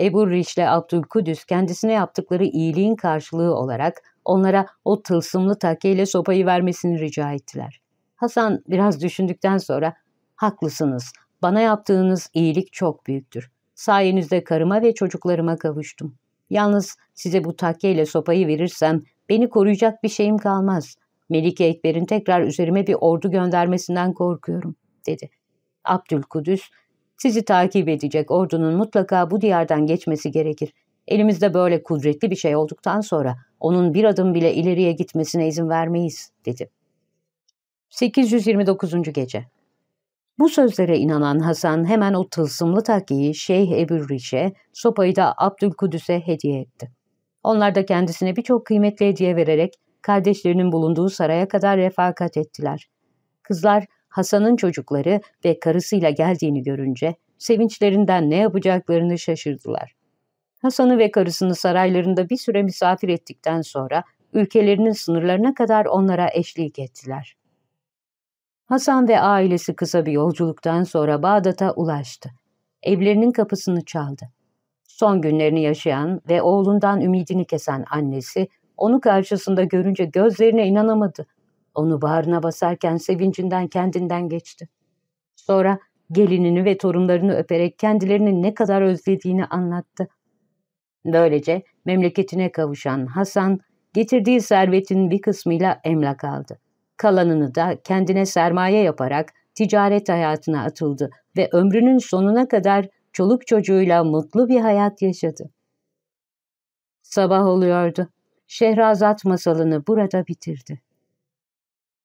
Ebu Riş ile Abdülkudüs kendisine yaptıkları iyiliğin karşılığı olarak onlara o tılsımlı takkeyle sopayı vermesini rica ettiler. Hasan biraz düşündükten sonra haklısınız bana yaptığınız iyilik çok büyüktür. Sayenizde karıma ve çocuklarıma kavuştum. Yalnız size bu takkeyle sopayı verirsem beni koruyacak bir şeyim kalmaz. Melike Ekber'in tekrar üzerime bir ordu göndermesinden korkuyorum, dedi. Abdülkudüs, sizi takip edecek ordunun mutlaka bu diyardan geçmesi gerekir. Elimizde böyle kudretli bir şey olduktan sonra onun bir adım bile ileriye gitmesine izin vermeyiz, dedi. 829. Gece Bu sözlere inanan Hasan hemen o tılsımlı takkiyi Şeyh Ebu Riş'e, sopayı da Abdülkudüs'e hediye etti. Onlar da kendisine birçok kıymetli hediye vererek kardeşlerinin bulunduğu saraya kadar refakat ettiler. Kızlar Hasan'ın çocukları ve karısıyla geldiğini görünce sevinçlerinden ne yapacaklarını şaşırdılar. Hasan'ı ve karısını saraylarında bir süre misafir ettikten sonra ülkelerinin sınırlarına kadar onlara eşlik ettiler. Hasan ve ailesi kısa bir yolculuktan sonra Bağdat'a ulaştı. Evlerinin kapısını çaldı. Son günlerini yaşayan ve oğlundan ümidini kesen annesi onu karşısında görünce gözlerine inanamadı. Onu bağrına basarken sevincinden kendinden geçti. Sonra gelinini ve torunlarını öperek kendilerini ne kadar özlediğini anlattı. Böylece memleketine kavuşan Hasan, getirdiği servetin bir kısmıyla emlak aldı. Kalanını da kendine sermaye yaparak ticaret hayatına atıldı ve ömrünün sonuna kadar çoluk çocuğuyla mutlu bir hayat yaşadı. Sabah oluyordu. Şehrazat masalını burada bitirdi.